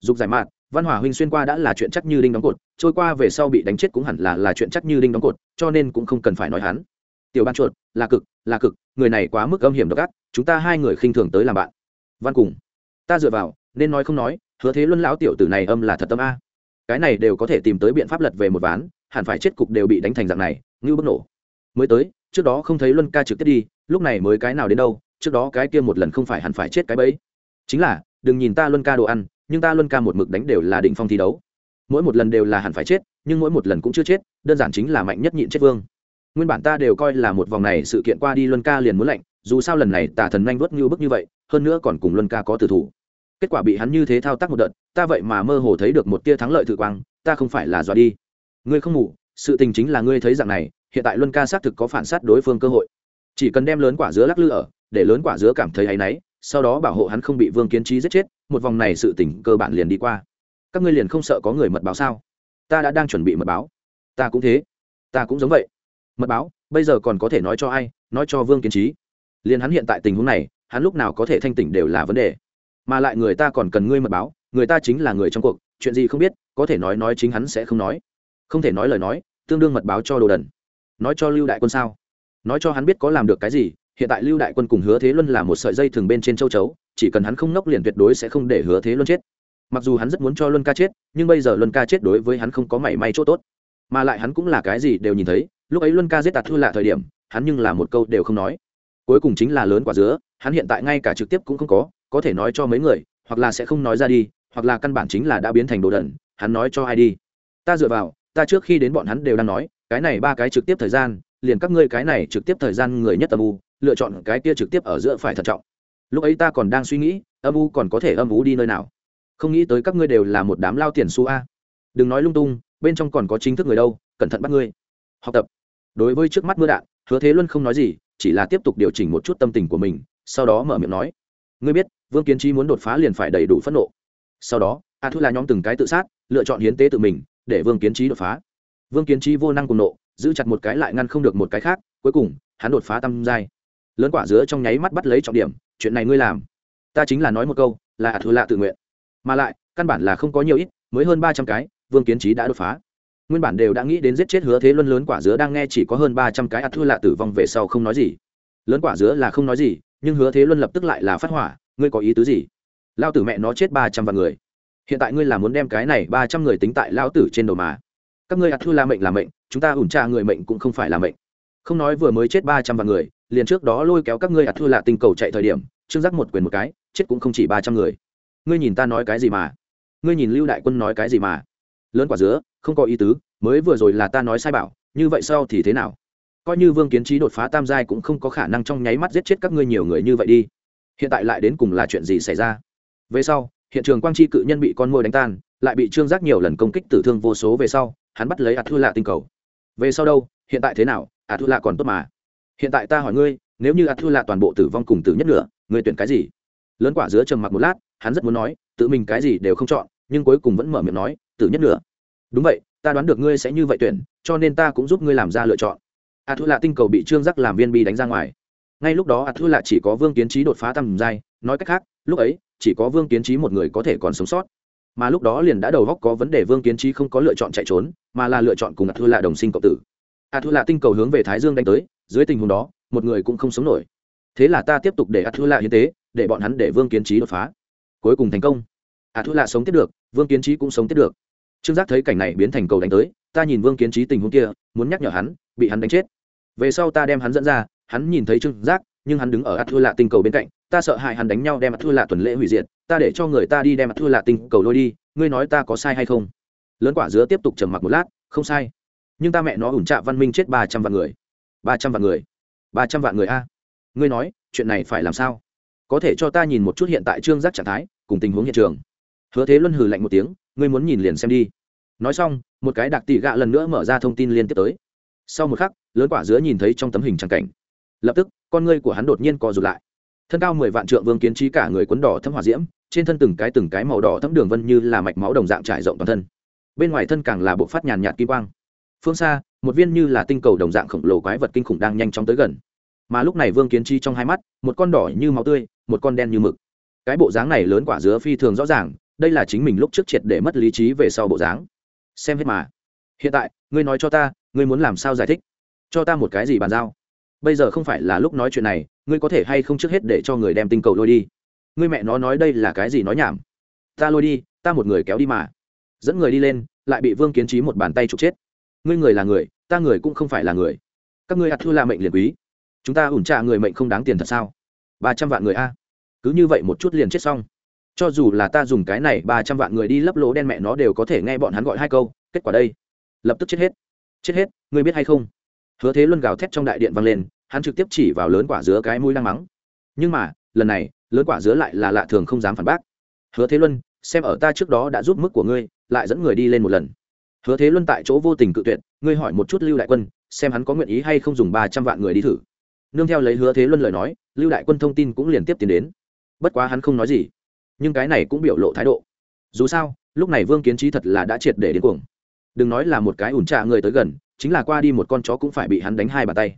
Dục giải mạn văn hòa huynh xuyên qua đã là chuyện chắc như đinh đóng cột, trôi qua về sau bị đánh chết cũng hẳn là là chuyện chắc như đinh đóng cột, cho nên cũng không cần phải nói hắn. Tiểu ban chuột, là cực là cực, người này quá mức âm hiểm độc ác, chúng ta hai người khinh thường tới làm bạn. Văn cùng, ta dựa vào, nên nói không nói, hứa thế luân lão tiểu tử này âm là thật tâm a. Cái này đều có thể tìm tới biện pháp lật về một ván, hẳn phải chết cục đều bị đánh thành dạng này ngưu bức nổ. Mới tới, trước đó không thấy luân ca trực tiếp đi, lúc này mới cái nào đến đâu, trước đó cái kia một lần không phải hẳn phải chết cái bấy chính là, đừng nhìn ta luân ca đồ ăn, nhưng ta luân ca một mực đánh đều là định phong thi đấu. Mỗi một lần đều là hẳn phải chết, nhưng mỗi một lần cũng chưa chết, đơn giản chính là mạnh nhất nhịn chết vương. Nguyên bản ta đều coi là một vòng này sự kiện qua đi luân ca liền muốn lạnh, dù sao lần này tà thần nhanh vớt như bức như vậy, hơn nữa còn cùng luân ca có tử thủ. Kết quả bị hắn như thế thao tác một đợt, ta vậy mà mơ hồ thấy được một tia thắng lợi thử quang, ta không phải là dọa đi. Ngươi không ngủ, sự tình chính là ngươi thấy dạng này, hiện tại luân ca xác thực có phản sát đối phương cơ hội. Chỉ cần đem lớn quả dứa lắc lư ở, để lớn quả dứa cảm thấy áy náy sau đó bảo hộ hắn không bị vương kiến trí giết chết, một vòng này sự tỉnh cơ bản liền đi qua. Các ngươi liền không sợ có người mật báo sao? Ta đã đang chuẩn bị mật báo. Ta cũng thế. Ta cũng giống vậy. Mật báo, bây giờ còn có thể nói cho ai? Nói cho vương kiến trí. Liền hắn hiện tại tình huống này, hắn lúc nào có thể thanh tỉnh đều là vấn đề. Mà lại người ta còn cần ngươi mật báo, người ta chính là người trong cuộc, chuyện gì không biết, có thể nói nói chính hắn sẽ không nói. Không thể nói lời nói, tương đương mật báo cho đồ đần. Nói cho lưu đại quân sao? Nói cho hắn biết có làm được cái gì hiện tại lưu đại quân cùng hứa thế luân là một sợi dây thường bên trên châu chấu, chỉ cần hắn không nốc liền tuyệt đối sẽ không để hứa thế luân chết. Mặc dù hắn rất muốn cho luân ca chết, nhưng bây giờ luân ca chết đối với hắn không có mảy may chỗ tốt. Mà lại hắn cũng là cái gì đều nhìn thấy, lúc ấy luân ca giết tạt thư lạ thời điểm, hắn nhưng là một câu đều không nói. Cuối cùng chính là lớn quả dứa, hắn hiện tại ngay cả trực tiếp cũng không có có thể nói cho mấy người, hoặc là sẽ không nói ra đi, hoặc là căn bản chính là đã biến thành đồ đẩn hắn nói cho ai đi. Ta dựa vào, ta trước khi đến bọn hắn đều đang nói, cái này ba cái trực tiếp thời gian, liền các ngươi cái này trực tiếp thời gian người nhất tầm u lựa chọn cái kia trực tiếp ở giữa phải thận trọng. Lúc ấy ta còn đang suy nghĩ, âm u còn có thể âm u đi nơi nào. Không nghĩ tới các ngươi đều là một đám lao tiền su a. Đừng nói lung tung, bên trong còn có chính thức người đâu, cẩn thận bắt ngươi. Học tập. Đối với trước mắt mưa đạn, hứa thế luân không nói gì, chỉ là tiếp tục điều chỉnh một chút tâm tình của mình, sau đó mở miệng nói. Ngươi biết, vương kiến trí muốn đột phá liền phải đầy đủ phẫn nộ. Sau đó a thu là nhóm từng cái tự sát, lựa chọn hiến tế tự mình, để vương kiến trí đột phá. Vương kiến trí vô năng cùng nộ, giữ chặt một cái lại ngăn không được một cái khác, cuối cùng, hắn đột phá tâm giai lớn quả dứa trong nháy mắt bắt lấy trọng điểm, chuyện này ngươi làm. Ta chính là nói một câu, là a lạ tự nguyện. Mà lại, căn bản là không có nhiều ít, mới hơn ba trăm cái, vương kiến trí đã đột phá. Nguyên bản đều đã nghĩ đến giết chết hứa thế luân lớn quả dứa đang nghe chỉ có hơn ba trăm cái ạt thua lạ tử vong về sau không nói gì. Lớn quả dứa là không nói gì, nhưng hứa thế luân lập tức lại là phát hỏa, ngươi có ý tứ gì? Lao tử mẹ nó chết ba trăm vạn người. Hiện tại ngươi là muốn đem cái này ba trăm người tính tại lao tử trên đồ mà. Các ngươi ạt thua là mệnh là mệnh, chúng ta ủn tra người mệnh cũng không phải là mệnh. Không nói vừa mới chết ba trăm vạn người liền trước đó lôi kéo các ngươi ạt thua lạ tinh cầu chạy thời điểm, trương giác một quyền một cái, chết cũng không chỉ ba trăm người. Ngươi nhìn ta nói cái gì mà? Ngươi nhìn lưu đại quân nói cái gì mà? Lớn quả dứa, không có ý tứ, mới vừa rồi là ta nói sai bảo, như vậy sau thì thế nào? Coi như vương kiến trí đột phá tam giai cũng không có khả năng trong nháy mắt giết chết các ngươi nhiều người như vậy đi. Hiện tại lại đến cùng là chuyện gì xảy ra? Về sau, hiện trường quang chi cự nhân bị con môi đánh tan, lại bị trương giác nhiều lần công kích tử thương vô số về sau, hắn bắt lấy ạt thư lạ tinh cầu. Về sau đâu, hiện tại thế nào? ạt thư lạ còn tốt mà hiện tại ta hỏi ngươi, nếu như ạt thư lạ toàn bộ tử vong cùng tử nhất nửa, ngươi tuyển cái gì? Lớn quả dứa trầm mặc một lát, hắn rất muốn nói, tự mình cái gì đều không chọn, nhưng cuối cùng vẫn mở miệng nói, tử nhất nửa. Đúng vậy, ta đoán được ngươi sẽ như vậy tuyển, cho nên ta cũng giúp ngươi làm ra lựa chọn. A thu lạ tinh cầu bị trương giác làm viên bi đánh ra ngoài. Ngay lúc đó a thu lạ chỉ có vương kiến trí đột phá tầm giai, nói cách khác, lúc ấy, chỉ có vương kiến trí một người có thể còn sống sót. Mà lúc đó liền đã đầu góc có vấn đề vương kiến trí không có lựa chọn chạy trốn, mà là lựa chọn cùng a thu lạ đồng sinh cộng tử. A thu lạ tinh cầu hướng về thái dương đánh tới dưới tình huống đó, một người cũng không sống nổi. Thế là ta tiếp tục để a thu lạ hiến tế, để bọn hắn để vương kiến trí đột phá. Cuối cùng thành công. A thu lạ sống tiếp được, vương kiến trí cũng sống tiếp được. Trương giác thấy cảnh này biến thành cầu đánh tới, ta nhìn vương kiến trí tình huống kia, muốn nhắc nhở hắn, bị hắn đánh chết. Về sau ta đem hắn dẫn ra, hắn nhìn thấy trương giác, nhưng hắn đứng ở a thu lạ tinh cầu bên cạnh, ta sợ hại hắn đánh nhau đem a thu lạ tuần lễ hủy diệt, ta để cho người ta đi đem a thu lạ tinh cầu lôi đi, ngươi nói ta có sai hay không? Lớn quả dứa tiếp tục trầm mặc một lát, không sai. Nhưng ta mẹ nó ủn trạ văn minh chết ba trăm vạn người ba trăm vạn người. Ba trăm vạn người a. Ngươi nói, chuyện này phải làm sao? Có thể cho ta nhìn một chút hiện tại trương giác trạng thái, cùng tình huống hiện trường. Hứa thế luân hừ lạnh một tiếng, ngươi muốn nhìn liền xem đi. Nói xong, một cái đặc tỷ gạ lần nữa mở ra thông tin liên tiếp tới. Sau một khắc, lớn quả dứa nhìn thấy trong tấm hình trang cảnh. Lập tức, con ngươi của hắn đột nhiên co rụt lại. Thân cao mười vạn trượng vương kiến trí cả người quấn đỏ thấm hỏa diễm, trên thân từng cái từng cái màu đỏ thấm đường vân như là mạch máu đồng dạng trải rộng toàn thân. Bên ngoài thân càng là bộ phát nhàn nhạt kim quang phương xa, một viên như là tinh cầu đồng dạng khổng lồ quái vật kinh khủng đang nhanh chóng tới gần. Mà lúc này vương kiến chi trong hai mắt, một con đỏ như máu tươi, một con đen như mực. Cái bộ dáng này lớn quả dứa phi thường rõ ràng, đây là chính mình lúc trước triệt để mất lý trí về sau bộ dáng. Xem hết mà. Hiện tại, ngươi nói cho ta, ngươi muốn làm sao giải thích? Cho ta một cái gì bàn giao? Bây giờ không phải là lúc nói chuyện này, ngươi có thể hay không trước hết để cho người đem tinh cầu lôi đi? Ngươi mẹ nó nói đây là cái gì nói nhảm? Ta lôi đi, ta một người kéo đi mà. Dẫn người đi lên, lại bị vương kiến trí một bàn tay trục chết ngươi người là người, ta người cũng không phải là người. Các ngươi ạt thư là mệnh liền quý. Chúng ta ủn trả người mệnh không đáng tiền thật sao? Ba trăm vạn người a. Cứ như vậy một chút liền chết xong. Cho dù là ta dùng cái này ba trăm vạn người đi lấp lỗ đen mẹ nó đều có thể nghe bọn hắn gọi hai câu, kết quả đây. Lập tức chết hết. Chết hết, ngươi biết hay không? Hứa thế luân gào thét trong đại điện vang lên, hắn trực tiếp chỉ vào lớn quả dứa cái mũi đang mắng. Nhưng mà, lần này, lớn quả dứa lại là lạ thường không dám phản bác. Hứa thế luân, xem ở ta trước đó đã giúp mức của ngươi, lại dẫn người đi lên một lần hứa thế luân tại chỗ vô tình cự tuyệt, ngươi hỏi một chút lưu đại quân, xem hắn có nguyện ý hay không dùng ba trăm vạn người đi thử. Nương theo lấy hứa thế luân lời nói, lưu đại quân thông tin cũng liền tiếp tiến đến. Bất quá hắn không nói gì, nhưng cái này cũng biểu lộ thái độ. Dù sao, lúc này vương kiến trí thật là đã triệt để đến cuồng. Đừng nói là một cái ủn trà người tới gần, chính là qua đi một con chó cũng phải bị hắn đánh hai bàn tay.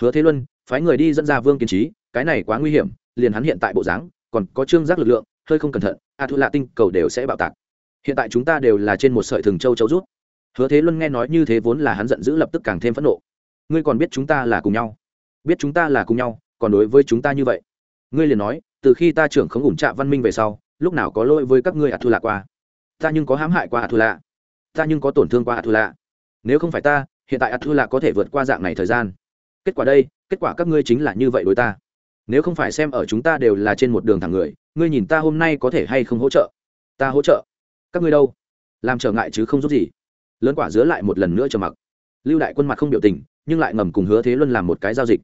Hứa thế luân, phái người đi dẫn ra vương kiến trí cái này quá nguy hiểm, liền hắn hiện tại bộ dáng, còn có trương giác lực lượng, hơi không cẩn thận, a à thu lạ tinh cầu đều sẽ bạo tạc. Hiện tại chúng ta đều là trên một sợi thừng châu châu rút hứa thế luân nghe nói như thế vốn là hắn giận dữ lập tức càng thêm phẫn nộ. Ngươi còn biết chúng ta là cùng nhau. Biết chúng ta là cùng nhau, còn đối với chúng ta như vậy. Ngươi liền nói, từ khi ta trưởng không ủng trạ văn minh về sau, lúc nào có lỗi với các ngươi ạt thu lạ qua? Ta nhưng có hãm hại qua ạt thu lạ. Ta nhưng có tổn thương qua ạt thu lạ. Nếu không phải ta, hiện tại ạt thu lạ có thể vượt qua dạng này thời gian. Kết quả đây, kết quả các ngươi chính là như vậy đối ta. Nếu không phải xem ở chúng ta đều là trên một đường thẳng người, ngươi nhìn ta hôm nay có thể hay không hỗ trợ? Ta hỗ trợ. Các ngươi đâu? Làm trở ngại chứ không giúp gì lớn quả dứa lại một lần nữa trầm mặc. Lưu đại quân mặt không biểu tình, nhưng lại ngầm cùng hứa thế luân làm một cái giao dịch.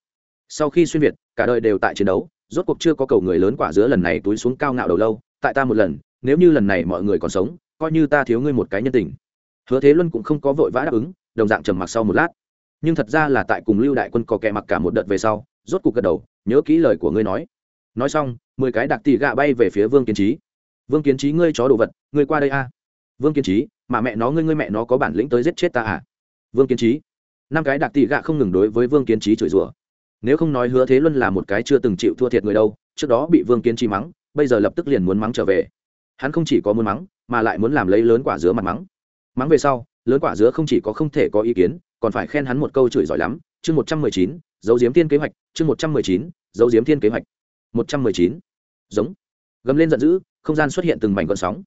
Sau khi xuyên việt, cả đời đều tại chiến đấu, rốt cuộc chưa có cầu người lớn quả dứa lần này túi xuống cao ngạo đầu lâu, tại ta một lần, nếu như lần này mọi người còn sống, coi như ta thiếu ngươi một cái nhân tình. Hứa thế luân cũng không có vội vã đáp ứng, đồng dạng trầm mặc sau một lát. Nhưng thật ra là tại cùng lưu đại quân có kẻ mặc cả một đợt về sau, rốt cuộc gật đầu, nhớ kỹ lời của ngươi nói. Nói xong, mười cái đặc tỷ gạ bay về phía vương kiến trí vương kiến trí ngươi chó đồ vật, ngươi qua đây a. Vương kiến trí mà mẹ nó ngươi ngươi mẹ nó có bản lĩnh tới giết chết ta à? Vương kiến trí năm cái đặc tỷ gạ không ngừng đối với vương kiến trí chửi rủa. Nếu không nói hứa thế luân là một cái chưa từng chịu thua thiệt người đâu, trước đó bị vương kiến trí mắng, bây giờ lập tức liền muốn mắng trở về. Hắn không chỉ có muốn mắng, mà lại muốn làm lấy lớn quả dứa mặt mắng. Mắng về sau, lớn quả dứa không chỉ có không thể có ý kiến, còn phải khen hắn một câu chửi giỏi lắm. Chương một trăm mười chín dấu diếm thiên kế hoạch. Chương một trăm mười chín dấu diếm thiên kế hoạch. Một trăm mười chín. Giống. Gầm lên giận dữ, không gian xuất hiện từng mảnh gọn sóng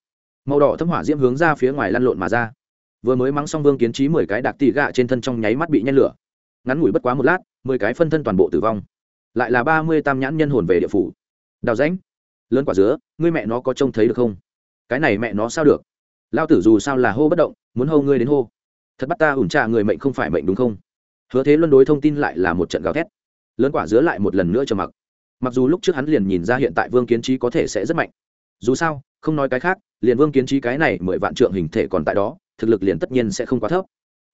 màu đỏ thâm hỏa diễm hướng ra phía ngoài lăn lộn mà ra. Vừa mới mắng xong vương kiến trí mười cái đạc tỉ gạ trên thân trong nháy mắt bị nhen lửa. Ngắn ngủi bất quá một lát, mười cái phân thân toàn bộ tử vong. Lại là ba mươi tam nhãn nhân hồn về địa phủ. Đào ránh lớn quả dứa, ngươi mẹ nó có trông thấy được không? Cái này mẹ nó sao được? Lao tử dù sao là hô bất động, muốn hô ngươi đến hô. Thật bắt ta ủn trà người mệnh không phải mệnh đúng không? Hứa thế luân đối thông tin lại là một trận gào thét. Lớn quả dứa lại một lần nữa trầm mặc. Mặc dù lúc trước hắn liền nhìn ra hiện tại vương kiến trí có thể sẽ rất mạnh. Dù sao, không nói cái khác liền vương kiến trí cái này mười vạn trượng hình thể còn tại đó, thực lực liền tất nhiên sẽ không quá thấp.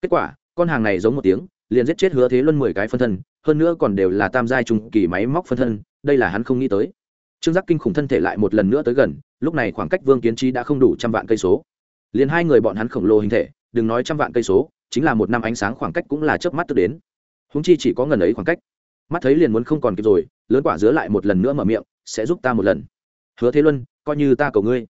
Kết quả, con hàng này giống một tiếng, liền giết chết hứa thế luân mười cái phân thân, hơn nữa còn đều là tam giai trung kỳ máy móc phân thân, đây là hắn không nghĩ tới. Trương giác kinh khủng thân thể lại một lần nữa tới gần, lúc này khoảng cách vương kiến trí đã không đủ trăm vạn cây số. Liền hai người bọn hắn khổng lồ hình thể, đừng nói trăm vạn cây số, chính là một năm ánh sáng khoảng cách cũng là chớp mắt tức đến. Húng chi chỉ có ngần ấy khoảng cách. Mắt thấy liền muốn không còn kịp rồi, lớn quả dứa lại một lần nữa mở miệng, sẽ giúp ta một lần. Hứa thế luân, coi như ta cầu ngươi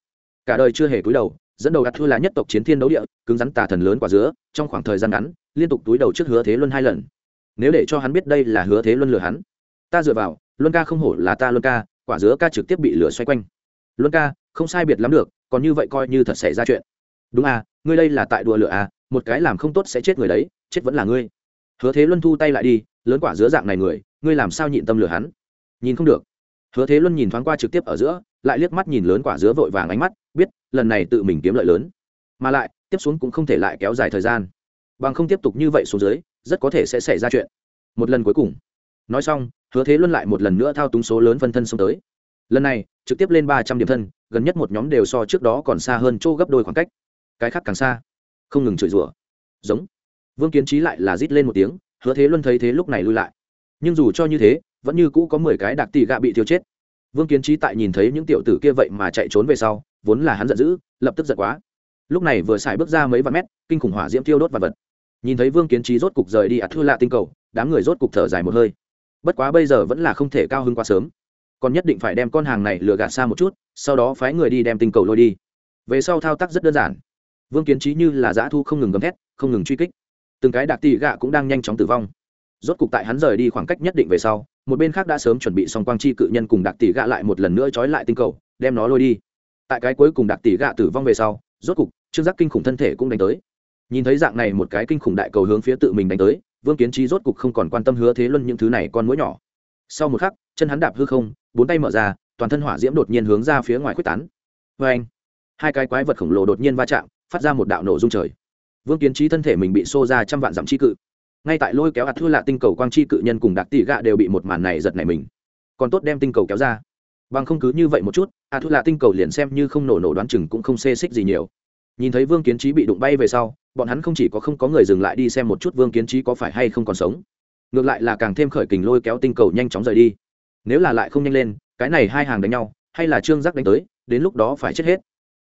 cả đời chưa hề cúi đầu, dẫn đầu đặt thua là nhất tộc chiến thiên đấu địa, cứng rắn tà thần lớn quả dứa, trong khoảng thời gian ngắn, liên tục túi đầu trước hứa thế luân hai lần. Nếu để cho hắn biết đây là hứa thế luân lừa hắn, ta dựa vào, luân ca không hổ là ta luân ca, quả dứa ca trực tiếp bị lửa xoay quanh. Luân ca, không sai biệt lắm được, còn như vậy coi như thật xảy ra chuyện. Đúng à ngươi đây là tại đùa lửa à một cái làm không tốt sẽ chết người đấy, chết vẫn là ngươi. Hứa thế luân thu tay lại đi, lớn quả dứa dạng này người, ngươi làm sao nhịn tâm lửa hắn? Nhìn không được hứa thế luân nhìn thoáng qua trực tiếp ở giữa, lại liếc mắt nhìn lớn quả dứa vội vàng ánh mắt, biết, lần này tự mình kiếm lợi lớn. Mà lại, tiếp xuống cũng không thể lại kéo dài thời gian. Bằng không tiếp tục như vậy xuống dưới, rất có thể sẽ xảy ra chuyện. Một lần cuối cùng. Nói xong, hứa thế luân lại một lần nữa thao túng số lớn phân thân xông tới. Lần này, trực tiếp lên ba trăm điểm thân, gần nhất một nhóm đều so trước đó còn xa hơn chỗ gấp đôi khoảng cách. Cái khác càng xa. Không ngừng chửi rủa. Giống. Vương kiến trí lại là rít lên một tiếng, hứa thế luân thấy thế lúc này lui lại. Nhưng dù cho như thế vẫn như cũ có mười cái đặc tỷ gạ bị thiêu chết. Vương kiến trí tại nhìn thấy những tiểu tử kia vậy mà chạy trốn về sau, vốn là hắn giận dữ, lập tức giận quá. Lúc này vừa xài bước ra mấy vạn mét, kinh khủng hỏa diễm thiêu đốt vật vật. Nhìn thấy vương kiến trí rốt cục rời đi ạt thư lạ tinh cầu, đám người rốt cục thở dài một hơi. Bất quá bây giờ vẫn là không thể cao hơn quá sớm. Còn nhất định phải đem con hàng này lừa gạt xa một chút, sau đó phái người đi đem tinh cầu lôi đi. Về sau thao tác rất đơn giản. Vương kiến trí như là dã thu không ngừng gầm thét, không ngừng truy kích. Từng cái đạc tỷ gạ cũng đang nhanh chóng tử vong. Rốt cục tại hắn rời đi khoảng cách nhất định về sau một bên khác đã sớm chuẩn bị xong quang chi cự nhân cùng đặc tỷ gạ lại một lần nữa trói lại tinh cầu, đem nó lôi đi. Tại cái cuối cùng đặc tỷ gạ tử vong về sau, rốt cục, trương giác kinh khủng thân thể cũng đánh tới. Nhìn thấy dạng này một cái kinh khủng đại cầu hướng phía tự mình đánh tới, vương kiến trí rốt cục không còn quan tâm hứa thế luân những thứ này con mũi nhỏ. Sau một khắc, chân hắn đạp hư không, bốn tay mở ra, toàn thân hỏa diễm đột nhiên hướng ra phía ngoài quyết tán. Vê anh hai cái quái vật khổng lồ đột nhiên va chạm, phát ra một đạo nổ rung trời. Vương kiến trí thân thể mình bị xô ra trăm vạn dặm chi cự ngay tại lôi kéo ạt thua lạ tinh cầu quang chi cự nhân cùng đặc tỷ gạ đều bị một màn này giật này mình. Còn tốt đem tinh cầu kéo ra. Bằng không cứ như vậy một chút ạt thua lạ tinh cầu liền xem như không nổ nổ đoán chừng cũng không xê xích gì nhiều. Nhìn thấy vương kiến trí bị đụng bay về sau, bọn hắn không chỉ có không có người dừng lại đi xem một chút vương kiến trí có phải hay không còn sống, ngược lại là càng thêm khởi kình lôi kéo tinh cầu nhanh chóng rời đi. Nếu là lại không nhanh lên, cái này hai hàng đánh nhau, hay là trương giác đánh tới, đến lúc đó phải chết hết.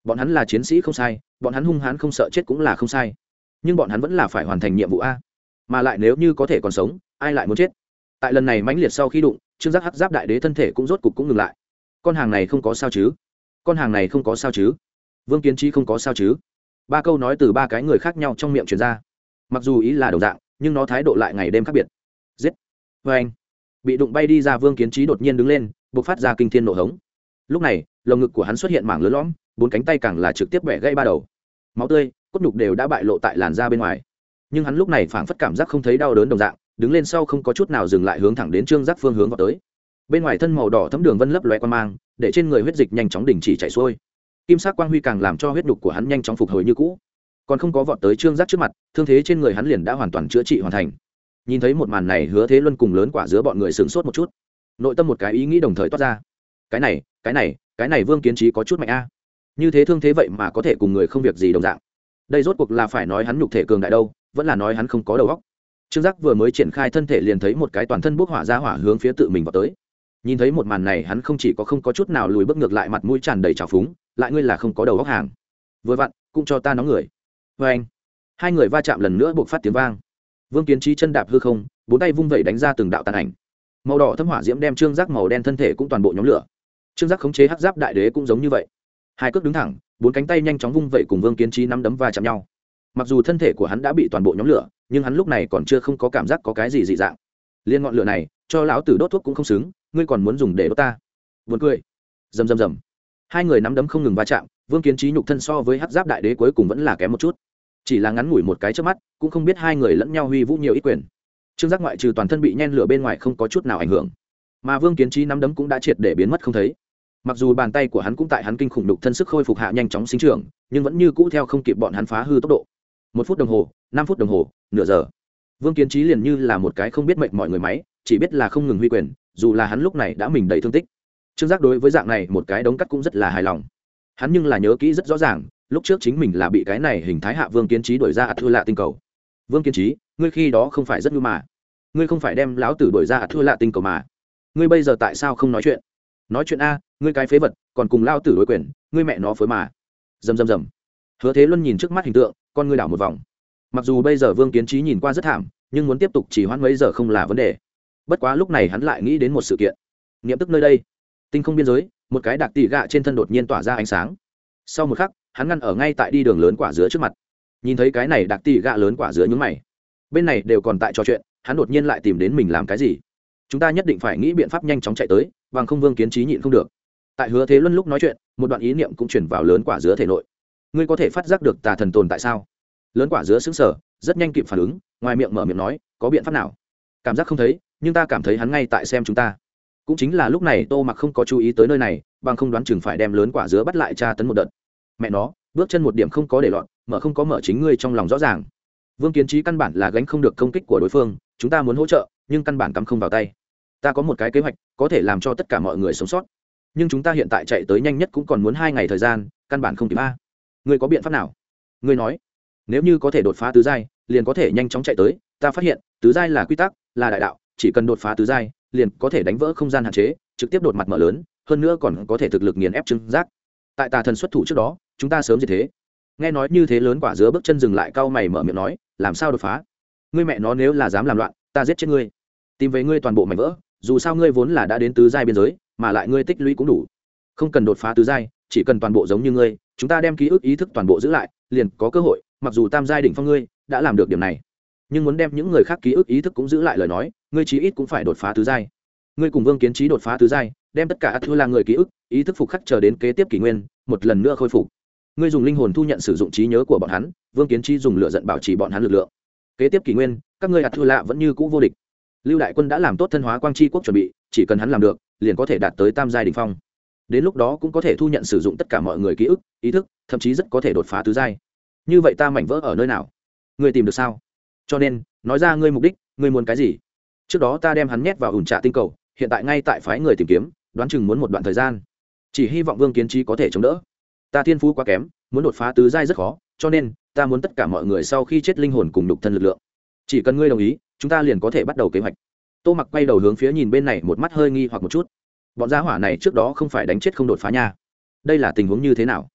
Bọn hắn là chiến sĩ không sai, bọn hắn hung hãn không sợ chết cũng là không sai, nhưng bọn hắn vẫn là phải hoàn thành nhiệm vụ a mà lại nếu như có thể còn sống, ai lại muốn chết? Tại lần này mãnh liệt sau khi đụng, trương giác hắc giáp đại đế thân thể cũng rốt cục cũng ngừng lại. Con hàng này không có sao chứ? Con hàng này không có sao chứ? Vương kiến trí không có sao chứ? Ba câu nói từ ba cái người khác nhau trong miệng truyền ra. Mặc dù ý là đồng dạng, nhưng nó thái độ lại ngày đêm khác biệt. Giết! Vê anh! Bị đụng bay đi ra, vương kiến trí đột nhiên đứng lên b ộ c phát ra kinh thiên nổ hống. Lúc này, lồng ngực của hắn xuất hiện mảng lớn lõm, bốn cánh tay càng là trực tiếp bẻ gây ba đầu. Máu tươi, cốt nhục đều đã bại lộ tại làn da bên ngoài nhưng hắn lúc này phảng phất cảm giác không thấy đau đớn đồng dạng, đứng lên sau không có chút nào dừng lại hướng thẳng đến trương giác phương hướng vào tới. Bên ngoài thân màu đỏ thấm đường vân lấp loe qua mang, để trên người huyết dịch nhanh chóng đình chỉ chảy xuôi. Kim sắc quang huy càng làm cho huyết đục của hắn nhanh chóng phục hồi như cũ. Còn không có vọt tới trương giác trước mặt, thương thế trên người hắn liền đã hoàn toàn chữa trị hoàn thành. Nhìn thấy một màn này, hứa thế luân cùng lớn quả giữa bọn người sửng sốt một chút. Nội tâm một cái ý nghĩ đồng thời toát ra. Cái này cái này cái này vương kiến trí có chút mạnh a. Như thế thương thế vậy mà có thể cùng người không việc gì đồng dạng. Đây rốt cuộc là phải nói hắn nhục thể cường đại đâu vẫn là nói hắn không có đầu óc. Trương giác vừa mới triển khai thân thể liền thấy một cái toàn thân bốc hỏa ra hỏa hướng phía tự mình vào tới. Nhìn thấy một màn này, hắn không chỉ có không có chút nào lùi bước ngược lại mặt mũi tràn đầy trào phúng, lại ngươi là không có đầu óc hàng. Vừa vặn, cũng cho ta nóng người. Vê anh, hai người va chạm lần nữa buộc phát tiếng vang. Vương kiến trí chân đạp hư không, bốn tay vung vẩy đánh ra từng đạo tàn ảnh. Màu đỏ thâm hỏa diễm đem trương giác màu đen thân thể cũng toàn bộ nhóm lửa. Trương giác khống chế hắc giáp đại đế cũng giống như vậy. Hai cước đứng thẳng, bốn cánh tay nhanh chóng vung vẩy cùng vương kiến trí nắm đấm va chạm nhau mặc dù thân thể của hắn đã bị toàn bộ nhóm lửa, nhưng hắn lúc này còn chưa không có cảm giác có cái gì dị dạng. Liên ngọn lửa này, cho lão tử đốt thuốc cũng không xứng, ngươi còn muốn dùng để đốt ta? Vượt cười. Rầm rầm rầm. Hai người nắm đấm không ngừng va chạm, vương kiến trí nhục thân so với hát giáp đại đế cuối cùng vẫn là kém một chút. Chỉ là ngắn ngủi một cái trước mắt, cũng không biết hai người lẫn nhau huy vũ nhiều ít quyền. Trương giác ngoại trừ toàn thân bị nhen lửa bên ngoài không có chút nào ảnh hưởng. Mà vương kiến trí nắm đấm cũng đã triệt để biến mất không thấy. Mặc dù bàn tay của hắn cũng tại hắn kinh khủng đục thân sức khôi phục hạ nhanh chóng sinh trưởng, nhưng vẫn như cũ theo không kịp bọn hắn phá hư tốc độ một phút đồng hồ, năm phút đồng hồ, nửa giờ. Vương kiến trí liền như là một cái không biết mệnh mọi người máy, chỉ biết là không ngừng huy quyền, dù là hắn lúc này đã mình đầy thương tích. Trương giác đối với dạng này một cái đống cắt cũng rất là hài lòng. Hắn nhưng là nhớ kỹ rất rõ ràng, lúc trước chính mình là bị cái này hình thái hạ vương kiến trí đổi ra ạt thua lạ tinh cầu. Vương kiến trí ngươi khi đó không phải rất ngư mà. Ngươi không phải đem lão tử đổi ra ạt thua lạ tinh cầu mà. Ngươi bây giờ tại sao không nói chuyện? Nói chuyện a, ngươi cái phế vật, còn cùng lao tử đối quyền, ngươi mẹ nó phối mà. Dầm dầm dầm hứa thế luân nhìn trước mắt hình tượng, con ngươi đảo một vòng. Mặc dù bây giờ vương kiến trí nhìn qua rất thảm, nhưng muốn tiếp tục chỉ hoãn mấy giờ không là vấn đề. Bất quá lúc này hắn lại nghĩ đến một sự kiện. Niệm tức nơi đây. Tinh không biên giới, một cái đặc tỉ gạ trên thân đột nhiên tỏa ra ánh sáng. Sau một khắc, hắn ngăn ở ngay tại đi đường lớn quả dứa trước mặt. Nhìn thấy cái này đặc tỉ gạ lớn quả dứa nhúng mày. Bên này đều còn tại trò chuyện, hắn đột nhiên lại tìm đến mình làm cái gì? Chúng ta nhất định phải nghĩ biện pháp nhanh chóng chạy tới, bằng không vương kiến trí nhịn không được. Tại hứa thế luân lúc nói chuyện, một đoạn ý niệm cũng chuyển vào lớn quả dứa thể nội ngươi có thể phát giác được tà thần tồn tại sao? Lớn quả dứa xứng sở rất nhanh kịp phản ứng, ngoài miệng mở miệng nói, có biện pháp nào? Cảm giác không thấy, nhưng ta cảm thấy hắn ngay tại xem chúng ta. Cũng chính là lúc này tô mặc không có chú ý tới nơi này, bằng không đoán chừng phải đem lớn quả dứa bắt lại tra tấn một đợt. Mẹ nó, bước chân một điểm không có để lọt, mở không có mở chính ngươi trong lòng rõ ràng. Vương kiến trí căn bản là gánh không được công kích của đối phương, chúng ta muốn hỗ trợ, nhưng căn bản cắm không vào tay. Ta có một cái kế hoạch, có thể làm cho tất cả mọi người sống sót. Nhưng chúng ta hiện tại chạy tới nhanh nhất cũng còn muốn hai ngày thời gian, căn bản không kịp a ngươi có biện pháp nào? Ngươi nói. Nếu như có thể đột phá tứ giai, liền có thể nhanh chóng chạy tới, ta phát hiện, tứ giai là quy tắc, là đại đạo, chỉ cần đột phá tứ giai, liền có thể đánh vỡ không gian hạn chế, trực tiếp đột mặt mở lớn, hơn nữa còn có thể thực lực nghiền ép trưng giác. Tại tà thần xuất thủ trước đó, chúng ta sớm gì thế. Nghe nói như thế lớn quả dứa bước chân dừng lại cau mày mở miệng nói, làm sao đột phá? Ngươi mẹ nó nếu là dám làm loạn, ta giết chết ngươi. Tìm về ngươi toàn bộ mảnh vỡ, dù sao ngươi vốn là đã đến tứ giai biên giới, mà lại ngươi tích lũy cũng đủ. Không cần đột phá tứ giai chỉ cần toàn bộ giống như ngươi, chúng ta đem ký ức ý thức toàn bộ giữ lại, liền có cơ hội, mặc dù tam giai đỉnh phong ngươi đã làm được điểm này. Nhưng muốn đem những người khác ký ức ý thức cũng giữ lại lời nói, ngươi chí ít cũng phải đột phá tứ giai. Ngươi cùng vương kiến trí đột phá tứ giai, đem tất cả thua là người ký ức, ý thức phục khắc chờ đến kế tiếp kỷ nguyên, một lần nữa khôi phục. Ngươi dùng linh hồn thu nhận sử dụng trí nhớ của bọn hắn, vương kiến trí dùng lựa giận bảo trì bọn hắn lực lượng. Kế tiếp kỷ nguyên, các ngươi ạt thua lạ vẫn như cũ vô địch. Lưu đại quân đã làm tốt thân hóa quang tri quốc chuẩn bị, chỉ cần hắn làm được, liền có thể đạt tới tam giai đình phong đến lúc đó cũng có thể thu nhận sử dụng tất cả mọi người ký ức, ý thức, thậm chí rất có thể đột phá tứ giai. Như vậy ta mảnh vỡ ở nơi nào? Ngươi tìm được sao? Cho nên, nói ra ngươi mục đích, ngươi muốn cái gì? Trước đó ta đem hắn nhét vào ủn trạ tinh cầu, hiện tại ngay tại phái người tìm kiếm, đoán chừng muốn một đoạn thời gian. Chỉ hy vọng vương kiến trí có thể chống đỡ. Ta thiên phú quá kém, muốn đột phá tứ giai rất khó, cho nên, ta muốn tất cả mọi người sau khi chết linh hồn cùng đục thân lực lượng. Chỉ cần ngươi đồng ý, chúng ta liền có thể bắt đầu kế hoạch. Tô mặc quay đầu hướng phía nhìn bên này, một mắt hơi nghi hoặc một chút bọn gia hỏa này trước đó không phải đánh chết không đột phá nha. Đây là tình huống như thế nào?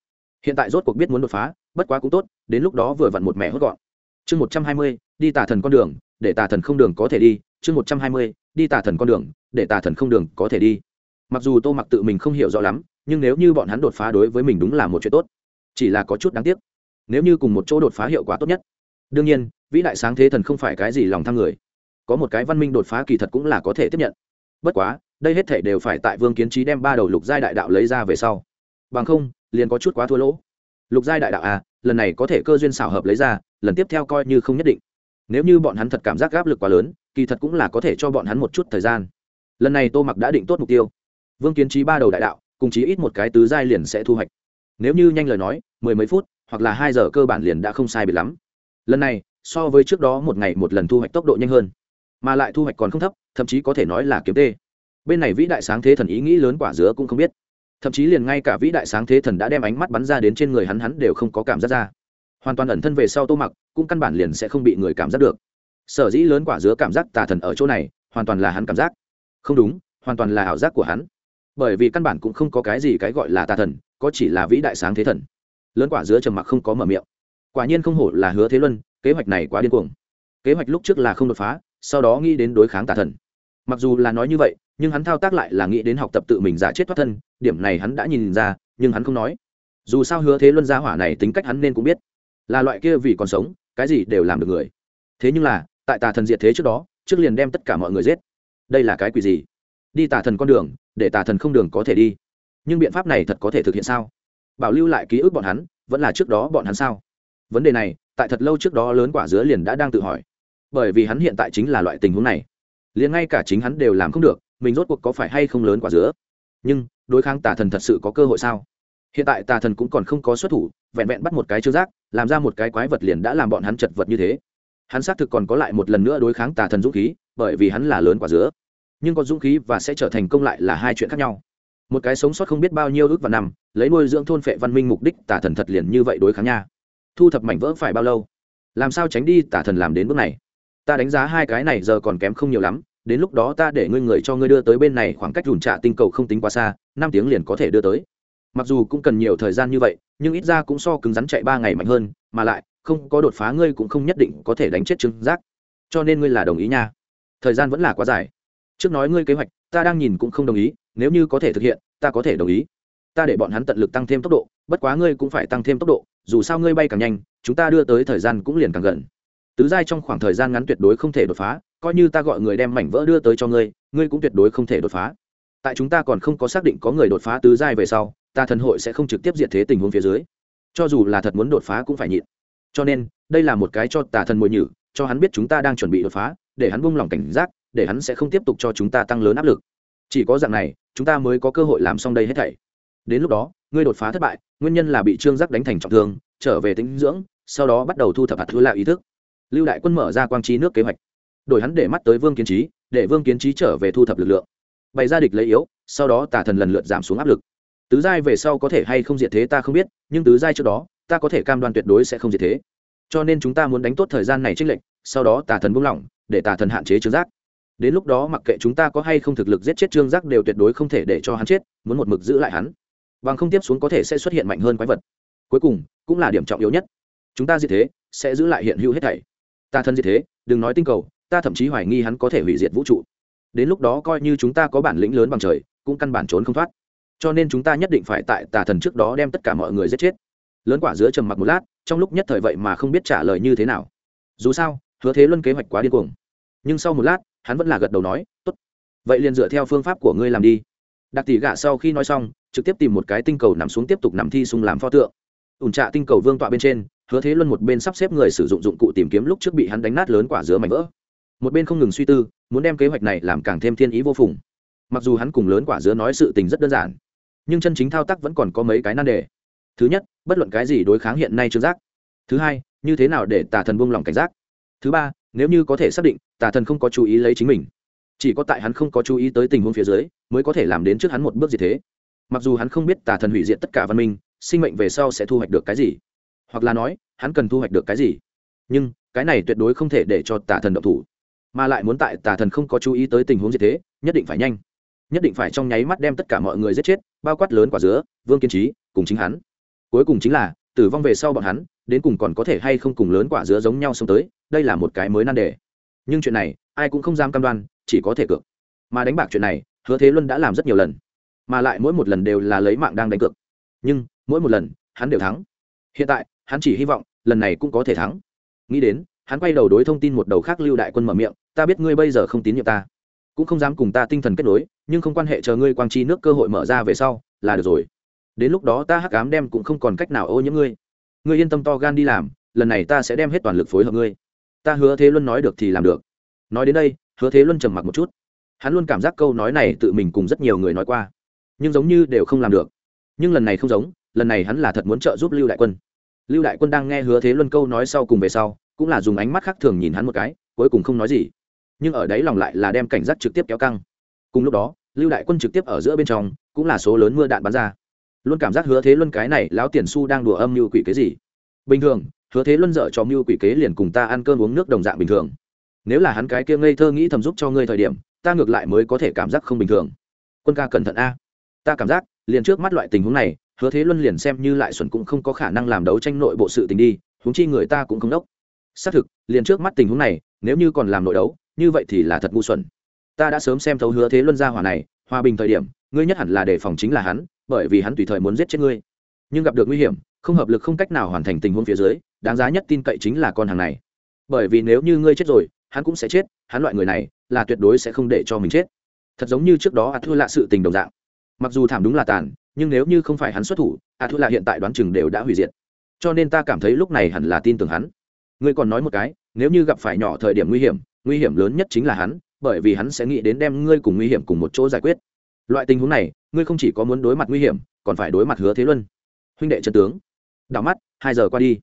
Hiện tại rốt cuộc biết muốn đột phá, bất quá cũng tốt, đến lúc đó vừa vặn một mẹ hốt gọn. Chương một trăm hai mươi, đi tà thần con đường, để tà thần không đường có thể đi. Chương một trăm hai mươi, đi tà thần con đường, để tà thần không đường có thể đi. Mặc dù tô mặc tự mình không hiểu rõ lắm, nhưng nếu như bọn hắn đột phá đối với mình đúng là một chuyện tốt. Chỉ là có chút đáng tiếc. Nếu như cùng một chỗ đột phá hiệu quả tốt nhất. Đương nhiên, vĩ đại sáng thế thần không phải cái gì lòng tham người. Có một cái văn minh đột phá kỳ thật cũng là có thể tiếp nhận. Bất quá đây hết thể đều phải tại vương kiến trí đem ba đầu lục giai đại đạo lấy ra về sau. Bằng không, liền có chút quá thua lỗ. Lục giai đại đạo à lần này có thể cơ duyên xảo hợp lấy ra, lần tiếp theo coi như không nhất định. Nếu như bọn hắn thật cảm giác áp lực quá lớn, kỳ thật cũng là có thể cho bọn hắn một chút thời gian. Lần này tô mặc đã định tốt mục tiêu. Vương kiến trí ba đầu đại đạo, cùng chí ít một cái tứ giai liền sẽ thu hoạch. Nếu như nhanh lời nói, mười mấy phút, hoặc là hai giờ cơ bản liền đã không sai biệt lắm. Lần này, so với trước đó một ngày một lần thu hoạch tốc độ nhanh hơn, mà lại thu hoạch còn không thấp, thậm chí có thể nói là kiếm tê bên này vĩ đại sáng thế thần ý nghĩ lớn quả dứa cũng không biết. Thậm chí liền ngay cả vĩ đại sáng thế thần đã đem ánh mắt bắn ra đến trên người hắn hắn đều không có cảm giác ra. Hoàn toàn ẩn thân về sau tô mặc, cũng căn bản liền sẽ không bị người cảm giác được. Sở dĩ lớn quả dứa cảm giác tà thần ở chỗ này, hoàn toàn là hắn cảm giác. Không đúng, hoàn toàn là ảo giác của hắn. Bởi vì căn bản cũng không có cái gì cái gọi là tà thần, có chỉ là vĩ đại sáng thế thần. Lớn quả dứa trầm mặc không có mở miệng. Quả nhiên không hổ là hứa thế luân, kế hoạch này quá điên cuồng. Kế hoạch lúc trước là không đột phá, sau đó nghĩ đến đối kháng tà thần mặc dù là nói như vậy, nhưng hắn thao tác lại là nghĩ đến học tập tự mình giả chết thoát thân, điểm này hắn đã nhìn ra, nhưng hắn không nói. Dù sao hứa thế luân gia hỏa này tính cách hắn nên cũng biết. Là loại kia vì còn sống, cái gì đều làm được người. Thế nhưng là, tại tà thần diệt thế trước đó, trước liền đem tất cả mọi người giết. Đây là cái quỷ gì? Đi tà thần con đường, để tà thần không đường có thể đi. Nhưng biện pháp này thật có thể thực hiện sao? Bảo lưu lại ký ức bọn hắn, vẫn là trước đó bọn hắn sao? Vấn đề này, tại thật lâu trước đó lớn quả dứa liền đã đang tự hỏi. Bởi vì hắn hiện tại chính là loại tình huống này liền ngay cả chính hắn đều làm không được, mình rốt cuộc có phải hay không lớn quả giữa? nhưng, đối kháng tà thần thật sự có cơ hội sao? Hiện tại tà thần cũng còn không có xuất thủ, vẹn vẹn bắt một cái chưa giác, làm ra một cái quái vật liền đã làm bọn hắn chật vật như thế. Hắn xác thực còn có lại một lần nữa đối kháng tà thần dũng khí, bởi vì hắn là lớn quả giữa. nhưng có dũng khí và sẽ trở thành công lại là hai chuyện khác nhau. Một cái sống sót không biết bao nhiêu ước và năm, lấy nuôi dưỡng thôn phệ văn minh mục đích, tà thần thật liền như vậy đối kháng nha. Thu thập mảnh vỡ phải bao lâu? Làm sao tránh đi tà thần làm đến bước này? Ta đánh giá hai cái này giờ còn kém không nhiều lắm, đến lúc đó ta để ngươi người cho ngươi đưa tới bên này khoảng cách rủn trạ tinh cầu không tính quá xa, năm tiếng liền có thể đưa tới. Mặc dù cũng cần nhiều thời gian như vậy, nhưng ít ra cũng so cứng rắn chạy ba ngày mạnh hơn, mà lại, không có đột phá ngươi cũng không nhất định có thể đánh chết trứng giác. Cho nên ngươi là đồng ý nha. Thời gian vẫn là quá dài. Trước nói ngươi kế hoạch, ta đang nhìn cũng không đồng ý, nếu như có thể thực hiện, ta có thể đồng ý. Ta để bọn hắn tận lực tăng thêm tốc độ, bất quá ngươi cũng phải tăng thêm tốc độ, dù sao ngươi bay càng nhanh, chúng ta đưa tới thời gian cũng liền càng gần tứ giai trong khoảng thời gian ngắn tuyệt đối không thể đột phá, coi như ta gọi người đem mảnh vỡ đưa tới cho ngươi ngươi cũng tuyệt đối không thể đột phá. Tại chúng ta còn không có xác định có người đột phá tứ giai về sau, ta thần hội sẽ không trực tiếp diệt thế tình huống phía dưới. Cho dù là thật muốn đột phá cũng phải nhịn. Cho nên, đây là một cái cho tà thần mồi nhử, cho hắn biết chúng ta đang chuẩn bị đột phá, để hắn buông lỏng cảnh giác, để hắn sẽ không tiếp tục cho chúng ta tăng lớn áp lực. Chỉ có dạng này, chúng ta mới có cơ hội làm xong đây hết thảy. Đến lúc đó, ngươi đột phá thất bại, nguyên nhân là bị trương giác đánh thành trọng thương, trở về tính dưỡng, sau đó bắt đầu thu thập hạt thứ lạ ý thức lưu đại quân mở ra quang trí nước kế hoạch. Đổi hắn để mắt tới vương kiến trí để vương kiến trí trở về thu thập lực lượng. Bày ra địch lấy yếu, sau đó tà thần lần lượt giảm xuống áp lực. Tứ giai về sau có thể hay không diệt thế ta không biết, nhưng tứ giai trước đó, ta có thể cam đoan tuyệt đối sẽ không diệt thế. Cho nên chúng ta muốn đánh tốt thời gian này trích lệnh sau đó tà thần buông lỏng, để tà thần hạn chế trương giác. Đến lúc đó mặc kệ chúng ta có hay không thực lực giết chết trương giác đều tuyệt đối không thể để cho hắn chết, muốn một mực giữ lại hắn. Bằng không tiếp xuống có thể sẽ xuất hiện mạnh hơn quái vật. Cuối cùng, cũng là điểm trọng yếu nhất. Chúng ta diệt thế, sẽ giữ lại hiện hữu hết thảy ta thân diệt thế, đừng nói tinh cầu, ta thậm chí hoài nghi hắn có thể hủy diệt vũ trụ. Đến lúc đó coi như chúng ta có bản lĩnh lớn bằng trời, cũng căn bản trốn không thoát. Cho nên chúng ta nhất định phải tại tà thần trước đó đem tất cả mọi người giết chết. Lớn quả giữa trầm mặc một lát, trong lúc nhất thời vậy mà không biết trả lời như thế nào. Dù sao, hứa thế luân kế hoạch quá điên cuồng. Nhưng sau một lát, hắn vẫn là gật đầu nói, tốt, vậy liền dựa theo phương pháp của ngươi làm đi. Đặc tỷ gạ sau khi nói xong, trực tiếp tìm một cái tinh cầu nằm xuống tiếp tục nằm thi sung làm pho tượng. Ủn trạ tinh cầu vương tọa bên trên hứa thế luân một bên sắp xếp người sử dụng dụng cụ tìm kiếm lúc trước bị hắn đánh nát lớn quả dứa mảnh vỡ. Một bên không ngừng suy tư, muốn đem kế hoạch này làm càng thêm thiên ý vô phùng. Mặc dù hắn cùng lớn quả dứa nói sự tình rất đơn giản, nhưng chân chính thao tác vẫn còn có mấy cái nan đề. Thứ nhất, bất luận cái gì đối kháng hiện nay trương giác. Thứ hai, như thế nào để tà thần buông lỏng cảnh giác? Thứ ba, nếu như có thể xác định, tà thần không có chú ý lấy chính mình, chỉ có tại hắn không có chú ý tới tình huống phía dưới, mới có thể làm đến trước hắn một bước gì thế. Mặc dù hắn không biết tà thần hủy diệt tất cả văn minh, sinh mệnh về sau sẽ thu hoạch được cái gì hoặc là nói, hắn cần thu hoạch được cái gì. Nhưng, cái này tuyệt đối không thể để cho tà thần động thủ. Mà lại muốn tại tà thần không có chú ý tới tình huống như thế, nhất định phải nhanh. Nhất định phải trong nháy mắt đem tất cả mọi người giết chết, bao quát lớn quả dứa, vương kiên trí, cùng chính hắn. Cuối cùng chính là, tử vong về sau bọn hắn, đến cùng còn có thể hay không cùng lớn quả dứa giống nhau xông tới, đây là một cái mới nan đề. Nhưng chuyện này, ai cũng không dám cam đoan, chỉ có thể cược. Mà đánh bạc chuyện này, hứa thế luân đã làm rất nhiều lần. Mà lại mỗi một lần đều là lấy mạng đang đánh cược. Nhưng, mỗi một lần, hắn đều thắng. Hiện tại hắn chỉ hy vọng, lần này cũng có thể thắng. Nghĩ đến, hắn quay đầu đối thông tin một đầu khác lưu đại quân mở miệng, ta biết ngươi bây giờ không tín nhiệm ta, cũng không dám cùng ta tinh thần kết nối, nhưng không quan hệ chờ ngươi quang chi nước cơ hội mở ra về sau, là được rồi. Đến lúc đó ta hắc ám đem cũng không còn cách nào ô nhiễm ngươi. Ngươi yên tâm to gan đi làm, lần này ta sẽ đem hết toàn lực phối hợp ngươi. Ta hứa thế luân nói được thì làm được. Nói đến đây, hứa thế luân trầm mặc một chút. Hắn luôn cảm giác câu nói này tự mình cùng rất nhiều người nói qua, nhưng giống như đều không làm được. Nhưng lần này không giống, lần này hắn là thật muốn trợ giúp lưu đại quân lưu đại quân đang nghe hứa thế luân câu nói sau cùng về sau, cũng là dùng ánh mắt khác thường nhìn hắn một cái, cuối cùng không nói gì. Nhưng ở đấy lòng lại là đem cảnh giác trực tiếp kéo căng. Cùng lúc đó, lưu đại quân trực tiếp ở giữa bên trong, cũng là số lớn mưa đạn bắn ra. Luôn cảm giác hứa thế luân cái này lão tiền su đang đùa âm mưu quỷ cái gì? Bình thường, hứa thế luân dở cho mưu quỷ kế liền cùng ta ăn cơm uống nước đồng dạng bình thường. Nếu là hắn cái kia ngây thơ nghĩ thầm giúp cho ngươi thời điểm, ta ngược lại mới có thể cảm giác không bình thường. Quân ca cẩn thận a. Ta cảm giác, liền trước mắt loại tình huống này hứa thế luân liền xem như lại xuẩn cũng không có khả năng làm đấu tranh nội bộ sự tình đi, huống chi người ta cũng không đốc. Xác thực, liền trước mắt tình huống này, nếu như còn làm nội đấu, như vậy thì là thật ngu xuẩn. Ta đã sớm xem thấu hứa thế luân ra hỏa này, hòa bình thời điểm, ngươi nhất hẳn là đề phòng chính là hắn, bởi vì hắn tùy thời muốn giết chết ngươi. Nhưng gặp được nguy hiểm, không hợp lực không cách nào hoàn thành tình huống phía dưới, đáng giá nhất tin cậy chính là con hàng này. Bởi vì nếu như ngươi chết rồi, hắn cũng sẽ chết, hắn loại người này, là tuyệt đối sẽ không để cho mình chết. Thật giống như trước đó a thua lạ sự tình đồng dạng. Mặc dù thảm đúng là tàn nhưng nếu như không phải hắn xuất thủ a thu là hiện tại đoán chừng đều đã hủy diệt. Cho nên ta cảm thấy lúc này hẳn là tin tưởng hắn. Ngươi còn nói một cái, nếu như gặp phải nhỏ thời điểm nguy hiểm nguy hiểm lớn nhất chính là hắn, bởi vì hắn sẽ nghĩ đến đem ngươi cùng nguy hiểm cùng một chỗ giải quyết. Loại tình huống này, ngươi không chỉ có muốn đối mặt nguy hiểm, còn phải đối mặt hứa thế luân. Huynh đệ trần tướng. Đảo mắt, hai giờ qua đi.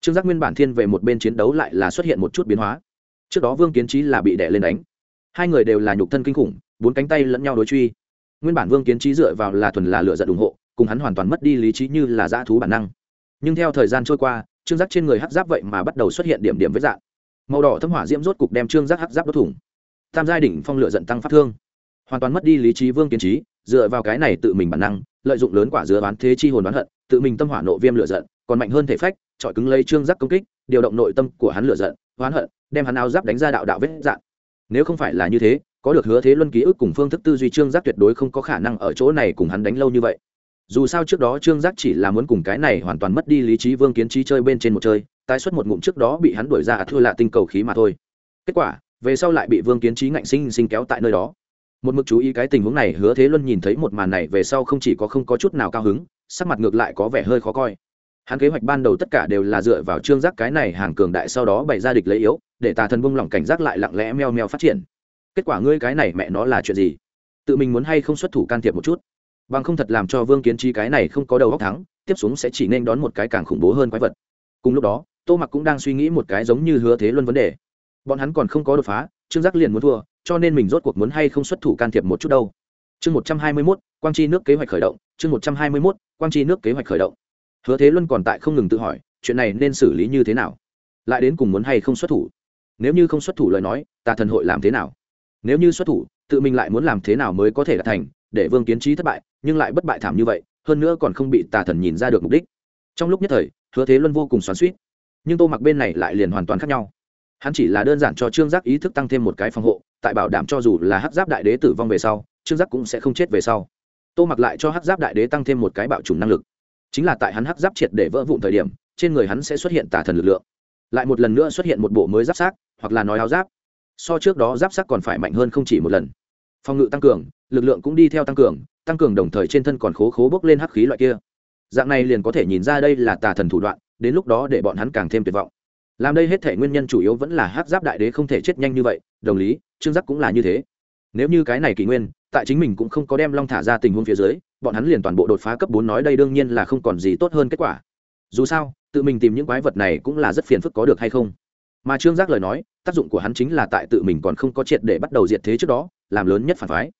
Trương giác nguyên bản thiên về một bên chiến đấu lại là xuất hiện một chút biến hóa. Trước đó vương kiến trí là bị đẻ lên đánh. Hai người đều là nhục thân kinh khủng, bốn cánh tay lẫn nhau đối truy nguyên bản vương kiến trí dựa vào là thuần là lựa giận ủng hộ, cùng hắn hoàn toàn mất đi lý trí như là dã thú bản năng. Nhưng theo thời gian trôi qua, trương giác trên người hắc giáp vậy mà bắt đầu xuất hiện điểm điểm với dạng. Màu đỏ thâm hỏa diễm rốt cục đem trương giác hắc giáp đốt thủng. Tam giai đỉnh phong lửa giận tăng phát thương. Hoàn toàn mất đi lý trí vương kiến trí, dựa vào cái này tự mình bản năng, lợi dụng lớn quả dứa bán thế chi hồn bán hận, tự mình tâm hỏa nộ viêm lửa giận, còn mạnh hơn thể phách trọi cứng lấy trương giác công kích, điều động nội tâm của hắn lửa giận, hoán hận, đem hắn áo giáp đánh ra đạo đạo vết dạng. Nếu không phải là như thế có được hứa thế luân ký ức cùng phương thức tư duy trương giác tuyệt đối không có khả năng ở chỗ này cùng hắn đánh lâu như vậy. Dù sao trước đó trương giác chỉ là muốn cùng cái này hoàn toàn mất đi lý trí vương kiến trí chơi bên trên một chơi, tái xuất một ngụm trước đó bị hắn đuổi ra à thua lạ tinh cầu khí mà thôi. Kết quả, về sau lại bị vương kiến trí ngạnh sinh sinh kéo tại nơi đó. Một mực chú ý cái tình huống này, hứa thế luân nhìn thấy một màn này về sau không chỉ có không có chút nào cao hứng, sắc mặt ngược lại có vẻ hơi khó coi. Hắn kế hoạch ban đầu tất cả đều là dựa vào trương giác cái này hàng cường đại sau đó bày ra địch lấy yếu, để tà thần bông lỏng cảnh giác lại lặng lẽ meo meo phát triển kết quả ngươi cái này mẹ nó là chuyện gì? Tự mình muốn hay không xuất thủ can thiệp một chút? Bằng không thật làm cho vương kiến trí cái này không có đầu góc thắng, tiếp xuống sẽ chỉ nên đón một cái càng khủng bố hơn quái vật. Cùng lúc đó, tô mặc cũng đang suy nghĩ một cái giống như hứa thế luân vấn đề. Bọn hắn còn không có đột phá, trương giác liền muốn thua, cho nên mình rốt cuộc muốn hay không xuất thủ can thiệp một chút đâu. Chương một trăm hai mươi mốt, quang chi nước kế hoạch khởi động, chương một trăm hai mươi mốt, quang chi nước kế hoạch khởi động. Hứa thế luân còn tại không ngừng tự hỏi, chuyện này nên xử lý như thế nào? Lại đến cùng muốn hay không xuất thủ? Nếu như không xuất thủ lời nói, tà thần hội làm thế nào? Nếu như xuất thủ, tự mình lại muốn làm thế nào mới có thể đạt thành, để vương kiến trí thất bại, nhưng lại bất bại thảm như vậy, hơn nữa còn không bị tà thần nhìn ra được mục đích. Trong lúc nhất thời, hứa thế luân vô cùng xoắn suýt nhưng tô mặc bên này lại liền hoàn toàn khác nhau. Hắn chỉ là đơn giản cho trương giác ý thức tăng thêm một cái phòng hộ, tại bảo đảm cho dù là hắc giáp đại đế tử vong về sau, trương giác cũng sẽ không chết về sau. Tô mặc lại cho hắc giáp đại đế tăng thêm một cái bạo trùng năng lực. Chính là tại hắn hắc giáp triệt để vỡ vụn thời điểm, trên người hắn sẽ xuất hiện tà thần lực lượng. Lại một lần nữa xuất hiện một bộ mới giáp sát hoặc là nói áo giáp so trước đó giáp sắc còn phải mạnh hơn không chỉ một lần. Phòng ngự tăng cường, lực lượng cũng đi theo tăng cường tăng cường đồng thời trên thân còn khố khố bốc lên hắc khí loại kia. Dạng này liền có thể nhìn ra đây là tà thần thủ đoạn, đến lúc đó để bọn hắn càng thêm tuyệt vọng. Làm đây hết thể nguyên nhân chủ yếu vẫn là hắc giáp đại đế không thể chết nhanh như vậy, đồng lý, trương giác cũng là như thế. Nếu như cái này kỷ nguyên, tại chính mình cũng không có đem long thả ra tình huống phía dưới, bọn hắn liền toàn bộ đột phá cấp bốn nói đây đương nhiên là không còn gì tốt hơn kết quả. Dù sao, tự mình tìm những quái vật này cũng là rất phiền phức có được hay không? Mà trương giác lời nói, tác dụng của hắn chính là tại tự mình còn không có triệt để bắt đầu diệt thế trước đó, làm lớn nhất phản phái.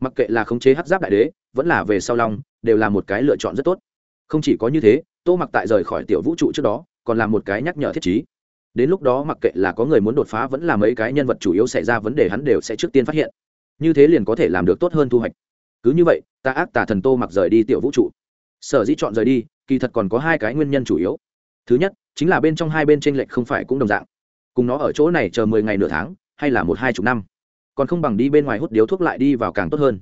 Mặc kệ là khống chế hắc giáp đại đế, vẫn là về sau long, đều là một cái lựa chọn rất tốt. Không chỉ có như thế, tô mặc tại rời khỏi tiểu vũ trụ trước đó, còn là một cái nhắc nhở thiết chí đến lúc đó mặc kệ là có người muốn đột phá vẫn là mấy cái nhân vật chủ yếu xảy ra vấn đề hắn đều sẽ trước tiên phát hiện. Như thế liền có thể làm được tốt hơn thu hoạch. Cứ như vậy, ta ác tà thần tô mặc rời đi tiểu vũ trụ. Sở dĩ chọn rời đi, kỳ thật còn có hai cái nguyên nhân chủ yếu. Thứ nhất, chính là bên trong hai bên tranh lệch không phải cũng đồng dạng cùng nó ở chỗ này chờ mười ngày nửa tháng, hay là một hai chục năm. Còn không bằng đi bên ngoài hút điếu thuốc lại đi vào càng tốt hơn.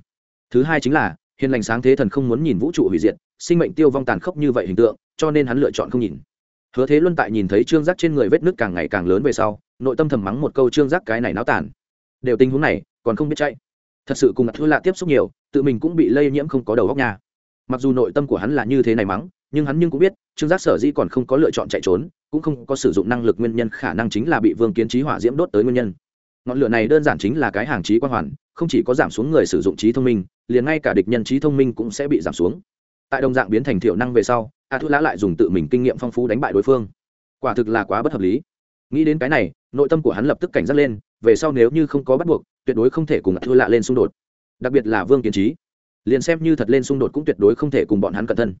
Thứ hai chính là, hiền lành sáng thế thần không muốn nhìn vũ trụ hủy diệt, sinh mệnh tiêu vong tàn khốc như vậy hình tượng, cho nên hắn lựa chọn không nhìn. Hứa thế luân tại nhìn thấy trương giác trên người vết nước càng ngày càng lớn về sau, nội tâm thầm mắng một câu trương giác cái này náo tàn. Đều tình huống này, còn không biết chạy. Thật sự cùng thư lạ tiếp xúc nhiều, tự mình cũng bị lây nhiễm không có đầu góc nhà mặc dù nội tâm của hắn là như thế này mắng, nhưng hắn nhưng cũng biết, trương giác sở dĩ còn không có lựa chọn chạy trốn, cũng không có sử dụng năng lực nguyên nhân khả năng chính là bị vương kiến trí hỏa diễm đốt tới nguyên nhân. Ngọn lửa này đơn giản chính là cái hàng trí quan hoàn, không chỉ có giảm xuống người sử dụng trí thông minh, liền ngay cả địch nhân trí thông minh cũng sẽ bị giảm xuống. Tại đồng dạng biến thành thiểu năng về sau a thu lã lại dùng tự mình kinh nghiệm phong phú đánh bại đối phương. Quả thực là quá bất hợp lý. Nghĩ đến cái này, nội tâm của hắn lập tức cảnh giác lên, về sau nếu như không có bắt buộc, tuyệt đối không thể cùng a thu lạ lên xung đột. Đặc biệt là vương kiến trí liền xem như thật lên xung đột cũng tuyệt đối không thể cùng bọn hắn cẩn thân.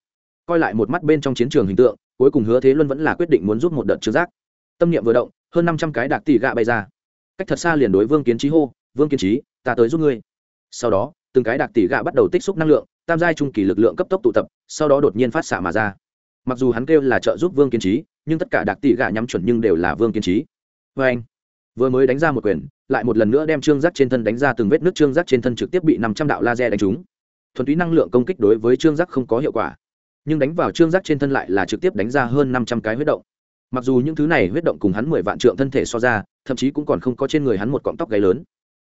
Coi lại một mắt bên trong chiến trường hình tượng, cuối cùng hứa thế luân vẫn là quyết định muốn giúp một đợt trương giác. Tâm niệm vừa động, hơn năm trăm cái đạc tỷ gạ bay ra. Cách thật xa liền đối vương kiến trí hô, vương kiến trí ta tới giúp ngươi. Sau đó, từng cái đạc tỷ gạ bắt đầu tích xúc năng lượng, tam giai trung kỳ lực lượng cấp tốc tụ tập, sau đó đột nhiên phát xạ mà ra. Mặc dù hắn kêu là trợ giúp vương kiến trí nhưng tất cả đạc tỷ gạ nhắm chuẩn nhưng đều là vương kiến trí vê anh, vừa mới đánh ra một quyền, lại một lần nữa đem trương giác trên thân đánh ra từng vết nước trương giác trên thân trực tiếp bị năm trăm đạo laser đánh trúng thuần túy năng lượng công kích đối với trương giác không có hiệu quả. Nhưng đánh vào trương giác trên thân lại là trực tiếp đánh ra hơn năm trăm cái huyết động. Mặc dù những thứ này huyết động cùng hắn mười vạn trượng thân thể so ra, thậm chí cũng còn không có trên người hắn một cọng tóc gáy lớn.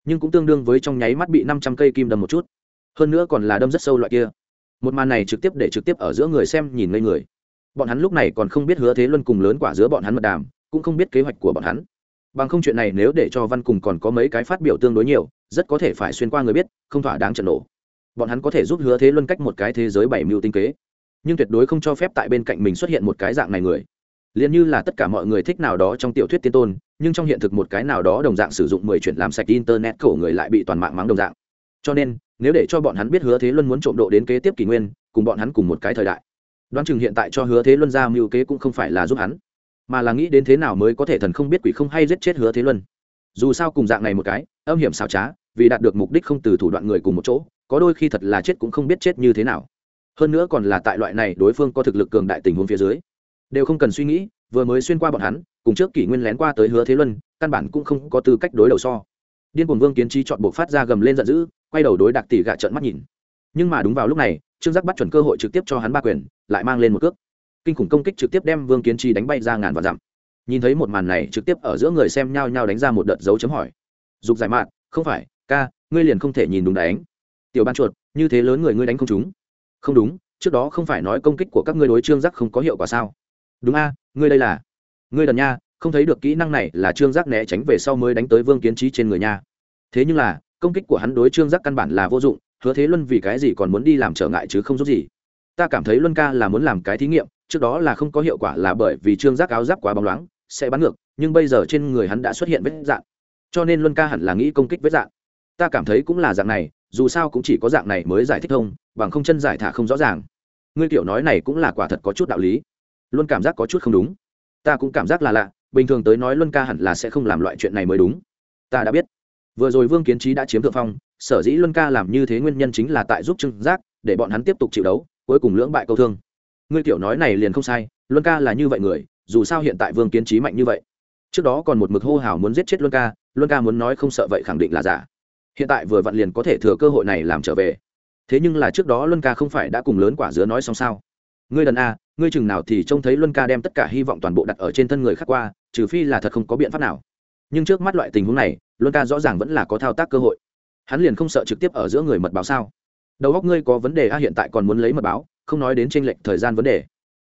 Nhưng cũng tương đương với trong nháy mắt bị năm trăm cây kim đâm một chút. Hơn nữa còn là đâm rất sâu loại kia. Một màn này trực tiếp để trực tiếp ở giữa người xem nhìn ngây người. Bọn hắn lúc này còn không biết hứa thế luân cùng lớn quả giữa bọn hắn mật đàm, cũng không biết kế hoạch của bọn hắn. Bằng không chuyện này nếu để cho văn cùng còn có mấy cái phát biểu tương đối nhiều, rất có thể phải xuyên qua người biết, không thỏa đáng trận nổ bọn hắn có thể giúp hứa thế luân cách một cái thế giới bảy mưu tinh kế. Nhưng tuyệt đối không cho phép tại bên cạnh mình xuất hiện một cái dạng này người. Liền như là tất cả mọi người thích nào đó trong tiểu thuyết tiên tôn, nhưng trong hiện thực một cái nào đó đồng dạng sử dụng mười chuyện làm sạch internet cổ người lại bị toàn mạng mắng đồng dạng. Cho nên, nếu để cho bọn hắn biết hứa thế luân muốn trộm độ đến kế tiếp kỷ nguyên, cùng bọn hắn cùng một cái thời đại. Đoán chừng hiện tại cho hứa thế luân ra mưu kế cũng không phải là giúp hắn, mà là nghĩ đến thế nào mới có thể thần không biết quỷ không hay giết chết hứa thế luân. Dù sao cùng dạng này một cái, âm hiểm xảo trá, vì đạt được mục đích không từ thủ đoạn người cùng một chỗ có đôi khi thật là chết cũng không biết chết như thế nào. Hơn nữa còn là tại loại này đối phương có thực lực cường đại tình huống phía dưới. Đều không cần suy nghĩ, vừa mới xuyên qua bọn hắn, cùng trước kỷ nguyên lén qua tới hứa thế luân, căn bản cũng không có tư cách đối đầu so. Điên cuồng vương kiến trí chọn buộc phát ra gầm lên giận dữ, quay đầu đối đặc tỷ gạ trợn mắt nhìn. Nhưng mà đúng vào lúc này, trương giác bắt chuẩn cơ hội trực tiếp cho hắn ba quyền, lại mang lên một cước. Kinh khủng công kích trực tiếp đem vương kiến trí đánh bay ra ngàn và dặm. Nhìn thấy một màn này, trực tiếp ở giữa người xem nhau nhau đánh ra một đợt dấu chấm hỏi. Dục giải mạn, không phải, ca, ngươi liền không thể nhìn đúng đánh tiểu ban chuột, như thế lớn người ngươi đánh không chúng không đúng, trước đó không phải nói công kích của các ngươi đối trương giác không có hiệu quả sao? Đúng a, ngươi đây là, ngươi đần nha, không thấy được kỹ năng này là trương giác né tránh về sau mới đánh tới vương kiến trí trên người nha. Thế nhưng là, công kích của hắn đối trương giác căn bản là vô dụng, hứa thế luân vì cái gì còn muốn đi làm trở ngại chứ không giúp gì. Ta cảm thấy luân ca là muốn làm cái thí nghiệm, trước đó là không có hiệu quả là bởi vì trương giác áo giáp quá bóng loáng, sẽ bắn ngược, nhưng bây giờ trên người hắn đã xuất hiện vết dạn. Cho nên luân ca hẳn là nghĩ công kích vết dạn. Ta cảm thấy cũng là dạng này dù sao cũng chỉ có dạng này mới giải thích thông, bằng không chân giải thả không rõ ràng. Ngươi tiểu nói này cũng là quả thật có chút đạo lý. Luôn cảm giác có chút không đúng. Ta cũng cảm giác là lạ, bình thường tới nói luân ca hẳn là sẽ không làm loại chuyện này mới đúng. Ta đã biết. Vừa rồi vương kiến trí đã chiếm thượng phong, sở dĩ luân ca làm như thế nguyên nhân chính là tại giúp trưng giác, để bọn hắn tiếp tục chịu đấu, cuối cùng lưỡng bại câu thương. Ngươi tiểu nói này liền không sai, luân ca là như vậy người, dù sao hiện tại vương kiến trí mạnh như vậy. Trước đó còn một mực hô hào muốn giết chết luân ca luân ca muốn nói không sợ vậy khẳng định là giả hiện tại vừa vặn liền có thể thừa cơ hội này làm trở về. Thế nhưng là trước đó luân ca không phải đã cùng lớn quả dứa nói xong sao? Ngươi đần a, ngươi chừng nào thì trông thấy luân ca đem tất cả hy vọng toàn bộ đặt ở trên thân người khác qua, trừ phi là thật không có biện pháp nào. Nhưng trước mắt loại tình huống này, luân ca rõ ràng vẫn là có thao tác cơ hội. Hắn liền không sợ trực tiếp ở giữa người mật báo sao? Đầu góc ngươi có vấn đề a, hiện tại còn muốn lấy mật báo, không nói đến tranh lệch thời gian vấn đề.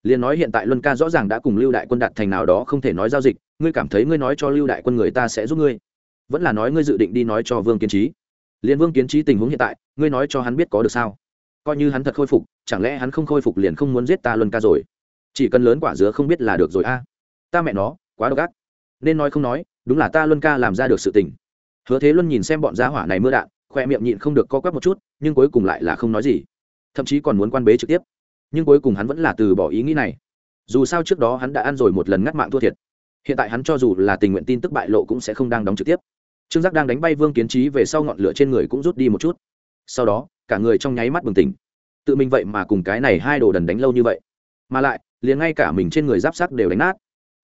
Liền nói hiện tại luân ca rõ ràng đã cùng lưu đại quân đặt thành nào đó không thể nói giao dịch, ngươi cảm thấy ngươi nói cho lưu đại quân người ta sẽ giúp ngươi vẫn là nói ngươi dự định đi nói cho vương kiến trí liền vương kiến trí tình huống hiện tại, ngươi nói cho hắn biết có được sao? Coi như hắn thật khôi phục, chẳng lẽ hắn không khôi phục liền không muốn giết ta luân ca rồi? Chỉ cần lớn quả dứa không biết là được rồi a. Ta mẹ nó, quá độc ác. Nên nói không nói, đúng là ta luân ca làm ra được sự tình. Hứa thế luân nhìn xem bọn giá hỏa này mưa đạn, khoe miệng nhịn không được co quắp một chút, nhưng cuối cùng lại là không nói gì. Thậm chí còn muốn quan bế trực tiếp. Nhưng cuối cùng hắn vẫn là từ bỏ ý nghĩ này. Dù sao trước đó hắn đã ăn rồi một lần ngắt mạng thua thiệt. Hiện tại hắn cho dù là tình nguyện tin tức bại lộ cũng sẽ không đang đóng trực tiếp trương giác đang đánh bay vương kiến trí về sau ngọn lửa trên người cũng rút đi một chút. Sau đó, cả người trong nháy mắt bừng tỉnh. Tự mình vậy mà cùng cái này hai đồ đần đánh lâu như vậy. Mà lại, liền ngay cả mình trên người giáp sắt đều đánh nát.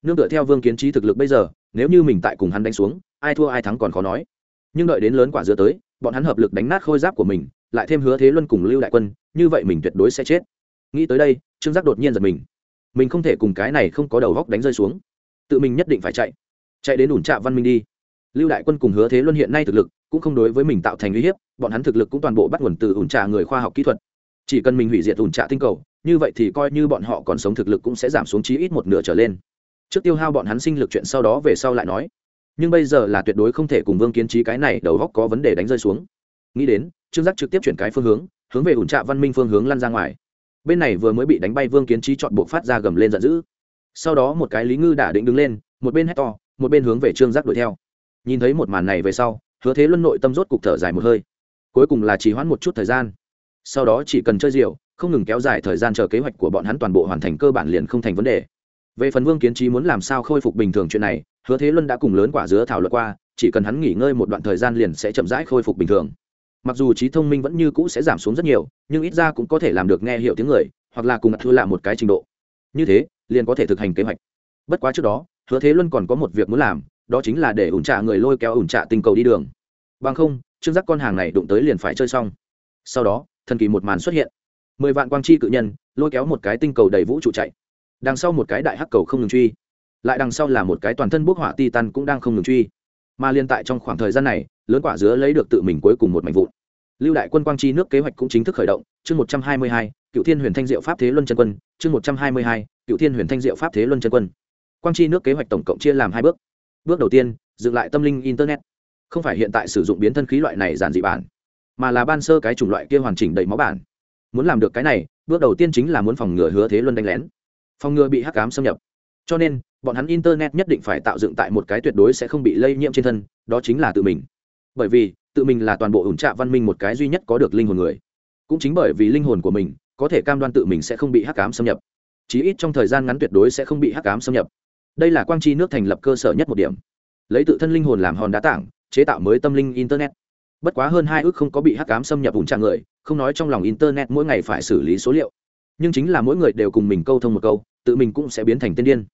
Nương tựa theo vương kiến trí thực lực bây giờ, nếu như mình tại cùng hắn đánh xuống, ai thua ai thắng còn khó nói. Nhưng đợi đến lớn quả dưa tới, bọn hắn hợp lực đánh nát khôi giáp của mình, lại thêm hứa thế luân cùng lưu đại quân, như vậy mình tuyệt đối sẽ chết. Nghĩ tới đây, trương giác đột nhiên giật mình. Mình không thể cùng cái này không có đầu góc đánh rơi xuống. Tự mình nhất định phải chạy. Chạy đến ủn trạ văn minh đi lưu đại quân cùng hứa thế luân hiện nay thực lực cũng không đối với mình tạo thành uy hiếp, bọn hắn thực lực cũng toàn bộ bắt nguồn từ ủn trà người khoa học kỹ thuật. Chỉ cần mình hủy diệt ủn trà tinh cầu, như vậy thì coi như bọn họ còn sống thực lực cũng sẽ giảm xuống chí ít một nửa trở lên. Trước tiêu hao bọn hắn sinh lực chuyện sau đó về sau lại nói. Nhưng bây giờ là tuyệt đối không thể cùng vương kiến trí cái này đầu góc có vấn đề đánh rơi xuống. Nghĩ đến, trương giác trực tiếp chuyển cái phương hướng hướng về ủn trạ văn minh phương hướng lăn ra ngoài. Bên này vừa mới bị đánh bay vương kiến trí chọn buộc phát ra gầm lên giận dữ. Sau đó một cái lý ngư đả định đứng lên, một bên hét to, một bên hướng về trương giác đuổi theo nhìn thấy một màn này về sau, hứa thế luân nội tâm rốt cục thở dài một hơi. Cuối cùng là chỉ hoãn một chút thời gian. Sau đó chỉ cần chơi rượu, không ngừng kéo dài thời gian chờ kế hoạch của bọn hắn toàn bộ hoàn thành cơ bản liền không thành vấn đề. Về phần vương kiến trí muốn làm sao khôi phục bình thường chuyện này, hứa thế luân đã cùng lớn quả dứa thảo luận qua, chỉ cần hắn nghỉ ngơi một đoạn thời gian liền sẽ chậm rãi khôi phục bình thường. Mặc dù trí thông minh vẫn như cũ sẽ giảm xuống rất nhiều, nhưng ít ra cũng có thể làm được nghe hiểu tiếng người, hoặc là cùng thư lạ một cái trình độ. Như thế, liền có thể thực hành kế hoạch. Bất quá trước đó, hứa thế luân còn có một việc muốn làm đó chính là để ủn trạ người lôi kéo ủn trạ tinh cầu đi đường. Bằng không, trương giác con hàng này đụng tới liền phải chơi xong. Sau đó, thần kỳ một màn xuất hiện. Mười vạn quang chi cự nhân, lôi kéo một cái tinh cầu đầy vũ trụ chạy. Đằng sau một cái đại hắc cầu không ngừng truy. Lại đằng sau là một cái toàn thân bốc hỏa ti tan cũng đang không ngừng truy. Mà liên tại trong khoảng thời gian này, lớn quả dứa lấy được tự mình cuối cùng một mảnh vụn. Lưu đại quân quang chi nước kế hoạch cũng chính thức khởi động, chương một trăm hai mươi hai, cựu thiên huyền thanh diệu pháp thế luân chân quân, chương một trăm hai mươi hai, cựu thiên huyền thanh diệu pháp thế luân chân quân. Quang chi nước kế hoạch tổng cộng chia làm hai bước bước đầu tiên, dựng lại tâm linh internet. Không phải hiện tại sử dụng biến thân khí loại này giản dị bản, mà là ban sơ cái chủng loại kia hoàn chỉnh đầy máu bản. Muốn làm được cái này, bước đầu tiên chính là muốn phòng ngừa hứa thế luân đánh lén. Phòng ngừa bị hắc cám xâm nhập. Cho nên, bọn hắn internet nhất định phải tạo dựng tại một cái tuyệt đối sẽ không bị lây nhiễm trên thân, đó chính là tự mình. Bởi vì, tự mình là toàn bộ ủn trạ văn minh một cái duy nhất có được linh hồn người. Cũng chính bởi vì linh hồn của mình, có thể cam đoan tự mình sẽ không bị hắc cám xâm nhập. Chí ít trong thời gian ngắn tuyệt đối sẽ không bị hắc cám xâm nhập đây là quang chi nước thành lập cơ sở nhất một điểm. Lấy tự thân linh hồn làm hòn đá tảng, chế tạo mới tâm linh internet. Bất quá hơn hai ước không có bị hắc cám xâm nhập vùng trang người, không nói trong lòng internet mỗi ngày phải xử lý số liệu. Nhưng chính là mỗi người đều cùng mình câu thông một câu, tự mình cũng sẽ biến thành tiên điên.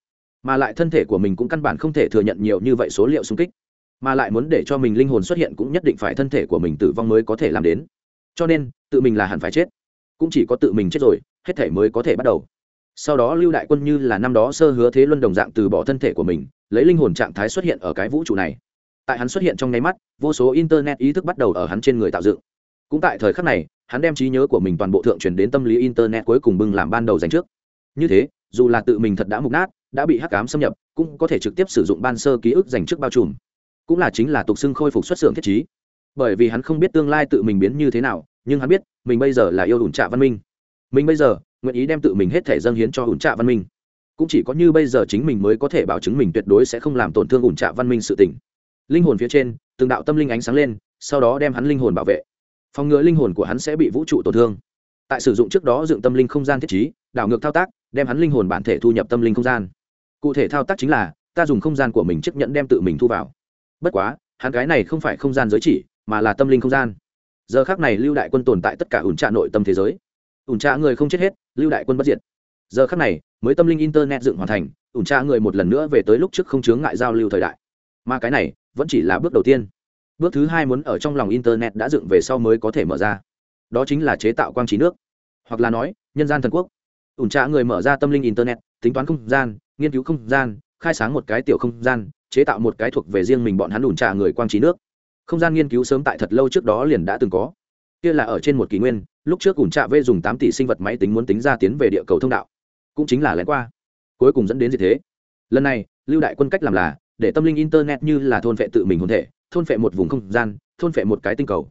Mà lại thân thể của mình cũng căn bản không thể thừa nhận nhiều như vậy số liệu xung kích. Mà lại muốn để cho mình linh hồn xuất hiện cũng nhất định phải thân thể của mình tử vong mới có thể làm đến. Cho nên, tự mình là hẳn phải chết. Cũng chỉ có tự mình chết rồi, hết thể mới có thể bắt đầu sau đó lưu đại quân như là năm đó sơ hứa thế luân đồng dạng từ bỏ thân thể của mình, lấy linh hồn trạng thái xuất hiện ở cái vũ trụ này. Tại hắn xuất hiện trong nháy mắt, vô số internet ý thức bắt đầu ở hắn trên người tạo dựng. Cũng tại thời khắc này, hắn đem trí nhớ của mình toàn bộ thượng truyền đến tâm lý internet cuối cùng bưng làm ban đầu dành trước. Như thế, dù là tự mình thật đã mục nát, đã bị hắc cám xâm nhập, cũng có thể trực tiếp sử dụng ban sơ ký ức dành trước bao trùm. Cũng là chính là tục xưng khôi phục xuất xưởng thiết trí. Bởi vì hắn không biết tương lai tự mình biến như thế nào, nhưng hắn biết, mình bây giờ là yêu đủn trạ văn minh. Mình bây giờ nguyện ý đem tự mình hết thể dâng hiến cho ủn trạ văn minh. Cũng chỉ có như bây giờ chính mình mới có thể bảo chứng mình tuyệt đối sẽ không làm tổn thương ủn trạ văn minh sự tỉnh linh hồn phía trên, từng đạo tâm linh ánh sáng lên, sau đó đem hắn linh hồn bảo vệ. Phòng ngừa linh hồn của hắn sẽ bị vũ trụ tổn thương. Tại sử dụng trước đó dựng tâm linh không gian thiết trí, đảo ngược thao tác, đem hắn linh hồn bản thể thu nhập tâm linh không gian. Cụ thể thao tác chính là, ta dùng không gian của mình chiếc nhẫn đem tự mình thu vào. Bất quá, hắn cái này không phải không gian giới chỉ, mà là tâm linh không gian. Giờ khác này lưu đại quân tồn tại tất cả ủn trạ nội tâm thế giới ủn trạ người không chết hết, lưu đại quân bất diệt. Giờ khắc này, mới tâm linh internet dựng hoàn thành, ủn trạ người một lần nữa về tới lúc trước không chướng ngại giao lưu thời đại. Mà cái này, vẫn chỉ là bước đầu tiên. Bước thứ hai muốn ở trong lòng internet đã dựng về sau mới có thể mở ra. Đó chính là chế tạo quang trí nước, hoặc là nói, nhân gian thần quốc. Ủn trạ người mở ra tâm linh internet, tính toán không gian, nghiên cứu không gian, khai sáng một cái tiểu không gian, chế tạo một cái thuộc về riêng mình bọn hắn ủn trạ người quang trí nước. Không gian nghiên cứu sớm tại thật lâu trước đó liền đã từng có. Kia là ở trên một kỷ nguyên lúc trước ủn trạ vê dùng tám tỷ sinh vật máy tính muốn tính ra tiến về địa cầu thông đạo. Cũng chính là lén qua. Cuối cùng dẫn đến gì thế? Lần này, lưu đại quân cách làm là, để tâm linh internet như là thôn vệ tự mình hồn thể, thôn vệ một vùng không gian, thôn vệ một cái tinh cầu.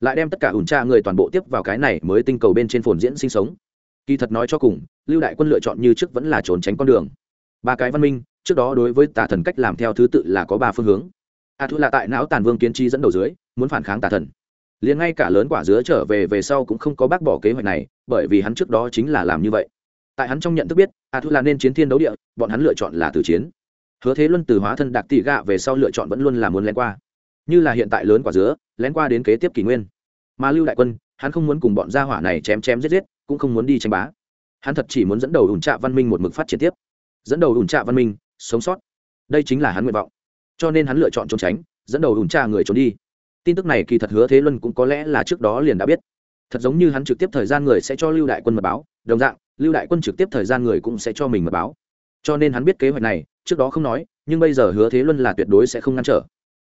Lại đem tất cả ủn tra người toàn bộ tiếp vào cái này mới tinh cầu bên trên phồn diễn sinh sống. Kỳ thật nói cho cùng, lưu đại quân lựa chọn như trước vẫn là trốn tránh con đường. Ba cái văn minh, trước đó đối với tà thần cách làm theo thứ tự là có ba phương hướng. A thu là tại não tàn vương kiến trí dẫn đầu dưới, muốn phản kháng tà thần liền ngay cả lớn quả dứa trở về về sau cũng không có bác bỏ kế hoạch này, bởi vì hắn trước đó chính là làm như vậy. Tại hắn trong nhận thức biết a thu là nên chiến thiên đấu địa, bọn hắn lựa chọn là từ chiến. Hứa thế luân từ hóa thân đạc tỷ gạ về sau lựa chọn vẫn luôn là muốn lén qua. Như là hiện tại lớn quả dứa, lén qua đến kế tiếp kỷ nguyên. Mà lưu đại quân, hắn không muốn cùng bọn gia hỏa này chém chém giết giết, cũng không muốn đi tranh bá. Hắn thật chỉ muốn dẫn đầu ủn trạ văn minh một mực phát triển tiếp. Dẫn đầu ủn trạ văn minh, sống sót. Đây chính là hắn nguyện vọng. Cho nên hắn lựa chọn trốn tránh, dẫn đầu ủn trà người trốn đi tin tức này kỳ thật hứa thế luân cũng có lẽ là trước đó liền đã biết. Thật giống như hắn trực tiếp thời gian người sẽ cho lưu đại quân mật báo, đồng dạng, lưu đại quân trực tiếp thời gian người cũng sẽ cho mình mật báo. Cho nên hắn biết kế hoạch này, trước đó không nói, nhưng bây giờ hứa thế luân là tuyệt đối sẽ không ngăn trở.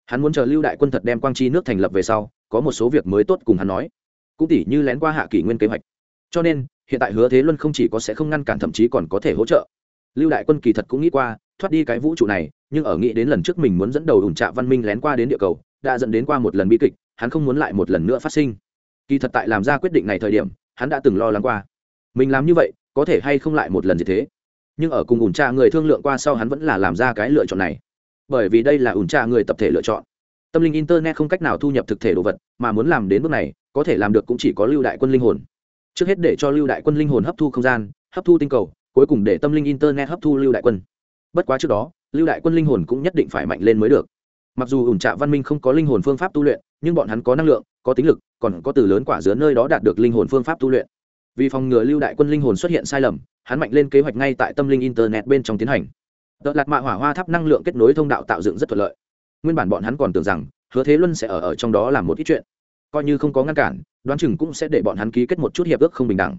Hắn muốn chờ lưu đại quân thật đem quang chi nước thành lập về sau, có một số việc mới tốt cùng hắn nói. Cũng tỉ như lén qua hạ kỷ nguyên kế hoạch. Cho nên, hiện tại hứa thế luân không chỉ có sẽ không ngăn cản, thậm chí còn có thể hỗ trợ. Lưu đại quân kỳ thật cũng nghĩ qua, thoát đi cái vũ trụ này, nhưng ở nghĩ đến lần trước mình muốn dẫn đầu ủn trạ văn minh lén qua đến địa cầu đã dẫn đến qua một lần bi kịch, hắn không muốn lại một lần nữa phát sinh. Kỳ thật tại làm ra quyết định này thời điểm, hắn đã từng lo lắng qua. Mình làm như vậy, có thể hay không lại một lần gì thế? Nhưng ở cùng ủn tra người thương lượng qua sau hắn vẫn là làm ra cái lựa chọn này. Bởi vì đây là ủn tra người tập thể lựa chọn. Tâm linh internet không cách nào thu nhập thực thể đồ vật, mà muốn làm đến bước này, có thể làm được cũng chỉ có lưu đại quân linh hồn. Trước hết để cho lưu đại quân linh hồn hấp thu không gian, hấp thu tinh cầu, cuối cùng để tâm linh internet hấp thu lưu đại quân. Bất quá trước đó, lưu đại quân linh hồn cũng nhất định phải mạnh lên mới được mặc dù ủn trạ văn minh không có linh hồn phương pháp tu luyện, nhưng bọn hắn có năng lượng, có tính lực, còn có từ lớn quả giữa nơi đó đạt được linh hồn phương pháp tu luyện. Vì phòng ngừa lưu đại quân linh hồn xuất hiện sai lầm, hắn mạnh lên kế hoạch ngay tại tâm linh internet bên trong tiến hành. Đợt lạt mạ hỏa hoa tháp năng lượng kết nối thông đạo tạo dựng rất thuận lợi. Nguyên bản bọn hắn còn tưởng rằng, hứa thế luân sẽ ở ở trong đó làm một ít chuyện. Coi như không có ngăn cản, đoán chừng cũng sẽ để bọn hắn ký kết một chút hiệp ước không bình đẳng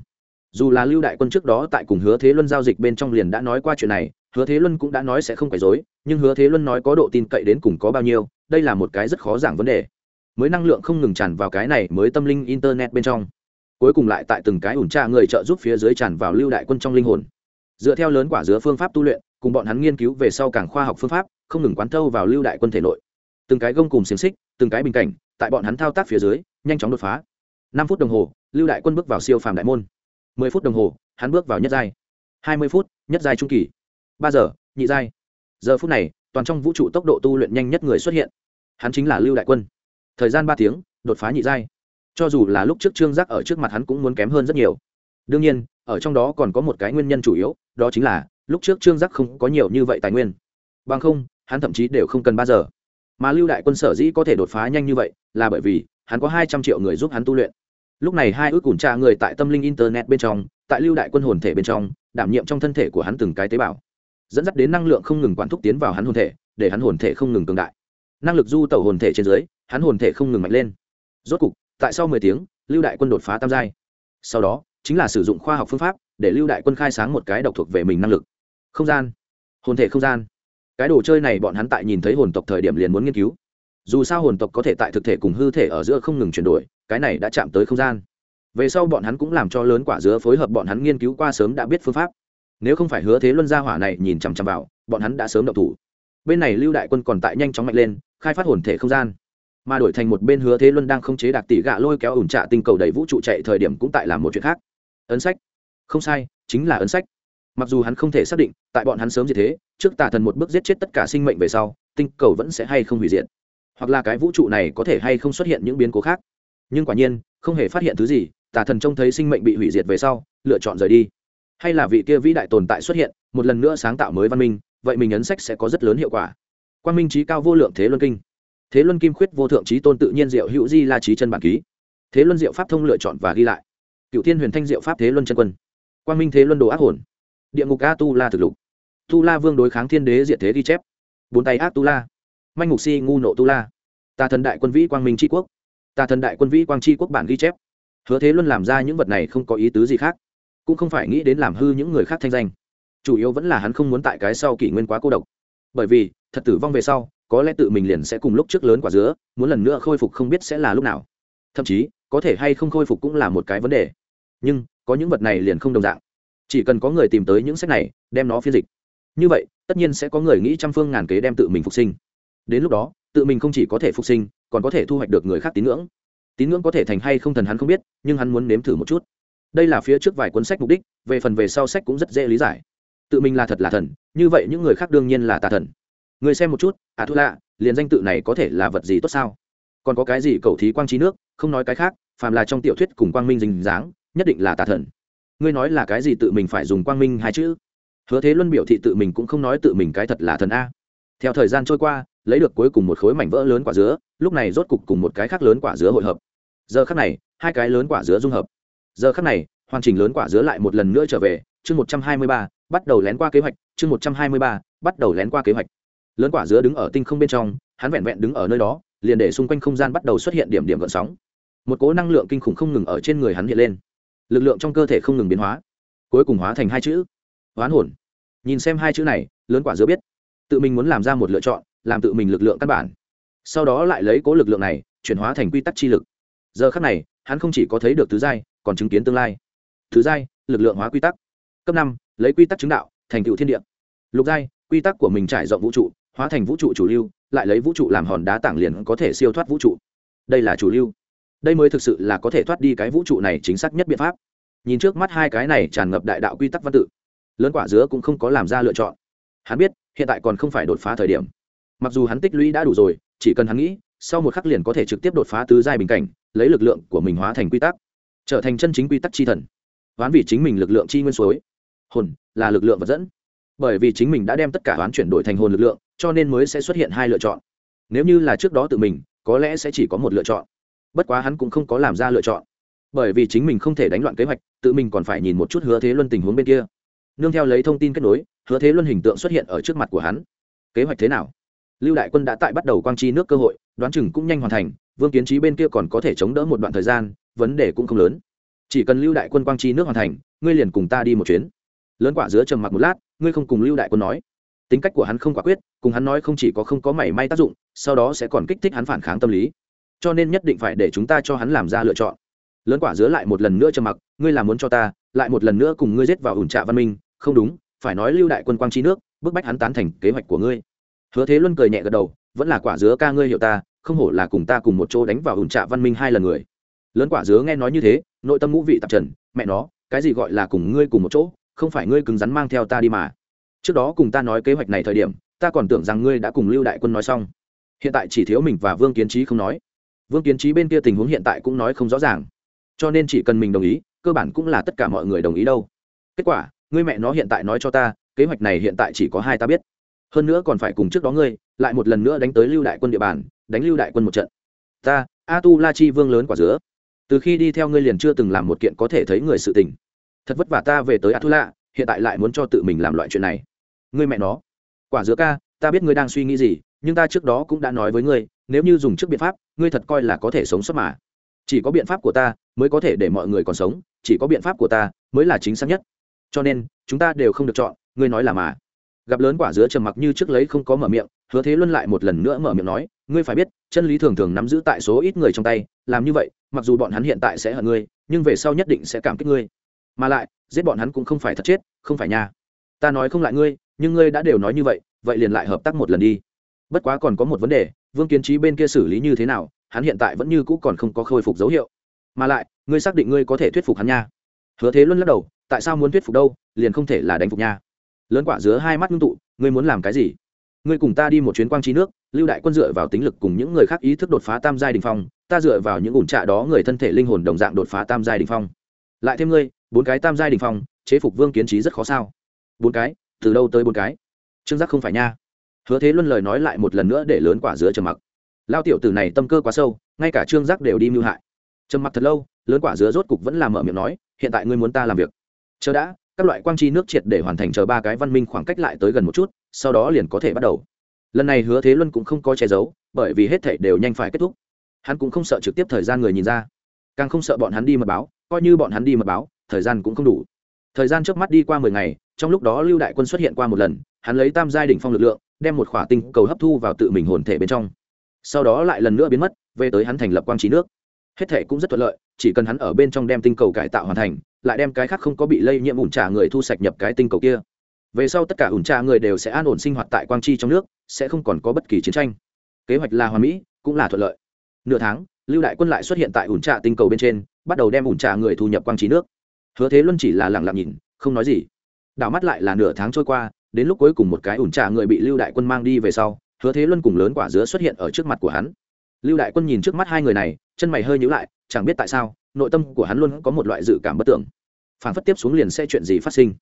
dù là lưu đại quân trước đó tại cùng hứa thế luân giao dịch bên trong liền đã nói qua chuyện này, hứa thế luân cũng đã nói sẽ không phải dối nhưng hứa thế luân nói có độ tin cậy đến cùng có bao nhiêu, đây là một cái rất khó giảng vấn đề. Mới năng lượng không ngừng tràn vào cái này mới tâm linh internet bên trong. Cuối cùng lại tại từng cái ủn tra người trợ giúp phía dưới tràn vào lưu đại quân trong linh hồn. Dựa theo lớn quả dứa phương pháp tu luyện, cùng bọn hắn nghiên cứu về sau càng khoa học phương pháp, không ngừng quán thâu vào lưu đại quân thể nội. Từng cái gông cùng xiềng xích, từng cái bình cảnh, tại bọn hắn thao tác phía dưới, nhanh chóng đột phá. Năm phút đồng hồ, lưu đại quân bước vào siêu phàm đại môn mười phút đồng hồ, hắn bước vào nhất giai. Hai mươi phút, nhất giai trung kỳ. Ba giờ, nhị giai. Giờ phút này, toàn trong vũ trụ tốc độ tu luyện nhanh nhất người xuất hiện. Hắn chính là lưu đại quân. Thời gian ba tiếng, đột phá nhị giai. Cho dù là lúc trước trương giác ở trước mặt hắn cũng muốn kém hơn rất nhiều. Đương nhiên, ở trong đó còn có một cái nguyên nhân chủ yếu, đó chính là lúc trước trương giác không có nhiều như vậy tài nguyên. Bằng không, hắn thậm chí đều không cần ba giờ. Mà lưu đại quân sở dĩ có thể đột phá nhanh như vậy là bởi vì hắn có hai trăm triệu người giúp hắn tu luyện lúc này hai ước củn tra người tại tâm linh internet bên trong, tại lưu đại quân hồn thể bên trong, đảm nhiệm trong thân thể của hắn từng cái tế bào. Dẫn dắt đến năng lượng không ngừng quản thúc tiến vào hắn hồn thể, để hắn hồn thể không ngừng cường đại. Năng lực du tẩu hồn thể trên dưới, hắn hồn thể không ngừng mạnh lên. Rốt cục, tại sau mười tiếng, lưu đại quân đột phá tam giai. Sau đó, chính là sử dụng khoa học phương pháp, để lưu đại quân khai sáng một cái độc thuộc về mình năng lực. Không gian. Hồn thể không gian. Cái đồ chơi này bọn hắn tại nhìn thấy hồn tộc thời điểm liền muốn nghiên cứu. Dù sao hồn tộc có thể tại thực thể cùng hư thể ở giữa không ngừng chuyển đổi cái này đã chạm tới không gian. Về sau bọn hắn cũng làm cho lớn quả dứa phối hợp bọn hắn nghiên cứu qua sớm đã biết phương pháp. Nếu không phải hứa thế luân gia hỏa này nhìn chằm chằm vào, bọn hắn đã sớm động thủ. Bên này lưu đại quân còn tại nhanh chóng mạnh lên, khai phát hồn thể không gian. Mà đổi thành một bên hứa thế luân đang không chế đạt tỷ gạ lôi kéo ủn trạ tinh cầu đầy vũ trụ chạy thời điểm cũng tại làm một chuyện khác. Ấn sách. Không sai, chính là ấn sách. Mặc dù hắn không thể xác định, tại bọn hắn sớm như thế, trước tà thần một bước giết chết tất cả sinh mệnh về sau, tinh cầu vẫn sẽ hay không hủy diệt. Hoặc là cái vũ trụ này có thể hay không xuất hiện những biến cố khác nhưng quả nhiên, không hề phát hiện thứ gì, tà thần trông thấy sinh mệnh bị hủy diệt về sau, lựa chọn rời đi. Hay là vị kia vĩ đại tồn tại xuất hiện, một lần nữa sáng tạo mới văn minh, vậy mình ấn sách sẽ có rất lớn hiệu quả. Quan minh trí cao vô lượng thế luân kinh. Thế luân kim khuyết vô thượng trí tôn tự nhiên diệu hữu di la trí chân bản ký. Thế luân diệu pháp thông lựa chọn và ghi lại. Cựu thiên huyền thanh diệu pháp thế luân chân quân. Quan minh thế luân đồ ác hồn. Địa ngục a tu la thực lục. Tu la vương đối kháng thiên đế diệt thế ghi chép. Bốn tay ác tu la. Manh ngục si ngu nộ tu la. Tà thần đại quân vĩ quang minh tri quốc tà thần đại quân vĩ quang chi quốc bản ghi chép. Hứa thế luân làm ra những vật này không có ý tứ gì khác, cũng không phải nghĩ đến làm hư những người khác thanh danh. Chủ yếu vẫn là hắn không muốn tại cái sau kỷ nguyên quá cô độc. Bởi vì, thật tử vong về sau, có lẽ tự mình liền sẽ cùng lúc trước lớn quả dứa, muốn lần nữa khôi phục không biết sẽ là lúc nào. Thậm chí, có thể hay không khôi phục cũng là một cái vấn đề. Nhưng, có những vật này liền không đồng dạng. Chỉ cần có người tìm tới những sách này, đem nó phiên dịch. Như vậy, tất nhiên sẽ có người nghĩ trăm phương ngàn kế đem tự mình phục sinh. Đến lúc đó, tự mình không chỉ có thể phục sinh còn có thể thu hoạch được người khác tín ngưỡng. Tín ngưỡng có thể thành hay không thần hắn không biết, nhưng hắn muốn nếm thử một chút. Đây là phía trước vài cuốn sách mục đích, về phần về sau sách cũng rất dễ lý giải. Tự mình là thật là thần, như vậy những người khác đương nhiên là tà thần. Người xem một chút à thu lạ, liền danh tự này có thể là vật gì tốt sao? Còn có cái gì cầu thí quang trí nước, không nói cái khác, phàm là trong tiểu thuyết cùng quang minh dình dáng, nhất định là tà thần. Ngươi nói là cái gì tự mình phải dùng quang minh hai chữ? Hứa thế luân biểu thị tự mình cũng không nói tự mình cái thật là thần a. Theo thời gian trôi qua lấy được cuối cùng một khối mảnh vỡ lớn quả dứa, lúc này rốt cục cùng một cái khác lớn quả dứa hội hợp. Giờ khắc này, hai cái lớn quả dứa dung hợp. Giờ khắc này, hoàn chỉnh lớn quả dứa lại một lần nữa trở về, chương một trăm hai mươi ba, bắt đầu lén qua kế hoạch, chương một trăm hai mươi ba, bắt đầu lén qua kế hoạch. Lớn quả dứa đứng ở tinh không bên trong, hắn vẹn vẹn đứng ở nơi đó, liền để xung quanh không gian bắt đầu xuất hiện điểm điểm gợn sóng. Một cố năng lượng kinh khủng không ngừng ở trên người hắn hiện lên. Lực lượng trong cơ thể không ngừng biến hóa, cuối cùng hóa thành hai chữ. Hoán hồn. Nhìn xem hai chữ này, lớn quả dứa biết. Tự mình muốn làm ra một lựa chọn làm tự mình lực lượng căn bản. Sau đó lại lấy cố lực lượng này, chuyển hóa thành quy tắc chi lực. Giờ khắc này, hắn không chỉ có thấy được tứ giai, còn chứng kiến tương lai. Thứ giai, lực lượng hóa quy tắc. Cấp năm, lấy quy tắc chứng đạo, thành tựu thiên địa. Lục giai, quy tắc của mình trải rộng vũ trụ, hóa thành vũ trụ chủ lưu, lại lấy vũ trụ làm hòn đá tảng liền có thể siêu thoát vũ trụ. Đây là chủ lưu. Đây mới thực sự là có thể thoát đi cái vũ trụ này chính xác nhất biện pháp. Nhìn trước mắt hai cái này tràn ngập đại đạo quy tắc văn tự, lớn quả dứa cũng không có làm ra lựa chọn. Hắn biết, hiện tại còn không phải đột phá thời điểm mặc dù hắn tích lũy đã đủ rồi, chỉ cần hắn nghĩ, sau một khắc liền có thể trực tiếp đột phá tứ giai bình cảnh, lấy lực lượng của mình hóa thành quy tắc, trở thành chân chính quy tắc chi thần. Oán vì chính mình lực lượng chi nguyên suối. Hồn là lực lượng vật dẫn. Bởi vì chính mình đã đem tất cả oán chuyển đổi thành hồn lực lượng, cho nên mới sẽ xuất hiện hai lựa chọn. Nếu như là trước đó tự mình, có lẽ sẽ chỉ có một lựa chọn. Bất quá hắn cũng không có làm ra lựa chọn. Bởi vì chính mình không thể đánh loạn kế hoạch, tự mình còn phải nhìn một chút hứa thế luân tình huống bên kia. Nương theo lấy thông tin kết nối, hứa thế luân hình tượng xuất hiện ở trước mặt của hắn. Kế hoạch thế nào? Lưu đại quân đã tại bắt đầu quang chi nước cơ hội, đoán chừng cũng nhanh hoàn thành, vương kiến trí bên kia còn có thể chống đỡ một đoạn thời gian, vấn đề cũng không lớn. Chỉ cần lưu đại quân quang chi nước hoàn thành, ngươi liền cùng ta đi một chuyến. Lớn quả dứa trầm mặc một lát, ngươi không cùng lưu đại quân nói. Tính cách của hắn không quả quyết, cùng hắn nói không chỉ có không có mảy may tác dụng, sau đó sẽ còn kích thích hắn phản kháng tâm lý. Cho nên nhất định phải để chúng ta cho hắn làm ra lựa chọn. Lớn quả dứa lại một lần nữa trầm mặc, ngươi làm muốn cho ta, lại một lần nữa cùng ngươi giết vào ủn trạ văn minh, không đúng, phải nói lưu đại quân quang chi nước, bức bách hắn tán thành kế hoạch của ngươi hứa thế luân cười nhẹ gật đầu, vẫn là quả dứa ca ngươi hiểu ta, không hổ là cùng ta cùng một chỗ đánh vào ủn trạ văn minh hai lần người. Lớn quả dứa nghe nói như thế, nội tâm ngũ vị tạp trần, mẹ nó, cái gì gọi là cùng ngươi cùng một chỗ, không phải ngươi cứng rắn mang theo ta đi mà. Trước đó cùng ta nói kế hoạch này thời điểm, ta còn tưởng rằng ngươi đã cùng lưu đại quân nói xong. Hiện tại chỉ thiếu mình và vương kiến trí không nói. Vương kiến trí bên kia tình huống hiện tại cũng nói không rõ ràng. Cho nên chỉ cần mình đồng ý, cơ bản cũng là tất cả mọi người đồng ý đâu. Kết quả, ngươi mẹ nó hiện tại nói cho ta, kế hoạch này hiện tại chỉ có hai ta biết hơn nữa còn phải cùng trước đó ngươi, lại một lần nữa đánh tới lưu đại quân địa bàn, đánh lưu đại quân một trận. Ta a tu la chi vương lớn quả dứa. Từ khi đi theo ngươi liền chưa từng làm một kiện có thể thấy người sự tình. Thật vất vả ta về tới a tu la hiện tại lại muốn cho tự mình làm loại chuyện này. Ngươi mẹ nó. Quả dứa ca, ta biết ngươi đang suy nghĩ gì, nhưng ta trước đó cũng đã nói với ngươi, nếu như dùng trước biện pháp, ngươi thật coi là có thể sống sót mà. Chỉ có biện pháp của ta mới có thể để mọi người còn sống, chỉ có biện pháp của ta mới là chính xác nhất. Cho nên, chúng ta đều không được chọn, ngươi nói là mà gặp lớn quả dứa trầm mặc như trước lấy không có mở miệng, hứa thế luân lại một lần nữa mở miệng nói, ngươi phải biết, chân lý thường thường nắm giữ tại số ít người trong tay, làm như vậy, mặc dù bọn hắn hiện tại sẽ hận ngươi, nhưng về sau nhất định sẽ cảm kích ngươi. Mà lại, giết bọn hắn cũng không phải thật chết, không phải nha. Ta nói không lại ngươi, nhưng ngươi đã đều nói như vậy vậy liền lại hợp tác một lần đi. Bất quá còn có một vấn đề, vương kiến trí bên kia xử lý như thế nào, hắn hiện tại vẫn như cũ còn không có khôi phục dấu hiệu. Mà lại, ngươi xác định ngươi có thể thuyết phục hắn nha. Hứa thế luân lắc đầu, tại sao muốn thuyết phục đâu, liền không thể là đánh phục nha lớn quả dứa hai mắt ngưng tụ, ngươi muốn làm cái gì? Ngươi cùng ta đi một chuyến quang trí nước, lưu đại quân dựa vào tính lực cùng những người khác ý thức đột phá tam giai đình phong, ta dựa vào những ủn trạ đó người thân thể linh hồn đồng dạng đột phá tam giai đình phong. Lại thêm ngươi, bốn cái tam giai đình phong, chế phục vương kiến trí rất khó sao? Bốn cái, từ đâu tới bốn cái? Trương giác không phải nha. Hứa thế luân lời nói lại một lần nữa để lớn quả giữa trầm mặc. Lao tiểu tử này tâm cơ quá sâu, ngay cả trương giác đều đi mưu hại. Trầm mặc thật lâu, lớn quả giữa rốt cục vẫn làm mở miệng nói, hiện tại ngươi muốn ta làm việc. Chờ đã các loại quang chi nước triệt để hoàn thành chờ ba cái văn minh khoảng cách lại tới gần một chút, sau đó liền có thể bắt đầu. Lần này hứa thế luân cũng không có che giấu, bởi vì hết thể đều nhanh phải kết thúc. Hắn cũng không sợ trực tiếp thời gian người nhìn ra. Càng không sợ bọn hắn đi mật báo, coi như bọn hắn đi mật báo, thời gian cũng không đủ. Thời gian trước mắt đi qua mười ngày, trong lúc đó lưu đại quân xuất hiện qua một lần, hắn lấy tam giai đ ỉ n h phong lực lượng, đem một khỏa tinh cầu hấp thu vào tự mình hồn thể bên trong. Sau đó lại lần nữa biến mất, về tới hắn thành lập quang trí nước. Hết thể cũng rất thuận lợi chỉ cần hắn ở bên trong đem tinh cầu cải tạo hoàn thành, lại đem cái khác không có bị lây nhiễm ủn trà người thu sạch nhập cái tinh cầu kia. Về sau tất cả ủn trà người đều sẽ an ổn sinh hoạt tại quang chi trong nước, sẽ không còn có bất kỳ chiến tranh. Kế hoạch là hoàn mỹ, cũng là thuận lợi. Nửa tháng, lưu đại quân lại xuất hiện tại ủn trà tinh cầu bên trên, bắt đầu đem ủn trà người thu nhập quang chi nước. Hứa thế luân chỉ là lẳng lặng nhìn, không nói gì. Đảo mắt lại là nửa tháng trôi qua, đến lúc cuối cùng một cái ủn trà người bị lưu đại quân mang đi về sau, hứa thế luân cùng lớn quả dứa xuất hiện ở trước mặt của hắn lưu đại quân nhìn trước mắt hai người này, chân mày hơi nhíu lại, chẳng biết tại sao, nội tâm của hắn luôn có một loại dự cảm bất tưởng. Phản phất tiếp xuống liền sẽ chuyện gì phát sinh.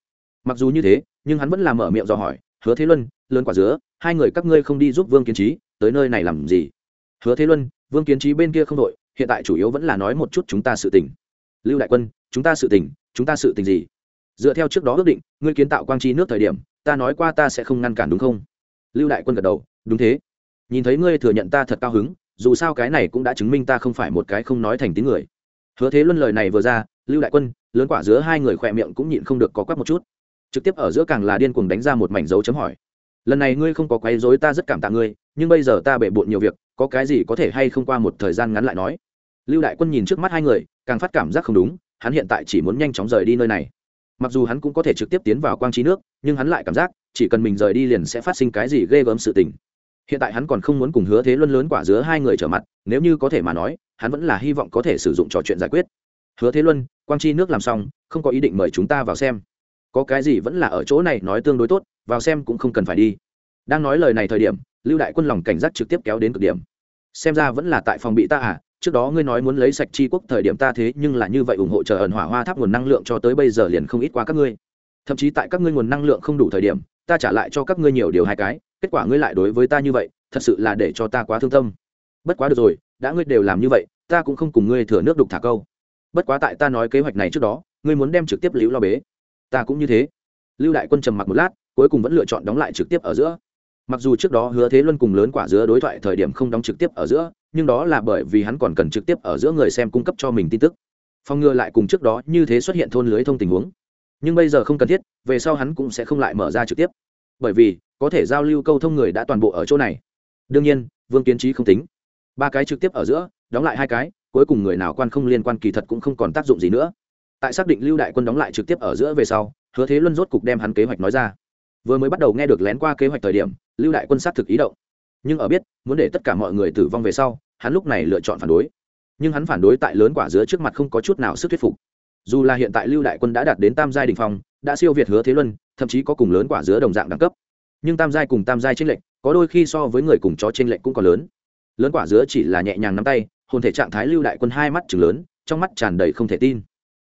Mặc dù như thế, nhưng hắn vẫn làm mở miệng do hỏi, hứa thế luân, lớn quả dứa, hai người các ngươi không đi giúp vương kiến trí tới nơi này làm gì? Hứa thế luân, vương kiến trí bên kia không đội, hiện tại chủ yếu vẫn là nói một chút chúng ta sự tình. Lưu đại quân, chúng ta sự tình, chúng ta sự tình gì? Dựa theo trước đó ước định, ngươi kiến tạo quang trí nước thời điểm, ta nói qua ta sẽ không ngăn cản đúng không? Lưu đại quân gật đầu, đúng thế. Nhìn thấy ngươi thừa nhận ta thật cao hứng dù sao cái này cũng đã chứng minh ta không phải một cái không nói thành tiếng người. Hứa thế luân lời này vừa ra, lưu đại quân, lớn quả giữa hai người khỏe miệng cũng nhịn không được có quắc một chút. Trực tiếp ở giữa càng là điên cuồng đánh ra một mảnh dấu chấm hỏi. Lần này ngươi không có quấy rối ta rất cảm tạ ngươi, nhưng bây giờ ta bể bộn nhiều việc, có cái gì có thể hay không qua một thời gian ngắn lại nói? Lưu đại quân nhìn trước mắt hai người, càng phát cảm giác không đúng, hắn hiện tại chỉ muốn nhanh chóng rời đi nơi này. Mặc dù hắn cũng có thể trực tiếp tiến vào quang trí nước, nhưng hắn lại cảm giác, chỉ cần mình rời đi liền sẽ phát sinh cái gì ghê gớm sự tình hiện tại hắn còn không muốn cùng hứa thế luân lớn quả giữa hai người trở mặt, nếu như có thể mà nói, hắn vẫn là hy vọng có thể sử dụng trò chuyện giải quyết. Hứa thế luân, quang chi nước làm xong, không có ý định mời chúng ta vào xem. Có cái gì vẫn là ở chỗ này nói tương đối tốt, vào xem cũng không cần phải đi. Đang nói lời này thời điểm, lưu đại quân lòng cảnh giác trực tiếp kéo đến cực điểm. Xem ra vẫn là tại phòng bị ta à trước đó ngươi nói muốn lấy sạch chi quốc thời điểm ta thế nhưng là như vậy ủng hộ chờ ẩn hỏa hoa tháp nguồn năng lượng cho tới bây giờ liền không ít qua các ngươi. Thậm chí tại các ngươi nguồn năng lượng không đủ thời điểm ta trả lại cho các ngươi nhiều điều hai cái, kết quả ngươi lại đối với ta như vậy, thật sự là để cho ta quá thương tâm. Bất quá được rồi, đã ngươi đều làm như vậy, ta cũng không cùng ngươi thừa nước đục thả câu. Bất quá tại ta nói kế hoạch này trước đó, ngươi muốn đem trực tiếp liễu lo bế. Ta cũng như thế. Lưu đại quân trầm mặc một lát, cuối cùng vẫn lựa chọn đóng lại trực tiếp ở giữa. Mặc dù trước đó hứa thế luân cùng lớn quả giữa đối thoại thời điểm không đóng trực tiếp ở giữa, nhưng đó là bởi vì hắn còn cần trực tiếp ở giữa người xem cung cấp cho mình tin tức. Phòng ngừa lại cùng trước đó như thế xuất hiện thôn lưới thông tình huống nhưng bây giờ không cần thiết, về sau hắn cũng sẽ không lại mở ra trực tiếp. Bởi vì, có thể giao lưu câu thông người đã toàn bộ ở chỗ này. Đương nhiên, vương kiến trí không tính. Ba cái trực tiếp ở giữa, đóng lại hai cái, cuối cùng người nào quan không liên quan kỳ thật cũng không còn tác dụng gì nữa. Tại xác định lưu đại quân đóng lại trực tiếp ở giữa về sau, hứa thế luân rốt cục đem hắn kế hoạch nói ra. Vừa mới bắt đầu nghe được lén qua kế hoạch thời điểm, lưu đại quân xác thực ý động. Nhưng ở biết, muốn để tất cả mọi người tử vong về sau, hắn lúc này lựa chọn phản đối. Nhưng hắn phản đối tại lớn quả giữa trước mặt không có chút nào sức thuyết phục dù là hiện tại lưu đại quân đã đạt đến tam giai đình phong, đã siêu việt hứa thế luân, thậm chí có cùng lớn quả dứa đồng dạng đẳng cấp. Nhưng tam giai cùng tam giai tranh lệch, có đôi khi so với người cùng chó tranh lệch cũng còn lớn. Lớn quả dứa chỉ là nhẹ nhàng nắm tay, hồn thể trạng thái lưu đại quân hai mắt chừng lớn, trong mắt tràn đầy không thể tin.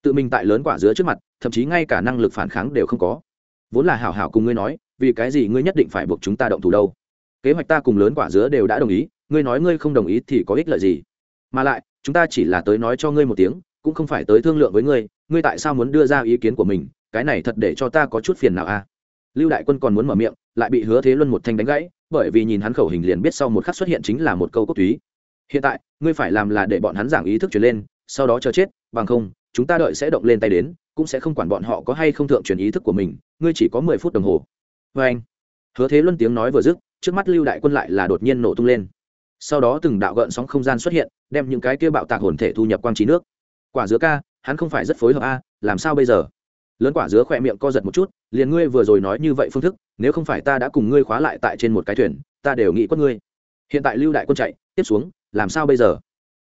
Tự mình tại lớn quả dứa trước mặt, thậm chí ngay cả năng lực phản kháng đều không có. Vốn là hảo hảo cùng ngươi nói, vì cái gì ngươi nhất định phải buộc chúng ta động thủ đâu? Kế hoạch ta cùng lớn quả dứa đều đã đồng ý, ngươi nói ngươi không đồng ý thì có ích lợi gì? Mà lại, chúng ta chỉ là tới nói cho ngươi một tiếng cũng không phải tới thương lượng với ngươi ngươi tại sao muốn đưa ra ý kiến của mình, cái này thật để cho ta có chút phiền nào a à? lưu đại quân còn muốn mở miệng, lại bị hứa thế luân một thanh đánh gãy, bởi vì nhìn hắn khẩu hình liền biết sau một khắc xuất hiện chính là một câu cốt túy. Hiện tại, ngươi phải làm là để bọn hắn giảng ý thức truyền lên, sau đó chờ chết, bằng không, chúng ta đợi sẽ động lên tay đến, cũng sẽ không quản bọn họ có hay không thượng truyền ý thức của mình, ngươi chỉ có mười phút đồng hồ. Vê anh, hứa thế luân tiếng nói vừa dứt, trước mắt lưu đại quân lại là đột nhiên nổ tung lên. Sau đó từng đạo gợn sóng không gian xuất hiện, đem những cái kia bạo tạc hồn thể thu nhập quang trí nước quả dứa ca, hắn không phải rất phối hợp a, làm sao bây giờ? Lớn quả dứa khỏe miệng co giật một chút, liền ngươi vừa rồi nói như vậy phương thức, nếu không phải ta đã cùng ngươi khóa lại tại trên một cái thuyền, ta đều nghĩ quất ngươi. Hiện tại lưu đại quân chạy, tiếp xuống, làm sao bây giờ?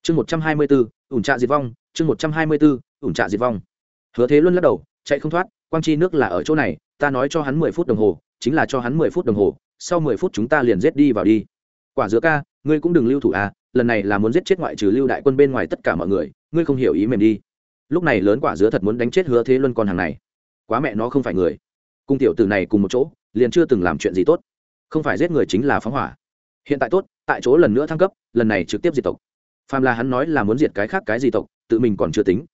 Chương một trăm hai mươi bốn, ủn trạ diệt vong, chương một trăm hai mươi bốn, ủn trạ diệt vong. Hứa thế luân lắc đầu, chạy không thoát, quang chi nước là ở chỗ này, ta nói cho hắn mười phút đồng hồ, chính là cho hắn mười phút đồng hồ, sau mười phút chúng ta liền rết đi vào đi. Quả dứa ca ngươi cũng đừng lưu thủ à lần này là muốn giết chết ngoại trừ lưu đại quân bên ngoài tất cả mọi người, ngươi không hiểu ý mềm đi. Lúc này lớn quả dứa thật muốn đánh chết hứa thế luân con hàng này. Quá mẹ nó không phải người. Cung tiểu tử này cùng một chỗ, liền chưa từng làm chuyện gì tốt. Không phải giết người chính là phóng hỏa. Hiện tại tốt, tại chỗ lần nữa thăng cấp, lần này trực tiếp diệt tộc. Phàm là hắn nói là muốn diệt cái khác cái gì tộc, tự mình còn chưa tính.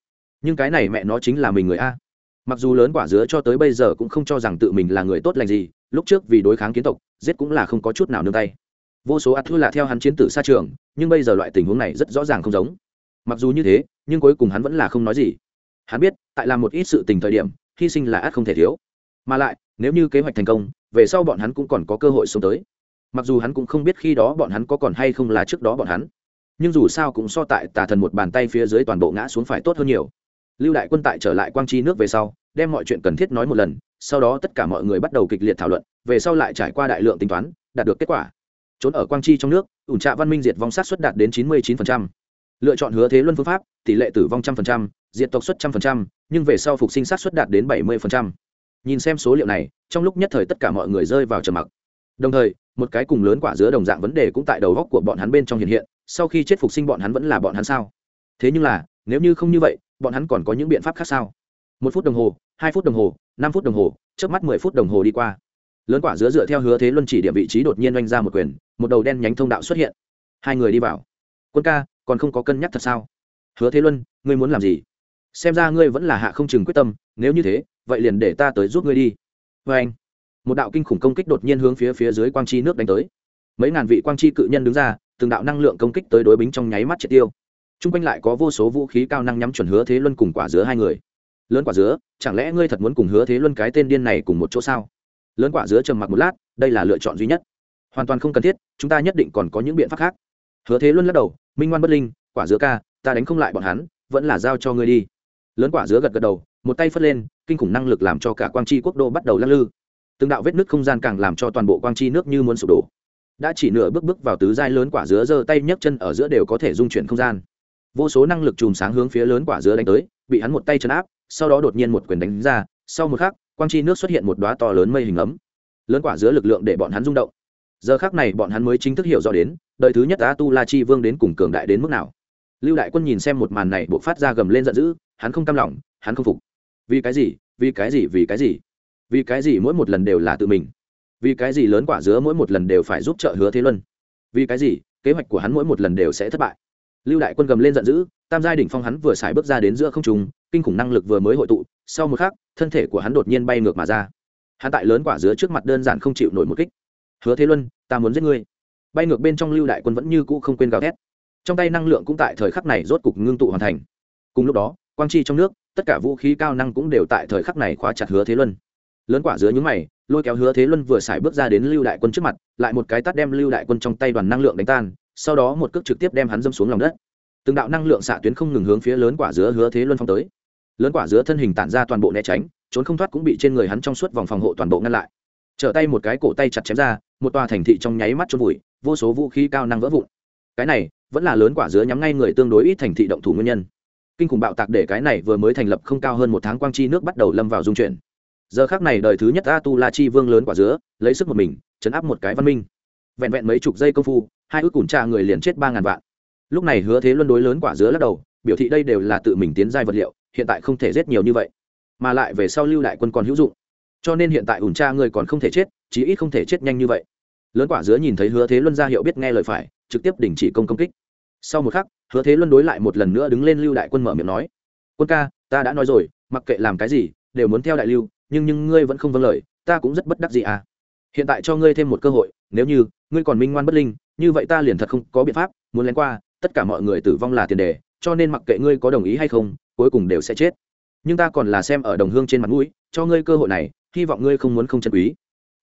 Nhưng cái này mẹ nó chính là mình người a. Mặc dù lớn quả dứa cho tới bây giờ cũng không cho rằng tự mình là người tốt lành gì, lúc trước vì đối kháng kiến tộc, giết cũng là không có chút nào nương tay vô số ạt thư là theo hắn chiến tử xa trường, nhưng bây giờ loại tình huống này rất rõ ràng không giống. Mặc dù như thế, nhưng cuối cùng hắn vẫn là không nói gì. Hắn biết, tại làm một ít sự tình thời điểm, hy sinh là ắt không thể thiếu. Mà lại, nếu như kế hoạch thành công, về sau bọn hắn cũng còn có cơ hội sống tới. Mặc dù hắn cũng không biết khi đó bọn hắn có còn hay không là trước đó bọn hắn. Nhưng dù sao cũng so tại tà thần một bàn tay phía dưới toàn bộ ngã xuống phải tốt hơn nhiều. Lưu đại quân tại trở lại quang chi nước về sau, đem mọi chuyện cần thiết nói một lần, sau đó tất cả mọi người bắt đầu kịch liệt thảo luận, về sau lại trải qua đại lượng tính toán, đạt được kết quả trốn ở quang chi trong nước, ủn trạ văn minh diệt vong sát xuất đạt đến chín mươi 99%. lựa chọn hứa thế luân phương pháp, tỷ lệ tử vong trăm phần trăm, diệt tộc suất trăm phần trăm, nhưng về sau phục sinh sát xuất đạt đến bảy mươi phần trăm. Nhìn xem số liệu này, trong lúc nhất thời tất cả mọi người rơi vào trầm mặc. Đồng thời, một cái cùng lớn quả dứa đồng dạng vấn đề cũng tại đầu góc của bọn hắn bên trong hiện hiện, sau khi chết phục sinh bọn hắn vẫn là bọn hắn sao? Thế nhưng là, nếu như không như vậy, bọn hắn còn có những biện pháp khác sao? Một phút đồng hồ, hai phút đồng hồ, năm phút đồng hồ, trước mắt mười phút đồng hồ đi qua lớn quả dứa dựa theo hứa thế luân chỉ điểm vị trí đột nhiên oanh ra một quyền, một đầu đen nhánh thông đạo xuất hiện. Hai người đi vào. Quân ca, còn không có cân nhắc thật sao? Hứa thế luân, ngươi muốn làm gì? Xem ra ngươi vẫn là hạ không chừng quyết tâm, nếu như thế, vậy liền để ta tới giúp ngươi đi. Vê anh, một đạo kinh khủng công kích đột nhiên hướng phía phía dưới quang chi nước đánh tới. Mấy ngàn vị quang chi cự nhân đứng ra, từng đạo năng lượng công kích tới đối bính trong nháy mắt triệt tiêu. T r u n g quanh lại có vô số vũ khí cao năng nhắm chuẩn hứa thế luân cùng quả dứa hai người. Lớn quả dứa, chẳng lẽ ngươi thật muốn cùng hứa thế luân cái tên điên này cùng một chỗ sao? Lớn quả dứa trầm mặc một lát, đây là lựa chọn duy nhất. Hoàn toàn không cần thiết, chúng ta nhất định còn có những biện pháp khác. Hứa thế luân lắc đầu, minh ngoan bất linh, quả dứa ca, ta đánh không lại bọn hắn, vẫn là giao cho ngươi đi. Lớn quả dứa gật gật đầu, một tay phất lên, kinh khủng năng lực làm cho cả quang chi quốc đô bắt đầu lắc lư. Từng đạo vết nứt không gian càng làm cho toàn bộ quang chi nước như muốn sụp đổ. Đã chỉ nửa bước bước vào tứ giai lớn quả dứa giơ tay nhấc chân ở giữa đều có thể dung chuyển không gian. Vô số năng lực chùm sáng hướng phía lớn quả dứa đánh tới, bị hắn một tay chân áp, sau đó đột nhiên một quyền đánh ra, sau một khắc quang chi nước xuất hiện một đóa to lớn mây hình ấm, lớn quả giữa lực lượng để bọn hắn rung động. Giờ khác này bọn hắn mới chính thức hiểu rõ đến, đời thứ nhất á tu la chi vương đến cùng cường đại đến mức nào. Lưu đại quân nhìn xem một màn này buộc phát ra gầm lên giận dữ, hắn không cam lòng, hắn không phục. Vì cái gì, vì cái gì, vì cái gì? Vì cái gì mỗi một lần đều là tự mình? Vì cái gì lớn quả dứa mỗi một lần đều phải giúp trợ hứa thế luân? Vì cái gì, kế hoạch của hắn mỗi một lần đều sẽ thất bại? Lưu đại quân gầm lên giận dữ, tam giai đỉnh phong hắn vừa xài bước ra đến giữa không trùng kinh khủng năng lực vừa mới hội tụ, sau một khắc, thân thể của hắn đột nhiên bay ngược mà ra. Hắn tại lớn quả dứa trước mặt đơn giản không chịu nổi một kích. Hứa thế luân, ta muốn giết ngươi. Bay ngược bên trong lưu đại quân vẫn như cũ không quên gào thét. Trong tay năng lượng cũng tại thời khắc này rốt cục ngưng tụ hoàn thành. Cùng lúc đó, quang chi trong nước, tất cả vũ khí cao năng cũng đều tại thời khắc này khóa chặt hứa thế luân. Lớn quả dứa những mày, lôi kéo hứa thế luân vừa xài bước ra đến lưu đại quân trước mặt, lại một cái tắt đem lưu đại quân trong tay đoàn năng lượng đánh tan, sau đó một cước trực tiếp đem hắn dâm xuống lòng đất. Từng đạo năng lượng xạ tuyến không ngừng hướng phía lớn quả dứa hứa thế luân phong tới lớn quả giữa thân hình tản ra toàn bộ né tránh, trốn không thoát cũng bị trên người hắn trong suốt vòng phòng hộ toàn bộ ngăn lại. Trở tay một cái cổ tay chặt chém ra, một tòa thành thị trong nháy mắt trôn vùi, vô số vũ khí cao năng vỡ vụn. Cái này vẫn là lớn quả dứa nhắm ngay người tương đối ít thành thị động thủ nguyên nhân. Kinh khủng bạo tạc để cái này vừa mới thành lập không cao hơn một tháng quang chi nước bắt đầu lâm vào dung chuyển. Giờ khác này đời thứ nhất a tu la chi vương lớn quả dứa, lấy sức một mình, chấn áp một cái văn minh. Vẹn vẹn mấy chục giây công phu, hai ước củn cha người liền chết ba ngàn vạn. Lúc này hứa thế luân đối lớn quả dứa lắc đầu, biểu thị đây đều là tự mình tiến giai vật liệu hiện tại không thể giết nhiều như vậy, mà lại về sau lưu đại quân còn hữu dụng. Cho nên hiện tại ủn tra người còn không thể chết, chí ít không thể chết nhanh như vậy. Lớn quả dứa nhìn thấy hứa thế luân ra hiệu biết nghe lời phải, trực tiếp đình chỉ công công kích. Sau một khắc, hứa thế luân đối lại một lần nữa đứng lên lưu đại quân mở miệng nói, quân ca, ta đã nói rồi, mặc kệ làm cái gì, đều muốn theo đại lưu, nhưng nhưng ngươi vẫn không vâng lời, ta cũng rất bất đắc gì à. Hiện tại cho ngươi thêm một cơ hội, nếu như ngươi còn minh ngoan bất linh, như vậy ta liền thật không có biện pháp, muốn lén qua, tất cả mọi người tử vong là tiền đề, cho nên mặc kệ ngươi có đồng ý hay không cuối cùng đều sẽ chết. Nhưng ta còn là xem ở đồng hương trên mặt mũi, cho ngươi cơ hội này, hy vọng ngươi không muốn không chân quý.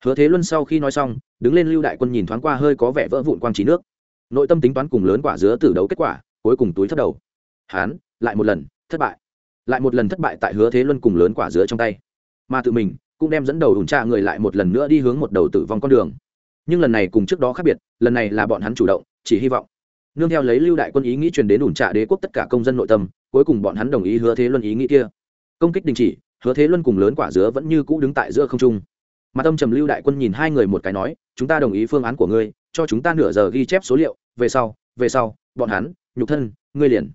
Hứa thế luân sau khi nói xong, đứng lên lưu đại quân nhìn thoáng qua hơi có vẻ vỡ vụn quang trí nước. Nội tâm tính toán cùng lớn quả dứa từ đấu kết quả, cuối cùng túi thất đầu. Hán, lại một lần, thất bại. Lại một lần thất bại tại hứa thế luân cùng lớn quả dứa trong tay. Mà tự mình, cũng đem dẫn đầu ủn tra người lại một lần nữa đi hướng một đầu tử vong con đường. Nhưng lần này cùng trước đó khác biệt, lần này là bọn hắn chủ động, chỉ hy vọng. Nương theo lấy lưu đại quân ý nghĩ truyền đến ủn trạ đế quốc tất cả công dân nội tâm cuối cùng bọn hắn đồng ý hứa thế luân ý nghĩ kia. Công kích đình chỉ, hứa thế luân cùng lớn quả dứa vẫn như cũ đứng tại giữa không trung. Mà tâm trầm lưu đại quân nhìn hai người một cái nói, chúng ta đồng ý phương án của ngươi, cho chúng ta nửa giờ ghi chép số liệu, về sau về sau, bọn hắn, nhục thân, ngươi liền.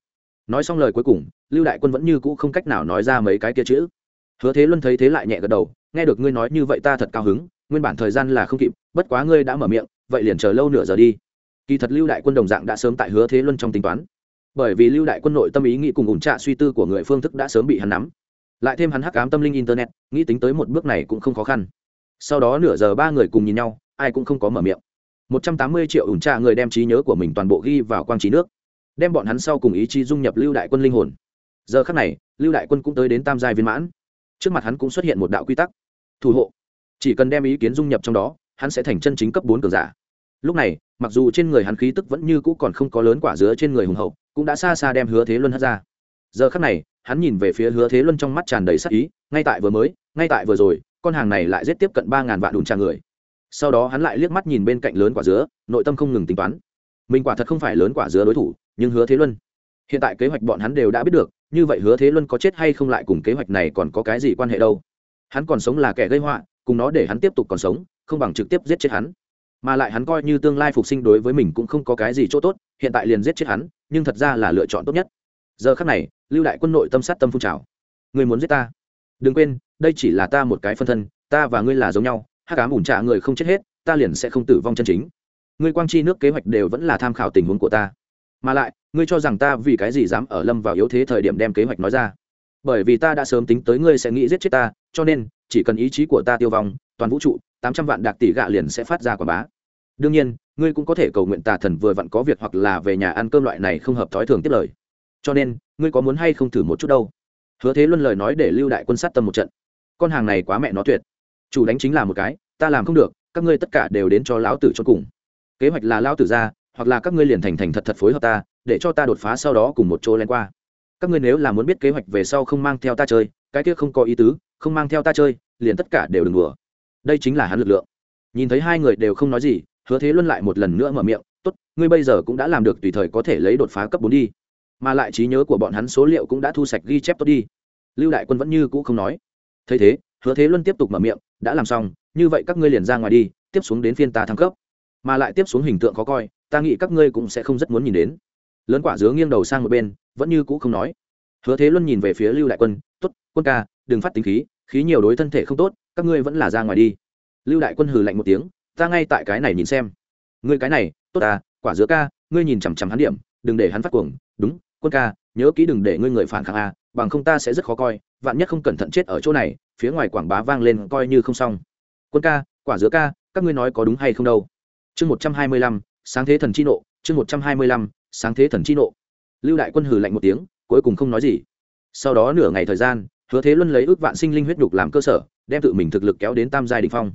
Nói xong lời cuối cùng, lưu đại quân vẫn như cũ không cách nào nói ra mấy cái kia chữ. Hứa thế luân thấy thế lại nhẹ gật đầu, nghe được ngươi nói như vậy ta thật cao hứng, nguyên bản thời gian là không kịp, bất quá ngươi đã mở miệng, vậy liền chờ lâu nửa giờ đi. Kỳ thật lưu đại quân đồng dạng đã sớm tại hứa thế luân trong tính toán bởi vì lưu đại quân nội tâm ý nghĩ cùng ủn trạ suy tư của người phương thức đã sớm bị hắn nắm. Lại thêm hắn hắc ám tâm linh internet, nghĩ tính tới một bước này cũng không khó khăn. Sau đó nửa giờ ba người cùng nhìn nhau, ai cũng không có mở miệng. Một trăm tám mươi triệu ủn trạ người đem trí nhớ của mình toàn bộ ghi vào quang trí nước, đem bọn hắn sau cùng ý chí dung nhập lưu đại quân linh hồn. Giờ khắc này, lưu đại quân cũng tới đến tam giai viên mãn. Trước mặt hắn cũng xuất hiện một đạo quy tắc. Thủ hộ. Chỉ cần đem ý kiến dung nhập trong đó, hắn sẽ thành chân chính cấp bốn cường giả. Lúc này, mặc dù trên người hắn khí tức vẫn như cũ còn không có lớn quả dứa trên người hùng hậu cũng đã xa xa đem hứa thế luân hất ra. Giờ khắc này, hắn nhìn về phía hứa thế luân trong mắt tràn đầy sắc ý, ngay tại vừa mới, ngay tại vừa rồi, con hàng này lại giết tiếp cận ba ngàn vạn đùn trà người. Sau đó hắn lại liếc mắt nhìn bên cạnh lớn quả dứa, nội tâm không ngừng tính toán. Mình quả thật không phải lớn quả dứa đối thủ, nhưng hứa thế luân. Hiện tại kế hoạch bọn hắn đều đã biết được, như vậy hứa thế luân có chết hay không lại cùng kế hoạch này còn có cái gì quan hệ đâu? Hắn còn sống là kẻ gây họa, cùng nó để hắn tiếp tục còn sống, không bằng trực tiếp giết chết hắn mà lại hắn coi như tương lai phục sinh đối với mình cũng không có cái gì chỗ tốt, hiện tại liền giết chết hắn, nhưng thật ra là lựa chọn tốt nhất. Giờ khắc này, lưu đại quân nội tâm sát tâm phun trào. Người muốn giết ta? Đừng quên, đây chỉ là ta một cái phân thân, ta và ngươi là giống nhau hát cám ủn trả người không chết hết, ta liền sẽ không tử vong chân chính. Ngươi quang chi nước kế hoạch đều vẫn là tham khảo tình huống của ta. Mà lại, ngươi cho rằng ta vì cái gì dám ở lâm vào yếu thế thời điểm đem kế hoạch nói ra? Bởi vì ta đã sớm tính tới ngươi sẽ nghĩ giết chết ta, cho nên, chỉ cần ý chí của ta tiêu vong, toàn vũ trụ, tám trăm vạn đạc tỷ gạ liền sẽ phát ra quả bá đương nhiên, ngươi cũng có thể cầu nguyện tà thần vừa vặn có việc hoặc là về nhà ăn cơm loại này không hợp thói thường tiết lời. Cho nên, ngươi có muốn hay không thử một chút đâu? Hứa thế luân lời nói để lưu đại quân sát tâm một trận. Con hàng này quá mẹ nó tuyệt. Chủ đánh chính là một cái, ta làm không được, các ngươi tất cả đều đến cho lão tử cho cùng. Kế hoạch là lão tử ra, hoặc là các ngươi liền thành thành thật thật phối hợp ta, để cho ta đột phá sau đó cùng một chỗ len qua. Các ngươi nếu là muốn biết kế hoạch về sau không mang theo ta chơi, cái kia không có ý tứ, không mang theo ta chơi, liền tất cả đều đừng đùa. Đây chính là hắn lực lượng. Nhìn thấy hai người đều không nói gì hứa thế luân lại một lần nữa mở miệng, tốt, ngươi bây giờ cũng đã làm được tùy thời có thể lấy đột phá cấp bốn đi. Mà lại trí nhớ của bọn hắn số liệu cũng đã thu sạch ghi chép tốt đi. Lưu đại quân vẫn như cũ không nói. Thấy thế, hứa thế luân tiếp tục mở miệng, đã làm xong, như vậy các ngươi liền ra ngoài đi, tiếp xuống đến phiên ta thăng cấp. Mà lại tiếp xuống hình tượng khó coi, ta nghĩ các ngươi cũng sẽ không rất muốn nhìn đến. Lớn quả dứa nghiêng đầu sang một bên, vẫn như cũ không nói. Hứa thế luân nhìn về phía lưu đại quân t ố t quân ca, đừng phát tính khí khí nhiều đối thân thể không tốt, các ngươi vẫn là ra ngoài đi. Lưu đại quân hừ lạnh một tiếng ta ngay tại cái này nhìn xem. Ngươi cái này tốt à quả dứa ca ngươi nhìn chằm chằm hắn điểm đừng để hắn phát cuồng. Đúng quân ca nhớ kỹ đừng để ngươi người phản kháng a à, bằng không ta sẽ rất khó coi vạn nhất không cẩn thận chết ở chỗ này phía ngoài quảng bá vang lên coi như không xong. Quân ca quả dứa ca các ngươi nói có đúng hay không đâu? Chương một trăm hai mươi lăm sáng thế thần chi nộ chương một trăm hai mươi lăm sáng thế thần chi nộ. Lưu đại quân hừ lạnh một tiếng cuối cùng không nói gì. Sau đó nửa ngày thời gian hứa thế luân lấy ước vạn sinh linh huyết đục làm cơ sở đem tự mình thực lực kéo đến tam giai đ ỉ n h phong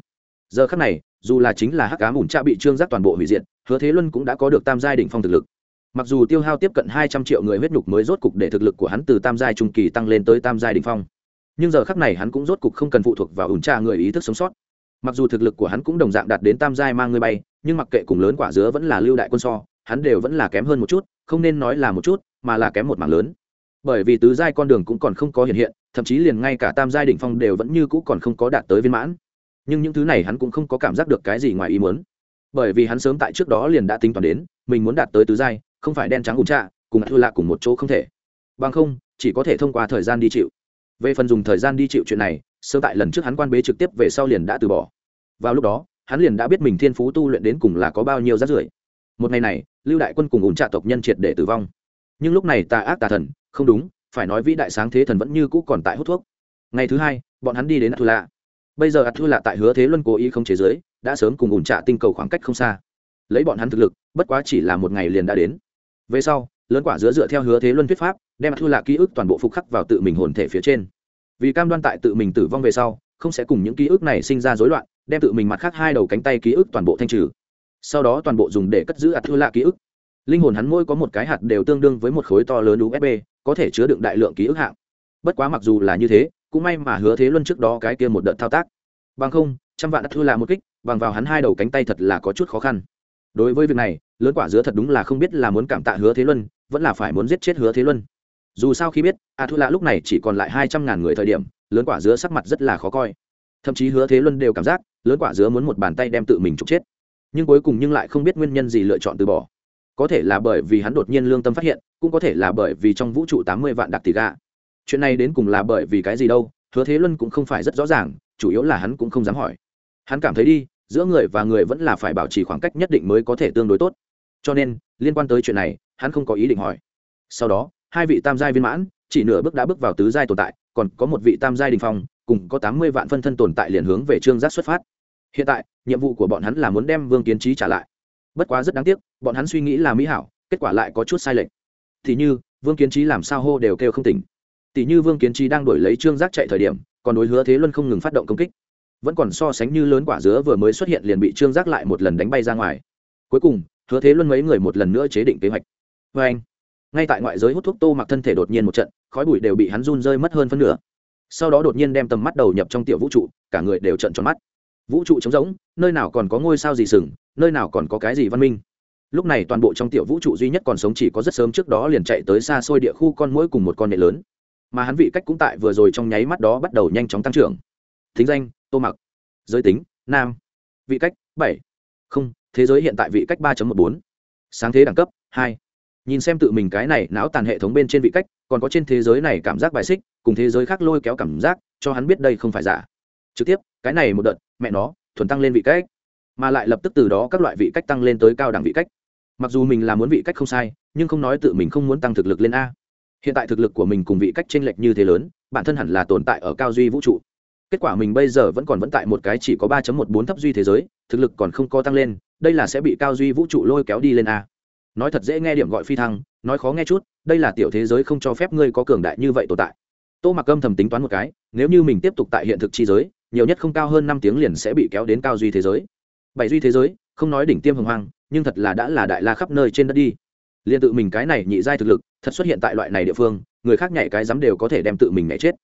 giờ khắc này, dù là chính là hắc cá mùn cha bị trương giác toàn bộ hủy diệt, hứa thế luân cũng đã có được tam giai đỉnh phong thực lực. Mặc dù tiêu hao tiếp cận hai trăm triệu người huyết nhục mới rốt cục để thực lực của hắn từ tam giai trung kỳ tăng lên tới tam giai đỉnh phong. Nhưng giờ khắc này hắn cũng rốt cục không cần phụ thuộc vào ủn tra người ý thức sống sót. Mặc dù thực lực của hắn cũng đồng dạng đạt đến tam giai mang người bay, nhưng mặc kệ cùng lớn quả dứa vẫn là lưu đại quân so, hắn đều vẫn là kém hơn một chút, không nên nói là một chút, mà là kém một mảng lớn. Bởi vì tứ giai con đường cũng còn không có hiện hiện, thậm chí liền ngay cả tam giai đỉnh phong đều vẫn như cũ còn không có đạt tới viên mãn nhưng những thứ này hắn cũng không có cảm giác được cái gì ngoài ý muốn. Bởi vì hắn sớm tại trước đó liền đã tính toán đến, mình muốn đạt tới tứ giai, không phải đen trắng ủng trạ, cùng thua lạ cùng một chỗ không thể. Bằng không, chỉ có thể thông qua thời gian đi chịu. Về phần dùng thời gian đi chịu chuyện này sơ tại lần trước hắn quan bế trực tiếp về sau liền đã từ bỏ. Vào lúc đó, hắn liền đã biết mình thiên phú tu luyện đến cùng là có bao nhiêu rát rưởi. Một ngày này, lưu đại quân cùng ủng trạ tộc nhân triệt để tử vong. Nhưng lúc này tà ác tà thần, không đúng, phải nói vĩ đại sáng thế thần vẫn như cũ còn tại hút thuốc. Ngày thứ hai, bọn hắn đi đến atu lạ bây giờ ạt atu lạ tại hứa thế luân cố ý không chế giới, đã sớm cùng ủn trạ tinh cầu khoảng cách không xa. Lấy bọn hắn thực lực, bất quá chỉ là một ngày liền đã đến. Về sau, lớn quả giữa dựa theo hứa thế luân thuyết pháp, đem atu lạ ký ức toàn bộ phục khắc vào tự mình hồn thể phía trên. Vì cam đoan tại tự mình tử vong về sau, không sẽ cùng những ký ức này sinh ra rối loạn, đem tự mình mặt khác hai đầu cánh tay ký ức toàn bộ thanh trừ. Sau đó toàn bộ dùng để cất giữ ạt thư lạ ký ức. Linh hồn hắn mỗi có một cái hạt đều tương đương với một khối to lớn usb có thể chứa đựng đại lượng ký ức hạng. Bất quá mặc dù là như thế cũng may mà hứa thế luân trước đó cái kia một đợt thao tác. Bằng không, trăm vạn đã thư là một kích, bằng vào hắn hai đầu cánh tay thật là có chút khó khăn. Đối với việc này, lớn quả dứa thật đúng là không biết là muốn cảm tạ hứa thế luân, vẫn là phải muốn giết chết hứa thế luân. Dù sao khi biết, a thu lạ lúc này chỉ còn lại hai trăm ngàn người thời điểm, lớn quả dứa sắc mặt rất là khó coi. Thậm chí hứa thế luân đều cảm giác, lớn quả dứa muốn một bàn tay đem tự mình trục chết. Nhưng cuối cùng nhưng lại không biết nguyên nhân gì lựa chọn từ bỏ. Có thể là bởi vì hắn đột nhiên lương tâm phát hiện, cũng có thể là bởi vì trong vũ trụ tám mươi vạn đặc tỷ gà chuyện này đến cùng là bởi vì cái gì đâu, hứa thế luân cũng không phải rất rõ ràng, chủ yếu là hắn cũng không dám hỏi. Hắn cảm thấy đi, giữa người và người vẫn là phải bảo trì khoảng cách nhất định mới có thể tương đối tốt. Cho nên, liên quan tới chuyện này, hắn không có ý định hỏi. Sau đó, hai vị tam giai viên mãn, chỉ nửa bước đã bước vào tứ giai tồn tại, còn có một vị tam giai đình phong, cùng có tám mươi vạn phân thân tồn tại liền hướng về trương giác xuất phát. Hiện tại, nhiệm vụ của bọn hắn là muốn đem vương kiến trí trả lại. Bất quá rất đáng tiếc, bọn hắn suy nghĩ là mỹ hảo, kết quả lại có chút sai lệch. Thì như, vương kiến trí làm sao hô đều kêu không tỉnh tỷ như vương kiến trí đang đổi lấy trương giác chạy thời điểm, còn đối hứa thế luân không ngừng phát động công kích. Vẫn còn so sánh như lớn quả dứa vừa mới xuất hiện liền bị trương giác lại một lần đánh bay ra ngoài. Cuối cùng, hứa thế luân mấy người một lần nữa chế định kế hoạch. Vê anh, ngay tại ngoại giới hút thuốc tô mặc thân thể đột nhiên một trận, khói bụi đều bị hắn run rơi mất hơn phân nửa. Sau đó đột nhiên đem tầm mắt đầu nhập trong tiểu vũ trụ, cả người đều trận tròn mắt. Vũ trụ trống rỗng, nơi nào còn có ngôi sao gì sừng, nơi nào còn có cái gì văn minh. Lúc này toàn bộ trong tiểu vũ trụ duy nhất còn sống chỉ có rất sớm trước đó liền chạy tới xa xôi địa khu con mũi cùng một con nệ lớn mà hắn vị cách cũng tại vừa rồi trong nháy mắt đó bắt đầu nhanh chóng tăng trưởng. Thính danh, tô mặc. Giới tính, nam. Vị cách, bảy. Không, thế giới hiện tại vị cách ba một bốn. Sáng thế đẳng cấp, hai. Nhìn xem tự mình cái này não tàn hệ thống bên trên vị cách, còn có trên thế giới này cảm giác bài xích, cùng thế giới khác lôi kéo cảm giác, cho hắn biết đây không phải giả. Trực tiếp, cái này một đợt, mẹ nó, thuần tăng lên vị cách. Mà lại lập tức từ đó các loại vị cách tăng lên tới cao đẳng vị cách. Mặc dù mình là muốn vị cách không sai, nhưng không nói tự mình không muốn tăng thực lực lên a hiện tại thực lực của mình cùng vị cách chênh lệch như thế lớn, bản thân hẳn là tồn tại ở cao duy vũ trụ. Kết quả mình bây giờ vẫn còn vẫn tại một cái chỉ có ba một bốn thấp duy thế giới, thực lực còn không có tăng lên, đây là sẽ bị cao duy vũ trụ lôi kéo đi lên a. Nói thật dễ nghe điểm gọi phi thăng, nói khó nghe chút, đây là tiểu thế giới không cho phép ngươi có cường đại như vậy tồn tại. Tô mặc âm thầm tính toán một cái, nếu như mình tiếp tục tại hiện thực chi giới, nhiều nhất không cao hơn năm tiếng liền sẽ bị kéo đến cao duy thế giới. Bảy duy thế giới, không nói đỉnh tiêm hồng hoang, nhưng thật là đã là đại la khắp nơi trên đất đi liền tự mình cái này nhị giai thực lực, thật xuất hiện tại loại này địa phương, người khác nhảy cái dám đều có thể đem tự mình nhảy chết.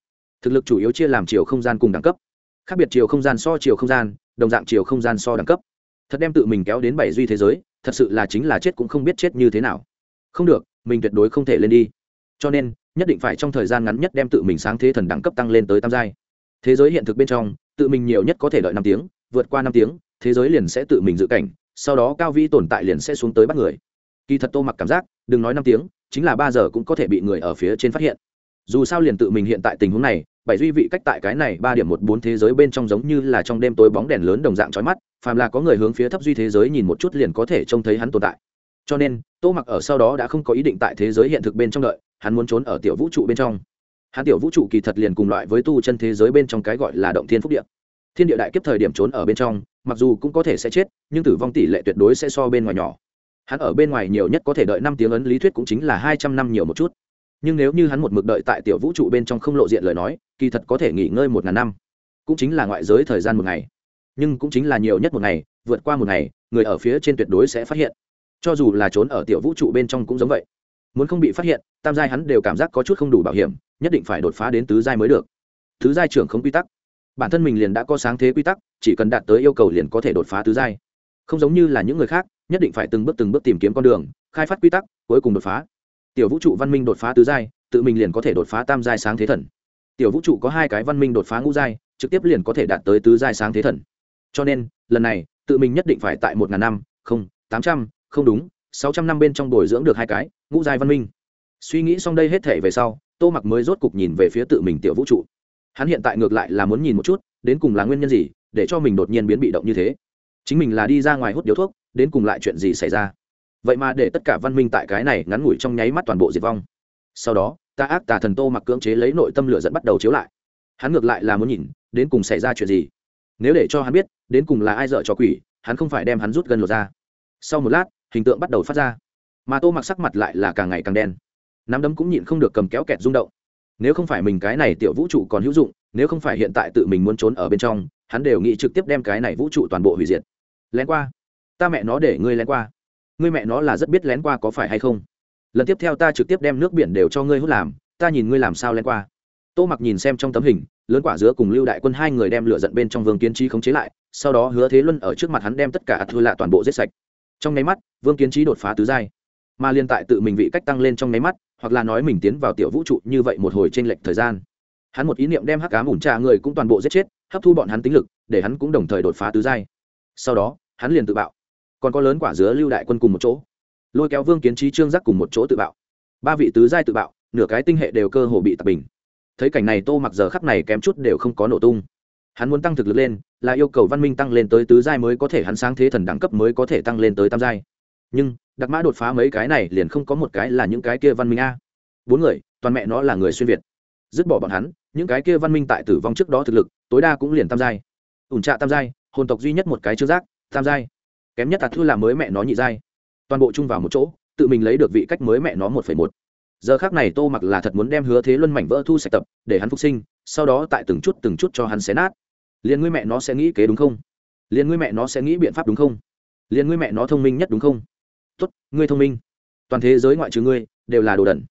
Thực lực chủ yếu chia làm chiều không gian cùng đẳng cấp. Khác biệt chiều không gian so chiều không gian, đồng dạng chiều không gian so đẳng cấp. Thật đem tự mình kéo đến bảy duy thế giới, thật sự là chính là chết cũng không biết chết như thế nào. Không được, mình tuyệt đối không thể lên đi. Cho nên, nhất định phải trong thời gian ngắn nhất đem tự mình sáng thế thần đẳng cấp tăng lên tới tam giai. Thế giới hiện thực bên trong, tự mình nhiều nhất có thể đợi năm tiếng, vượt qua năm tiếng, thế giới liền sẽ tự mình dự cảnh, sau đó cao vi tồn tại liền sẽ xuống tới bắt người kỳ thật tô mặc cảm giác, đừng nói năm tiếng, chính là ba giờ cũng có thể bị người ở phía trên phát hiện. Dù sao liền tự mình hiện tại tình huống này, bảy duy vị cách tại cái này ba điểm một bốn thế giới bên trong giống như là trong đêm tối bóng đèn lớn đồng dạng trói mắt, phàm là có người hướng phía thấp duy thế giới nhìn một chút liền có thể trông thấy hắn tồn tại. Cho nên, tô mặc ở sau đó đã không có ý định tại thế giới hiện thực bên trong đợi, hắn muốn trốn ở tiểu vũ trụ bên trong. Hắn tiểu vũ trụ kỳ thật liền cùng loại với tu chân thế giới bên trong cái gọi là động thiên phúc địa. Thiên địa đại kiếp thời điểm trốn ở bên trong, mặc dù cũng có thể sẽ chết, nhưng tử vong tỷ lệ tuyệt đối sẽ so bên ngoài nhỏ hắn ở bên ngoài nhiều nhất có thể đợi năm tiếng ấn lý thuyết cũng chính là hai trăm năm nhiều một chút. Nhưng nếu như hắn một mực đợi tại tiểu vũ trụ bên trong không lộ diện lời nói, kỳ thật có thể nghỉ ngơi một ngàn năm. Cũng chính là ngoại giới thời gian một ngày. Nhưng cũng chính là nhiều nhất một ngày, vượt qua một ngày, người ở phía trên tuyệt đối sẽ phát hiện. Cho dù là trốn ở tiểu vũ trụ bên trong cũng giống vậy. Muốn không bị phát hiện, tam giai hắn đều cảm giác có chút không đủ bảo hiểm, nhất định phải đột phá đến tứ giai mới được. Tứ giai trưởng không quy tắc. Bản thân mình liền đã có sáng thế quy tắc, chỉ cần đạt tới yêu cầu liền có thể đột phá tứ giai. Không giống như là những người khác nhất định phải từng bước từng bước tìm kiếm con đường, khai phát quy tắc, cuối cùng đột phá. Tiểu vũ trụ văn minh đột phá tứ giai, tự mình liền có thể đột phá tam giai sáng thế thần. Tiểu vũ trụ có hai cái văn minh đột phá ngũ giai, trực tiếp liền có thể đạt tới tứ giai sáng thế thần. Cho nên, lần này, tự mình nhất định phải tại một ngàn năm, không, tám trăm, không đúng, sáu trăm năm bên trong bồi dưỡng được hai cái, ngũ giai văn minh. Suy nghĩ xong đây hết thể về sau, tô mặc mới rốt cục nhìn về phía tự mình tiểu vũ trụ. Hắn hiện tại ngược lại là muốn nhìn một chút, đến cùng là nguyên nhân gì, để cho mình đột nhiên biến bị động như thế. Chính mình là đi ra ngoài hút điếu thuốc đến cùng lại chuyện gì xảy ra? Vậy mà để tất cả văn minh tại cái này ngắn ngủi trong nháy mắt toàn bộ diệt vong. Sau đó, ta ác tà thần tô mặc cưỡng chế lấy nội tâm lửa dẫn bắt đầu chiếu lại. Hắn ngược lại là muốn nhìn, đến cùng xảy ra chuyện gì? Nếu để cho hắn biết, đến cùng là ai dợ cho quỷ, hắn không phải đem hắn rút gần lột ra. Sau một lát, hình tượng bắt đầu phát ra. Mà tô mặc sắc mặt lại là càng ngày càng đen. Nắm đấm cũng nhịn không được cầm kéo kẹt rung động. Nếu không phải mình cái này tiểu vũ trụ còn hữu dụng, nếu không phải hiện tại tự mình muốn trốn ở bên trong, hắn đều nghĩ trực tiếp đem cái này vũ trụ toàn bộ hủy diệt. Lén qua ta mẹ nó để ngươi lén qua. Ngươi mẹ nó là rất biết lén qua có phải hay không? Lần tiếp theo ta trực tiếp đem nước biển đều cho ngươi hút làm, ta nhìn ngươi làm sao lén qua. Tô mặc nhìn xem trong tấm hình, lớn quả giữa cùng lưu đại quân hai người đem lửa giận bên trong vương kiến trí khống chế lại, sau đó hứa thế luân ở trước mặt hắn đem tất cả thư lạ toàn bộ giết sạch. Trong nháy mắt, vương kiến trí đột phá tứ giai. Mà liên tại tự mình vị cách tăng lên trong nháy mắt, hoặc là nói mình tiến vào tiểu vũ trụ như vậy một hồi t r ê n lệch thời gian. Hắn một ý niệm đem hắc cá mủn trà người cũng toàn bộ giết chết, hấp thu bọn hắn tính lực, để hắn cũng đồng thời đột phá tứ giai. Sau đó, hắn liền tự bạo còn có lớn quả dứa lưu đại quân cùng một chỗ. Lôi kéo vương kiến trí trương giác cùng một chỗ tự bạo. Ba vị tứ giai tự bạo, nửa cái tinh hệ đều cơ hồ bị tập bình. Thấy cảnh này tô mặc giờ khắc này kém chút đều không có nổ tung. Hắn muốn tăng thực lực lên, là yêu cầu văn minh tăng lên tới tứ giai mới có thể hắn sáng thế thần đẳng cấp mới có thể tăng lên tới tam giai. Nhưng đặc mã đột phá mấy cái này liền không có một cái là những cái kia văn minh a. Bốn người, toàn mẹ nó là người xuyên việt. Dứt bỏ bọn hắn, những cái kia văn minh tại tử vong trước đó thực lực, tối đa cũng liền tam giai. Ủn trạ tam giai, hồn tộc duy nhất một cái chữ giác, tam giai kém nhất tạt thư là mới mẹ nó nhị giai. Toàn bộ chung vào một chỗ, tự mình lấy được vị cách mới mẹ nó một phẩy một. Giờ khác này tô mặc là thật muốn đem hứa thế luân mảnh vỡ thu sạch tập, để hắn phục sinh, sau đó tại từng chút từng chút cho hắn xé nát. Liền ngươi mẹ nó sẽ nghĩ kế đúng không? Liền ngươi mẹ nó sẽ nghĩ biện pháp đúng không? Liền ngươi mẹ nó thông minh nhất đúng không? Tốt, ngươi thông minh. Toàn thế giới ngoại trừ ngươi, đều là đồ đẩn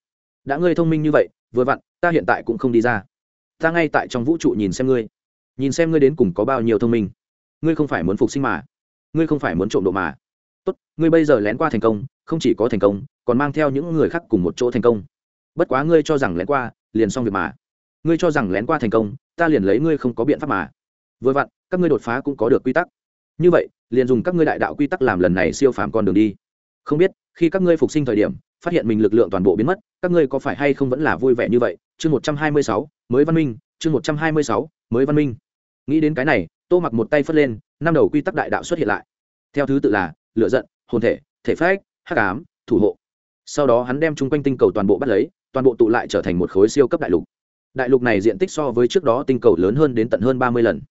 đã ngươi thông minh như vậy, vừa vặn, ta hiện tại cũng không đi ra. Ta ngay tại trong vũ trụ nhìn xem ngươi. Nhìn xem ngươi đến cùng có bao nhiêu thông minh. Ngươi không phải muốn phục sinh mà ngươi không phải muốn trộm độ mà. Tốt, ngươi bây giờ lén qua thành công, không chỉ có thành công, còn mang theo những người khác cùng một chỗ thành công. Bất quá ngươi cho rằng lén qua, liền xong việc mà. Ngươi cho rằng lén qua thành công, ta liền lấy ngươi không có biện pháp mà. Vừa vặn, các ngươi đột phá cũng có được quy tắc. Như vậy, liền dùng các ngươi đại đạo quy tắc làm lần này siêu phàm con đường đi. Không biết, khi các ngươi phục sinh thời điểm, phát hiện mình lực lượng toàn bộ biến mất, các ngươi có phải hay không vẫn là vui vẻ như vậy? Chương một trăm hai mươi sáu, mới văn minh, chương một trăm hai mươi sáu, mới văn minh. Nghĩ đến cái này tô mặc một tay phất lên, năm đầu quy tắc đại đạo xuất hiện lại. Theo thứ tự là lựa giận, hồn thể thể phách, hắc ám, thủ hộ. Sau đó hắn đem chung quanh tinh cầu toàn bộ bắt lấy, toàn bộ tụ lại trở thành một khối siêu cấp đại lục. Đại lục này diện tích so với trước đó tinh cầu lớn hơn đến tận hơn ba mươi lần.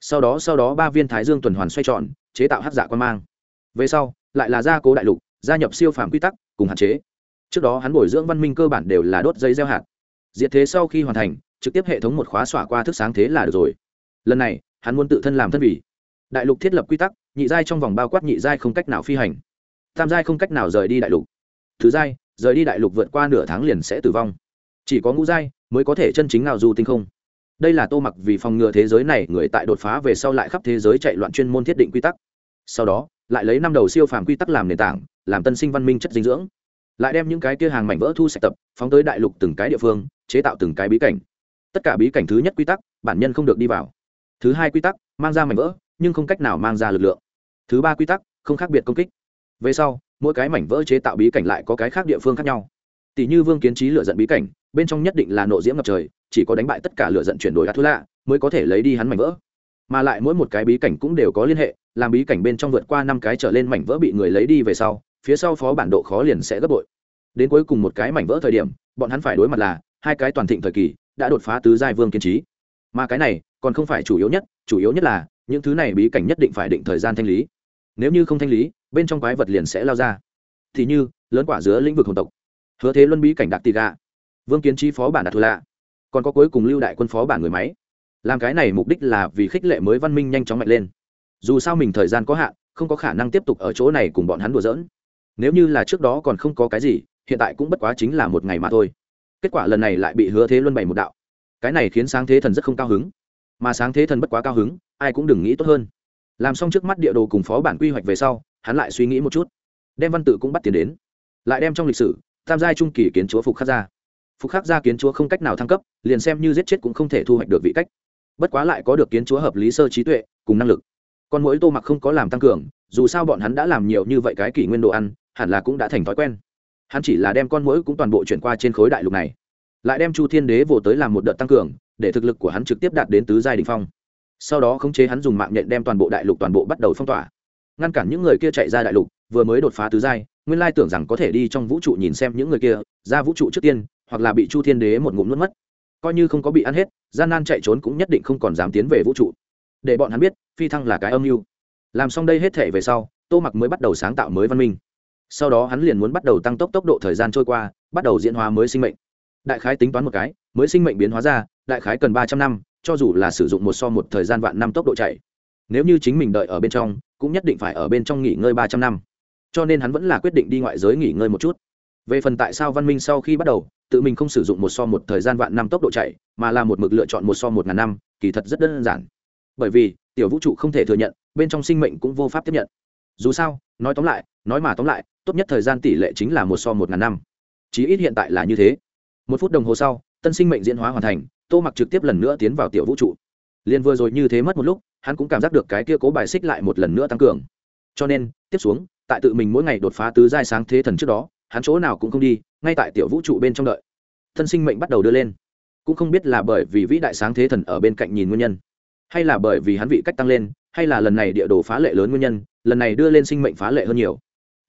Sau đó sau đó ba viên thái dương tuần hoàn xoay tròn, chế tạo hát giả dạ quan mang. Về sau, lại là gia cố đại lục, gia nhập siêu phàm quy tắc, cùng hạn chế. Trước đó hắn bồi dưỡng văn minh cơ bản đều là đốt giấy gieo hạt. Diệt thế sau khi hoàn thành, trực tiếp hệ thống một khóa xỏa qua thức sáng thế là được rồi. Lần này hắn muốn tự thân làm thân vị đại lục thiết lập quy tắc, nhị giai trong vòng bao quát nhị giai không cách nào phi hành. Tam giai không cách nào rời đi đại lục. Thứ giai, rời đi đại lục vượt qua nửa tháng liền sẽ tử vong. Chỉ có ngũ giai mới có thể chân chính nào du tinh không. Đây là tô mặc vì phòng ngừa thế giới này người tại đột phá về sau lại khắp thế giới chạy loạn chuyên môn thiết định quy tắc. Sau đó, lại lấy năm đầu siêu phàm quy tắc làm nền tảng, làm tân sinh văn minh chất dinh dưỡng. Lại đem những cái kia hàng mảnh vỡ thu sạch tập, phóng tới đại lục từng cái địa phương, chế tạo từng cái bí cảnh. Tất cả bí cảnh thứ nhất quy tắc, bản nhân không được đi vào thứ hai quy tắc, mang ra mảnh vỡ, nhưng không cách nào mang ra lực lượng. Thứ ba quy tắc, không khác biệt công kích. Về sau, mỗi cái mảnh vỡ chế tạo bí cảnh lại có cái khác địa phương khác nhau. Tỷ như vương kiến trí lựa dẫn bí cảnh, bên trong nhất định là nộ diễm ngập trời, chỉ có đánh bại tất cả lựa dẫn chuyển đổi át thứ lạ, mới có thể lấy đi hắn mảnh vỡ. Mà lại mỗi một cái bí cảnh cũng đều có liên hệ, làm bí cảnh bên trong vượt qua năm cái trở lên mảnh vỡ bị người lấy đi về sau, phía sau phó bản độ khó liền sẽ gấp bội. Đến cuối cùng một cái mảnh vỡ thời điểm, bọn hắn phải đối mặt là, hai cái toàn thịnh thời kỳ, đã đột phá tứ giai vương kiên trí mà cái này còn không phải chủ yếu nhất, chủ yếu nhất là, những thứ này bí cảnh nhất định phải định thời gian thanh lý. Nếu như không thanh lý, bên trong quái vật liền sẽ lao ra. Thì như, lớn quả giữa lĩnh vực hồn tộc. Hứa thế luân bí cảnh đặc tì gà. Vương kiến trí phó bản đạt thù lạ. Còn có cuối cùng lưu đại quân phó bản người máy. Làm cái này mục đích là vì khích lệ mới văn minh nhanh chóng mạnh lên. Dù sao mình thời gian có hạn, không có khả năng tiếp tục ở chỗ này cùng bọn hắn đùa giỡn. Nếu như là trước đó còn không có cái gì, hiện tại cũng bất quá chính là một ngày mà thôi. Kết quả lần này lại bị hứa thế luân bày một đạo. Cái này khiến sáng thế thần rất không cao hứng mà sáng thế thần bất quá cao hứng, ai cũng đừng nghĩ tốt hơn. Làm xong trước mắt địa đồ cùng phó bản quy hoạch về sau, hắn lại suy nghĩ một chút. Đem văn tự cũng bắt tiền đến. Lại đem trong lịch sử, tam giai trung kỳ kiến chúa phục khắc ra phục khắc ra kiến chúa không cách nào thăng cấp, liền xem như giết chết cũng không thể thu hoạch được vị cách. Bất quá lại có được kiến chúa hợp lý sơ trí tuệ, cùng năng lực. Còn mỗi tô mặc không có làm tăng cường, dù sao bọn hắn đã làm nhiều như vậy cái kỷ nguyên đồ ăn, hẳn là cũng đã thành thói quen. Hắn chỉ là đem con mũi cũng toàn bộ chuyển qua trên khối đại lục này. Lại đem chu thiên đế vồ tới làm một đợt tăng cường để thực lực của hắn trực tiếp đạt đến tứ giai đình phong. Sau đó khống chế hắn dùng mạng nhện đem toàn bộ đại lục toàn bộ bắt đầu phong tỏa. Ngăn cản những người kia chạy ra đại lục, vừa mới đột phá tứ giai, nguyên lai tưởng rằng có thể đi trong vũ trụ nhìn xem những người kia, ra vũ trụ trước tiên, hoặc là bị chu thiên đế một ngụm nuốt mất. Coi như không có bị ăn hết, gian nan chạy trốn cũng nhất định không còn dám tiến về vũ trụ. Để bọn hắn biết, phi thăng là cái âm mưu. Làm xong đây hết thể về sau, tô mặc mới bắt đầu sáng tạo mới văn minh. Sau đó hắn liền muốn bắt đầu tăng tốc tốc độ thời gian trôi qua, bắt đầu diễn hóa mới sinh mệnh. Đại khái tính toán một cái, mới sinh mệnh biến hóa ra đại khái cần ba trăm năm, cho dù là sử dụng một so một thời gian vạn năm tốc độ chạy. Nếu như chính mình đợi ở bên trong, cũng nhất định phải ở bên trong nghỉ ngơi ba trăm năm. Cho nên hắn vẫn là quyết định đi ngoại giới nghỉ ngơi một chút. Về phần tại sao văn minh sau khi bắt đầu, tự mình không sử dụng một so một thời gian vạn năm tốc độ chạy, mà là một mực lựa chọn một so một ngàn năm, kỳ thật rất đơn giản. Bởi vì, tiểu vũ trụ không thể thừa nhận, bên trong sinh mệnh cũng vô pháp tiếp nhận. Dù sao, nói tóm lại, nói mà tóm lại, tốt nhất thời gian tỷ lệ chính là một so một ngàn năm. Chí ít hiện tại là như thế. Một phút đồng hồ sau, tân sinh mệnh diễn hóa hoàn thành tô mặc trực tiếp lần nữa tiến vào tiểu vũ trụ. Liền vừa rồi như thế mất một lúc, hắn cũng cảm giác được cái kia cố bài xích lại một lần nữa tăng cường. Cho nên, tiếp xuống, tại tự mình mỗi ngày đột phá tứ giai sáng thế thần trước đó, hắn chỗ nào cũng không đi, ngay tại tiểu vũ trụ bên trong đợi. Thân sinh mệnh bắt đầu đưa lên. Cũng không biết là bởi vì vĩ đại sáng thế thần ở bên cạnh nhìn nguyên nhân, hay là bởi vì hắn vị cách tăng lên, hay là lần này địa đồ phá lệ lớn nguyên nhân, lần này đưa lên sinh mệnh phá lệ hơn nhiều.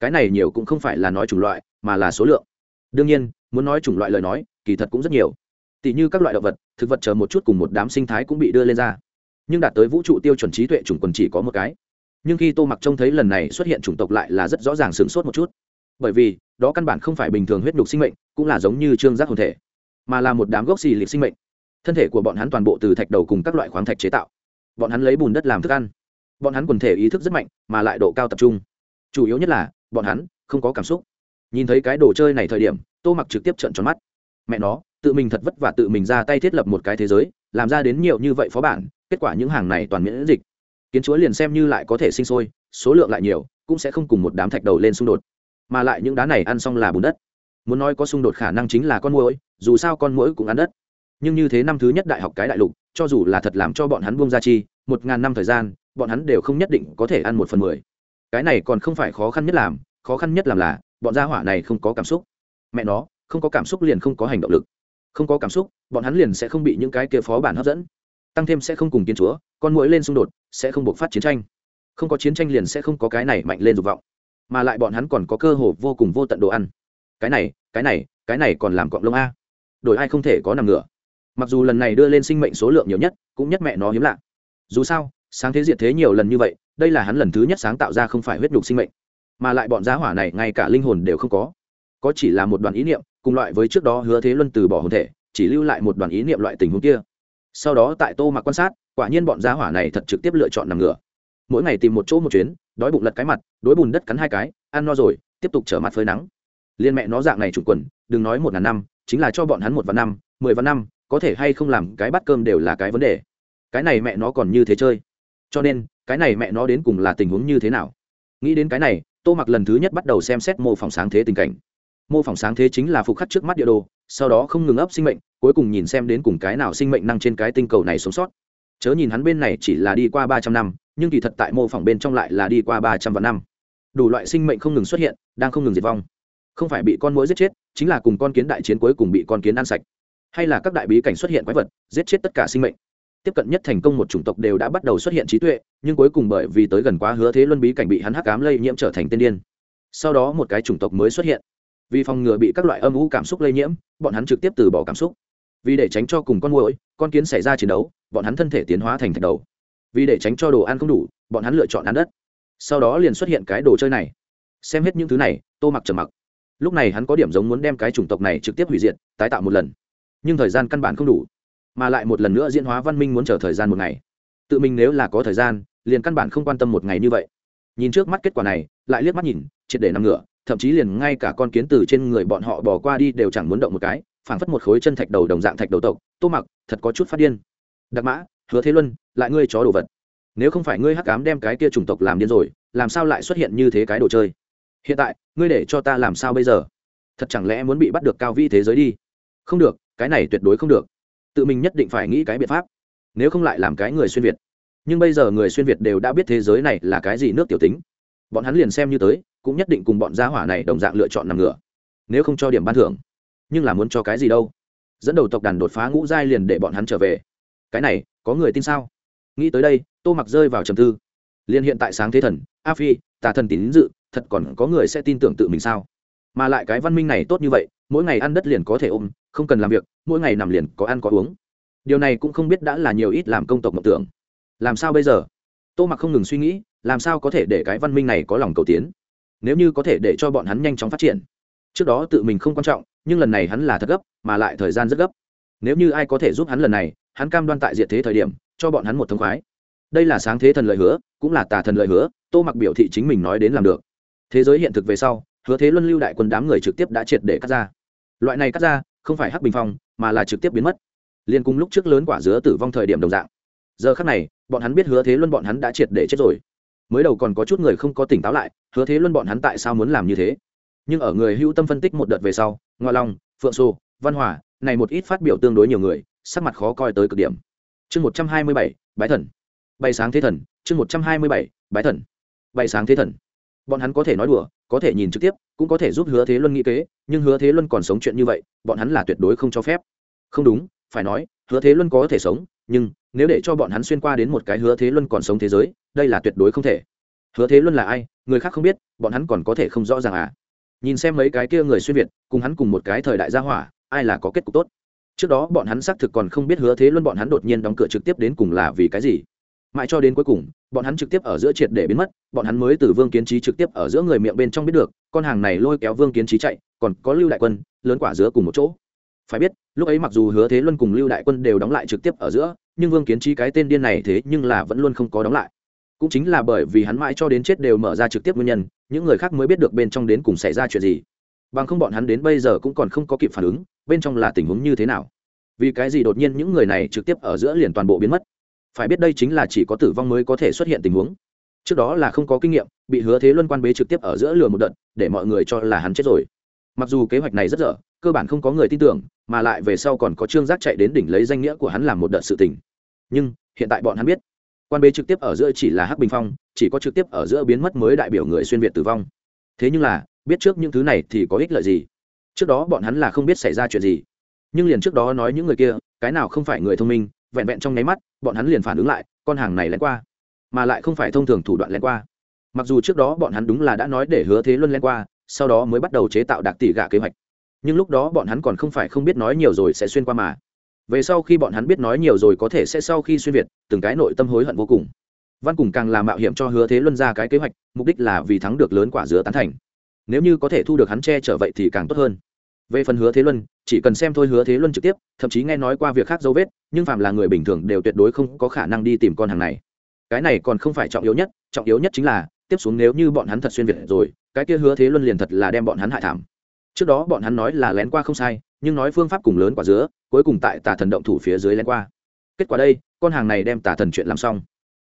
Cái này nhiều cũng không phải là nói chủng loại, mà là số lượng. Đương nhiên, muốn nói chủng loại lời nói, kỳ thật cũng rất nhiều tỷ như các loại động vật, thực vật chờ một chút cùng một đám sinh thái cũng bị đưa lên ra. Nhưng đạt tới vũ trụ tiêu chuẩn trí tuệ chủng quần chỉ có một cái. Nhưng khi tô mặc trông thấy lần này xuất hiện chủng tộc lại là rất rõ ràng sửng sốt một chút. Bởi vì, đó căn bản không phải bình thường huyết nhục sinh mệnh, cũng là giống như trương giác hồn thể, mà là một đám gốc xì liệt sinh mệnh. Thân thể của bọn hắn toàn bộ từ thạch đầu cùng các loại khoáng thạch chế tạo. Bọn hắn lấy bùn đất làm thức ăn. Bọn hắn quần thể ý thức rất mạnh, mà lại độ cao tập trung. Chủ yếu nhất là, bọn hắn không có cảm xúc. Nhìn thấy cái đồ chơi này thời điểm, tô mặc trực tiếp trợn tròn mắt. Mẹ nó tự mình thật vất vả tự mình ra tay thiết lập một cái thế giới, làm ra đến nhiều như vậy phó bản, kết quả những hàng này toàn miễn dịch. Kiến chúa liền xem như lại có thể sinh sôi, số lượng lại nhiều, cũng sẽ không cùng một đám thạch đầu lên xung đột. Mà lại những đá này ăn xong là bùn đất. Muốn nói có xung đột khả năng chính là con mũi dù sao con mũi cũng ăn đất. Nhưng như thế năm thứ nhất đại học cái đại lục, cho dù là thật làm cho bọn hắn buông ra chi, một ngàn năm thời gian, bọn hắn đều không nhất định có thể ăn một phần mười. Cái này còn không phải khó khăn nhất làm, khó khăn nhất làm là, bọn gia hỏa này không có cảm xúc. Mẹ nó, không có cảm xúc liền không có hành động lực không có cảm xúc, bọn hắn liền sẽ không bị những cái kia phó bản hấp dẫn. Tăng thêm sẽ không cùng kiến chúa, con mũi lên xung đột, sẽ không buộc phát chiến tranh. Không có chiến tranh liền sẽ không có cái này mạnh lên dục vọng. Mà lại bọn hắn còn có cơ hồ vô cùng vô tận đồ ăn. Cái này cái này cái này còn làm cọng lông a. Đổi ai không thể có nằm ngửa. Mặc dù lần này đưa lên sinh mệnh số lượng nhiều nhất, cũng nhất mẹ nó hiếm lạ. Dù sao, sáng thế diệt thế nhiều lần như vậy, đây là hắn lần thứ nhất sáng tạo ra không phải huyết nhục sinh mệnh. Mà lại bọn giá hỏa này ngay cả linh hồn đều không có có chỉ là một đoàn ý niệm, cùng loại với trước đó hứa thế luân từ bỏ hồn thể, chỉ lưu lại một đoàn ý niệm loại tình huống kia. Sau đó tại tô mặc quan sát, quả nhiên bọn giá hỏa này thật trực tiếp lựa chọn nằm ngửa. Mỗi ngày tìm một chỗ một chuyến, đói bụng lật cái mặt, đối bùn đất cắn hai cái, ăn no rồi, tiếp tục trở mặt phơi nắng. Liên mẹ nó dạng này chủ quần, đừng nói một ngàn năm, chính là cho bọn hắn một vạn năm, mười vạn năm, có thể hay không làm cái bát cơm đều là cái vấn đề. Cái này mẹ nó còn như thế chơi. Cho nên, cái này mẹ nó đến cùng là tình huống như thế nào? Nghĩ đến cái này, tô mặc lần thứ nhất bắt đầu xem xét mô phỏng sáng thế tình cảnh mô phỏng sáng thế chính là phục khắc trước mắt địa đồ, sau đó không ngừng ấp sinh mệnh, cuối cùng nhìn xem đến cùng cái nào sinh mệnh năng trên cái tinh cầu này sống sót. Chớ nhìn hắn bên này chỉ là đi qua ba trăm năm, nhưng kỳ thật tại mô phỏng bên trong lại là đi qua ba trăm vạn năm. Đủ loại sinh mệnh không ngừng xuất hiện, đang không ngừng diệt vong. Không phải bị con mũi giết chết, chính là cùng con kiến đại chiến cuối cùng bị con kiến ăn sạch. Hay là các đại bí cảnh xuất hiện quái vật, giết chết tất cả sinh mệnh. Tiếp cận nhất thành công một chủng tộc đều đã bắt đầu xuất hiện trí tuệ, nhưng cuối cùng bởi vì tới gần quá hứa thế luân bí cảnh bị hắn hắc cám lây nhiễm trở thành tiên điên. Sau đó một cái chủng tộc mới xuất hiện vì phòng ngừa bị các loại âm u cảm xúc lây nhiễm, bọn hắn trực tiếp từ bỏ cảm xúc. Vì để tránh cho cùng con muỗi, con kiến xảy ra chiến đấu, bọn hắn thân thể tiến hóa thành thạch đầu. Vì để tránh cho đồ ăn không đủ, bọn hắn lựa chọn ăn đất. Sau đó liền xuất hiện cái đồ chơi này. Xem hết những thứ này, tô mặc trầm mặc. Lúc này hắn có điểm giống muốn đem cái chủng tộc này trực tiếp hủy diệt, tái tạo một lần. Nhưng thời gian căn bản không đủ, mà lại một lần nữa diễn hóa văn minh muốn chờ thời gian một ngày. Tự mình nếu là có thời gian, liền căn bản không quan tâm một ngày như vậy. Nhìn trước mắt kết quả này, lại liếc mắt nhìn, triệt để nằm ngửa thậm chí liền ngay cả con kiến từ trên người bọn họ bỏ qua đi đều chẳng muốn động một cái, phảng phất một khối chân thạch đầu đồng dạng thạch đầu tộc. Tô mặc, thật có chút phát điên. Đặc mã, hứa thế luân, lại ngươi chó đồ vật. Nếu không phải ngươi hắc cám đem cái kia chủng tộc làm điên rồi, làm sao lại xuất hiện như thế cái đồ chơi? Hiện tại, ngươi để cho ta làm sao bây giờ? Thật chẳng lẽ muốn bị bắt được cao vi thế giới đi? Không được, cái này tuyệt đối không được. Tự mình nhất định phải nghĩ cái biện pháp. Nếu không lại làm cái người xuyên việt. Nhưng bây giờ người xuyên việt đều đã biết thế giới này là cái gì nước tiểu tính. Bọn hắn liền xem như tới cũng nhất định cùng bọn gia hỏa này đồng dạng lựa chọn nằm ngửa. Nếu không cho điểm ban thưởng, nhưng là muốn cho cái gì đâu? Dẫn đầu tộc đàn đột phá ngũ giai liền để bọn hắn trở về. Cái này, có người tin sao? Nghĩ tới đây, tô mặc rơi vào trầm tư. Liền hiện tại sáng thế thần, a phi, tà thần tín dự, thật còn có người sẽ tin tưởng tự mình sao? Mà lại cái văn minh này tốt như vậy, mỗi ngày ăn đất liền có thể ôm, không cần làm việc, mỗi ngày nằm liền có ăn có uống. Điều này cũng không biết đã là nhiều ít làm công tộc mộng tưởng. Làm sao bây giờ? Tô mặc không ngừng suy nghĩ, làm sao có thể để cái văn minh này có lòng cầu tiến? Nếu như có thể để cho bọn hắn nhanh chóng phát triển. Trước đó tự mình không quan trọng, nhưng lần này hắn là thật gấp, mà lại thời gian rất gấp. Nếu như ai có thể giúp hắn lần này, hắn cam đoan tại diện thế thời điểm, cho bọn hắn một thông khoái. Đây là sáng thế thần lời hứa, cũng là tà thần lời hứa, tô mặc biểu thị chính mình nói đến làm được. Thế giới hiện thực về sau, hứa thế luân lưu đại quân đám người trực tiếp đã triệt để cắt ra. Loại này cắt ra, không phải hắc bình phong, mà là trực tiếp biến mất. Liên cung lúc trước lớn quả dứa tử vong thời điểm đồng dạng. Giờ khắc này, bọn hắn biết hứa thế luân bọn hắn đã triệt để chết rồi mới đầu còn có chút người không có tỉnh táo lại, hứa thế luân bọn hắn tại sao muốn làm như thế? Nhưng ở người hữu tâm phân tích một đợt về sau, ngoa long, phượng sô, văn hòa, này một ít phát biểu tương đối nhiều người, sắc mặt khó coi tới cực điểm. Chương một trăm hai mươi bảy, bái thần. Bay sáng thế thần, chương một trăm hai mươi bảy, bái thần. Bay sáng thế thần. Bọn hắn có thể nói đùa, có thể nhìn trực tiếp, cũng có thể giúp hứa thế luân nghĩ kế, nhưng hứa thế luân còn sống chuyện như vậy, bọn hắn là tuyệt đối không cho phép. Không đúng, phải nói, hứa thế luân có thể sống nhưng nếu để cho bọn hắn xuyên qua đến một cái hứa thế luân còn sống thế giới, đây là tuyệt đối không thể. Hứa thế luân là ai? Người khác không biết, bọn hắn còn có thể không rõ ràng à? Nhìn xem mấy cái kia người xuyên việt, cùng hắn cùng một cái thời đại gia hỏa, ai là có kết cục tốt? Trước đó bọn hắn xác thực còn không biết hứa thế luân bọn hắn đột nhiên đóng cửa trực tiếp đến cùng là vì cái gì. Mãi cho đến cuối cùng, bọn hắn trực tiếp ở giữa triệt để biến mất, bọn hắn mới từ vương kiến trí trực tiếp ở giữa người miệng bên trong biết được, con hàng này lôi kéo vương kiến trí chạy, còn có lưu đại quân, lớn quả giữa cùng một chỗ. Phải biết, lúc ấy mặc dù hứa thế luân cùng lưu đại quân đều đóng lại trực tiếp ở giữa nhưng vương kiến trí cái tên điên này thế nhưng là vẫn luôn không có đóng lại. Cũng chính là bởi vì hắn mãi cho đến chết đều mở ra trực tiếp nguyên nhân, những người khác mới biết được bên trong đến cùng xảy ra chuyện gì. Bằng không bọn hắn đến bây giờ cũng còn không có kịp phản ứng, bên trong là tình huống như thế nào. Vì cái gì đột nhiên những người này trực tiếp ở giữa liền toàn bộ biến mất? Phải biết đây chính là chỉ có tử vong mới có thể xuất hiện tình huống. Trước đó là không có kinh nghiệm, bị hứa thế luân quan bế trực tiếp ở giữa lừa một đợt, để mọi người cho là hắn chết rồi mặc dù kế hoạch này rất dở, cơ bản không có người tin tưởng, mà lại về sau còn có trương giác chạy đến đỉnh lấy danh nghĩa của hắn làm một đợt sự tình. Nhưng, hiện tại bọn hắn biết. Quan bế trực tiếp ở giữa chỉ là hắc bình phong, chỉ có trực tiếp ở giữa biến mất mới đại biểu người xuyên việt tử vong. Thế nhưng là, biết trước những thứ này thì có ích lợi gì? Trước đó bọn hắn là không biết xảy ra chuyện gì. Nhưng liền trước đó nói những người kia, cái nào không phải người thông minh, vẹn vẹn trong nháy mắt, bọn hắn liền phản ứng lại, con hàng này lén qua. Mà lại không phải thông thường thủ đoạn lén qua. Mặc dù trước đó bọn hắn đúng là đã nói để hứa thế luân lén qua sau đó mới bắt đầu chế tạo đặc tỷ gạ kế hoạch. Nhưng lúc đó bọn hắn còn không phải không biết nói nhiều rồi sẽ xuyên qua mà. Về sau khi bọn hắn biết nói nhiều rồi có thể sẽ sau khi xuyên việt, từng cái nội tâm hối hận vô cùng. Văn cùng càng làm mạo hiểm cho hứa thế luân ra cái kế hoạch, mục đích là vì thắng được lớn quả dứa tán thành. Nếu như có thể thu được hắn che trở vậy thì càng tốt hơn. Về phần hứa thế luân, chỉ cần xem thôi hứa thế luân trực tiếp, thậm chí nghe nói qua việc khác dấu vết, nhưng phạm là người bình thường đều tuyệt đối không có khả năng đi tìm con hàng này. Cái này còn không phải trọng yếu nhất, trọng yếu nhất chính là tiếp xuống nếu như bọn hắn thật xuyên việt rồi, cái kia hứa thế luân liền thật là đem bọn hắn hại thảm. Trước đó bọn hắn nói là lén qua không sai, nhưng nói phương pháp cùng lớn quả dứa, cuối cùng tại tà thần động thủ phía dưới lén qua. Kết quả đây, con hàng này đem tà thần chuyện làm xong.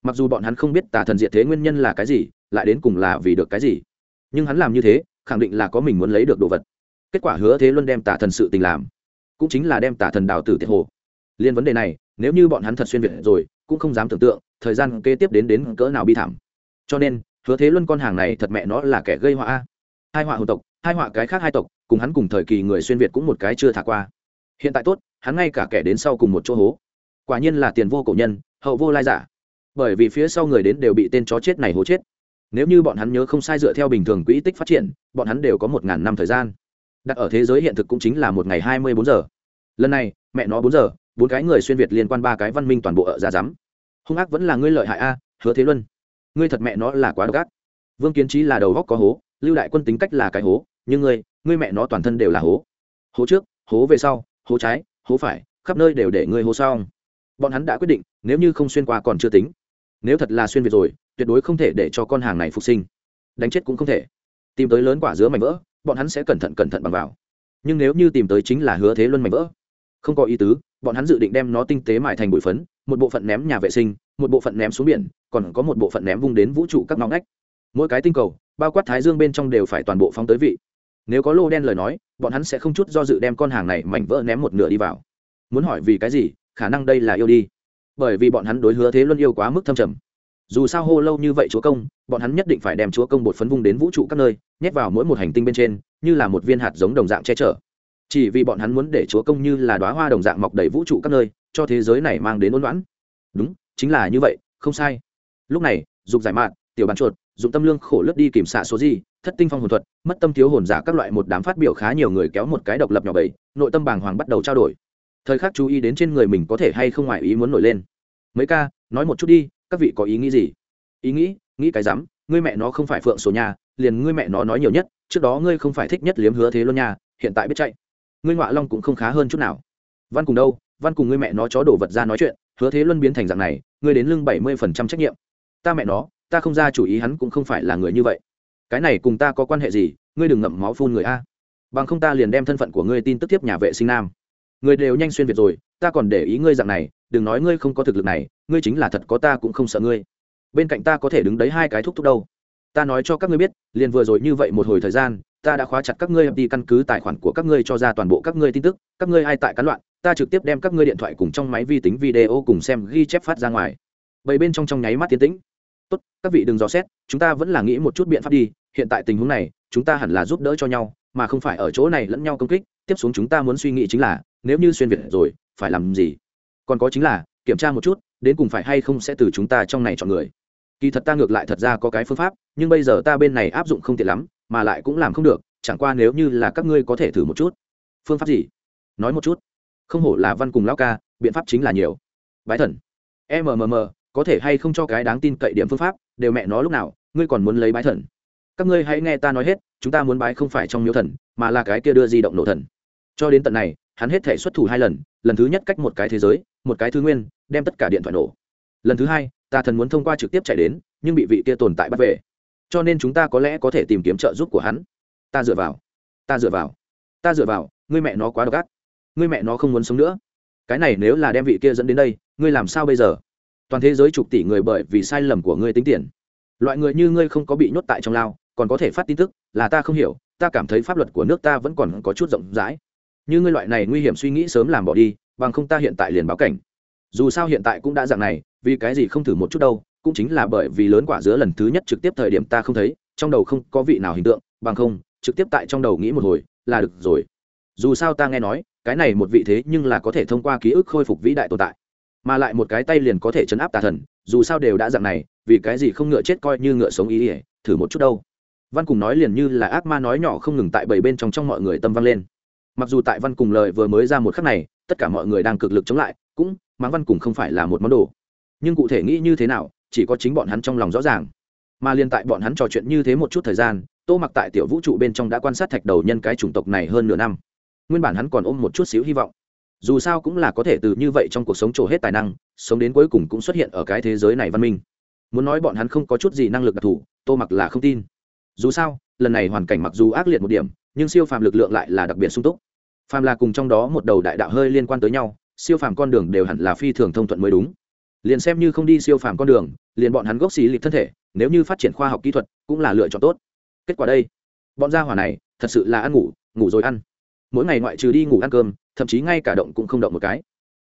Mặc dù bọn hắn không biết tà thần diệt thế nguyên nhân là cái gì, lại đến cùng là vì được cái gì. Nhưng hắn làm như thế, khẳng định là có mình muốn lấy được đồ vật. Kết quả hứa thế luân đem tà thần sự tình làm, cũng chính là đem tà thần đào tử tiệt hồ. Liên vấn đề này, nếu như bọn hắn thật xuyên việt rồi, cũng không dám tưởng tượng, thời gian kế tiếp đến đến cỡ nào bi thảm. Cho nên hứa thế luân con hàng này thật mẹ nó là kẻ gây họa a. Hai họa hồn tộc, hai họa cái khác hai tộc, cùng hắn cùng thời kỳ người xuyên việt cũng một cái chưa thả qua. Hiện tại tốt, hắn ngay cả kẻ đến sau cùng một chỗ hố. Quả nhiên là tiền vô cổ nhân, hậu vô lai giả. Bởi vì phía sau người đến đều bị tên chó chết này hố chết. Nếu như bọn hắn nhớ không sai dựa theo bình thường quỹ tích phát triển, bọn hắn đều có một ngàn năm thời gian. Đặt ở thế giới hiện thực cũng chính là một ngày hai mươi bốn giờ. Lần này, mẹ nó bốn giờ, bốn cái người xuyên việt liên quan ba cái văn minh toàn bộ ở ra rắm hung ác vẫn là ngươi lợi hại a, hứa thế luân ngươi thật mẹ nó là quá độc ác. Vương kiến trí là đầu góc có hố, lưu đại quân tính cách là cái hố, nhưng ngươi ngươi mẹ nó toàn thân đều là hố. Hố trước, hố về sau, hố trái, hố phải, khắp nơi đều để ngươi hố xong. Bọn hắn đã quyết định, nếu như không xuyên qua còn chưa tính. Nếu thật là xuyên việt rồi, tuyệt đối không thể để cho con hàng này phục sinh. Đánh chết cũng không thể. Tìm tới lớn quả dứa mảnh vỡ, bọn hắn sẽ cẩn thận cẩn thận bằng vào. Nhưng nếu như tìm tới chính là hứa thế luân mảnh vỡ, không có ý tứ, bọn hắn dự định đem nó tinh tế mại thành bụi phấn một bộ phận ném nhà vệ sinh, một bộ phận ném xuống biển, còn có một bộ phận ném vung đến vũ trụ các ngóng ngách. Mỗi cái tinh cầu, bao quát thái dương bên trong đều phải toàn bộ phóng tới vị. Nếu có lô đen lời nói, bọn hắn sẽ không chút do dự đem con hàng này mảnh vỡ ném một nửa đi vào. Muốn hỏi vì cái gì, khả năng đây là yêu đi. Bởi vì bọn hắn đối hứa thế luân yêu quá mức thâm trầm. Dù sao hô lâu như vậy chúa công, bọn hắn nhất định phải đem chúa công bột phấn vung đến vũ trụ các nơi, nhét vào mỗi một hành tinh bên trên, như là một viên hạt giống đồng dạng che chở chỉ vì bọn hắn muốn để chúa công như là đoá hoa đồng dạng mọc đầy vũ trụ các nơi, cho thế giới này mang đến ôn loãn đúng, chính là như vậy, không sai. Lúc này, dục giải mạn, tiểu bàn chuột, dụng tâm lương khổ lướt đi kiểm xạ số gì, thất tinh phong hồn thuật, mất tâm thiếu hồn giả các loại một đám phát biểu khá nhiều người kéo một cái độc lập nhỏ bảy nội tâm bàng hoàng bắt đầu trao đổi. Thời khắc chú ý đến trên người mình có thể hay không ngoài ý muốn nổi lên. Mấy ca, nói một chút đi, các vị có ý nghĩ gì? Ý nghĩ nghĩ cái rắm, ngươi mẹ nó không phải phượng số nhà, liền ngươi mẹ nó nói nhiều nhất, trước đó ngươi không phải thích nhất liếm hứa thế luôn nha, hiện tại biết chạy ngươi ngọa long cũng không khá hơn chút nào. Văn cùng đâu? Văn cùng ngươi mẹ nó chó đổ vật ra nói chuyện, hứa thế luân biến thành dạng này, ngươi đến lưng bảy mươi phần trăm trách nhiệm. Ta mẹ nó, ta không ra chủ ý hắn cũng không phải là người như vậy. Cái này cùng ta có quan hệ gì? Ngươi đừng ngậm máu phun người a. Bằng không ta liền đem thân phận của ngươi tin tức tiếp nhà vệ sinh nam. Người đều nhanh xuyên việt rồi, ta còn để ý ngươi dạng này, đừng nói ngươi không có thực lực này, ngươi chính là thật có ta cũng không sợ ngươi. Bên cạnh ta có thể đứng đấy hai cái thúc thúc đâu. Ta nói cho các ngươi biết, liền vừa rồi như vậy một hồi thời gian ta đã khóa chặt các ngươi, đi căn cứ tài khoản của các ngươi cho ra toàn bộ các ngươi tin tức, các ngươi ai tại cán loạn, ta trực tiếp đem các ngươi điện thoại cùng trong máy vi tính video cùng xem ghi chép phát ra ngoài. Bảy bên trong trong nháy mắt tiến tĩnh. Tốt, các vị đừng dò xét, chúng ta vẫn là nghĩ một chút biện pháp đi, hiện tại tình huống này, chúng ta hẳn là giúp đỡ cho nhau, mà không phải ở chỗ này lẫn nhau công kích, tiếp xuống chúng ta muốn suy nghĩ chính là, nếu như xuyên việt rồi, phải làm gì? Còn có chính là, kiểm tra một chút, đến cùng phải hay không sẽ từ chúng ta trong này chọn người. Kỳ thật ta ngược lại thật ra có cái phương pháp, nhưng bây giờ ta bên này áp dụng không tiện lắm mà lại cũng làm không được, chẳng qua nếu như là các ngươi có thể thử một chút. Phương pháp gì? Nói một chút. Không hổ là văn cùng lão ca, biện pháp chính là nhiều. Bái thần. Mmm có thể hay không cho cái đáng tin cậy điểm phương pháp, đều mẹ nó lúc nào, ngươi còn muốn lấy bái thần. Các ngươi hãy nghe ta nói hết, chúng ta muốn bái không phải trong miếu thần, mà là cái kia đưa di động nổ thần. Cho đến tận này, hắn hết thể xuất thủ hai lần lần thứ nhất cách một cái thế giới, một cái thứ nguyên, đem tất cả điện thoại nổ. Lần thứ hai tà thần muốn thông qua trực tiếp chạy đến, nhưng bị vị kia tồn tại bắt về cho nên chúng ta có lẽ có thể tìm kiếm trợ giúp của hắn. Ta dựa vào. Ta dựa vào. Ta dựa vào. Ngươi mẹ nó quá độc ác. Ngươi mẹ nó không muốn sống nữa. Cái này nếu là đem vị kia dẫn đến đây, ngươi làm sao bây giờ? Toàn thế giới chục tỷ người bởi vì sai lầm của ngươi tính tiền. Loại người như ngươi không có bị nhốt tại trong lao, còn có thể phát tin tức, là ta không hiểu, ta cảm thấy pháp luật của nước ta vẫn còn có chút rộng rãi. Như ngươi loại này nguy hiểm suy nghĩ sớm làm bỏ đi, bằng không ta hiện tại liền báo cảnh. Dù sao hiện tại cũng đã dạng này, vì cái gì không thử một chút đâu cũng chính là bởi vì lớn quả giữa lần thứ nhất trực tiếp thời điểm ta không thấy, trong đầu không có vị nào hình tượng, bằng không, trực tiếp tại trong đầu nghĩ một hồi, là được rồi. Dù sao ta nghe nói, cái này một vị thế nhưng là có thể thông qua ký ức khôi phục vĩ đại tồn tại. Mà lại một cái tay liền có thể chấn áp tà thần, dù sao đều đã dạng này, vì cái gì không ngựa chết coi như ngựa sống ý ỉa thử một chút đâu. Văn cùng nói liền như là ác ma nói nhỏ không ngừng tại bảy bên trong trong mọi người tâm vang lên. Mặc dù tại văn cùng lời vừa mới ra một khắc này, tất cả mọi người đang cực lực chống lại, cũng mắng văn cùng không phải là một món đồ. Nhưng cụ thể nghĩ như thế nào chỉ có chính bọn hắn trong lòng rõ ràng. Mà liên tại bọn hắn trò chuyện như thế một chút thời gian, tô mặc tại tiểu vũ trụ bên trong đã quan sát thạch đầu nhân cái chủng tộc này hơn nửa năm. Nguyên bản hắn còn ôm một chút xíu hy vọng. Dù sao cũng là có thể từ như vậy trong cuộc sống trổ hết tài năng, sống đến cuối cùng cũng xuất hiện ở cái thế giới này văn minh. Muốn nói bọn hắn không có chút gì năng lực đặc thù, tô mặc là không tin. Dù sao, lần này hoàn cảnh mặc dù ác liệt một điểm, nhưng siêu phàm lực lượng lại là đặc biệt sung túc. Phàm là cùng trong đó một đầu đại đạo hơi liên quan tới nhau, siêu phàm con đường đều hẳn là phi thường thông thuận mới đúng liền xem như không đi siêu phàm con đường, liền bọn hắn gốc xì lịch thân thể, nếu như phát triển khoa học kỹ thuật, cũng là lựa chọn tốt. Kết quả đây, bọn gia hỏa này, thật sự là ăn ngủ ngủ rồi ăn. Mỗi ngày ngoại trừ đi ngủ ăn cơm, thậm chí ngay cả động cũng không động một cái.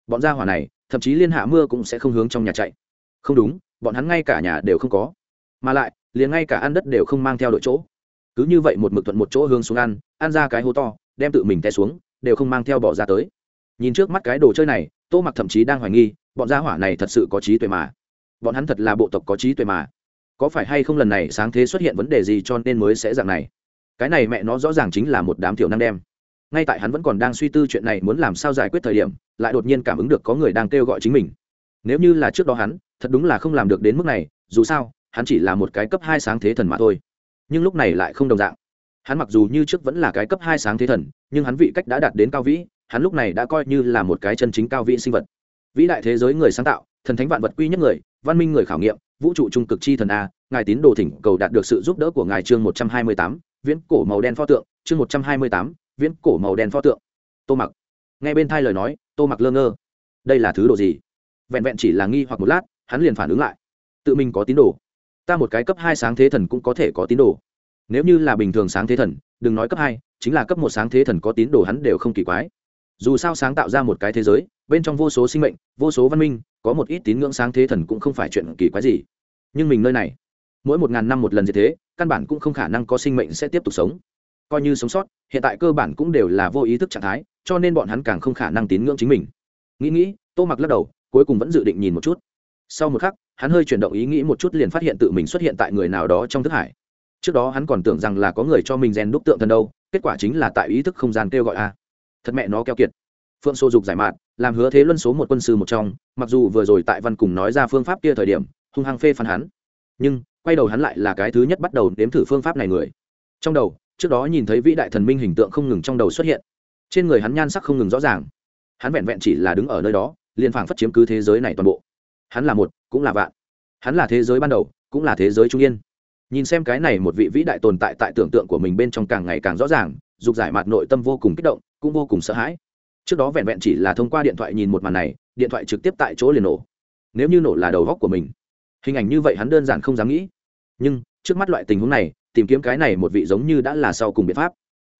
Bọn gia hỏa này, thậm chí liên hạ mưa cũng sẽ không hướng trong nhà chạy. Không đúng, bọn hắn ngay cả nhà đều không có. Mà lại, liền ngay cả ăn đất đều không mang theo đội chỗ. Cứ như vậy một mực thuận một chỗ hướng xuống ăn ăn ra cái hố to, đem tự mình té xuống, đều không mang theo bỏ ra tới nhìn trước mắt cái đồ chơi này, tô mặc thậm chí đang hoài nghi, bọn gia hỏa này thật sự có trí tuệ mà. Bọn hắn thật là bộ tộc có trí tuệ mà. Có phải hay không lần này sáng thế xuất hiện vấn đề gì cho nên mới sẽ dạng này? Cái này mẹ nó rõ ràng chính là một đám tiểu năng đem. Ngay tại hắn vẫn còn đang suy tư chuyện này muốn làm sao giải quyết thời điểm, lại đột nhiên cảm ứng được có người đang kêu gọi chính mình. Nếu như là trước đó hắn, thật đúng là không làm được đến mức này, dù sao, hắn chỉ là một cái cấp hai sáng thế thần mà thôi. Nhưng lúc này lại không đồng dạng. Hắn mặc dù như trước vẫn là cái cấp hai sáng thế thần, nhưng hắn vị cách đã đạt đến cao vĩ hắn lúc này đã coi như là một cái chân chính cao vị sinh vật. Vĩ đại thế giới người sáng tạo, thần thánh vạn vật quy nhất người, văn minh người khảo nghiệm, vũ trụ trung cực chi thần a, ngài tín đồ thỉnh cầu đạt được sự giúp đỡ của ngài chương một trăm hai mươi tám, viễn cổ màu đen pho tượng, chương một trăm hai mươi tám, viễn cổ màu đen pho tượng. Tô mặc. Nghe bên thai lời nói, tô mặc lơ ngơ. Đây là thứ đồ gì? Vẹn vẹn chỉ là nghi hoặc một lát, hắn liền phản ứng lại. Tự mình có tín đồ. Ta một cái cấp hai sáng thế thần cũng có thể có tín đồ. Nếu như là bình thường sáng thế thần, đừng nói cấp hai, chính là cấp một sáng thế thần có tín đồ hắn đều không kỳ quái dù sao sáng tạo ra một cái thế giới, bên trong vô số sinh mệnh, vô số văn minh, có một ít tín ngưỡng sáng thế thần cũng không phải chuyện kỳ quái gì. Nhưng mình nơi này, mỗi một ngàn năm một lần như thế, căn bản cũng không khả năng có sinh mệnh sẽ tiếp tục sống. Coi như sống sót, hiện tại cơ bản cũng đều là vô ý thức trạng thái, cho nên bọn hắn càng không khả năng tín ngưỡng chính mình. Nghĩ nghĩ, tô mặc lắc đầu, cuối cùng vẫn dự định nhìn một chút. Sau một khắc, hắn hơi chuyển động ý nghĩ một chút liền phát hiện tự mình xuất hiện tại người nào đó trong thức hải. Trước đó hắn còn tưởng rằng là có người cho mình rèn đúc tượng thần đâu, kết quả chính là tại ý thức không gian kêu gọi a thật mẹ nó keo kiệt. Phượng xô dục giải mạn làm hứa thế luân số một quân sư một trong, mặc dù vừa rồi tại văn cùng nói ra phương pháp kia thời điểm, hung hăng phê phán hắn. Nhưng, quay đầu hắn lại là cái thứ nhất bắt đầu nếm thử phương pháp này người. Trong đầu, trước đó nhìn thấy vĩ đại thần minh hình tượng không ngừng trong đầu xuất hiện. Trên người hắn nhan sắc không ngừng rõ ràng. Hắn vẹn vẹn chỉ là đứng ở nơi đó, liền phảng phất chiếm cứ thế giới này toàn bộ. Hắn là một, cũng là vạn. Hắn là thế giới ban đầu, cũng là thế giới trung yên. Nhìn xem cái này một vị vĩ đại tồn tại tại tưởng tượng của mình bên trong càng ngày càng rõ ràng, dục giải mặt nội tâm vô cùng kích động cũng vô cùng sợ hãi. Trước đó vẹn vẹn chỉ là thông qua điện thoại nhìn một màn này, điện thoại trực tiếp tại chỗ liền nổ. Nếu như nổ là đầu góc của mình, hình ảnh như vậy hắn đơn giản không dám nghĩ. Nhưng, trước mắt loại tình huống này, tìm kiếm cái này một vị giống như đã là sau cùng biện pháp.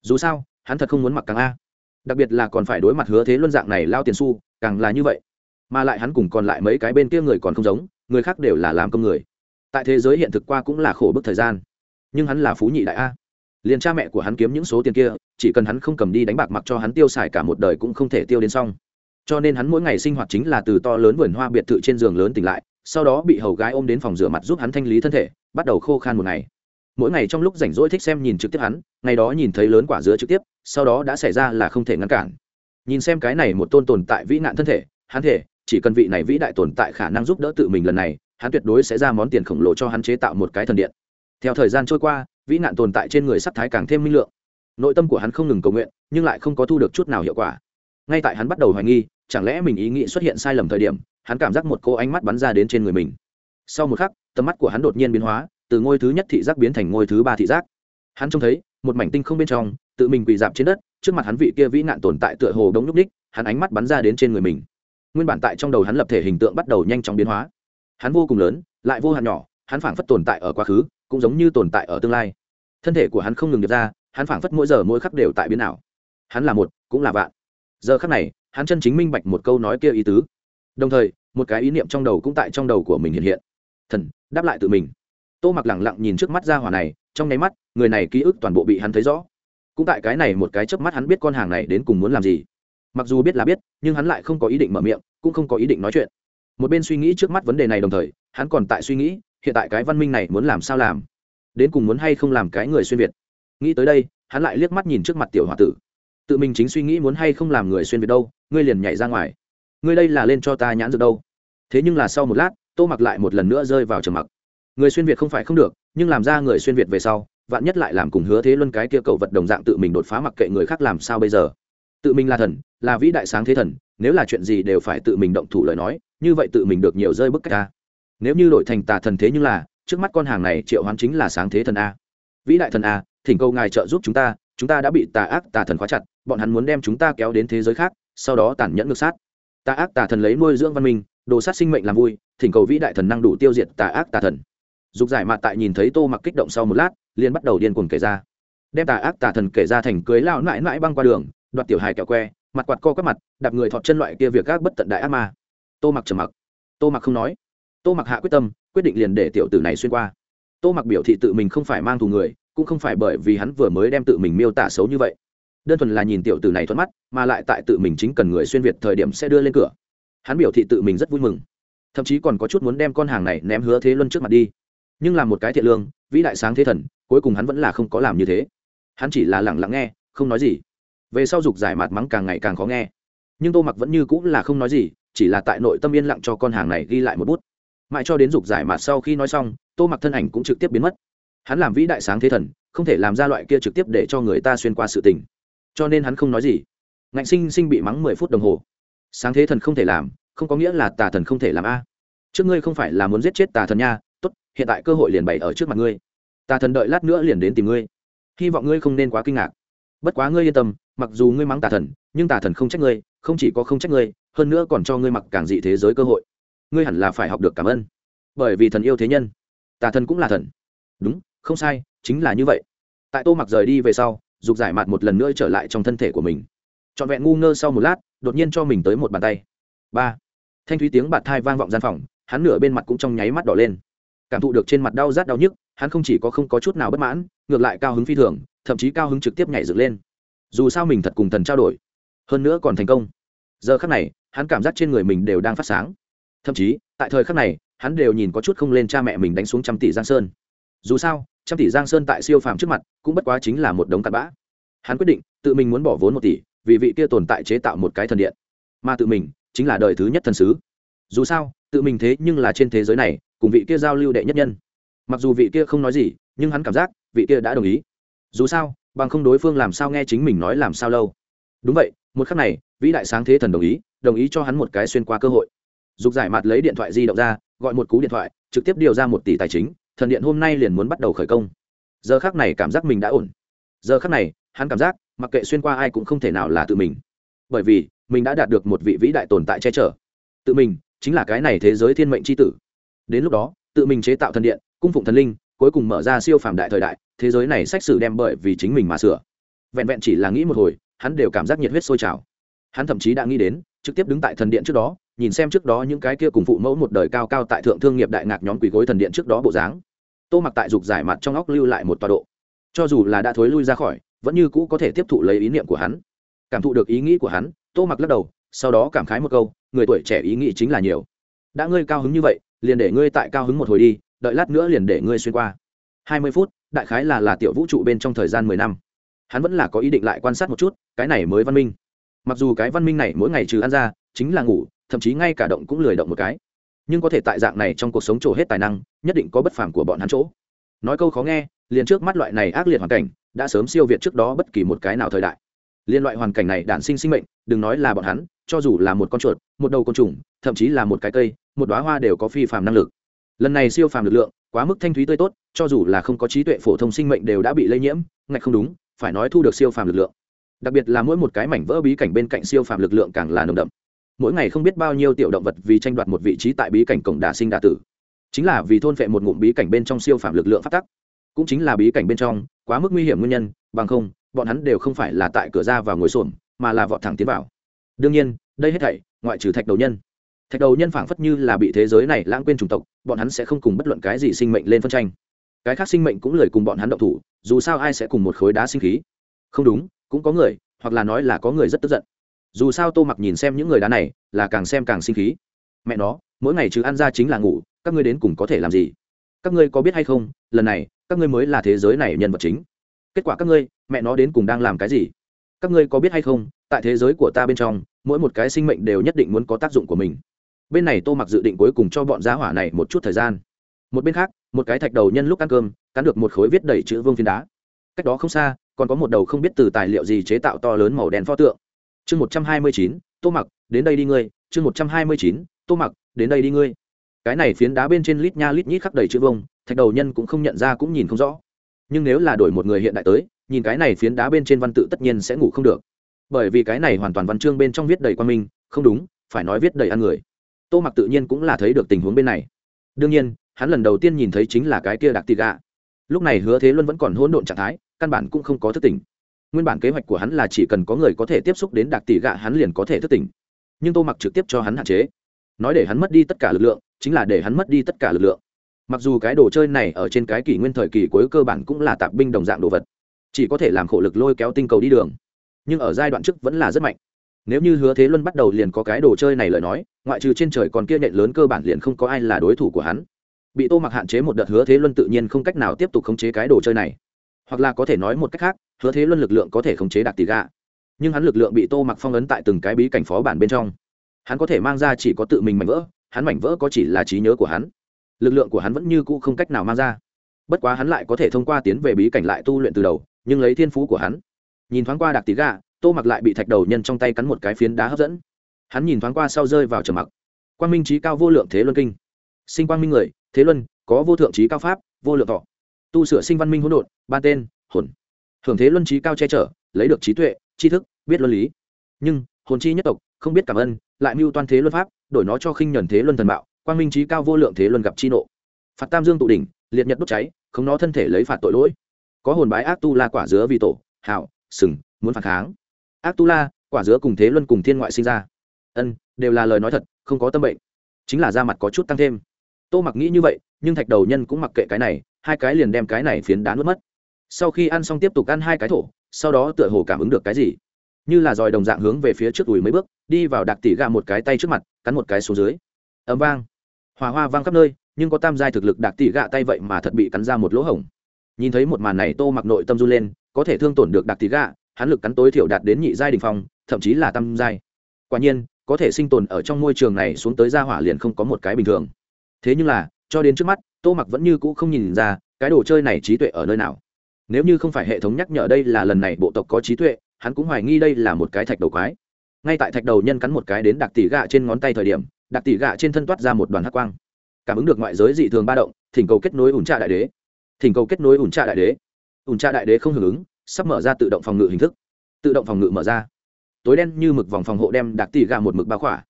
Dù sao, hắn thật không muốn mặc càng a. Đặc biệt là còn phải đối mặt hứa thế luân dạng này lao tiền su càng là như vậy. Mà lại hắn cùng còn lại mấy cái bên kia người còn không giống, người khác đều là làm công người. Tại thế giới hiện thực qua cũng là khổ bức thời gian. Nhưng hắn là phú nhị đại a liền cha mẹ của hắn kiếm những số tiền kia, chỉ cần hắn không cầm đi đánh bạc mặc cho hắn tiêu xài cả một đời cũng không thể tiêu đến xong. Cho nên hắn mỗi ngày sinh hoạt chính là từ to lớn vườn hoa biệt thự trên giường lớn tỉnh lại, sau đó bị hầu gái ôm đến phòng rửa mặt giúp hắn thanh lý thân thể, bắt đầu khô khan một ngày. Mỗi ngày trong lúc rảnh rỗi thích xem nhìn trực tiếp hắn, ngày đó nhìn thấy lớn quả dứa trực tiếp, sau đó đã xảy ra là không thể ngăn cản. Nhìn xem cái này một tôn tồn tại vĩ nạn thân thể, hắn thể, chỉ cần vị này vĩ đại tồn tại khả năng giúp đỡ tự mình lần này, hắn tuyệt đối sẽ ra món tiền khổng lồ cho hắn chế tạo một cái thần điện. Theo thời gian trôi qua vĩ nạn tồn tại trên người sắc thái càng thêm minh lượng. Nội tâm của hắn không ngừng cầu nguyện, nhưng lại không có thu được chút nào hiệu quả. Ngay tại hắn bắt đầu hoài nghi, chẳng lẽ mình ý nghĩ xuất hiện sai lầm thời điểm, hắn cảm giác một cô ánh mắt bắn ra đến trên người mình. Sau một khắc, tầm mắt của hắn đột nhiên biến hóa, từ ngôi thứ nhất thị giác biến thành ngôi thứ ba thị giác. Hắn trông thấy, một mảnh tinh không bên trong, tự mình quỳ dạp trên đất, trước mặt hắn vị kia vĩ nạn tồn tại tựa hồ đống nhúc ních hắn ánh mắt bắn ra đến trên người mình. Nguyên bản tại trong đầu hắn lập thể hình tượng bắt đầu nhanh chóng biến hóa. Hắn vô cùng lớn, lại vô hạn nhỏ, hắn phảng phất tồn tại ở quá khứ cũng giống như tồn tại ở tương lai. Thân thể của hắn không ngừng điệp ra, hắn phảng phất mỗi giờ mỗi khắc đều tại biến ảo. Hắn là một, cũng là vạn. Giờ khắc này, hắn chân chính minh bạch một câu nói kia ý tứ. Đồng thời, một cái ý niệm trong đầu cũng tại trong đầu của mình hiện hiện. Thần, đáp lại tự mình. Tô mặc lẳng lặng nhìn trước mắt ra hỏa này, trong nháy mắt, người này ký ức toàn bộ bị hắn thấy rõ. Cũng tại cái này một cái chớp mắt hắn biết con hàng này đến cùng muốn làm gì. Mặc dù biết là biết, nhưng hắn lại không có ý định mở miệng, cũng không có ý định nói chuyện. Một bên suy nghĩ trước mắt vấn đề này đồng thời, hắn còn tại suy nghĩ hiện tại cái văn minh này muốn làm sao làm? Đến cùng muốn hay không làm cái người xuyên việt? Nghĩ tới đây, hắn lại liếc mắt nhìn trước mặt tiểu h o a tử. Tự mình chính suy nghĩ muốn hay không làm người xuyên việt đâu, ngươi liền nhảy ra ngoài. Ngươi đây là lên cho ta nhãn dược đâu. Thế nhưng là sau một lát, tô mặc lại một lần nữa rơi vào trầm mặc. Người xuyên việt không phải không được, nhưng làm ra người xuyên việt về sau, vạn nhất lại làm cùng hứa thế luân cái kia cầu vật đồng dạng tự mình đột phá mặc kệ người khác làm sao bây giờ. Tự mình là thần, là vĩ đại sáng thế thần, nếu là chuyện gì đều phải tự mình động thủ lời nói, như vậy tự mình được nhiều rơi bức cách ta nếu như đổi thành tà thần thế nhưng là, trước mắt con hàng này triệu hoán chính là sáng thế thần a. Vĩ đại thần a, thỉnh cầu ngài trợ giúp chúng ta chúng ta đã bị tà ác tà thần khóa chặt, bọn hắn muốn đem chúng ta kéo đến thế giới khác, sau đó tàn nhẫn ngược sát. Tà ác tà thần lấy nuôi dưỡng văn minh, đồ sát sinh mệnh làm vui, thỉnh cầu vĩ đại thần năng đủ tiêu diệt tà ác tà thần. Dục giải mặt tại nhìn thấy tô mặc kích động sau một lát, liền bắt đầu điên cuồng kể ra. Đem tà ác tà thần kể ra thành cưới lao mãi mãi băng qua đường, đoạt tiểu hài kẹo que, mặt quạt co các mặt, đạp người thọt chân loại kia việc gác bất tận đại ác ma. Tô mặc trầm mặc. Tô mặc không nói tô mặc hạ quyết tâm, quyết định liền để tiểu tử này xuyên qua. Tô mặc biểu thị tự mình không phải mang thù người, cũng không phải bởi vì hắn vừa mới đem tự mình miêu tả xấu như vậy. Đơn thuần là nhìn tiểu tử này thuận mắt, mà lại tại tự mình chính cần người xuyên việt thời điểm sẽ đưa lên cửa. Hắn biểu thị tự mình rất vui mừng. Thậm chí còn có chút muốn đem con hàng này ném hứa thế luân trước mặt đi. Nhưng làm một cái thiện lương, vĩ đại sáng thế thần, cuối cùng hắn vẫn là không có làm như thế. Hắn chỉ là lẳng lặng nghe, không nói gì. Về sau dục giải mạt mắng càng ngày càng khó nghe. Nhưng tô mặc vẫn như cũng là không nói gì, chỉ là tại nội tâm yên lặng cho con hàng này ghi lại một bút mãi cho đến dục giải mà sau khi nói xong, tô mặc thân ảnh cũng trực tiếp biến mất. Hắn làm vĩ đại sáng thế thần, không thể làm ra loại kia trực tiếp để cho người ta xuyên qua sự tình. Cho nên hắn không nói gì. Ngạnh sinh sinh bị mắng mười phút đồng hồ. Sáng thế thần không thể làm, không có nghĩa là tà thần không thể làm a. Trước ngươi không phải là muốn giết chết tà thần nha, tốt, hiện tại cơ hội liền bày ở trước mặt ngươi. Tà thần đợi lát nữa liền đến tìm ngươi. Hy vọng ngươi không nên quá kinh ngạc. Bất quá ngươi yên tâm, mặc dù ngươi mắng tà thần, nhưng tà thần không trách ngươi, không chỉ có không trách ngươi, hơn nữa còn cho ngươi mặc càng dị thế giới cơ hội ngươi hẳn là phải học được cảm ơn. Bởi vì thần yêu thế nhân, tà thần cũng là thần. Đúng, không sai, chính là như vậy. Tại tô mặc rời đi về sau, dục giải mạt một lần nữa trở lại trong thân thể của mình. Trọn vẹn ngu ngơ sau một lát, đột nhiên cho mình tới một bàn tay. Ba. Thanh thúy tiếng bạt thai vang vọng gian phòng, hắn nửa bên mặt cũng trong nháy mắt đỏ lên. Cảm thụ được trên mặt đau rát đau nhức, hắn không chỉ có không có chút nào bất mãn, ngược lại cao hứng phi thường, thậm chí cao hứng trực tiếp nhảy dựng lên. Dù sao mình thật cùng thần trao đổi, hơn nữa còn thành công. Giờ khắc này, hắn cảm giác trên người mình đều đang phát sáng thậm chí, tại thời khắc này, hắn đều nhìn có chút không lên cha mẹ mình đánh xuống trăm tỷ giang sơn. Dù sao, trăm tỷ giang sơn tại siêu phàm trước mặt, cũng bất quá chính là một đống cặn bã. Hắn quyết định, tự mình muốn bỏ vốn một tỷ, vì vị kia tồn tại chế tạo một cái thần điện. Mà tự mình, chính là đời thứ nhất thần sứ. Dù sao, tự mình thế nhưng là trên thế giới này, cùng vị kia giao lưu đệ nhất nhân. Mặc dù vị kia không nói gì, nhưng hắn cảm giác, vị kia đã đồng ý. Dù sao, bằng không đối phương làm sao nghe chính mình nói làm sao lâu. Đúng vậy, một khắc này, vĩ đại sáng thế thần đồng ý đồng ý cho hắn một cái xuyên qua cơ hội dục giải mặt lấy điện thoại di động ra, gọi một cú điện thoại, trực tiếp điều ra một tỷ tài chính, thần điện hôm nay liền muốn bắt đầu khởi công. Giờ khác này cảm giác mình đã ổn. Giờ khác này, hắn cảm giác, mặc kệ xuyên qua ai cũng không thể nào là tự mình. Bởi vì, mình đã đạt được một vị vĩ đại tồn tại che chở. Tự mình, chính là cái này thế giới thiên mệnh chi tử. Đến lúc đó, tự mình chế tạo thần điện, cung phụng thần linh, cuối cùng mở ra siêu phàm đại thời đại, thế giới này sách sử đem bởi vì chính mình mà sửa. Vẹn vẹn chỉ là nghĩ một hồi, hắn đều cảm giác nhiệt huyết sôi trào. Hắn thậm chí đã nghĩ đến, trực tiếp đứng tại thần điện trước đó nhìn xem trước đó những cái kia cùng phụ mẫu một đời cao cao tại thượng thương nghiệp đại ngạc nhóm quỷ gối thần điện trước đó bộ dáng. Tô mặc tại dục giải mặt trong óc lưu lại một tọa độ. Cho dù là đã thối lui ra khỏi, vẫn như cũ có thể tiếp thụ lấy ý niệm của hắn. Cảm thụ được ý nghĩ của hắn, tô mặc lắc đầu, sau đó cảm khái một câu, người tuổi trẻ ý nghĩ chính là nhiều. Đã ngươi cao hứng như vậy, liền để ngươi tại cao hứng một hồi đi, đợi lát nữa liền để ngươi xuyên qua. Hai mươi phút, đại khái là là tiểu vũ trụ bên trong thời gian mười năm. Hắn vẫn là có ý định lại quan sát một chút, cái này mới văn minh. Mặc dù cái văn minh này mỗi ngày trừ ăn ra, chính là ngủ thậm chí ngay cả động cũng lười động một cái. Nhưng có thể tại dạng này trong cuộc sống trổ hết tài năng, nhất định có bất phàm của bọn hắn chỗ. Nói câu khó nghe, liền trước mắt loại này ác liệt hoàn cảnh, đã sớm siêu việt trước đó bất kỳ một cái nào thời đại. Liên loại hoàn cảnh này đản sinh sinh mệnh, đừng nói là bọn hắn, cho dù là một con chuột, một đầu côn trùng, thậm chí là một cái cây, một đoá hoa đều có phi phàm năng lực. Lần này siêu phàm lực lượng, quá mức thanh thúy tươi tốt, cho dù là không có trí tuệ phổ thông sinh mệnh đều đã bị lây nhiễm, ngạch không đúng, phải nói thu được siêu phàm lực lượng. Đặc biệt là mỗi một cái mảnh vỡ bí cảnh bên cạnh siêu phàm lực lượng càng là nồng đậm mỗi ngày không biết bao nhiêu tiểu động vật vì tranh đoạt một vị trí tại bí cảnh cổng đà sinh đà tử. Chính là vì thôn phệ một ngụm bí cảnh bên trong siêu phạm lực lượng phát tắc. Cũng chính là bí cảnh bên trong, quá mức nguy hiểm nguyên nhân, bằng không, bọn hắn đều không phải là tại cửa ra vào ngồi xổm, mà là vọt thẳng tiến vào. Đương nhiên, đây hết thảy, ngoại trừ thạch đầu nhân. Thạch đầu nhân phảng phất như là bị thế giới này lãng quên chủng tộc, bọn hắn sẽ không cùng bất luận cái gì sinh mệnh lên phân tranh. Cái khác sinh mệnh cũng lười cùng bọn hắn động thủ, dù sao ai sẽ cùng một khối đá sinh khí? Không đúng, cũng có người, hoặc là nói là có người rất tức giận dù sao tô mặc nhìn xem những người đá này là càng xem càng sinh khí. Mẹ nó, mỗi ngày chứ ăn ra chính là ngủ, các ngươi đến cùng có thể làm gì? Các ngươi có biết hay không, lần này, các ngươi mới là thế giới này nhân vật chính. Kết quả các ngươi, mẹ nó đến cùng đang làm cái gì? Các ngươi có biết hay không, tại thế giới của ta bên trong, mỗi một cái sinh mệnh đều nhất định muốn có tác dụng của mình. Bên này tô mặc dự định cuối cùng cho bọn giá hỏa này một chút thời gian. Một bên khác, một cái thạch đầu nhân lúc ăn cơm, cắn được một khối viết đầy chữ vương phiến đá. Cách đó không xa, còn có một đầu không biết từ tài liệu gì chế tạo to lớn màu đen pho tượng chương một trăm hai mươi chín, tô mặc, đến đây đi ngươi. Chương một trăm hai mươi chín, tô mặc, đến đây đi ngươi. Cái này phiến đá bên trên lít nha lít nhít khắc đầy chữ vông, thạch đầu nhân cũng không nhận ra cũng nhìn không rõ. Nhưng nếu là đổi một người hiện đại tới, nhìn cái này phiến đá bên trên văn tự tất nhiên sẽ ngủ không được. Bởi vì cái này hoàn toàn văn chương bên trong viết đầy quan minh, không đúng, phải nói viết đầy ăn người. Tô mặc tự nhiên cũng là thấy được tình huống bên này. Đương nhiên, hắn lần đầu tiên nhìn thấy chính là cái kia đặc tị gạ. Lúc này hứa thế luân vẫn còn hỗn độn trạng thái, căn bản cũng không có thức tỉnh nguyên bản kế hoạch của hắn là chỉ cần có người có thể tiếp xúc đến đặc tỷ gạ, hắn liền có thể thức tỉnh. Nhưng tô mặc trực tiếp cho hắn hạn chế. Nói để hắn mất đi tất cả lực lượng, chính là để hắn mất đi tất cả lực lượng. Mặc dù cái đồ chơi này ở trên cái kỷ nguyên thời kỳ cuối cơ bản cũng là tạp binh đồng dạng đồ vật, chỉ có thể làm khổ lực lôi kéo tinh cầu đi đường. Nhưng ở giai đoạn trước vẫn là rất mạnh. Nếu như hứa thế luân bắt đầu liền có cái đồ chơi này lời nói, ngoại trừ trên trời còn kia nhện lớn cơ bản liền không có ai là đối thủ của hắn. Bị tô mặc hạn chế một đợt, hứa thế luân tự nhiên không cách nào tiếp tục khống chế cái đồ chơi này. Hoặc là có thể nói một cách khác hứa thế luân lực lượng có thể khống chế đạt tỷ gạ nhưng hắn lực lượng bị tô mặc phong ấn tại từng cái bí cảnh phó bản bên trong. Hắn có thể mang ra chỉ có tự mình mảnh vỡ, hắn mảnh vỡ có chỉ là trí nhớ của hắn. Lực lượng của hắn vẫn như cũ không cách nào mang ra. Bất quá hắn lại có thể thông qua tiến về bí cảnh lại tu luyện từ đầu, nhưng lấy thiên phú của hắn. Nhìn thoáng qua đặc tí gà, tô mặc lại bị thạch đầu nhân trong tay cắn một cái phiến đá hấp dẫn. Hắn nhìn thoáng qua sau rơi vào trầm mặc. Quang minh trí cao vô lượng thế luân kinh. Sinh quang minh người, thế luân, có vô thượng trí cao pháp, vô lượng thọ. Tu sửa sinh văn minh hỗn độn, ban tên, hồn hưởng thế luân trí cao che chở, lấy được trí tuệ, tri thức, biết luân lý. Nhưng, hồn chi nhất tộc, không biết cảm ơn, lại mưu toan thế luân pháp, đổi nó cho khinh nhuần thế luân thần bạo quang minh trí cao vô lượng thế luân gặp chi nộ. Phạt tam dương tụ đỉnh, liệt nhật đốt cháy, không nó thân thể lấy phạt tội lỗi. Có hồn bái ác tu la quả dứa vì tổ hảo sừng, muốn phản kháng. Ác tu la, quả dứa cùng thế luân cùng thiên ngoại sinh ra. Ân, đều là lời nói thật, không có tâm bệnh. Chính là da mặt có chút tăng thêm. Tô mặc nghĩ như vậy, nhưng thạch đầu nhân cũng mặc kệ cái này, hai cái liền đem cái này phiến đá nuốt mất sau khi ăn xong tiếp tục ăn hai cái thổ, sau đó tựa hồ cảm ứng được cái gì. Như là dòi đồng dạng hướng về phía trước ủi mấy bước, đi vào đặc tỷ gà một cái tay trước mặt, cắn một cái xuống dưới. Ấm vang. Hòa hoa vang khắp nơi, nhưng có tam giai thực lực đặc tỷ gạ tay vậy mà thật bị cắn ra một lỗ hổng. Nhìn thấy một màn này tô mặc nội tâm run lên, có thể thương tổn được đặc tỷ gạ hắn lực cắn tối thiểu đạt đến nhị giai đình phong, thậm chí là tam giai. Quả nhiên, có thể sinh tồn ở trong môi trường này xuống tới gia hỏa liền không có một cái bình thường. Thế nhưng là, cho đến trước mắt, tô mặc vẫn như cũ không nhìn ra, cái đồ chơi này trí tuệ ở nơi nào nếu như không phải hệ thống nhắc nhở đây là lần này bộ tộc có trí tuệ, hắn cũng hoài nghi đây là một cái thạch đầu quái. Ngay tại thạch đầu nhân cắn một cái đến đặc tỷ gạ trên ngón tay thời điểm đặc tỷ gạ trên thân toát ra một đoàn hắc quang. Cảm ứng được ngoại giới dị thường ba động, thỉnh cầu kết nối ủn trạ đại đế. Thỉnh cầu kết nối ủn trạ đại đế. Ủn trạ đại đế không hưởng ứng, sắp mở ra tự động phòng ngự hình thức. Tự động phòng ngự mở ra. Tối đen như mực vòng phòng hộ đem đặc tỷ gạ một mực bao khỏa.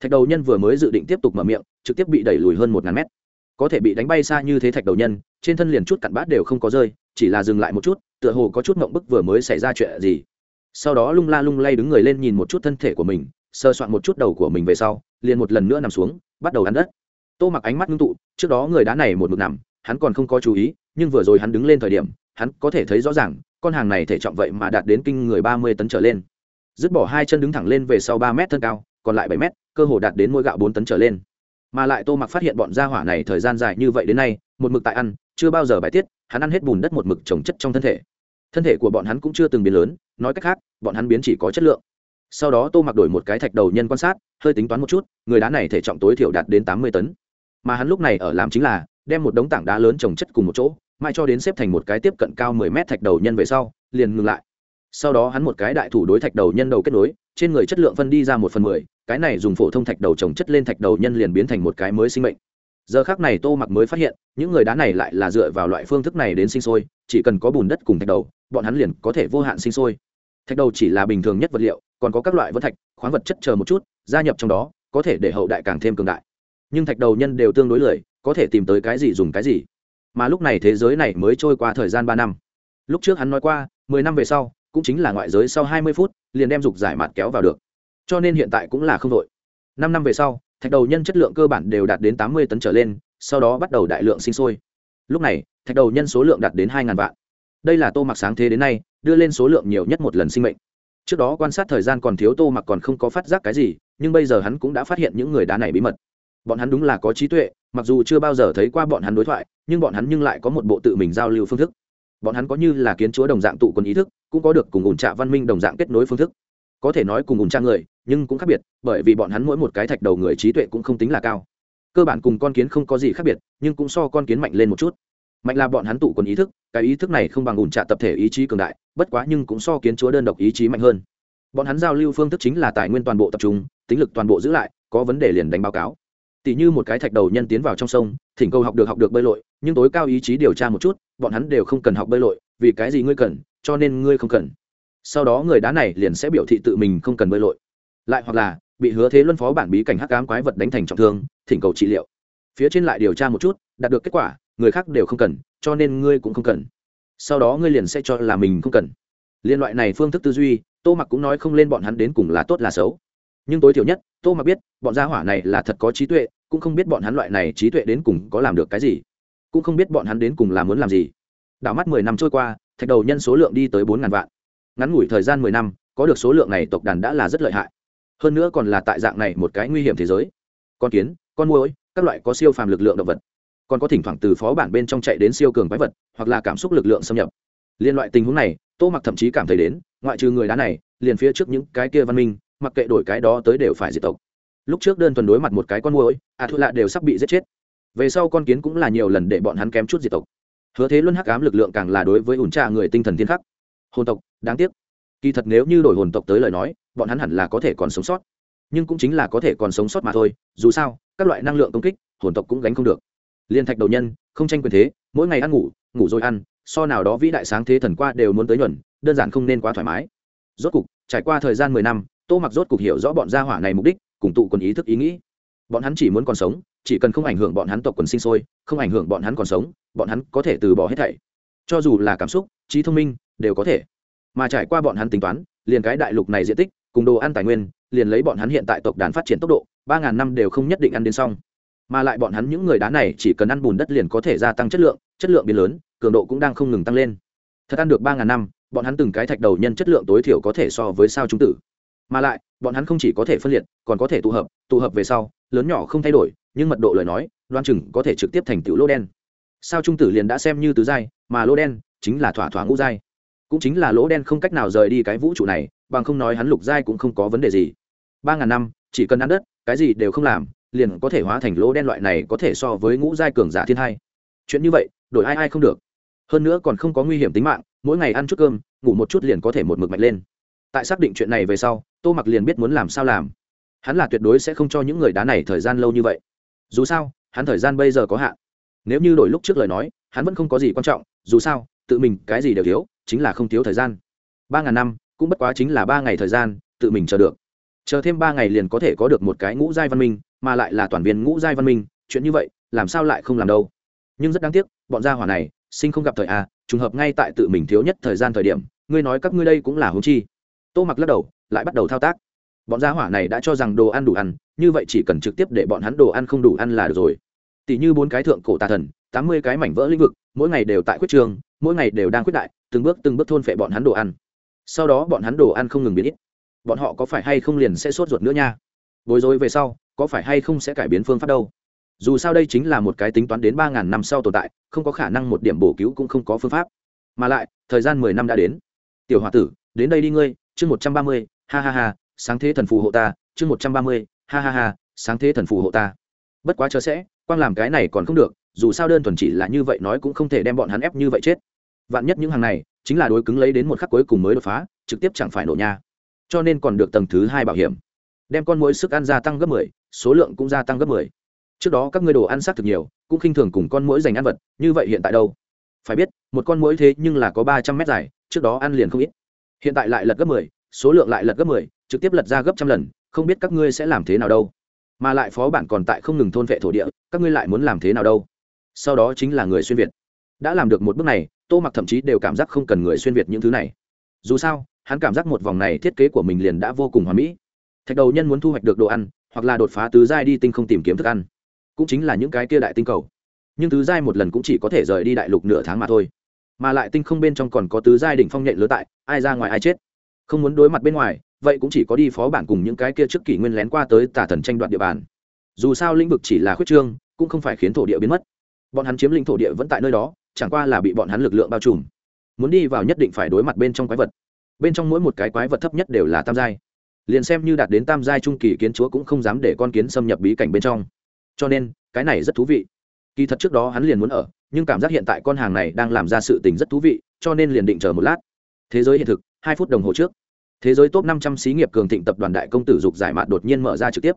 Thạch đầu nhân vừa mới dự định tiếp tục mở miệng, trực tiếp bị đẩy lùi hơn một ngàn mét. Có thể bị đánh bay xa như thế thạch đầu nhân trên thân liền chút cặn bát đều không có rơi, chỉ là dừng lại một chút, tựa hồ có chút mộng bức vừa mới xảy ra chuyện gì. Sau đó lung la lung lay đứng người lên nhìn một chút thân thể của mình, sơ soạn một chút đầu của mình về sau, liền một lần nữa nằm xuống, bắt đầu ăn đất. Tô mặc ánh mắt ngưng tụ, trước đó người đá này một mực nằm, hắn còn không có chú ý, nhưng vừa rồi hắn đứng lên thời điểm, hắn có thể thấy rõ ràng, con hàng này thể trọng vậy mà đạt đến kinh người ba mươi tấn trở lên. Dứt bỏ hai chân đứng thẳng lên về sau ba mét thân cao, còn lại bảy mét, cơ hồ đạt đến mỗi gạo bốn tấn trở lên mà lại tô mặc phát hiện bọn gia hỏa này thời gian dài như vậy đến nay, một mực tại ăn, chưa bao giờ bài tiết, hắn ăn hết bùn đất một mực trồng chất trong thân thể. Thân thể của bọn hắn cũng chưa từng biến lớn, nói cách khác, bọn hắn biến chỉ có chất lượng. Sau đó tô mặc đổi một cái thạch đầu nhân quan sát, hơi tính toán một chút, người đá này thể trọng tối thiểu đạt đến tám mươi tấn. Mà hắn lúc này ở làm chính là, đem một đống tảng đá lớn trồng chất cùng một chỗ mai cho đến xếp thành một cái tiếp cận cao mười mét thạch đầu nhân về sau, liền ngừng lại. Sau đó hắn một cái đại thủ đối thạch đầu nhân đầu kết nối trên người chất lượng phân đi ra một phần mười, cái này dùng phổ thông thạch đầu trồng chất lên thạch đầu nhân liền biến thành một cái mới sinh mệnh. Giờ khác này tô mặc mới phát hiện, những người đá này lại là dựa vào loại phương thức này đến sinh sôi, chỉ cần có bùn đất cùng thạch đầu, bọn hắn liền có thể vô hạn sinh sôi. Thạch đầu chỉ là bình thường nhất vật liệu, còn có các loại vân thạch, khoáng vật chất chờ một chút, gia nhập trong đó, có thể để hậu đại càng thêm cường đại. Nhưng thạch đầu nhân đều tương đối lười, có thể tìm tới cái gì dùng cái gì. Mà lúc này thế giới này mới trôi qua thời gian ba năm. Lúc trước hắn nói qua, mười năm về sau cũng chính là ngoại giới sau hai mươi phút, liền đem dục giải mạt kéo vào được. Cho nên hiện tại cũng là không đội năm năm về sau, thạch đầu nhân chất lượng cơ bản đều đạt đến tám mươi tấn trở lên, sau đó bắt đầu đại lượng sinh sôi. Lúc này, thạch đầu nhân số lượng đạt đến hai ngàn vạn. Đây là tô mặc sáng thế đến nay, đưa lên số lượng nhiều nhất một lần sinh mệnh. Trước đó quan sát thời gian còn thiếu tô mặc còn không có phát giác cái gì, nhưng bây giờ hắn cũng đã phát hiện những người đá này bí mật. Bọn hắn đúng là có trí tuệ, mặc dù chưa bao giờ thấy qua bọn hắn đối thoại, nhưng bọn hắn nhưng lại có một bộ tự mình giao lưu phương thức bọn hắn có như là kiến chúa đồng dạng tụ quân ý thức, cũng có được cùng ủn trạ văn minh đồng dạng kết nối phương thức. Có thể nói cùng ủn trạ người, nhưng cũng khác biệt, bởi vì bọn hắn mỗi một cái thạch đầu người trí tuệ cũng không tính là cao. Cơ bản cùng con kiến không có gì khác biệt, nhưng cũng so con kiến mạnh lên một chút. Mạnh là bọn hắn tụ quân ý thức, cái ý thức này không bằng ủn trạ tập thể ý chí cường đại, bất quá nhưng cũng so kiến chúa đơn độc ý chí mạnh hơn. Bọn hắn giao lưu phương thức chính là tài nguyên toàn bộ tập trung, tính lực toàn bộ giữ lại, có vấn đề liền đánh báo cáo tỷ như một cái thạch đầu nhân tiến vào trong sông, thỉnh cầu học được học được bơi lội, nhưng tối cao ý chí điều tra một chút, bọn hắn đều không cần học bơi lội, vì cái gì ngươi cần, cho nên ngươi không cần. Sau đó người đá này liền sẽ biểu thị tự mình không cần bơi lội. Lại hoặc là, bị hứa thế luân phó bản bí cảnh hắc ám quái vật đánh thành trọng thương, thỉnh cầu trị liệu. Phía trên lại điều tra một chút, đạt được kết quả, người khác đều không cần, cho nên ngươi cũng không cần. Sau đó ngươi liền sẽ cho là mình không cần. Liên loại này phương thức tư duy, tô mặc cũng nói không lên bọn hắn đến cùng là tốt là xấu nhưng tối thiểu nhất, tô mặc biết, bọn gia hỏa này là thật có trí tuệ, cũng không biết bọn hắn loại này trí tuệ đến cùng có làm được cái gì, cũng không biết bọn hắn đến cùng là muốn làm gì. Đảo mắt mười năm trôi qua, thạch đầu nhân số lượng đi tới bốn ngàn vạn. Ngắn ngủi thời gian mười năm, có được số lượng này tộc đàn đã là rất lợi hại. Hơn nữa còn là tại dạng này một cái nguy hiểm thế giới. Con kiến, con muỗi, các loại có siêu phàm lực lượng động vật. Còn có thỉnh thoảng từ phó bản bên trong chạy đến siêu cường quái vật, hoặc là cảm xúc lực lượng xâm nhập. Liên loại tình huống này, tô mặc thậm chí cảm thấy đến, ngoại trừ người đá này, liền phía trước những cái kia văn minh mặc kệ đổi cái đó tới đều phải diệt tộc. Lúc trước đơn thuần đối mặt một cái con muỗi, a thu lạ đều sắp bị giết chết. Về sau con kiến cũng là nhiều lần để bọn hắn kém chút diệt tộc. Hứa thế luân hắc ám lực lượng càng là đối với ủn trà người tinh thần thiên khắc. Hồn tộc, đáng tiếc. Kỳ thật nếu như đổi hồn tộc tới lời nói, bọn hắn hẳn là có thể còn sống sót. Nhưng cũng chính là có thể còn sống sót mà thôi, dù sao, các loại năng lượng công kích, hồn tộc cũng gánh không được. Liên thạch đầu nhân, không tranh quyền thế, mỗi ngày ăn ngủ ngủ rồi ăn, so nào đó vĩ đại sáng thế thần qua đều muốn tới nhuần đơn giản không nên quá thoải mái. Rốt cục, trải qua thời gian mười năm tô mặc rốt cục hiểu rõ bọn gia hỏa này mục đích, cùng tụ quần ý thức ý nghĩ. Bọn hắn chỉ muốn còn sống, chỉ cần không ảnh hưởng bọn hắn tộc quần sinh sôi, không ảnh hưởng bọn hắn còn sống, bọn hắn có thể từ bỏ hết thảy. Cho dù là cảm xúc, trí thông minh, đều có thể. Mà trải qua bọn hắn tính toán, liền cái đại lục này diện tích, cùng đồ ăn tài nguyên, liền lấy bọn hắn hiện tại tộc đàn phát triển tốc độ, ba ngàn năm đều không nhất định ăn đến xong. Mà lại bọn hắn những người đá này chỉ cần ăn bùn đất liền có thể gia tăng chất lượng chất lượng biến lớn, cường độ cũng đang không ngừng tăng lên. Thật ăn được ba ngàn năm, bọn hắn từng cái thạch đầu nhân chất lượng tối thiểu có thể so với sao trung tử mà lại, bọn hắn không chỉ có thể phân liệt, còn có thể tụ hợp tụ hợp về sau, lớn nhỏ không thay đổi, nhưng mật độ lời nói, đoan chừng có thể trực tiếp thành tựu lô đen. Sao trung tử liền đã xem như tứ giai, mà lô đen chính là thỏa thỏa ngũ giai. Cũng chính là lỗ đen không cách nào rời đi cái vũ trụ này, bằng không nói hắn lục giai cũng không có vấn đề gì. Ba ngàn năm, chỉ cần ăn đất, cái gì đều không làm, liền có thể hóa thành lỗ đen loại này có thể so với ngũ giai cường giả thiên hai. Chuyện như vậy, đổi ai ai không được. Hơn nữa còn không có nguy hiểm tính mạng, mỗi ngày ăn chút cơm, ngủ một chút liền có thể một mực mạnh lên. Tại xác định chuyện này về sau tô mặc liền biết muốn làm sao làm. Hắn là tuyệt đối sẽ không cho những người đá này thời gian lâu như vậy. Dù sao, hắn thời gian bây giờ có hạn. Nếu như đổi lúc trước lời nói, hắn vẫn không có gì quan trọng, dù sao, tự mình cái gì đều thiếu, chính là không thiếu thời gian. Ba ngàn năm, cũng bất quá chính là ba ngày thời gian, tự mình chờ được. Chờ thêm ba ngày liền có thể có được một cái ngũ giai văn minh, mà lại là toàn viên ngũ giai văn minh, chuyện như vậy, làm sao lại không làm đâu? Nhưng rất đáng tiếc, bọn gia hỏa này, sinh không gặp thời a trùng hợp ngay tại tự mình thiếu nhất thời gian thời điểm, ngươi nói các ngươi đây cũng là húng chi. Tô mặc lắc đầu lại bắt đầu thao tác. Bọn gia hỏa này đã cho rằng đồ ăn đủ ăn, như vậy chỉ cần trực tiếp để bọn hắn đồ ăn không đủ ăn là được rồi. Tỷ như bốn cái thượng cổ tà thần, tám mươi cái mảnh vỡ lĩnh vực, mỗi ngày đều tại quyết trường, mỗi ngày đều đang quyết đại, từng bước từng bước thôn phệ bọn hắn đồ ăn. Sau đó bọn hắn đồ ăn không ngừng biến ít. Bọn họ có phải hay không liền sẽ sốt ruột nữa nha? Bối rối về sau, có phải hay không sẽ cải biến phương pháp đâu? Dù sao đây chính là một cái tính toán đến ba ngàn năm sau tồn tại, không có khả năng một điểm bổ cứu cũng không có phương pháp. Mà lại, thời gian mười năm đã đến. Tiểu h o a tử, đến đây đi ngươi, chương một trăm ba mươi ha ha ha, sáng thế thần phù hộ ta, chương một trăm ba mươi, ha ha ha, sáng thế thần phù hộ ta. Bất quá chớ sẽ, quang làm cái này còn không được, dù sao đơn thuần chỉ là như vậy nói cũng không thể đem bọn hắn ép như vậy chết. Vạn nhất những hàng này, chính là đối cứng lấy đến một khắc cuối cùng mới đột phá, trực tiếp chẳng phải nổ nha. Cho nên còn được tầng thứ hai bảo hiểm. Đem con mũi sức ăn gia tăng gấp mười, số lượng cũng gia tăng gấp mười. Trước đó các ngươi đồ ăn xác thực nhiều, cũng khinh thường cùng con mũi dành ăn vật, như vậy hiện tại đâu? Phải biết, một con mũi thế nhưng là có ba trăm mét dài, trước đó ăn liền không ít. Hiện tại lại lật gấp mười số lượng lại lật gấp mười, trực tiếp lật ra gấp trăm lần, không biết các ngươi sẽ làm thế nào đâu. Mà lại phó bản còn tại không ngừng thôn vệ thổ địa, các ngươi lại muốn làm thế nào đâu? Sau đó chính là người xuyên việt. Đã làm được một bước này, tô mặc thậm chí đều cảm giác không cần người xuyên việt những thứ này. Dù sao, hắn cảm giác một vòng này thiết kế của mình liền đã vô cùng hoàn mỹ. Thạch đầu nhân muốn thu hoạch được đồ ăn, hoặc là đột phá tứ giai đi tinh không tìm kiếm thức ăn. Cũng chính là những cái kia đại tinh cầu. Nhưng tứ giai một lần cũng chỉ có thể rời đi đại lục nửa tháng mà thôi. Mà lại tinh không bên trong còn có tứ giai đỉnh phong nhện lứa tại, ai ra ngoài ai chết không muốn đối mặt bên ngoài, vậy cũng chỉ có đi phó bản cùng những cái kia trước kỷ nguyên lén qua tới tả thần tranh đoạt địa bàn. Dù sao lĩnh vực chỉ là khuyết trương, cũng không phải khiến thổ địa biến mất. Bọn hắn chiếm lĩnh thổ địa vẫn tại nơi đó, chẳng qua là bị bọn hắn lực lượng bao trùm. Muốn đi vào nhất định phải đối mặt bên trong quái vật. Bên trong mỗi một cái quái vật thấp nhất đều là tam giai. Liền xem như đạt đến tam giai trung kỳ kiến chúa cũng không dám để con kiến xâm nhập bí cảnh bên trong. Cho nên, cái này rất thú vị. Kỳ thật trước đó hắn liền muốn ở, nhưng cảm giác hiện tại con hàng này đang làm ra sự tình rất thú vị, cho nên liền định chờ một lát. Thế giới hiện thực hai phút đồng hồ trước, thế giới top năm trăm xí nghiệp cường thịnh tập đoàn đại công tử dục giải mạn đột nhiên mở ra trực tiếp.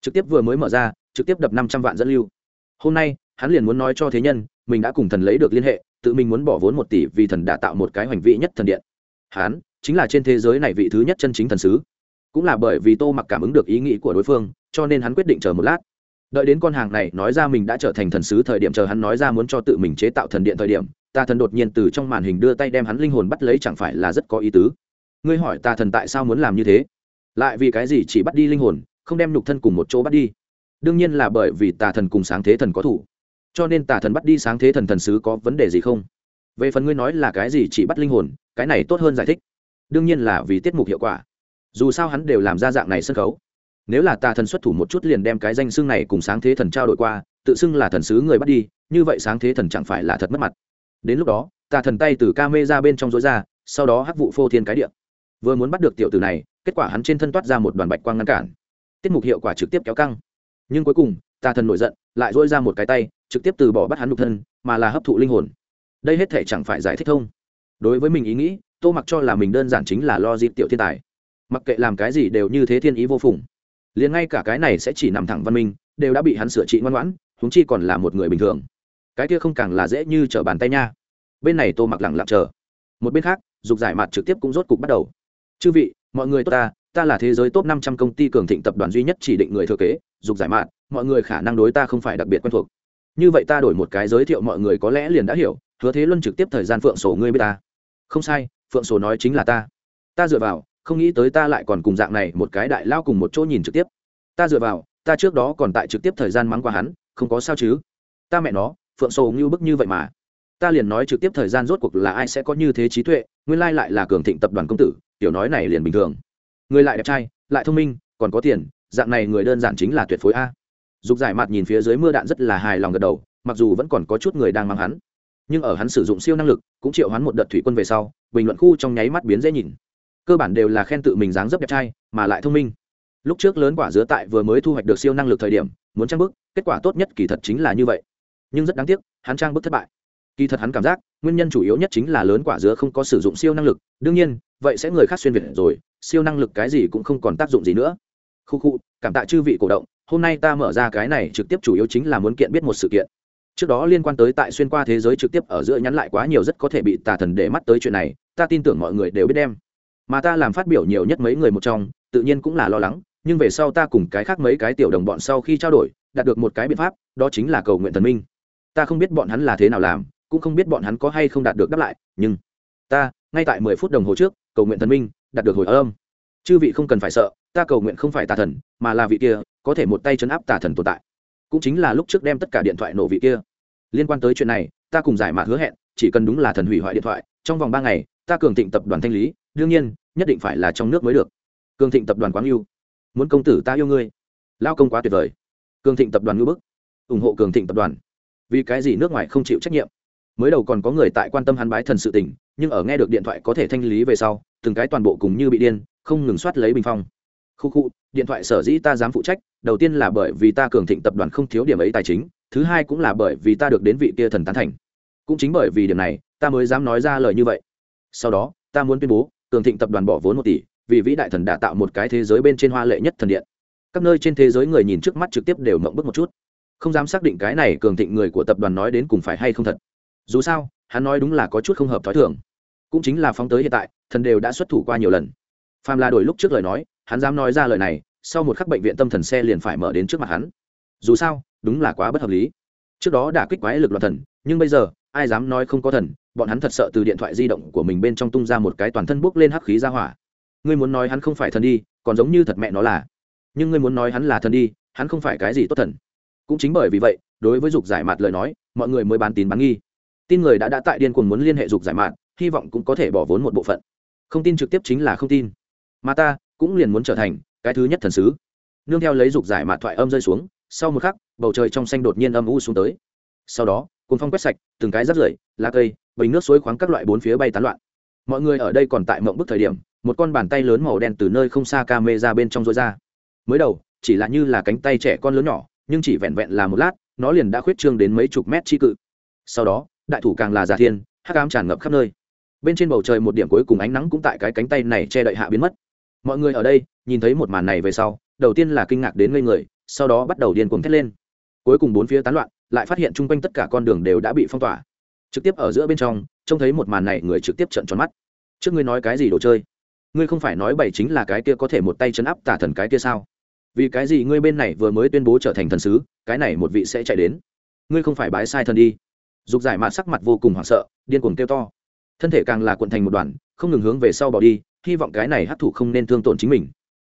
Trực tiếp vừa mới mở ra, trực tiếp đập năm trăm vạn dẫn lưu. Hôm nay, hắn liền muốn nói cho thế nhân, mình đã cùng thần lấy được liên hệ, tự mình muốn bỏ vốn một tỷ vì thần đã tạo một cái hoành vị nhất thần điện. Hắn chính là trên thế giới này vị thứ nhất chân chính thần sứ. Cũng là bởi vì tô mặc cảm ứng được ý nghĩ của đối phương, cho nên hắn quyết định chờ một lát đợi đến con hàng này nói ra mình đã trở thành thần sứ thời điểm, chờ hắn nói ra muốn cho tự mình chế tạo thần điện thời điểm, ta thần đột nhiên từ trong màn hình đưa tay đem hắn linh hồn bắt lấy chẳng phải là rất có ý tứ. Ngươi hỏi ta thần tại sao muốn làm như thế? Lại vì cái gì chỉ bắt đi linh hồn, không đem nhục thân cùng một chỗ bắt đi? Đương nhiên là bởi vì tà thần cùng sáng thế thần có thủ. Cho nên tà thần bắt đi sáng thế thần thần sứ có vấn đề gì không? Về phần ngươi nói là cái gì chỉ bắt linh hồn, cái này tốt hơn giải thích. Đương nhiên là vì tiết mục hiệu quả. Dù sao hắn đều làm ra dạng này sân khấu nếu là tà thần xuất thủ một chút liền đem cái danh xưng này cùng sáng thế thần trao đổi qua, tự xưng là thần sứ người bắt đi, như vậy sáng thế thần chẳng phải là thật mất mặt. Đến lúc đó, tà thần tay từ ca mê ra bên trong rối ra, sau đó hắc vụ phô thiên cái điện vừa muốn bắt được tiểu tử này, kết quả hắn trên thân toát ra một đoàn bạch quang ngăn cản. Tiết mục hiệu quả trực tiếp kéo căng. Nhưng cuối cùng, tà thần nổi giận, lại dỗi ra một cái tay, trực tiếp từ bỏ bắt hắn nhục thân, mà là hấp thụ linh hồn. Đây hết thể chẳng phải giải thích thông. Đối với mình ý nghĩ, tô mặc cho là mình đơn giản chính là lo dịp tiểu thiên tài. Mặc kệ làm cái gì đều như thế thiên ý vô phùng liền ngay cả cái này sẽ chỉ nằm thẳng văn minh, đều đã bị hắn sửa trị ngoan ngoãn húng chi còn là một người bình thường. Cái kia không càng là dễ như trở bàn tay nha. Bên này tô mặc lẳng lặng chờ. Một bên khác, dục giải mặt trực tiếp cũng rốt cục bắt đầu. Chư vị, mọi người tốt ta ta là thế giới top năm trăm công ty cường thịnh tập đoàn duy nhất chỉ định người thừa kế, dục giải mạn mọi người khả năng đối ta không phải đặc biệt quen thuộc. Như vậy ta đổi một cái giới thiệu mọi người có lẽ liền đã hiểu, hứa thế luân trực tiếp thời gian phượng sổ ngươi biết ta. Không sai, phượng sổ nói chính là ta. Ta dựa vào không nghĩ tới ta lại còn cùng dạng này một cái đại lao cùng một chỗ nhìn trực tiếp. Ta dựa vào, ta trước đó còn tại trực tiếp thời gian mắng qua hắn, không có sao chứ? Ta mẹ nó, phượng sầu ngưu bức như vậy mà. Ta liền nói trực tiếp thời gian rốt cuộc là ai sẽ có như thế trí tuệ, nguyên lai lại là cường thịnh tập đoàn công tử, tiểu nói này liền bình thường. Người lại đẹp trai, lại thông minh, còn có tiền, dạng này người đơn giản chính là tuyệt phối a. Dục giải mặt nhìn phía dưới mưa đạn rất là hài lòng gật đầu, mặc dù vẫn còn có chút người đang mang hắn. Nhưng ở hắn sử dụng siêu năng lực, cũng triệu hắn một đợt thủy quân về sau, bình luận khu trong nháy mắt biến dễ nhìn cơ bản đều là khen tự mình dáng dấp đẹp trai, mà lại thông minh. Lúc trước lớn quả dứa tại vừa mới thu hoạch được siêu năng lực thời điểm, muốn trang bức, kết quả tốt nhất kỳ thật chính là như vậy. Nhưng rất đáng tiếc, hắn trang bức thất bại. Kỳ thật hắn cảm giác, nguyên nhân chủ yếu nhất chính là lớn quả dứa không có sử dụng siêu năng lực, đương nhiên, vậy sẽ người khác xuyên việt rồi, siêu năng lực cái gì cũng không còn tác dụng gì nữa. Khu khu, cảm tạ chư vị cổ động, hôm nay ta mở ra cái này trực tiếp chủ yếu chính là muốn kiện biết một sự kiện. Trước đó liên quan tới tại xuyên qua thế giới trực tiếp ở giữa nhắn lại quá nhiều rất có thể bị tà thần để mắt tới chuyện này, ta tin tưởng mọi người đều biết đem mà ta làm phát biểu nhiều nhất mấy người một trong, tự nhiên cũng là lo lắng, nhưng về sau ta cùng cái khác mấy cái tiểu đồng bọn sau khi trao đổi, đạt được một cái biện pháp, đó chính là cầu nguyện thần minh. Ta không biết bọn hắn là thế nào làm, cũng không biết bọn hắn có hay không đạt được đáp lại, nhưng ta, ngay tại mười phút đồng hồ trước, cầu nguyện thần minh, đạt được hồi âm. Chư vị không cần phải sợ, ta cầu nguyện không phải tà thần, mà là vị kia, có thể một tay chấn áp tà thần tồn tại. Cũng chính là lúc trước đem tất cả điện thoại nổ vị kia. Liên quan tới chuyện này, ta cùng giải mã hứa hẹn, chỉ cần đúng là thần hủy hoại điện thoại, trong vòng ba ngày ta cường thịnh tập đoàn thanh lý, đương nhiên, nhất định phải là trong nước mới được. Cường thịnh tập đoàn quáng yêu muốn công tử ta yêu ngươi. Lao công quá tuyệt vời. Cường thịnh tập đoàn ngư bức, ủng hộ cường thịnh tập đoàn. Vì cái gì nước ngoài không chịu trách nhiệm? Mới đầu còn có người tại quan tâm hắn bái thần sự tình, nhưng ở nghe được điện thoại có thể thanh lý về sau, từng cái toàn bộ cùng như bị điên, không ngừng soát lấy bình phong. Khu khu, điện thoại sở dĩ ta dám phụ trách, đầu tiên là bởi vì ta cường thịnh tập đoàn không thiếu điểm ấy tài chính, thứ hai cũng là bởi vì ta được đến vị kia thần tán thành. Cũng chính bởi vì điểm này, ta mới dám nói ra lời như vậy sau đó, ta muốn tuyên bố, cường thịnh tập đoàn bỏ vốn một tỷ, vì vĩ đại thần đã tạo một cái thế giới bên trên hoa lệ nhất thần điện. Các nơi trên thế giới người nhìn trước mắt trực tiếp đều mộng bức một chút. Không dám xác định cái này cường thịnh người của tập đoàn nói đến cùng phải hay không thật. Dù sao, hắn nói đúng là có chút không hợp t h ó i thường. Cũng chính là phóng tới hiện tại, thần đều đã xuất thủ qua nhiều lần. Phàm là đổi lúc trước lời nói, hắn dám nói ra lời này, sau một khắc bệnh viện tâm thần xe liền phải mở đến trước mặt hắn. Dù sao, đúng là quá bất hợp lý. Trước đó đã kích quái lực loạn thần nhưng bây giờ, ai dám nói không có thần, bọn hắn thật sợ từ điện thoại di động của mình bên trong tung ra một cái toàn thân bốc lên hắc khí ra hỏa. Ngươi muốn nói hắn không phải thần đi, còn giống như thật mẹ nó là. Nhưng ngươi muốn nói hắn là thần đi, hắn không phải cái gì tốt thần. Cũng chính bởi vì vậy, đối với dục giải mạt lời nói, mọi người mới bán tín bán nghi. Tin người đã đã tại điên cuồng muốn liên hệ dục giải mạt, hy vọng cũng có thể bỏ vốn một bộ phận. Không tin trực tiếp chính là không tin. Mà ta cũng liền muốn trở thành cái thứ nhất thần sứ. Nương theo lấy dục giải mạt thoại âm rơi xuống, sau một khắc, bầu trời trong xanh đột nhiên âm u xuống tới. Sau đó cuốn phong quét sạch, từng cái rắt rưởi, lá cây, bình nước suối khoáng các loại bốn phía bay tán loạn. Mọi người ở đây còn tại mộng bức thời điểm, một con bàn tay lớn màu đen từ nơi không xa ca mê ra bên trong rối ra. Mới đầu, chỉ là như là cánh tay trẻ con lớn nhỏ, nhưng chỉ vẹn vẹn là một lát, nó liền đã khuyết trương đến mấy chục mét chi cự. Sau đó, đại thủ càng là giả thiên, hắc ám tràn ngập khắp nơi. Bên trên bầu trời một điểm cuối cùng ánh nắng cũng tại cái cánh tay này che đậy hạ biến mất. Mọi người ở đây, nhìn thấy một màn này về sau, đầu tiên là kinh ngạc đến ngây người, sau đó bắt đầu điên cuồng thét lên. Cuối cùng bốn phía tán loạn lại phát hiện chung quanh tất cả con đường đều đã bị phong tỏa. Trực tiếp ở giữa bên trong, trông thấy một màn này, người trực tiếp trận tròn mắt. Trước ngươi nói cái gì đồ chơi? Ngươi không phải nói bảy chính là cái kia có thể một tay chấn áp tả thần cái kia sao? Vì cái gì ngươi bên này vừa mới tuyên bố trở thành thần sứ, cái này một vị sẽ chạy đến? Ngươi không phải bái sai thần đi. Dục giải mạt sắc mặt vô cùng hoảng sợ, điên cuồng kêu to. Thân thể càng là cuộn thành một đoàn, không ngừng hướng về sau bỏ đi, hy vọng cái này hấp thụ không nên thương tổn chính mình.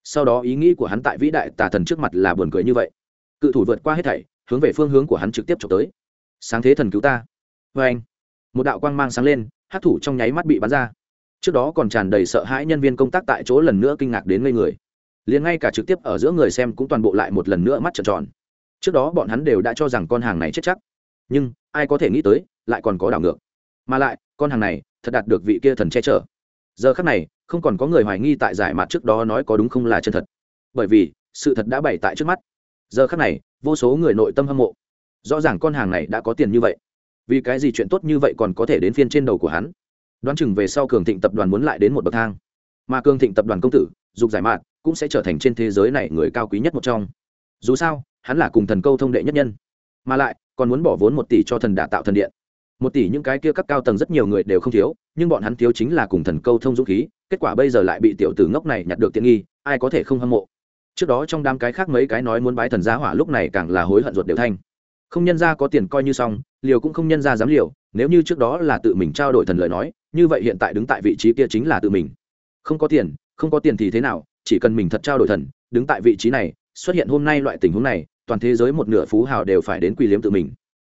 Sau đó ý nghĩ của hắn tại vĩ đại tà thần trước mặt là buồn cười như vậy. Cự thủ vượt qua hết thảy hướng về phương hướng của hắn trực tiếp trộm tới. Sáng thế thần cứu ta. Vê anh, một đạo quang mang sáng lên hát thủ trong nháy mắt bị bắn ra. Trước đó còn tràn đầy sợ hãi nhân viên công tác tại chỗ lần nữa kinh ngạc đến ngây người. Liền ngay cả trực tiếp ở giữa người xem cũng toàn bộ lại một lần nữa mắt trợn tròn. Trước đó bọn hắn đều đã cho rằng con hàng này chết chắc. Nhưng, ai có thể nghĩ tới, lại còn có đảo ngược. Mà lại, con hàng này, thật đạt được vị kia thần che chở. Giờ khắc này, không còn có người hoài nghi tại giải mặt trước đó nói có đúng không là chân thật. Bởi vì, sự thật đã bày tại trước mắt. Giờ khắc này vô số người nội tâm hâm mộ. Rõ ràng con hàng này đã có tiền như vậy. Vì cái gì chuyện tốt như vậy còn có thể đến phiên trên đầu của hắn? Đoán chừng về sau cường thịnh tập đoàn muốn lại đến một bậc thang. Mà cường thịnh tập đoàn công tử, dục giải mạn cũng sẽ trở thành trên thế giới này người cao quý nhất một trong. Dù sao, hắn là cùng thần câu thông đệ nhất nhân. Mà lại, còn muốn bỏ vốn một tỷ cho thần đả tạo thần điện. Một tỷ những cái kia các cao tầng rất nhiều người đều không thiếu, nhưng bọn hắn thiếu chính là cùng thần câu thông dũng khí, kết quả bây giờ lại bị tiểu tử ngốc này nhặt được tiện nghi, ai có thể không hâm mộ? Trước đó trong đám cái khác mấy cái nói muốn bái thần giá hỏa lúc này càng là hối hận ruột đều thanh. Không nhân ra có tiền coi như xong, liều cũng không nhân ra dám liều, nếu như trước đó là tự mình trao đổi thần lời nói, như vậy hiện tại đứng tại vị trí kia chính là tự mình. Không có tiền, không có tiền thì thế nào, chỉ cần mình thật trao đổi thần, đứng tại vị trí này, xuất hiện hôm nay loại tình huống này, toàn thế giới một nửa phú hào đều phải đến quỳ liếm tự mình.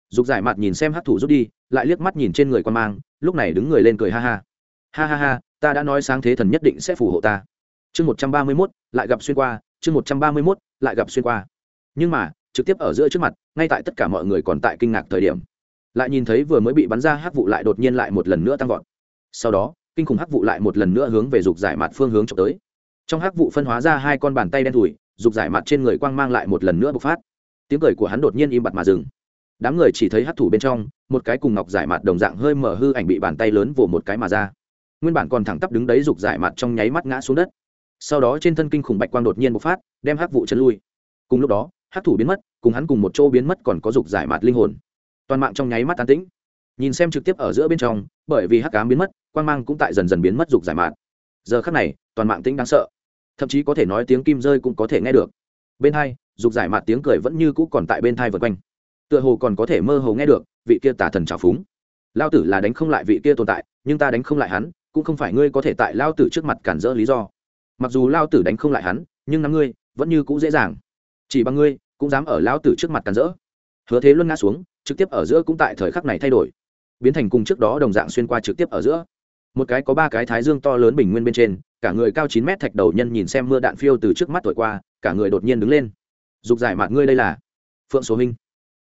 Dục giải mặt nhìn xem hát thủ rút đi, lại liếc mắt nhìn trên người quan mang, lúc này đứng người lên cười ha ha. Ha ha ha, ta đã nói sáng thế thần nhất định sẽ phù hộ ta. Chương một trăm ba mươi mốt, lại gặp xuyên qua chương một trăm ba mươi mốt, lại gặp xuyên qua. Nhưng mà, trực tiếp ở giữa trước mặt, ngay tại tất cả mọi người còn tại kinh ngạc thời điểm. Lại nhìn thấy vừa mới bị bắn ra hắc vụ lại đột nhiên lại một lần nữa tăng vọt. Sau đó, kinh khủng hắc vụ lại một lần nữa hướng về dục giải mặt phương hướng trộm tới. Trong hắc vụ phân hóa ra hai con bàn tay đen thùi dục giải mặt trên người quang mang lại một lần nữa bộc phát. Tiếng cười của hắn đột nhiên im bặt mà dừng. Đám người chỉ thấy hắc thủ bên trong, một cái cùng ngọc giải mặt đồng dạng hơi mở hư ảnh bị bàn tay lớn vồ một cái mà ra. Nguyên bản còn thẳng tắp đứng đấy dục giải mặt trong nháy mắt ngã xuống đất sau đó trên thân kinh khủng bạch quang đột nhiên bộc phát, đem hắc vụ chấn lui. Cùng lúc đó, hắc thủ biến mất, cùng hắn cùng một chỗ biến mất còn có dục giải mạt linh hồn. Toàn mạng trong nháy mắt tán tĩnh. Nhìn xem trực tiếp ở giữa bên trong, bởi vì hắc cám biến mất, quang mang cũng tại dần dần biến mất dục giải mạt. Giờ khắc này, toàn mạng tĩnh đáng sợ. Thậm chí có thể nói tiếng kim rơi cũng có thể nghe được. Bên hai, dục giải mạt tiếng cười vẫn như cũ còn tại bên thai vượt quanh. Tựa hồ còn có thể mơ hồ nghe được vị kia tả thần trào phúng. Lao tử là đánh không lại vị kia tồn tại, nhưng ta đánh không lại hắn, cũng không phải ngươi có thể tại lao tử trước mặt cản rỡ lý do mặc dù lao tử đánh không lại hắn, nhưng nắm ngươi, vẫn như cũ dễ dàng. Chỉ bằng ngươi, cũng dám ở lão tử trước mặt cắn rỡ. Hứa thế luân ngã xuống, trực tiếp ở giữa cũng tại thời khắc này thay đổi. Biến thành cùng trước đó đồng dạng xuyên qua trực tiếp ở giữa. Một cái có ba cái thái dương to lớn bình nguyên bên trên, cả người cao chín mét thạch đầu nhân nhìn xem mưa đạn phiêu từ trước mắt tuổi qua, cả người đột nhiên đứng lên. Dục giải mạt ngươi đây là. Phượng số minh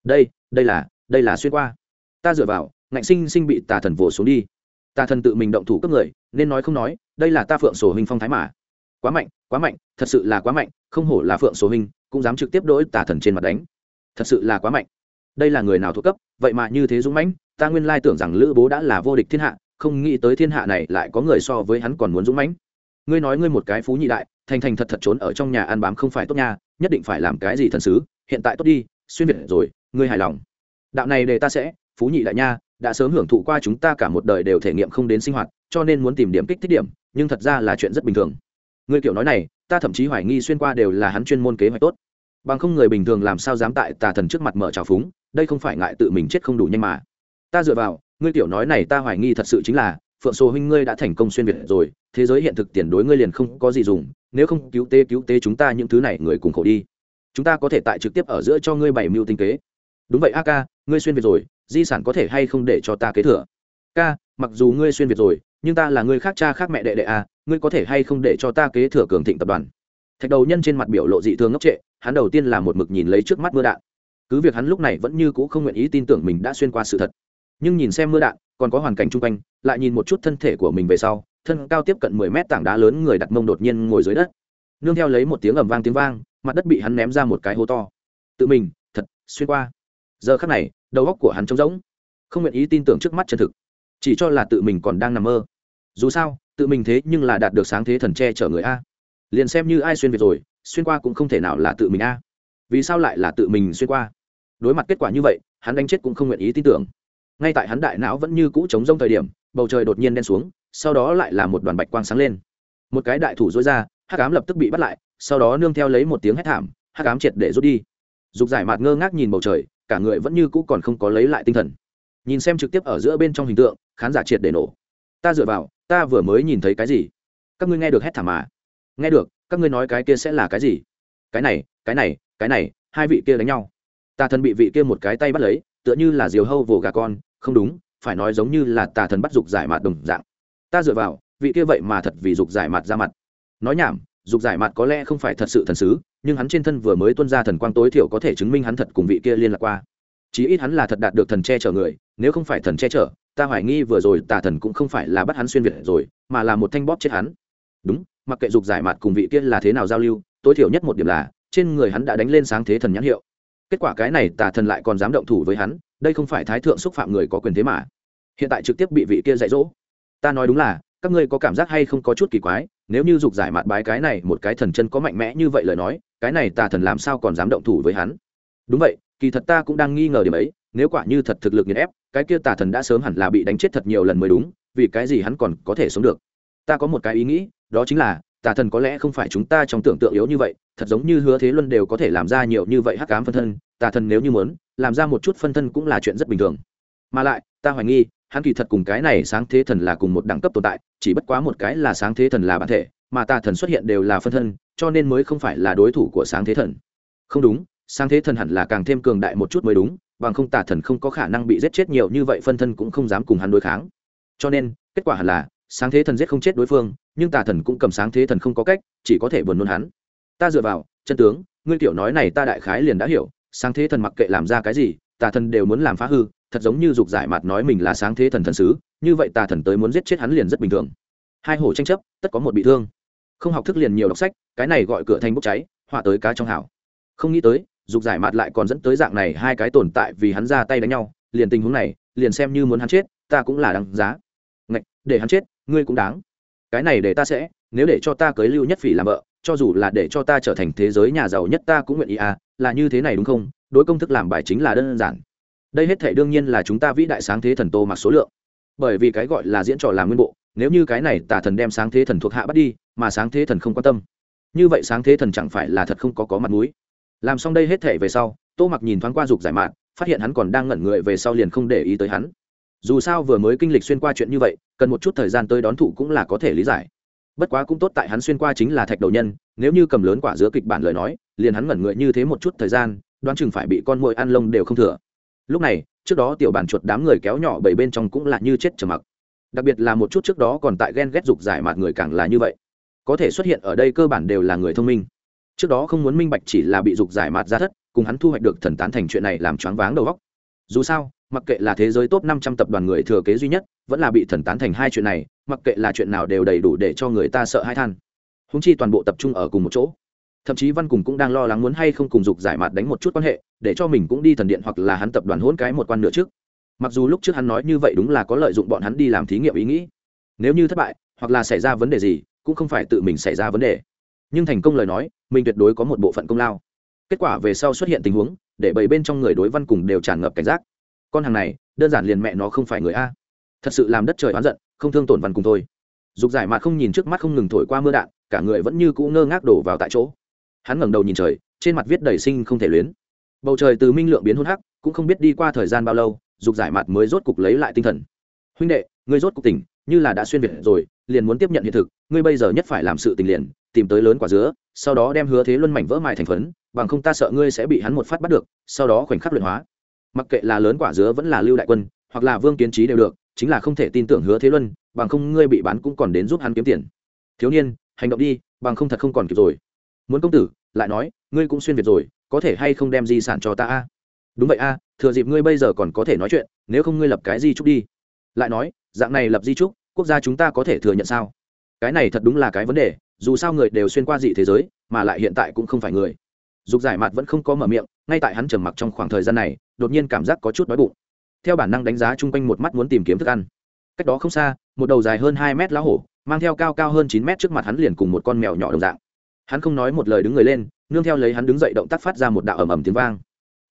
đây đây là đây là xuyên qua. Ta dựa vào, ngạnh sinh sinh bị tà thần vồ xuống đi. Tà thần tự mình động thủ cấp người, nên nói không nói, đây là ta phượng sổ hình phong thái mà quá mạnh quá mạnh, thật sự là quá mạnh, không hổ là phượng số hình cũng dám trực tiếp đỗi tà thần trên mặt đánh. Thật sự là quá mạnh. Đây là người nào thuộc cấp, vậy mà như thế dũng mãnh, ta nguyên lai tưởng rằng lữ bố đã là vô địch thiên hạ, không nghĩ tới thiên hạ này lại có người so với hắn còn muốn dũng mãnh. Ngươi nói ngươi một cái phú nhị đại, thành thành thật thật trốn ở trong nhà ăn bám không phải tốt nha, nhất định phải làm cái gì thần sứ, hiện tại tốt đi, xuyên việt rồi, ngươi hài lòng. Đạo này để ta sẽ, phú nhị đại nha, đã sớm hưởng thụ qua chúng ta cả một đời đều thể nghiệm không đến sinh hoạt, cho nên muốn tìm điểm kích thích điểm, nhưng thật ra là chuyện rất bình thường ngươi kiểu nói này, ta thậm chí hoài nghi xuyên qua đều là hắn chuyên môn kế hoạch tốt. Bằng không người bình thường làm sao dám tại tà thần trước mặt mở trào phúng, đây không phải ngại tự mình chết không đủ nhanh mà. Ta dựa vào, ngươi kiểu nói này ta hoài nghi thật sự chính là, phượng sô huynh ngươi đã thành công xuyên việt rồi, thế giới hiện thực tiền đối ngươi liền không có gì dùng, nếu không cứu tế cứu tế chúng ta những thứ này người cùng khổ đi. Chúng ta có thể tại trực tiếp ở giữa cho ngươi bảy mưu tinh kế. Đúng vậy, a ca, ngươi xuyên việt rồi, di sản có thể hay không để cho ta kế thừa? Ca, mặc dù ngươi xuyên việt rồi, nhưng ta là người khác cha khác mẹ đệ đệ a ngươi có thể hay không để cho ta kế thừa cường thịnh tập đoàn? Thạch đầu nhân trên mặt biểu lộ dị thường ngốc trệ, hắn đầu tiên là một mực nhìn lấy trước mắt mưa đạn. Cứ việc hắn lúc này vẫn như c ũ không nguyện ý tin tưởng mình đã xuyên qua sự thật. Nhưng nhìn xem mưa đạn, còn có hoàn cảnh chung quanh, lại nhìn một chút thân thể của mình về sau, thân cao tiếp cận mười mét tảng đá lớn người đặt mông đột nhiên ngồi dưới đất. Nương theo lấy một tiếng ầm vang tiếng vang, mặt đất bị hắn ném ra một cái hố to. Tự mình, thật, xuyên qua. Giờ khắc này, đầu góc của hắn trống rỗng, không nguyện ý tin tưởng trước mắt chân thực. Chỉ cho là tự mình còn đang nằm mơ. Dù sao tự mình thế nhưng là đạt được sáng thế thần che chở người a. Liền xem như ai xuyên việt rồi, xuyên qua cũng không thể nào là tự mình a. Vì sao lại là tự mình xuyên qua? Đối mặt kết quả như vậy, hắn đánh chết cũng không nguyện ý tin tưởng. Ngay tại hắn đại não vẫn như cũ chống rông thời điểm, bầu trời đột nhiên đen xuống, sau đó lại là một đoàn bạch quang sáng lên. Một cái đại thủ dối ra, hắc ám lập tức bị bắt lại, sau đó nương theo lấy một tiếng hét thảm, hắc ám triệt để rút đi. Dục giải mạt ngơ ngác nhìn bầu trời, cả người vẫn như cũ còn không có lấy lại tinh thần. Nhìn xem trực tiếp ở giữa bên trong hình tượng, khán giả triệt để nổ. Ta dựa vào ta vừa mới nhìn thấy cái gì? Các ngươi nghe được hét thảm mà nghe được, các ngươi nói cái kia sẽ là cái gì? Cái này cái này cái này, hai vị kia đánh nhau. Tà thần bị vị kia một cái tay bắt lấy, tựa như là diều hâu vồ gà con, không đúng, phải nói giống như là tà thần bắt dục giải mạt đồng dạng. Ta dựa vào, vị kia vậy mà thật vì dục giải mạt ra mặt. Nói nhảm, dục giải mạt có lẽ không phải thật sự thần sứ, nhưng hắn trên thân vừa mới tuân ra thần quang tối thiểu có thể chứng minh hắn thật cùng vị kia liên lạc qua. Chí ít hắn là thật đạt được thần che chở người, nếu không phải thần che chở ta hoài nghi vừa rồi tà thần cũng không phải là bắt hắn xuyên việt rồi, mà là một thanh bóp chết hắn. Đúng, mặc kệ dục giải mặt cùng vị kia là thế nào giao lưu, tối thiểu nhất một điểm là, trên người hắn đã đánh lên sáng thế thần nhãn hiệu. Kết quả cái này tà thần lại còn dám động thủ với hắn, đây không phải thái thượng xúc phạm người có quyền thế mà. Hiện tại trực tiếp bị vị kia dạy dỗ. Ta nói đúng là, các ngươi có cảm giác hay không có chút kỳ quái, nếu như dục giải mặt bái cái này một cái thần chân có mạnh mẽ như vậy lời nói, cái này tà thần làm sao còn dám động thủ với hắn? Đúng vậy, kỳ thật ta cũng đang nghi ngờ điểm ấy, nếu quả như thật thực lực nghiền ép cái kia tà thần đã sớm hẳn là bị đánh chết thật nhiều lần mới đúng, vì cái gì hắn còn có thể sống được? Ta có một cái ý nghĩ, đó chính là, tà thần có lẽ không phải chúng ta trong tưởng tượng yếu như vậy, thật giống như hứa thế luân đều có thể làm ra nhiều như vậy hắc cám phân thân, tà thần nếu như muốn, làm ra một chút phân thân cũng là chuyện rất bình thường. Mà lại, ta hoài nghi, hắn kỳ thật cùng cái này sáng thế thần là cùng một đẳng cấp tồn tại, chỉ bất quá một cái là sáng thế thần là bản thể, mà tà thần xuất hiện đều là phân thân, cho nên mới không phải là đối thủ của sáng thế thần. Không đúng sáng thế thần hẳn là càng thêm cường đại một chút mới đúng, bằng không tà thần không có khả năng bị giết chết nhiều như vậy, phân thân cũng không dám cùng hắn đối kháng. Cho nên, kết quả hẳn là, sáng thế thần giết không chết đối phương, nhưng tà thần cũng cầm sáng thế thần không có cách, chỉ có thể buồn nôn hắn. Ta dựa vào, chân tướng, ngươi tiểu nói này ta đại khái liền đã hiểu, sáng thế thần mặc kệ làm ra cái gì, tà thần đều muốn làm phá hư, thật giống như dục giải mặt nói mình là sáng thế thần thần sứ, như vậy tà thần tới muốn giết chết hắn liền rất bình thường. Hai hổ tranh chấp, tất có một bị thương. Không học thức liền nhiều đọc sách, cái này gọi cửa thành bốc cháy, họa tới cá trong hảo không nghĩ tới dục giải mạt lại còn dẫn tới dạng này hai cái tồn tại vì hắn ra tay đánh nhau, liền tình huống này, liền xem như muốn hắn chết, ta cũng là đáng giá. Ngạch, để hắn chết, ngươi cũng đáng. Cái này để ta sẽ, nếu để cho ta cưới lưu nhất phỉ làm vợ, cho dù là để cho ta trở thành thế giới nhà giàu nhất ta cũng nguyện ý à là như thế này đúng không? Đối công thức làm bài chính là đơn giản. Đây hết thể đương nhiên là chúng ta vĩ đại sáng thế thần tô mặc số lượng. Bởi vì cái gọi là diễn trò làm nguyên bộ, nếu như cái này Tả thần đem sáng thế thần thuộc hạ bắt đi, mà sáng thế thần không quan tâm. Như vậy sáng thế thần chẳng phải là thật không có có mặt mũi làm xong đây hết thể về sau, tô mặc nhìn thoáng qua dục giải mạn, phát hiện hắn còn đang ngẩn người về sau liền không để ý tới hắn. Dù sao vừa mới kinh lịch xuyên qua chuyện như vậy, cần một chút thời gian tới đón thụ cũng là có thể lý giải. Bất quá cũng tốt tại hắn xuyên qua chính là thạch đầu nhân, nếu như cầm lớn quả giữa kịch bản lời nói, liền hắn ngẩn người như thế một chút thời gian, đoán chừng phải bị con mồi ăn lông đều không thừa. Lúc này, trước đó tiểu bản chuột đám người kéo nhỏ bảy bên trong cũng là như chết trầm mặc. Đặc biệt là một chút trước đó còn tại ghen ghét dục giải mạt người càng là như vậy. Có thể xuất hiện ở đây cơ bản đều là người thông minh trước đó không muốn minh bạch chỉ là bị dục giải mạt ra thất, cùng hắn thu hoạch được thần tán thành chuyện này làm choáng váng đầu góc dù sao, mặc kệ là thế giới top năm trăm tập đoàn người thừa kế duy nhất, vẫn là bị thần tán thành hai chuyện này, mặc kệ là chuyện nào đều đầy đủ để cho người ta sợ hãi than. Húng chi toàn bộ tập trung ở cùng một chỗ. Thậm chí văn cùng cũng đang lo lắng muốn hay không cùng dục giải mạt đánh một chút quan hệ, để cho mình cũng đi thần điện hoặc là hắn tập đoàn hôn cái một quan nữa trước. Mặc dù lúc trước hắn nói như vậy đúng là có lợi dụng bọn hắn đi làm thí nghiệm ý nghĩ. Nếu như thất bại, hoặc là xảy ra vấn đề gì, cũng không phải tự mình xảy ra vấn đề nhưng thành công lời nói, mình tuyệt đối có một bộ phận công lao. Kết quả về sau xuất hiện tình huống, để bảy bên trong người đối văn cùng đều tràn ngập cảnh giác. Con hàng này, đơn giản liền mẹ nó không phải người a. Thật sự làm đất trời oán giận, không thương tổn văn cùng thôi. Dục giải mà không nhìn trước mắt không ngừng thổi qua mưa đạn, cả người vẫn như cũ ngơ ngác đổ vào tại chỗ. Hắn ngẩng đầu nhìn trời, trên mặt viết đầy sinh không thể luyến. Bầu trời từ minh lượng biến hôn hắc, cũng không biết đi qua thời gian bao lâu, dục giải mặt mới rốt cục lấy lại tinh thần. Huynh đệ, ngươi rốt cục tỉnh, như là đã xuyên việt rồi, liền muốn tiếp nhận hiện thực, ngươi bây giờ nhất phải làm sự tình liền tìm tới lớn quả dứa, sau đó đem hứa thế luân mảnh vỡ mài thành phấn, bằng không ta sợ ngươi sẽ bị hắn một phát bắt được, sau đó khoảnh khắc luyện hóa. Mặc kệ là lớn quả dứa vẫn là lưu đại quân, hoặc là vương kiến trí đều được, chính là không thể tin tưởng hứa thế luân, bằng không ngươi bị bán cũng còn đến giúp hắn kiếm tiền. Thiếu niên, hành động đi, bằng không thật không còn kịp rồi. Muốn công tử, lại nói, ngươi cũng xuyên việt rồi, có thể hay không đem di sản cho ta a? Đúng vậy a, thừa dịp ngươi bây giờ còn có thể nói chuyện, nếu không ngươi lập cái di trúc đi. Lại nói, dạng này lập di trúc, quốc gia chúng ta có thể thừa nhận sao? Cái này thật đúng là cái vấn đề dù sao người đều xuyên qua dị thế giới, mà lại hiện tại cũng không phải người. Dục giải mặt vẫn không có mở miệng, ngay tại hắn trầm mặc trong khoảng thời gian này, đột nhiên cảm giác có chút đói bụng. Theo bản năng đánh giá chung quanh một mắt muốn tìm kiếm thức ăn. Cách đó không xa, một đầu dài hơn hai mét lá hổ, mang theo cao cao hơn chín mét trước mặt hắn liền cùng một con mèo nhỏ đồng dạng. Hắn không nói một lời đứng người lên, nương theo lấy hắn đứng dậy động tác phát ra một đạo ầm ầm tiếng vang.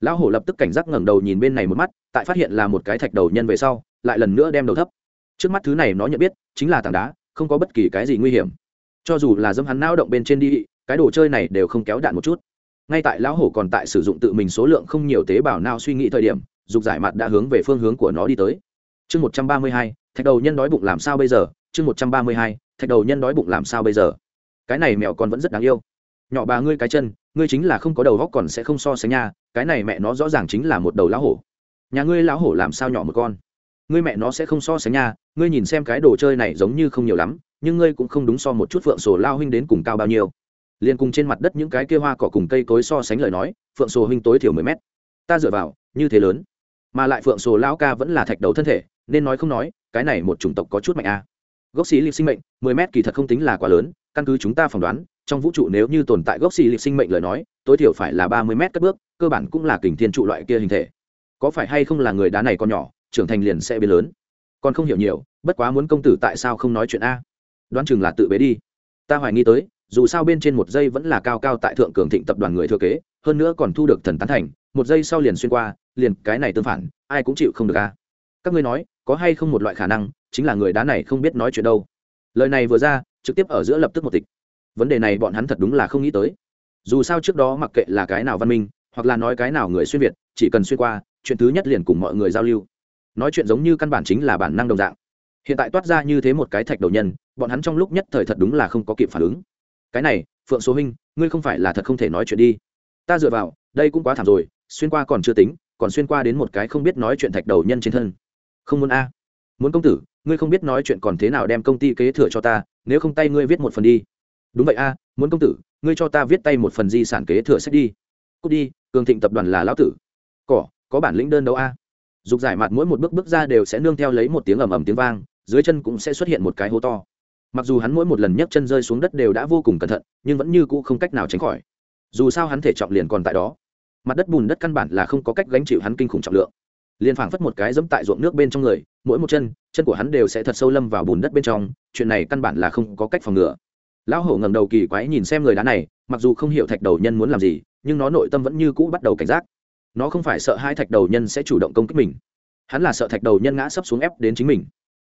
Lão hổ lập tức cảnh giác ngẩng đầu nhìn bên này một mắt, tại phát hiện là một cái thạch đầu nhân về sau, lại lần nữa đem đầu thấp. Trước mắt thứ này nó nhận biết, chính là tảng đá, không có bất kỳ cái gì nguy hiểm cho dù là dâm hắn nao động bên trên đi, cái đồ chơi này đều không kéo đạn một chút. Ngay tại lão hổ còn tại sử dụng tự mình số lượng không nhiều tế bào nào suy nghĩ thời điểm, dục giải mặt đã hướng về phương hướng của nó đi tới. Chương một trăm ba mươi hai, thạch đầu nhân đói bụng làm sao bây giờ? Chương một trăm ba mươi hai, thạch đầu nhân đói bụng làm sao bây giờ? Cái này mẹo còn vẫn rất đáng yêu. Nhỏ bà ngươi cái chân, ngươi chính là không có đầu góc còn sẽ không so sánh nha, cái này mẹ nó rõ ràng chính là một đầu lão hổ. Nhà ngươi lão hổ làm sao nhỏ một con? Ngươi mẹ nó sẽ không so sánh nha, ngươi nhìn xem cái đồ chơi này giống như không nhiều lắm nhưng ngươi cũng không đúng so một chút phượng sổ lao huynh đến cùng cao bao nhiêu. Liền cùng trên mặt đất những cái kia hoa cỏ cùng cây cối so sánh lời nói, phượng sổ huynh tối thiểu mười mét. Ta dựa vào, như thế lớn. Mà lại phượng sổ lao ca vẫn là thạch đầu thân thể, nên nói không nói, cái này một chủng tộc có chút mạnh a à. gốc xí lịch sinh mệnh, mười mét kỳ thật không tính là quá lớn, căn cứ chúng ta phỏng đoán, trong vũ trụ nếu như tồn tại gốc xì lịch sinh mệnh lời nói, tối thiểu phải là ba mươi mét cất bước, cơ bản cũng là kình thiên trụ loại kia hình thể. Có phải hay không là người đá này còn nhỏ, trưởng thành liền sẽ biến lớn? Còn không hiểu nhiều, bất quá muốn công tử tại sao không nói chuyện a? Đoán chừng là tự bế đi. Ta hoài nghi tới, dù sao bên trên một giây vẫn là cao cao tại thượng cường thịnh tập đoàn người thừa kế, hơn nữa còn thu được thần tán thành, một giây sau liền xuyên qua, liền cái này tương phản, ai cũng chịu không được a. Các ngươi nói, có hay không một loại khả năng, chính là người đá này không biết nói chuyện đâu. Lời này vừa ra, trực tiếp ở giữa lập tức một tịch. Vấn đề này bọn hắn thật đúng là không nghĩ tới. Dù sao trước đó mặc kệ là cái nào văn minh, hoặc là nói cái nào người xuyên việt, chỉ cần xuyên qua, chuyện thứ nhất liền cùng mọi người giao lưu. Nói chuyện giống như căn bản chính là bản năng đồng dạng hiện tại toát ra như thế một cái thạch đầu nhân, bọn hắn trong lúc nhất thời thật đúng là không có kịp phản ứng. Cái này, phượng số huynh, ngươi không phải là thật không thể nói chuyện đi. Ta dựa vào, đây cũng quá thảm rồi, xuyên qua còn chưa tính, còn xuyên qua đến một cái không biết nói chuyện thạch đầu nhân trên thân. Không muốn a. Muốn công tử, ngươi không biết nói chuyện còn thế nào đem công ty kế thừa cho ta, nếu không tay ngươi viết một phần đi. Đúng vậy a, muốn công tử, ngươi cho ta viết tay một phần di sản kế thừa sách đi. Cút đi, cường thịnh tập đoàn là lão tử. Cỏ, có bản lĩnh đơn đấu a. Dục giải mặt mỗi một bước bước ra đều sẽ nương theo lấy một tiếng ầm ầm tiếng vang dưới chân cũng sẽ xuất hiện một cái hố to. Mặc dù hắn mỗi một lần nhấc chân rơi xuống đất đều đã vô cùng cẩn thận, nhưng vẫn như cũ không cách nào tránh khỏi. Dù sao hắn thể trọng liền còn tại đó. Mặt đất bùn đất căn bản là không có cách gánh chịu hắn kinh khủng trọng lượng. Liền phảng phất một cái dẫm tại ruộng nước bên trong người, mỗi một chân chân của hắn đều sẽ thật sâu lâm vào bùn đất bên trong, chuyện này căn bản là không có cách phòng ngừa. Lão hổ ngẩng đầu kỳ quái nhìn xem người đá này, mặc dù không hiểu thạch đầu nhân muốn làm gì, nhưng nó nội tâm vẫn như cũ bắt đầu cảnh giác. Nó không phải sợ hai thạch đầu nhân sẽ chủ động công kích mình. Hắn là sợ thạch đầu nhân ngã sấp xuống ép đến chính mình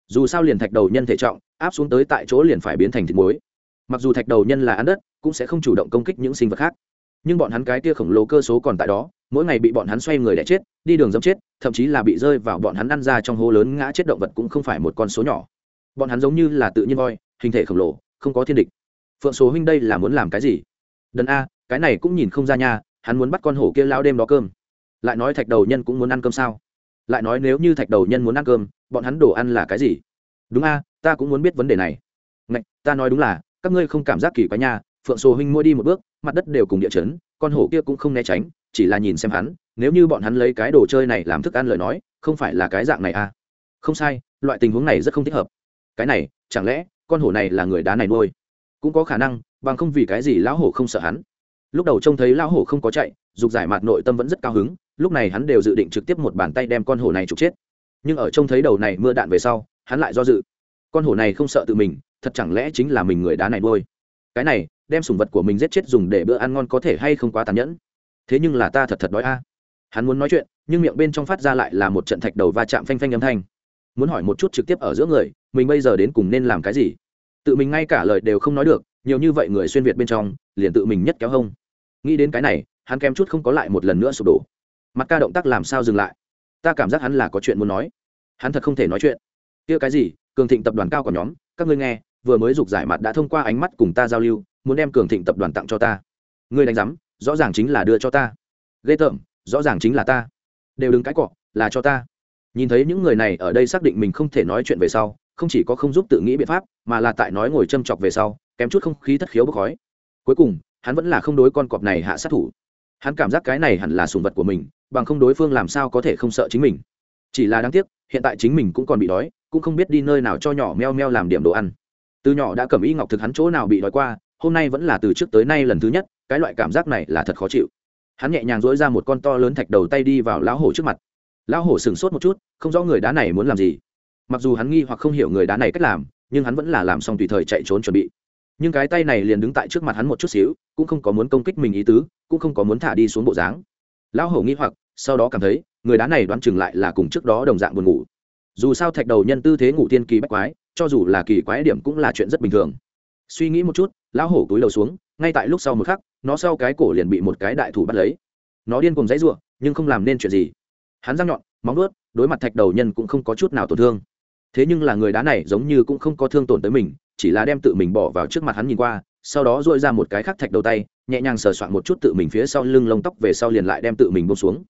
dù sao liền thạch đầu nhân thể trọng, áp xuống tới tại chỗ liền phải biến thành thịt muối. Mặc dù thạch đầu nhân là ăn đất, cũng sẽ không chủ động công kích những sinh vật khác. Nhưng bọn hắn cái kia khổng lồ cơ số còn tại đó, mỗi ngày bị bọn hắn xoay người đẻ chết, đi đường dẫm chết, thậm chí là bị rơi vào bọn hắn ăn ra trong hố lớn ngã chết động vật cũng không phải một con số nhỏ. Bọn hắn giống như là tự nhiên voi, hình thể khổng lồ, không có thiên địch. Phượng số huynh đây là muốn làm cái gì? Đần a, cái này cũng nhìn không ra nha, hắn muốn bắt con hổ kia lao đêm đó cơm. Lại nói thạch đầu nhân cũng muốn ăn cơm sao? Lại nói nếu như thạch đầu nhân muốn ăn cơm bọn hắn đồ ăn là cái gì? Đúng a ta cũng muốn biết vấn đề này. Ngạch, ta nói đúng là các ngươi không cảm giác kỳ quái nha phượng sổ huynh mua đi một bước mặt đất đều cùng địa chấn con hổ kia cũng không né tránh chỉ là nhìn xem hắn nếu như bọn hắn lấy cái đồ chơi này làm thức ăn lời nói không phải là cái dạng này à? Không sai loại tình huống này rất không thích hợp. Cái này chẳng lẽ con hổ này là người đá này nuôi? Cũng có khả năng bằng không vì cái gì lão hổ không sợ hắn? Lúc đầu trông thấy lão hổ không có chạy dục giải mạt nội tâm vẫn rất cao hứng lúc này hắn đều dự định trực tiếp một bàn tay đem con hổ này trục chết nhưng ở trông thấy đầu này mưa đạn về sau, hắn lại do dự. Con hổ này không sợ tự mình, thật chẳng lẽ chính là mình người đá này nuôi? Cái này, đem sủng vật của mình giết chết dùng để bữa ăn ngon có thể hay không quá tàn nhẫn? Thế nhưng là ta thật thật đói a. Hắn muốn nói chuyện, nhưng miệng bên trong phát ra lại là một trận thạch đầu va chạm phanh phanh âm thanh. Muốn hỏi một chút trực tiếp ở giữa người, mình bây giờ đến cùng nên làm cái gì? Tự mình ngay cả lời đều không nói được, nhiều như vậy người xuyên việt bên trong, liền tự mình nhất kéo hông. Nghĩ đến cái này, hắn kém chút không có lại một lần nữa sụp đổ. Mặt ca động tác làm sao dừng lại? Ta cảm giác hắn là có chuyện muốn nói. Hắn thật không thể nói chuyện. Kia cái gì? Cường thịnh tập đoàn cao của nhóm, các ngươi nghe, vừa mới dục giải mặt đã thông qua ánh mắt cùng ta giao lưu, muốn đem cường thịnh tập đoàn tặng cho ta. Ngươi đánh giám, rõ ràng chính là đưa cho ta. Ghê tởm, rõ ràng chính là ta. Đều đừng cãi cọ, là cho ta. Nhìn thấy những người này ở đây xác định mình không thể nói chuyện về sau, không chỉ có không giúp tự nghĩ biện pháp, mà là tại nói ngồi châm chọc về sau, kém chút không khí thất khiếu bốc khói. Cuối cùng, hắn vẫn là không đối con cọp này hạ sát thủ. Hắn cảm giác cái này hẳn là sùng vật của mình bằng không đối phương làm sao có thể không sợ chính mình. Chỉ là đáng tiếc, hiện tại chính mình cũng còn bị đói, cũng không biết đi nơi nào cho nhỏ meo meo làm điểm đồ ăn. Từ nhỏ đã cầm y ngọc thực hắn chỗ nào bị đói qua, hôm nay vẫn là từ trước tới nay lần thứ nhất, cái loại cảm giác này là thật khó chịu. Hắn nhẹ nhàng dỗi ra một con to lớn thạch đầu tay đi vào lão hổ trước mặt. Lão hổ sửng sốt một chút, không rõ người đá này muốn làm gì. Mặc dù hắn nghi hoặc không hiểu người đá này cách làm, nhưng hắn vẫn là làm xong tùy thời chạy trốn chuẩn bị. Nhưng cái tay này liền đứng tại trước mặt hắn một chút xíu, cũng không có muốn công kích mình ý tứ, cũng không có muốn thả đi xuống bộ dáng. Lão hổ nghi hoặc sau đó cảm thấy, người đá này đoán chừng lại là cùng trước đó đồng dạng buồn ngủ. Dù sao thạch đầu nhân tư thế ngủ tiên kỳ bách quái, cho dù là kỳ quái điểm cũng là chuyện rất bình thường. Suy nghĩ một chút, lão hổ túi đầu xuống, ngay tại lúc sau một khắc, nó sau cái cổ liền bị một cái đại thủ bắt lấy. Nó điên cùng dãy ruộng nhưng không làm nên chuyện gì. Hắn răng nhọn, móng ướt đối mặt thạch đầu nhân cũng không có chút nào tổn thương. Thế nhưng là người đá này giống như cũng không có thương tổn tới mình, chỉ là đem tự mình bỏ vào trước mặt hắn nhìn qua, sau đó dội ra một cái khắc thạch đầu tay, nhẹ nhàng sờ soạn một chút tự mình phía sau lưng lông tóc về sau liền lại đem tự mình bông xuống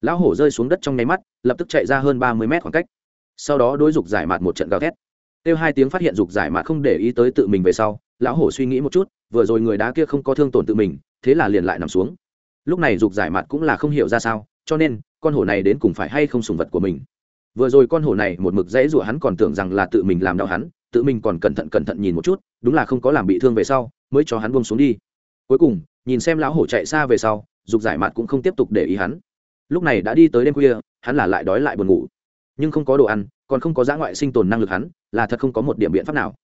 lão hổ rơi xuống đất trong nháy mắt, lập tức chạy ra hơn ba mươi mét khoảng cách. Sau đó đối dục giải mạt một trận gào thét. Kêu hai tiếng phát hiện dục giải mạt không để ý tới tự mình về sau, lão hổ suy nghĩ một chút, vừa rồi người đá kia không có thương tổn tự mình, thế là liền lại nằm xuống. Lúc này dục giải mạt cũng là không hiểu ra sao, cho nên, con hổ này đến cùng phải hay không sùng vật của mình. Vừa rồi con hổ này một mực dãy rủa hắn còn tưởng rằng là tự mình làm đau hắn, tự mình còn cẩn thận cẩn thận nhìn một chút, đúng là không có làm bị thương về sau, mới cho hắn buông xuống đi. Cuối cùng, nhìn xem lão hổ chạy xa về sau, dục giải mạt cũng không tiếp tục để ý hắn lúc này đã đi tới đêm khuya, hắn là lại đói lại buồn ngủ. Nhưng không có đồ ăn, còn không có giã ngoại sinh tồn năng lực hắn, là thật không có một điểm biện pháp nào.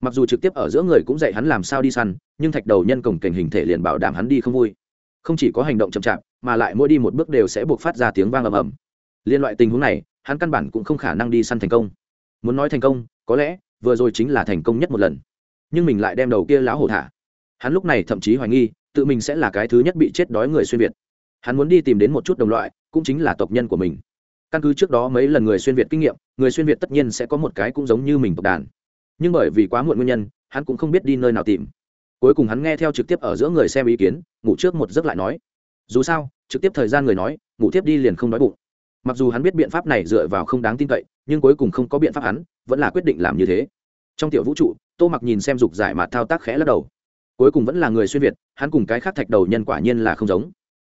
Mặc dù trực tiếp ở giữa người cũng dạy hắn làm sao đi săn, nhưng thạch đầu nhân cổng cảnh hình thể liền bảo đảm hắn đi không vui. Không chỉ có hành động chậm chạp, mà lại mỗi đi một bước đều sẽ buộc phát ra tiếng vang ầm ầm. Liên loại tình huống này, hắn căn bản cũng không khả năng đi săn thành công. Muốn nói thành công, có lẽ vừa rồi chính là thành công nhất một lần. Nhưng mình lại đem đầu kia lão hổ thả. Hắn lúc này thậm chí hoài nghi, tự mình sẽ là cái thứ nhất bị chết đói người xuyên việt hắn muốn đi tìm đến một chút đồng loại, cũng chính là tộc nhân của mình. Căn cứ trước đó mấy lần người xuyên việt kinh nghiệm, người xuyên việt tất nhiên sẽ có một cái cũng giống như mình tộc đàn. Nhưng bởi vì quá muộn nguyên nhân, hắn cũng không biết đi nơi nào tìm. Cuối cùng hắn nghe theo trực tiếp ở giữa người xem ý kiến, ngủ trước một giấc lại nói. Dù sao, trực tiếp thời gian người nói, ngủ tiếp đi liền không đói bụng. Mặc dù hắn biết biện pháp này dựa vào không đáng tin cậy, nhưng cuối cùng không có biện pháp hắn, vẫn là quyết định làm như thế. Trong tiểu vũ trụ, tô mặc nhìn xem dục giải mà thao tác khẽ lắc đầu. Cuối cùng vẫn là người xuyên việt, hắn cùng cái khác thạch đầu nhân quả nhiên là không giống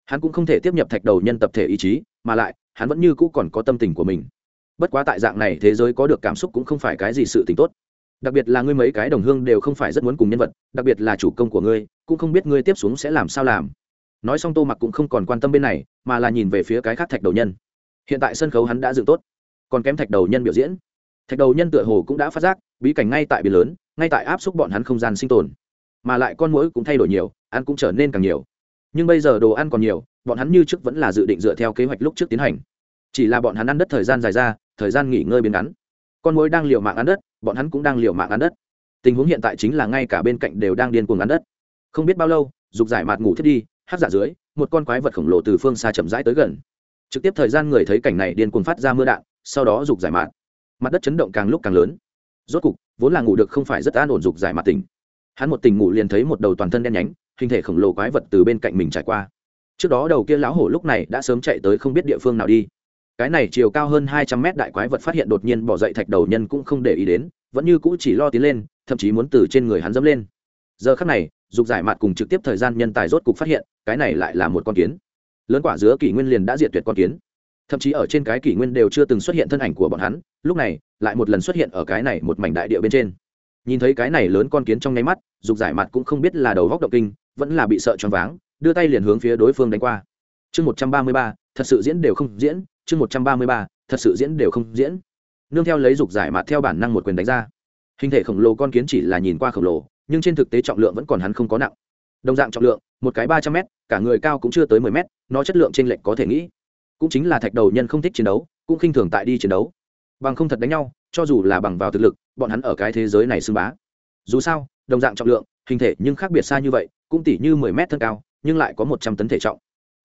hắn cũng không thể tiếp nhập thạch đầu nhân tập thể ý chí, mà lại, hắn vẫn như cũ còn có tâm tình của mình. Bất quá tại dạng này thế giới có được cảm xúc cũng không phải cái gì sự t ì n h tốt. Đặc biệt là ngươi mấy cái đồng hương đều không phải rất muốn cùng nhân vật, đặc biệt là chủ công của ngươi, cũng không biết ngươi tiếp xuống sẽ làm sao làm. Nói xong tô mặc cũng không còn quan tâm bên này, mà là nhìn về phía cái khác thạch đầu nhân. Hiện tại sân khấu hắn đã dựng tốt, còn kém thạch đầu nhân biểu diễn. Thạch đầu nhân tựa hồ cũng đã phát giác, bí cảnh ngay tại biển lớn, ngay tại áp xúc bọn hắn không gian sinh tồn. Mà lại con mũi cũng thay đổi nhiều, ăn cũng trở nên càng nhiều nhưng bây giờ đồ ăn còn nhiều, bọn hắn như trước vẫn là dự định dựa theo kế hoạch lúc trước tiến hành. Chỉ là bọn hắn ăn đất thời gian dài ra, thời gian nghỉ ngơi biến ngắn. Con mối đang liều mạng ăn đất, bọn hắn cũng đang liều mạng ăn đất. Tình huống hiện tại chính là ngay cả bên cạnh đều đang điên cuồng ăn đất. Không biết bao lâu, dục giải mạt ngủ thiết đi, hát giả dưới, một con quái vật khổng lồ từ phương xa chậm rãi tới gần. Trực tiếp thời gian người thấy cảnh này điên cuồng phát ra mưa đạn, sau đó dục giải mạt. Mặt đất chấn động càng lúc càng lớn. Rốt cục, vốn là ngủ được không phải rất an ổn dục giải mạt tỉnh. Hắn một tình ngủ liền thấy một đầu toàn thân đen nhánh hình thể khổng lồ quái vật từ bên cạnh mình trải qua. Trước đó đầu kia lão hổ lúc này đã sớm chạy tới không biết địa phương nào đi. Cái này chiều cao hơn hai trăm mét đại quái vật phát hiện đột nhiên bỏ dậy thạch đầu nhân cũng không để ý đến, vẫn như cũ chỉ lo tiến lên, thậm chí muốn từ trên người hắn dẫm lên. Giờ khắc này, dục giải mặt cùng trực tiếp thời gian nhân tài rốt cục phát hiện, cái này lại là một con kiến. Lớn quả giữa kỷ nguyên liền đã diệt tuyệt con kiến. Thậm chí ở trên cái kỷ nguyên đều chưa từng xuất hiện thân ảnh của bọn hắn, lúc này, lại một lần xuất hiện ở cái này một mảnh đại địa bên trên. Nhìn thấy cái này lớn con kiến trong nháy mắt, dục giải mặt cũng không biết là đầu góc động kinh vẫn là bị sợ choáng váng, đưa tay liền hướng phía đối phương đánh qua. Chương một trăm ba mươi ba, thật sự diễn đều không diễn, chương một trăm ba mươi ba, thật sự diễn đều không diễn. Nương theo lấy dục giải mà theo bản năng một quyền đánh ra. Hình thể khổng lồ con kiến chỉ là nhìn qua khổng lồ, nhưng trên thực tế trọng lượng vẫn còn hắn không có nặng. Đồng dạng trọng lượng, một cái ba trăm m cả người cao cũng chưa tới mười m nó chất lượng t r ê n lệch có thể nghĩ. Cũng chính là thạch đầu nhân không thích chiến đấu, cũng khinh thường tại đi chiến đấu. Bằng không thật đánh nhau, cho dù là bằng vào thực lực, bọn hắn ở cái thế giới này xưng bá. Dù sao, đồng dạng trọng lượng, hình thể nhưng khác biệt xa như vậy cũng tỷ như mười mét thân cao, nhưng lại có một trăm tấn thể trọng.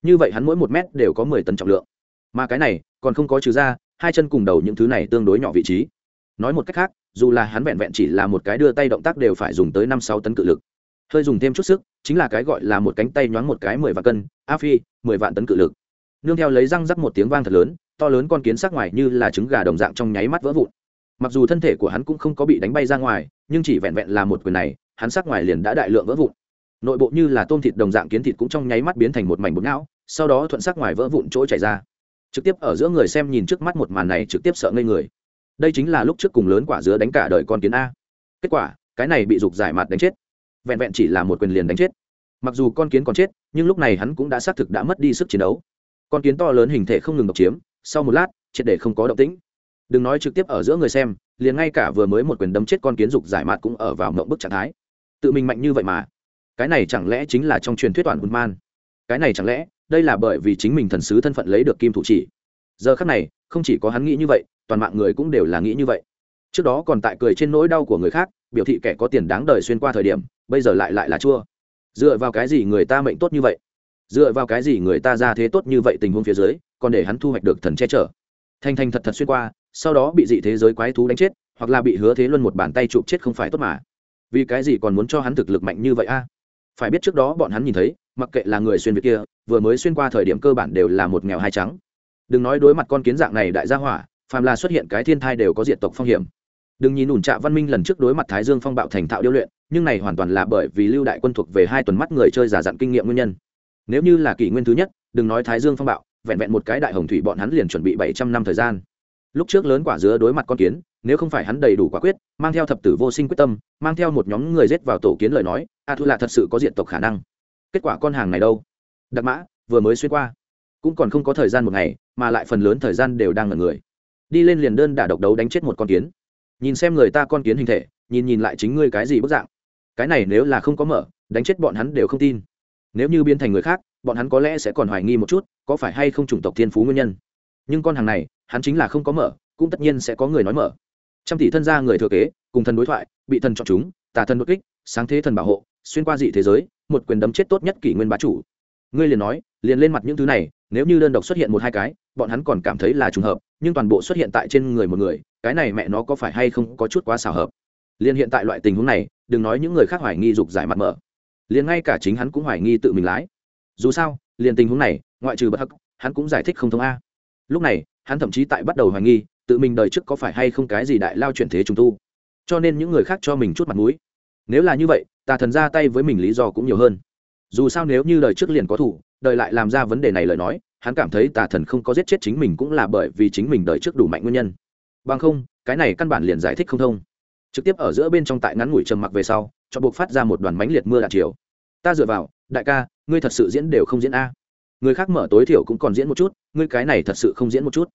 Như vậy hắn mỗi một mét đều có mười tấn trọng lượng. Mà cái này, còn không có trừ ra, hai chân cùng đầu những thứ này tương đối nhỏ vị trí. Nói một cách khác, dù là hắn vẹn vẹn chỉ là một cái đưa tay động tác đều phải dùng tới năm sáu tấn cự lực. Hơi dùng thêm chút sức, chính là cái gọi là một cánh tay nhoáng một cái mười vạn cân, a phi, mười vạn tấn cự lực. Nương theo lấy răng rắc một tiếng vang thật lớn, to lớn con kiến sắc ngoài như là trứng gà đồng dạng trong nháy mắt vỡ vụn. Mặc dù thân thể của hắn cũng không có bị đánh bay ra ngoài, nhưng chỉ vẹn vẹn là một quyền này, hắn sắc ngoài liền đã đại lượng vỡ vụn nội bộ như là tôm thịt đồng dạng kiến thịt cũng trong nháy mắt biến thành một mảnh bột não sau đó thuận sắc ngoài vỡ vụn chỗ chảy ra. Trực tiếp ở giữa người xem nhìn trước mắt một màn này trực tiếp sợ ngây người. Đây chính là lúc trước cùng lớn quả dứa đánh cả đời con kiến a. Kết quả, cái này bị dục giải mặt đánh chết. Vẹn vẹn chỉ là một quyền liền đánh chết. Mặc dù con kiến còn chết, nhưng lúc này hắn cũng đã xác thực đã mất đi sức chiến đấu. Con kiến to lớn hình thể không ngừng độc chiếm, sau một lát, triệt để không có động tĩnh. Đừng nói trực tiếp ở giữa người xem, liền ngay cả vừa mới một quyền đấm chết con kiến dục giải mặt cũng ở vào mộng bức trạng thái. Tự mình mạnh như vậy mà cái này chẳng lẽ chính là trong truyền thuyết toàn hùn man cái này chẳng lẽ đây là bởi vì chính mình thần sứ thân phận lấy được kim thủ chỉ? Giờ khắc này, không chỉ có hắn nghĩ như vậy, toàn mạng người cũng đều là nghĩ như vậy. Trước đó còn tại cười trên nỗi đau của người khác, biểu thị kẻ có tiền đáng đời xuyên qua thời điểm, bây giờ lại lại là chua. Dựa vào cái gì người ta mệnh tốt như vậy? Dựa vào cái gì người ta ra thế tốt như vậy tình huống phía dưới, còn để hắn thu hoạch được thần che chở? Thanh thanh thật thật xuyên qua, sau đó bị dị thế giới quái thú đánh chết, hoặc là bị hứa thế luân một bàn tay chụp chết không phải tốt mà. Vì cái gì còn muốn cho hắn thực lực mạnh như vậy a? Phải biết trước đó bọn hắn nhìn thấy, mặc kệ là người xuyên việt kia, vừa mới xuyên qua thời điểm cơ bản đều là một nghèo hai trắng. Đừng nói đối mặt con kiến dạng này đại gia hỏa, phàm là xuất hiện cái thiên thai đều có diện tộc phong hiểm. Đừng nhìn ủn trạ văn minh lần trước đối mặt thái dương phong bạo thành thạo điêu luyện, nhưng này hoàn toàn là bởi vì lưu đại quân thuộc về hai tuần mắt người chơi giả dặn kinh nghiệm nguyên nhân. Nếu như là kỷ nguyên thứ nhất, đừng nói thái dương phong bạo, vẹn vẹn một cái đại hồng thủy bọn hắn liền chuẩn bị bảy trăm năm thời gian lúc trước lớn quả dứa đối mặt con kiến, nếu không phải hắn đầy đủ quả quyết, mang theo thập tử vô sinh quyết tâm, mang theo một nhóm người rết vào tổ kiến lời nói a thu là thật sự có diện tộc khả năng. Kết quả con hàng này đâu? Đặc mã, vừa mới xuyên qua. Cũng còn không có thời gian một ngày, mà lại phần lớn thời gian đều đang ở người. Đi lên liền đơn đả độc đấu đánh chết một con kiến. Nhìn xem người ta con kiến hình thể, nhìn nhìn lại chính ngươi cái gì bức dạng. Cái này nếu là không có mở, đánh chết bọn hắn đều không tin. Nếu như biến thành người khác, bọn hắn có lẽ sẽ còn hoài nghi một chút, có phải hay không chủng tộc thiên phú nguyên nhân? Nhưng con hàng này, hắn chính là không có mở, cũng tất nhiên sẽ có người nói mở. Trăm tỷ thân gia người thừa kế, cùng thần đối thoại, bị thần chọn chúng, tà thần đột kích, sáng thế thần bảo hộ, xuyên qua dị thế giới, một quyền đấm chết tốt nhất kỷ nguyên bá chủ. Ngươi liền nói, liền lên mặt những thứ này, nếu như đơn độc xuất hiện một hai cái, bọn hắn còn cảm thấy là trùng hợp, nhưng toàn bộ xuất hiện tại trên người một người, cái này mẹ nó có phải hay không có chút quá xào hợp? Liền hiện tại loại tình huống này, đừng nói những người khác hoài nghi dục giải mặt mở. Liền ngay cả chính hắn cũng hoài nghi tự mình lái. Dù sao, liền tình huống này, ngoại trừ bất hắc, hắn cũng giải thích không thông a lúc này, hắn thậm chí tại bắt đầu hoài nghi, tự mình đời trước có phải hay không cái gì đại lao chuyển thế trùng tu. Cho nên những người khác cho mình chút mặt mũi. Nếu là như vậy, tà thần ra tay với mình lý do cũng nhiều hơn. Dù sao nếu như đời trước liền có thủ, đời lại làm ra vấn đề này lời nói, hắn cảm thấy tà thần không có giết chết chính mình cũng là bởi vì chính mình đời trước đủ mạnh nguyên nhân. Bằng không, cái này căn bản liền giải thích không thông. Trực tiếp ở giữa bên trong tại ngắn ngủi trầm mặc về sau, cho buộc phát ra một đoàn mánh liệt mưa đạn chiều ta dựa vào, đại ca, ngươi thật sự diễn đều không diễn a người khác mở tối thiểu cũng còn diễn một chút, ngươi cái này thật sự không diễn một chút.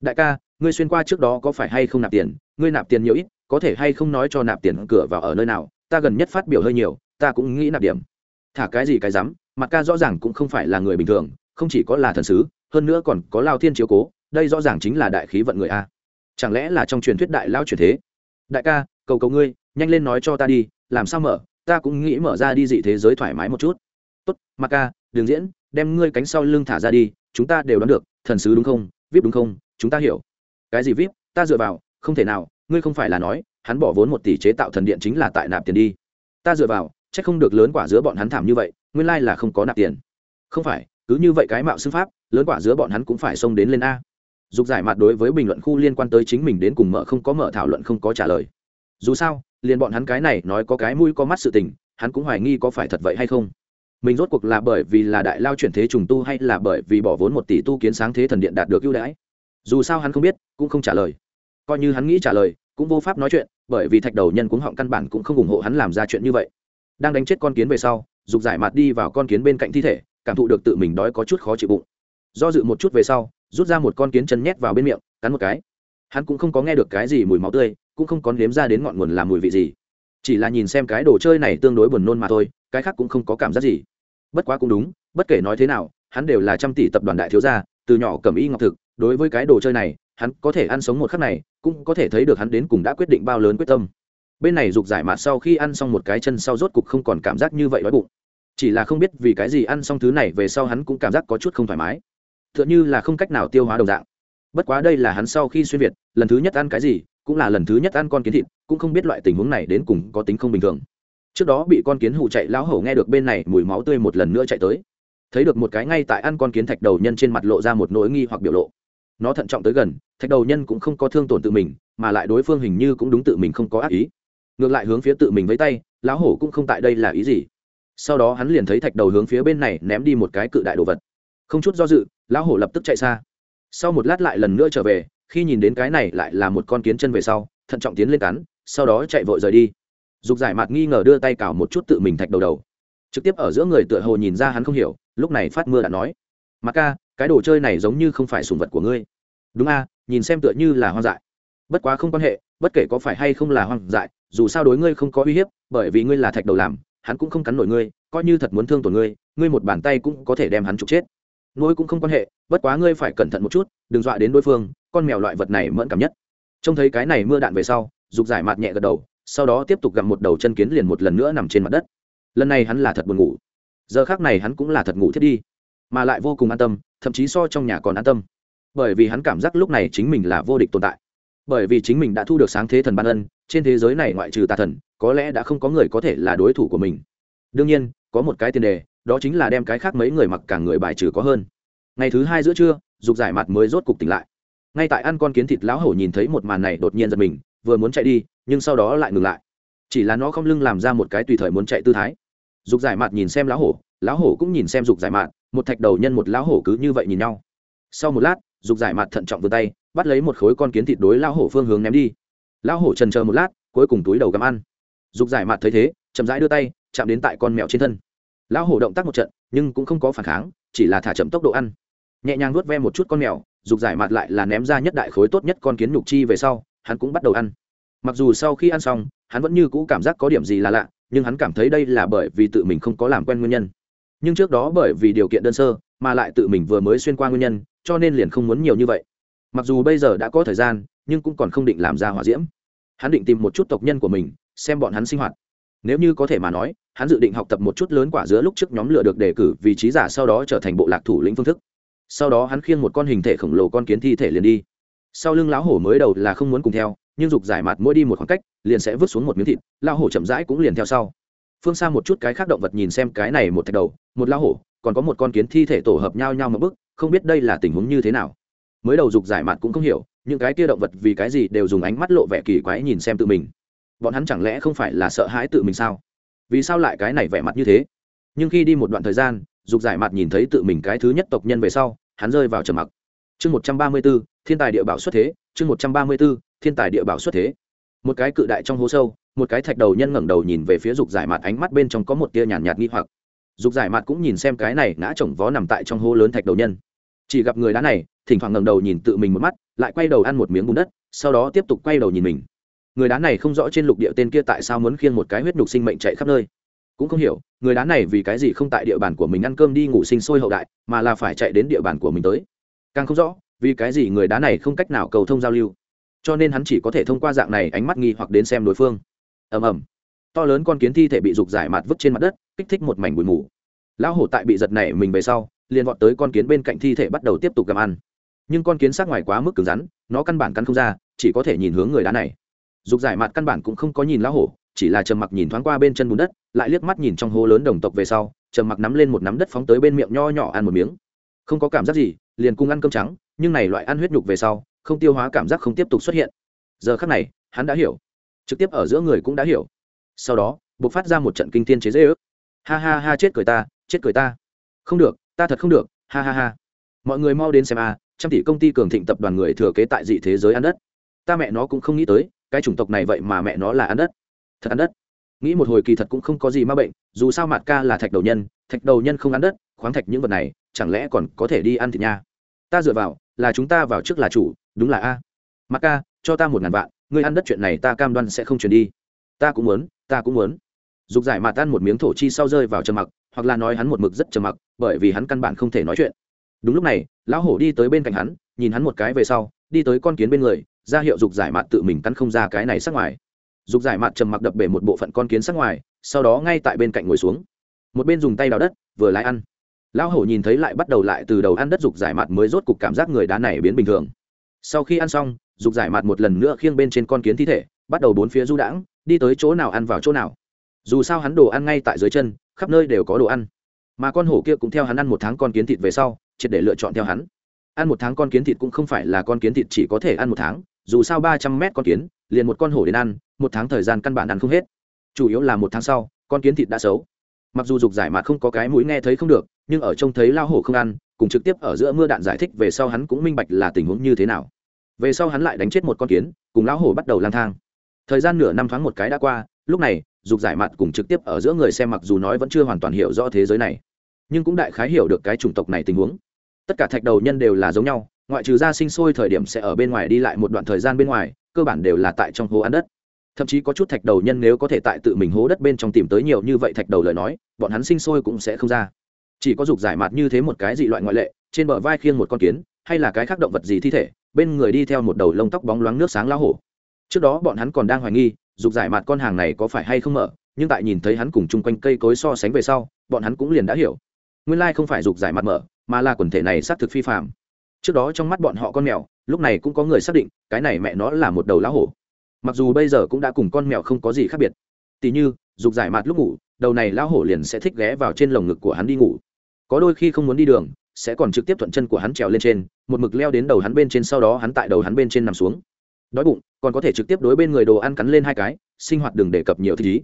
Đại ca, ngươi xuyên qua trước đó có phải hay không nạp tiền? Ngươi nạp tiền nhiều ít, có thể hay không nói cho nạp tiền cửa vào ở nơi nào? Ta gần nhất phát biểu hơi nhiều, ta cũng nghĩ nạp điểm. Thả cái gì cái dám mặt ca rõ ràng cũng không phải là người bình thường, không chỉ có là thần sứ, hơn nữa còn có lao thiên chiếu cố, đây rõ ràng chính là đại khí vận người a. Chẳng lẽ là trong truyền thuyết đại lao truyền thế? Đại ca, cầu cầu ngươi, nhanh lên nói cho ta đi, làm sao mở? Ta cũng nghĩ mở ra đi dị thế giới thoải mái một chút. Tốt, mặt ca đường diễn đem ngươi cánh sau lưng thả ra đi, chúng ta đều đoán được, thần sứ đúng không? Vip đúng không? Chúng ta hiểu. Cái gì vip? Ta dựa vào, không thể nào, ngươi không phải là nói, hắn bỏ vốn một tỷ chế tạo thần điện chính là tại nạp tiền đi. Ta dựa vào c h ắ c không được lớn quả giữa bọn hắn thảm như vậy, nguyên lai là không có nạp tiền. Không phải, cứ như vậy cái mạo xưng pháp, lớn quả giữa bọn hắn cũng phải xông đến lên a. Dục giải mặt đối với bình luận khu liên quan tới chính mình đến cùng mở không có mở thảo luận không có trả lời. Dù sao, liền bọn hắn cái này nói có cái mũi có mắt sự tình, hắn cũng hoài nghi có phải thật vậy hay không mình rốt cuộc là bởi vì là đại lao chuyển thế trùng tu hay là bởi vì bỏ vốn một tỷ tu kiến sáng thế thần điện đạt được ưu đãi? Dù sao hắn không biết, cũng không trả lời. Coi như hắn nghĩ trả lời, cũng vô pháp nói chuyện, bởi vì thạch đầu nhân cũng họng căn bản cũng không ủng hộ hắn làm ra chuyện như vậy. Đang đánh chết con kiến về sau, dục giải mặt đi vào con kiến bên cạnh thi thể, cảm thụ được tự mình đói có chút khó chịu bụng. Do dự một chút về sau, rút ra một con kiến chân nhét vào bên miệng, cắn một cái. Hắn cũng không có nghe được cái gì mùi máu tươi, cũng không có nếm ra đến ngọn nguồn làm mùi vị gì. Chỉ là nhìn xem cái đồ chơi này tương đối buồn nôn mà thôi cái khác cũng không có cảm giác gì. Bất quá cũng đúng, bất kể nói thế nào, hắn đều là trăm tỷ tập đoàn đại thiếu gia, từ nhỏ cầm y ngọc thực, đối với cái đồ chơi này, hắn có thể ăn sống một khắc này, cũng có thể thấy được hắn đến cùng đã quyết định bao lớn quyết tâm. Bên này dục giải mạt sau khi ăn xong một cái chân sau rốt cục không còn cảm giác như vậy đói bụng. Chỉ là không biết vì cái gì ăn xong thứ này về sau hắn cũng cảm giác có chút không thoải mái. T h ư ợ n h ư là không cách nào tiêu hóa đồng dạng. Bất quá đây là hắn sau khi xuyên việt, lần thứ nhất ăn cái gì, cũng là lần thứ nhất ăn con kiến thịt, cũng không biết loại tình huống này đến cùng có tính không bình thường trước đó bị con kiến hụ chạy, lão hổ nghe được bên này mùi máu tươi một lần nữa chạy tới. Thấy được một cái ngay tại ăn con kiến thạch đầu nhân trên mặt lộ ra một nỗi nghi hoặc biểu lộ. Nó thận trọng tới gần, thạch đầu nhân cũng không có thương tổn tự mình, mà lại đối phương hình như cũng đúng tự mình không có ác ý. Ngược lại hướng phía tự mình với tay, lão hổ cũng không tại đây là ý gì. Sau đó hắn liền thấy thạch đầu hướng phía bên này ném đi một cái cự đại đồ vật. Không chút do dự, lão hổ lập tức chạy xa. Sau một lát lại lần nữa trở về, khi nhìn đến cái này lại là một con kiến chân về sau, thận trọng tiến lên cắn, sau đó chạy vội rời đi dục giải mặt nghi ngờ đưa tay cào một chút tự mình thạch đầu đầu. Trực tiếp ở giữa người tựa hồ nhìn ra hắn không hiểu, lúc này phát mưa đã nói. Mặt ca, cái đồ chơi này giống như không phải sùng vật của ngươi. Đúng a, nhìn xem tựa như là hoang dại. Bất quá không quan hệ, bất kể có phải hay không là hoang dại, dù sao đối ngươi không có uy hiếp, bởi vì ngươi là thạch đầu làm, hắn cũng không cắn nổi ngươi, coi như thật muốn thương tổn ngươi ngươi một bàn tay cũng có thể đem hắn trục chết. Nuôi cũng không quan hệ, bất quá ngươi phải cẩn thận một chút, đừng dọa đến đối phương, con mèo loại vật này mẫn cảm nhất. Trông thấy cái này mưa đạn về sau, dục giải mặt nhẹ gật đầu sau đó tiếp tục gặm một đầu chân kiến liền một lần nữa nằm trên mặt đất. Lần này hắn là thật buồn ngủ. Giờ khác này hắn cũng là thật ngủ thiết đi. Mà lại vô cùng an tâm, thậm chí so trong nhà còn an tâm. Bởi vì hắn cảm giác lúc này chính mình là vô địch tồn tại. Bởi vì chính mình đã thu được sáng thế thần ban ân, trên thế giới này ngoại trừ tà thần, có lẽ đã không có người có thể là đối thủ của mình. Đương nhiên, có một cái tiền đề, đó chính là đem cái khác mấy người mặc cả người bài trừ có hơn. Ngày thứ hai giữa trưa, dục giải mặt mới rốt cục tỉnh lại. Ngay tại ăn con kiến thịt lão hổ nhìn thấy một màn này đột nhiên giật mình, vừa muốn chạy đi nhưng sau đó lại ngừng lại. Chỉ là nó không lưng làm ra một cái tùy thời muốn chạy tư thái. Dục giải mạt nhìn xem lão hổ lão hổ cũng nhìn xem dục giải mạt, một thạch đầu nhân một lão hổ cứ như vậy nhìn nhau. Sau một lát, dục giải mạt thận trọng vươn tay, bắt lấy một khối con kiến thịt đối lão hổ phương hướng ném đi. Lão hổ trần chờ một lát, cuối cùng túi đầu gắm ăn. Dục giải mạt thấy thế, chậm rãi đưa tay, chạm đến tại con mèo trên thân. Lão hổ động tác một trận, nhưng cũng không có phản kháng, chỉ là thả chậm tốc độ ăn. Nhẹ nhàng nuốt ve một chút con mèo, dục giải mạt lại là ném ra nhất đại khối tốt nhất con kiến nhục chi về sau, hắn cũng bắt đầu ăn mặc dù sau khi ăn xong, hắn vẫn như cũ cảm giác có điểm gì là lạ, nhưng hắn cảm thấy đây là bởi vì tự mình không có làm quen nguyên nhân. Nhưng trước đó bởi vì điều kiện đơn sơ, mà lại tự mình vừa mới xuyên qua nguyên nhân, cho nên liền không muốn nhiều như vậy. Mặc dù bây giờ đã có thời gian, nhưng cũng còn không định làm ra hỏa diễm. Hắn định tìm một chút tộc nhân của mình, xem bọn hắn sinh hoạt. Nếu như có thể mà nói, hắn dự định học tập một chút lớn quả giữa lúc trước nhóm lựa được đề cử vị trí giả sau đó trở thành bộ lạc thủ lĩnh phương thức. Sau đó hắn khiêng một con hình thể khổng lồ con kiến thi thể liền đi. Sau lưng lão hổ mới đầu là không muốn cùng theo nhưng dục giải mặt mỗi đi một khoảng cách, liền sẽ vứt xuống một miếng thịt, lao hổ chậm rãi cũng liền theo sau. Phương xa một chút cái khác động vật nhìn xem cái này một thạch đầu, một lao hổ, còn có một con kiến thi thể tổ hợp nhau nhau một bức không biết đây là tình huống như thế nào. Mới đầu dục giải mặt cũng không hiểu những cái kia động vật vì cái gì đều dùng ánh mắt lộ vẻ kỳ quái nhìn xem tự mình. Bọn hắn chẳng lẽ không phải là sợ hãi tự mình sao? Vì sao lại cái này vẻ mặt như thế? Nhưng khi đi một đoạn thời gian, dục giải mặt nhìn thấy tự mình cái thứ nhất tộc nhân về sau, hắn rơi vào trầm mặc. Chương một trăm ba mươi b ố thiên tài địa bảo xuất thế, chương một trăm ba mươi b ố thiên tài địa bảo xuất thế. Một cái cự đại trong hố sâu một cái thạch đầu nhân ngẩng đầu nhìn về phía dục giải mặt ánh mắt bên trong có một tia nhàn nhạt, nhạt nghi hoặc. Dục giải mặt cũng nhìn xem cái này ngã chồng vó nằm tại trong hố lớn thạch đầu nhân. Chỉ gặp người đá này thỉnh thoảng ngẩng đầu nhìn tự mình một mắt lại quay đầu ăn một miếng bùn đất sau đó tiếp tục quay đầu nhìn mình. Người đá này không rõ trên lục địa tên kia tại sao muốn khiêng một cái huyết nhục sinh mệnh chạy khắp nơi. Cũng không hiểu người đá này vì cái gì không tại địa bàn của mình ăn cơm đi ngủ sinh sôi hậu đại mà là phải chạy đến địa bàn của mình tới. Càng không rõ vì cái gì người đá này không cách nào cầu thông giao lưu cho nên hắn chỉ có thể thông qua dạng này ánh mắt nghi hoặc đến xem đối phương. Ầm ầm. To lớn con kiến thi thể bị rục giải mạt vứt trên mặt đất, kích thích một mảnh bụi mù. Lão hổ tại bị giật này mình về sau, liền vọt tới con kiến bên cạnh thi thể bắt đầu tiếp tục gặm ăn. Nhưng con kiến sát ngoài quá mức cứng rắn, nó căn bản căn không ra, chỉ có thể nhìn hướng người đá này. Dục giải mạt căn bản cũng không có nhìn lão hổ, chỉ là trầm mặc nhìn thoáng qua bên chân bùn đất, lại liếc mắt nhìn trong hố lớn đồng tộc về sau, trầm mặc nắm lên một nắm đất phóng tới bên miệng nho nhỏ ăn một miếng. Không có cảm giác gì, liền cung ăn cơm trắng, nhưng này loại ăn huyết nhục về sau không tiêu hóa cảm giác không tiếp tục xuất hiện. Giờ khắc này, hắn đã hiểu. Trực tiếp ở giữa người cũng đã hiểu. Sau đó buộc phát ra một trận kinh thiên chế dễ ước ha ha ha, chết cười ta, chết cười ta. Không được, ta thật không được, ha ha ha. Mọi người mau đến xem a, trăm tỷ công ty cường thịnh tập đoàn người thừa kế tại dị thế giới ăn đất. Ta mẹ nó cũng không nghĩ tới, cái chủng tộc này vậy mà mẹ nó là ăn đất. Thật ăn đất. Nghĩ một hồi kỳ thật cũng không có gì ma bệnh, dù sao mạt ca là thạch đầu nhân, thạch đầu nhân không ăn đất, khoáng thạch những vật này, chẳng lẽ còn có thể đi ăn thịt nha? Ta dựa vào, là chúng ta vào trước là chủ đúng là a. Mặc ca, cho ta một ngàn vạn, ngươi ăn đất chuyện này ta cam đoan sẽ không chuyển đi. Ta cũng muốn, ta cũng muốn. Dục giải mà tan một miếng thổ chi sau rơi vào trầm mặc, hoặc là nói hắn một mực rất trầm mặc, bởi vì hắn căn bản không thể nói chuyện. Đúng lúc này, lão hổ đi tới bên cạnh hắn, nhìn hắn một cái về sau, đi tới con kiến bên người, ra hiệu dục giải mạn tự mình cắn không ra cái này sắc ngoài. Dục giải mạn trầm mặc đập bể một bộ phận con kiến sắc ngoài, sau đó ngay tại bên cạnh ngồi xuống. Một bên dùng tay đào đất, vừa lái ăn. Lão hổ nhìn thấy lại bắt đầu lại từ đầu ăn đất dục giải mạn mới rốt cục cảm giác người đá này biến bình thường sau khi ăn xong, dục giải mạt một lần nữa khiêng bên trên con kiến thi thể, bắt đầu bốn phía du đãng, đi tới chỗ nào ăn vào chỗ nào. Dù sao hắn đồ ăn ngay tại dưới chân, khắp nơi đều có đồ ăn. Mà con hổ kia cũng theo hắn ăn một tháng con kiến thịt về sau, triệt để lựa chọn theo hắn. Ăn một tháng con kiến thịt cũng không phải là con kiến thịt chỉ có thể ăn một tháng, dù sao ba trăm mét con kiến, liền một con hổ đến ăn, một tháng thời gian căn bản ăn không hết. Chủ yếu là một tháng sau, con kiến thịt đã xấu. Mặc dù dục giải mà không có cái mũi nghe thấy không được, nhưng ở trông thấy lao hổ không ăn, cùng trực tiếp ở giữa mưa đạn giải thích về sau hắn cũng minh bạch là tình huống như thế nào về sau hắn lại đánh chết một con kiến, cùng lão hổ bắt đầu lang thang. Thời gian nửa năm thoáng một cái đã qua, lúc này, dục giải mặt cùng trực tiếp ở giữa người xem mặc dù nói vẫn chưa hoàn toàn hiểu rõ thế giới này, nhưng cũng đại khái hiểu được cái chủng tộc này tình huống. Tất cả thạch đầu nhân đều là giống nhau, ngoại trừ ra sinh sôi thời điểm sẽ ở bên ngoài đi lại một đoạn thời gian bên ngoài, cơ bản đều là tại trong hố ăn đất. Thậm chí có chút thạch đầu nhân nếu có thể tại tự mình hố đất bên trong tìm tới nhiều như vậy thạch đầu lời nói, bọn hắn sinh sôi cũng sẽ không ra. Chỉ có dục giải mặt như thế một cái dị loại ngoại lệ, trên bờ vai khiêng một con kiến, hay là cái khác động vật gì thi thể bên người đi theo một đầu lông tóc bóng loáng nước sáng lao hổ. Trước đó bọn hắn còn đang hoài nghi, dục giải mặt con hàng này có phải hay không mở, nhưng tại nhìn thấy hắn cùng chung quanh cây cối so sánh về sau, bọn hắn cũng liền đã hiểu. Nguyên lai không phải dục giải mặt mở, mà là quần thể này xác thực phi phạm trước đó trong mắt bọn họ con mèo, lúc này cũng có người xác định, cái này mẹ nó là một đầu lá hổ. Mặc dù bây giờ cũng đã cùng con mèo không có gì khác biệt. Tỉ như, dục giải mặt lúc ngủ, đầu này lão hổ liền sẽ thích ghé vào trên lồng ngực của hắn đi ngủ. Có đôi khi không muốn đi đường sẽ còn trực tiếp thuận chân của hắn trèo lên trên, một mực leo đến đầu hắn bên trên sau đó hắn tại đầu hắn bên trên nằm xuống. Đói bụng, còn có thể trực tiếp đối bên người đồ ăn cắn lên hai cái, sinh hoạt đừng đề cập nhiều thích ý.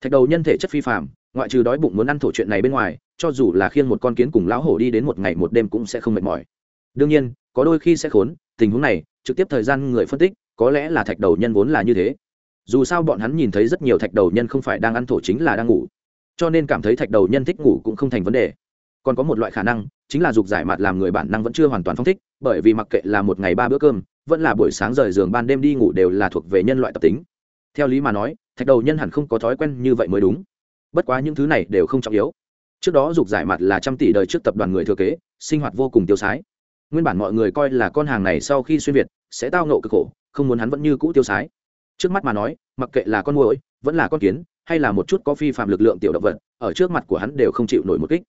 Thạch đầu nhân thể chất phi phạm ngoại trừ đói bụng muốn ăn thổ chuyện này bên ngoài, cho dù là khiêng một con kiến cùng lão hổ đi đến một ngày một đêm cũng sẽ không mệt mỏi. Đương nhiên, có đôi khi sẽ khốn, tình huống này, trực tiếp thời gian người phân tích, có lẽ là thạch đầu nhân vốn là như thế. Dù sao bọn hắn nhìn thấy rất nhiều thạch đầu nhân không phải đang ăn thổ chính là đang ngủ. Cho nên cảm thấy thạch đầu nhân thích ngủ cũng không thành vấn đề. Còn có một loại khả năng chính là dục giải mặt làm người bản năng vẫn chưa hoàn toàn phong thích, bởi vì mặc kệ là một ngày ba bữa cơm, vẫn là buổi sáng rời giường ban đêm đi ngủ đều là thuộc về nhân loại tập tính. Theo lý mà nói, thạch đầu nhân hẳn không có thói quen như vậy mới đúng. Bất quá những thứ này đều không trọng yếu. Trước đó dục giải mặt là trăm tỷ đời trước tập đoàn người thừa kế, sinh hoạt vô cùng tiêu sái. Nguyên bản mọi người coi là con hàng này sau khi xuyên việt, sẽ tao nộ cực khổ, không muốn hắn vẫn như cũ tiêu sái. Trước mắt mà nói, mặc kệ là con muỗi, vẫn là con kiến, hay là một chút có phi phạm lực lượng tiểu động vật, ở trước mặt của hắn đều không chịu nổi một kích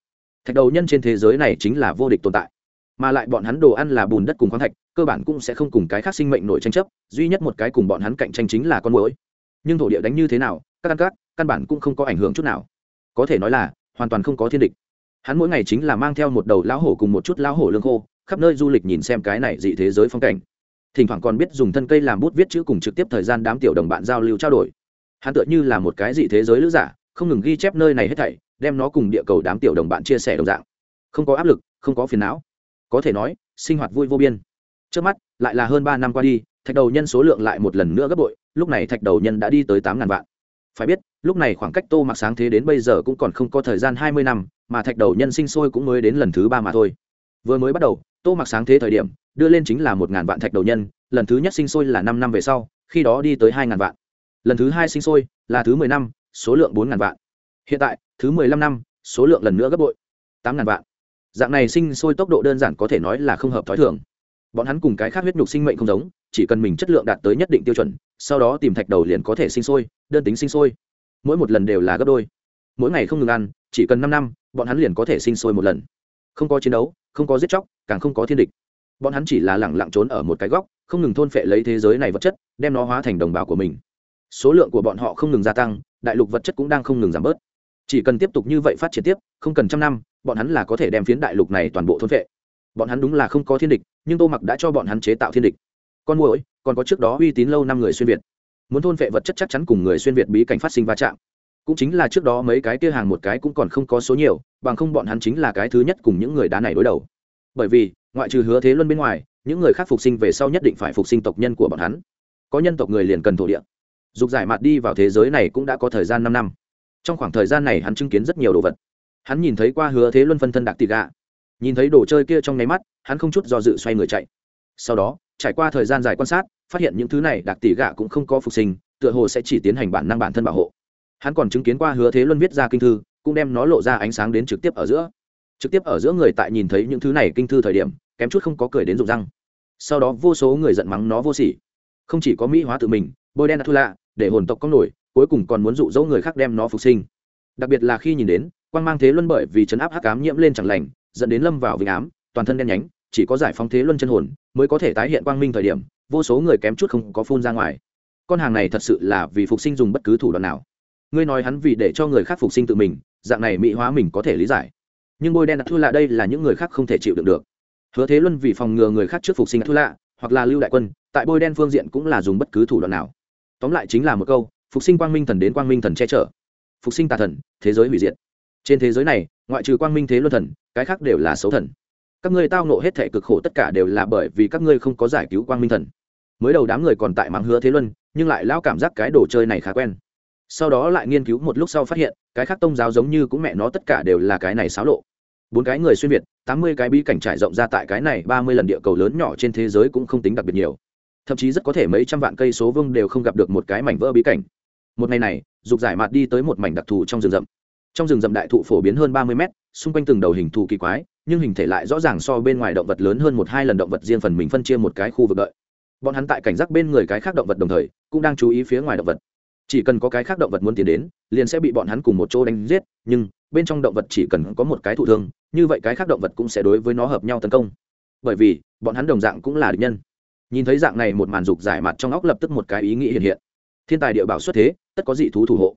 thạch đầu nhân trên thế giới này chính là vô địch tồn tại. Mà lại bọn hắn đồ ăn là bùn đất cùng khoáng thạch, cơ bản cũng sẽ không cùng cái khác sinh mệnh nổi tranh chấp, duy nhất một cái cùng bọn hắn cạnh tranh chính là con muỗi. Nhưng thổ địa đánh như thế nào, các căn cát căn bản cũng không có ảnh hưởng chút nào. Có thể nói là, hoàn toàn không có thiên địch. Hắn mỗi ngày chính là mang theo một đầu lão hổ cùng một chút lão hổ lương khô, khắp nơi du lịch nhìn xem cái này dị thế giới phong cảnh. Thỉnh thoảng còn biết dùng thân cây làm bút viết chữ cùng trực tiếp thời gian đám tiểu đồng bạn giao lưu trao đổi. Hắn tựa như là một cái dị thế giới lữ giả, không ngừng ghi chép nơi này hết thảy đem nó cùng địa cầu đám tiểu đồng bạn chia sẻ đồng dạng. Không có áp lực, không có phiền não. Có thể nói, sinh hoạt vui vô biên. Trước mắt, lại là hơn ba năm qua đi, thạch đầu nhân số lượng lại một lần nữa gấp bội, lúc này thạch đầu nhân đã đi tới tám ngàn vạn. Phải biết, lúc này khoảng cách tô mặc sáng thế đến bây giờ cũng còn không có thời gian hai mươi năm, mà thạch đầu nhân sinh sôi cũng mới đến lần thứ ba mà thôi. Vừa mới bắt đầu, tô mặc sáng thế thời điểm, đưa lên chính là một ngàn vạn thạch đầu nhân, lần thứ nhất sinh sôi là năm năm về sau, khi đó đi tới hai ngàn vạn. Lần thứ hai sinh sôi là thứ mười năm, số lượng bốn ngàn vạn. Hiện tại thứ mười lăm năm, số lượng lần nữa gấp bội. Tám ngàn vạn. Dạng này sinh sôi tốc độ đơn giản có thể nói là không hợp t h ó i thường. Bọn hắn cùng cái khác huyết nhục sinh mệnh không giống, chỉ cần mình chất lượng đạt tới nhất định tiêu chuẩn, sau đó tìm thạch đầu liền có thể sinh sôi, đơn tính sinh sôi. Mỗi một lần đều là gấp đôi. Mỗi ngày không ngừng ăn, chỉ cần năm năm, bọn hắn liền có thể sinh sôi một lần. Không có chiến đấu, không có giết chóc, càng không có thiên địch. Bọn hắn chỉ là lẳng lặng trốn ở một cái góc, không ngừng thôn phệ lấy thế giới này vật chất, đem nó hóa thành đồng bào của mình. Số lượng của bọn họ không ngừng gia tăng, đại lục vật chất cũng đang không ngừng giảm bớt chỉ cần tiếp tục như vậy phát triển tiếp, không cần trăm năm, bọn hắn là có thể đem phiến đại lục này toàn bộ thôn vệ bọn hắn đúng là không có thiên địch, nhưng tô mặc đã cho bọn hắn chế tạo thiên địch. Con muỗi, còn có trước đó uy tín lâu năm người xuyên việt. Muốn thôn vệ vật chất chắc chắn cùng người xuyên việt bí cảnh phát sinh va chạm. Cũng chính là trước đó mấy cái kia hàng một cái cũng còn không có số nhiều, bằng không bọn hắn chính là cái thứ nhất cùng những người đá này đối đầu. Bởi vì, ngoại trừ hứa thế luân bên ngoài, những người khác phục sinh về sau nhất định phải phục sinh tộc nhân của bọn hắn. Có nhân tộc người liền cần thổ địa. Dục giải mặt đi vào thế giới này cũng đã có thời gian năm năm trong khoảng thời gian này hắn chứng kiến rất nhiều đồ vật. Hắn nhìn thấy qua hứa thế luân phân thân đặc tị gạ. Nhìn thấy đồ chơi kia trong nháy mắt, hắn không chút do dự xoay người chạy. Sau đó, trải qua thời gian dài quan sát, phát hiện những thứ này đặc tỷ gạ cũng không có phục sinh, tựa hồ sẽ chỉ tiến hành bản năng bản thân bảo hộ. Hắn còn chứng kiến qua hứa thế luân viết ra kinh thư, cũng đem nó lộ ra ánh sáng đến trực tiếp ở giữa. Trực tiếp ở giữa người tại nhìn thấy những thứ này kinh thư thời điểm, kém chút không có cười đến rụng răng. Sau đó vô số người giận mắng nó vô sỉ. Không chỉ có mỹ hóa tự mình, bôi đen thu lạ để hồn tộc có nổi cuối cùng còn muốn dụ dỗ người khác đem nó phục sinh. Đặc biệt là khi nhìn đến quan mang thế luân bởi vì chấn áp hắc ám nhiễm lên chẳng lành, dẫn đến lâm vào vĩnh ám, toàn thân đen nhánh, chỉ có giải phóng thế luân chân hồn mới có thể tái hiện quang minh thời điểm, vô số người kém chút không có phun ra ngoài. Con hàng này thật sự là vì phục sinh dùng bất cứ thủ đoạn nào. Ngươi nói hắn vì để cho người khác phục sinh tự mình, dạng này mỹ hóa mình có thể lý giải. Nhưng bôi đen thu lạ đây là những người khác không thể chịu đựng được. Hứa thế luân vì phòng ngừa người khác trước phục sinh thu lạ hoặc là lưu đại quân, tại bôi đen phương diện cũng là dùng bất cứ thủ đoạn nào. Tóm lại chính là một câu phục sinh quang minh thần đến quang minh thần che chở. Phục sinh tà thần, thế giới hủy diệt. Trên thế giới này, ngoại trừ quang minh thế luân thần, cái khác đều là xấu thần. Các ngươi tao nộ hết thể cực khổ tất cả đều là bởi vì các ngươi không có giải cứu quang minh thần. Mới đầu đám người còn tại mắng hứa thế luân, nhưng lại lao cảm giác cái đồ chơi này khá quen. Sau đó lại nghiên cứu một lúc sau phát hiện, cái khác tôn giáo giống như cũng mẹ nó tất cả đều là cái này xáo lộ. Bốn cái người xuyên việt, tám mươi cái bí cảnh trải rộng ra tại cái này ba mươi lần địa cầu lớn nhỏ trên thế giới cũng không tính đặc biệt nhiều. Thậm chí rất có thể mấy trăm vạn cây số vương đều không gặp được một cái mảnh vỡ bí cảnh một ngày này, dục giải mạt đi tới một mảnh đặc thù trong rừng rậm. Trong rừng rậm đại thụ phổ biến hơn ba mươi mét, xung quanh từng đầu hình thù kỳ quái, nhưng hình thể lại rõ ràng so bên ngoài động vật lớn hơn một hai lần động vật riêng phần mình phân chia một cái khu vực đợi. Bọn hắn tại cảnh giác bên người cái khác động vật đồng thời, cũng đang chú ý phía ngoài động vật. Chỉ cần có cái khác động vật muốn tiến đến, liền sẽ bị bọn hắn cùng một chỗ đánh giết, nhưng bên trong động vật chỉ cần có một cái thụ thương, như vậy cái khác động vật cũng sẽ đối với nó hợp nhau tấn công. Bởi vì, bọn hắn đồng dạng cũng là địch nhân. Nhìn thấy dạng này một màn dục giải mặt trong óc lập tức một cái ý nghĩ hiện hiện. Thiên tài địa bảo xuất thế tất có dị thú thủ hộ.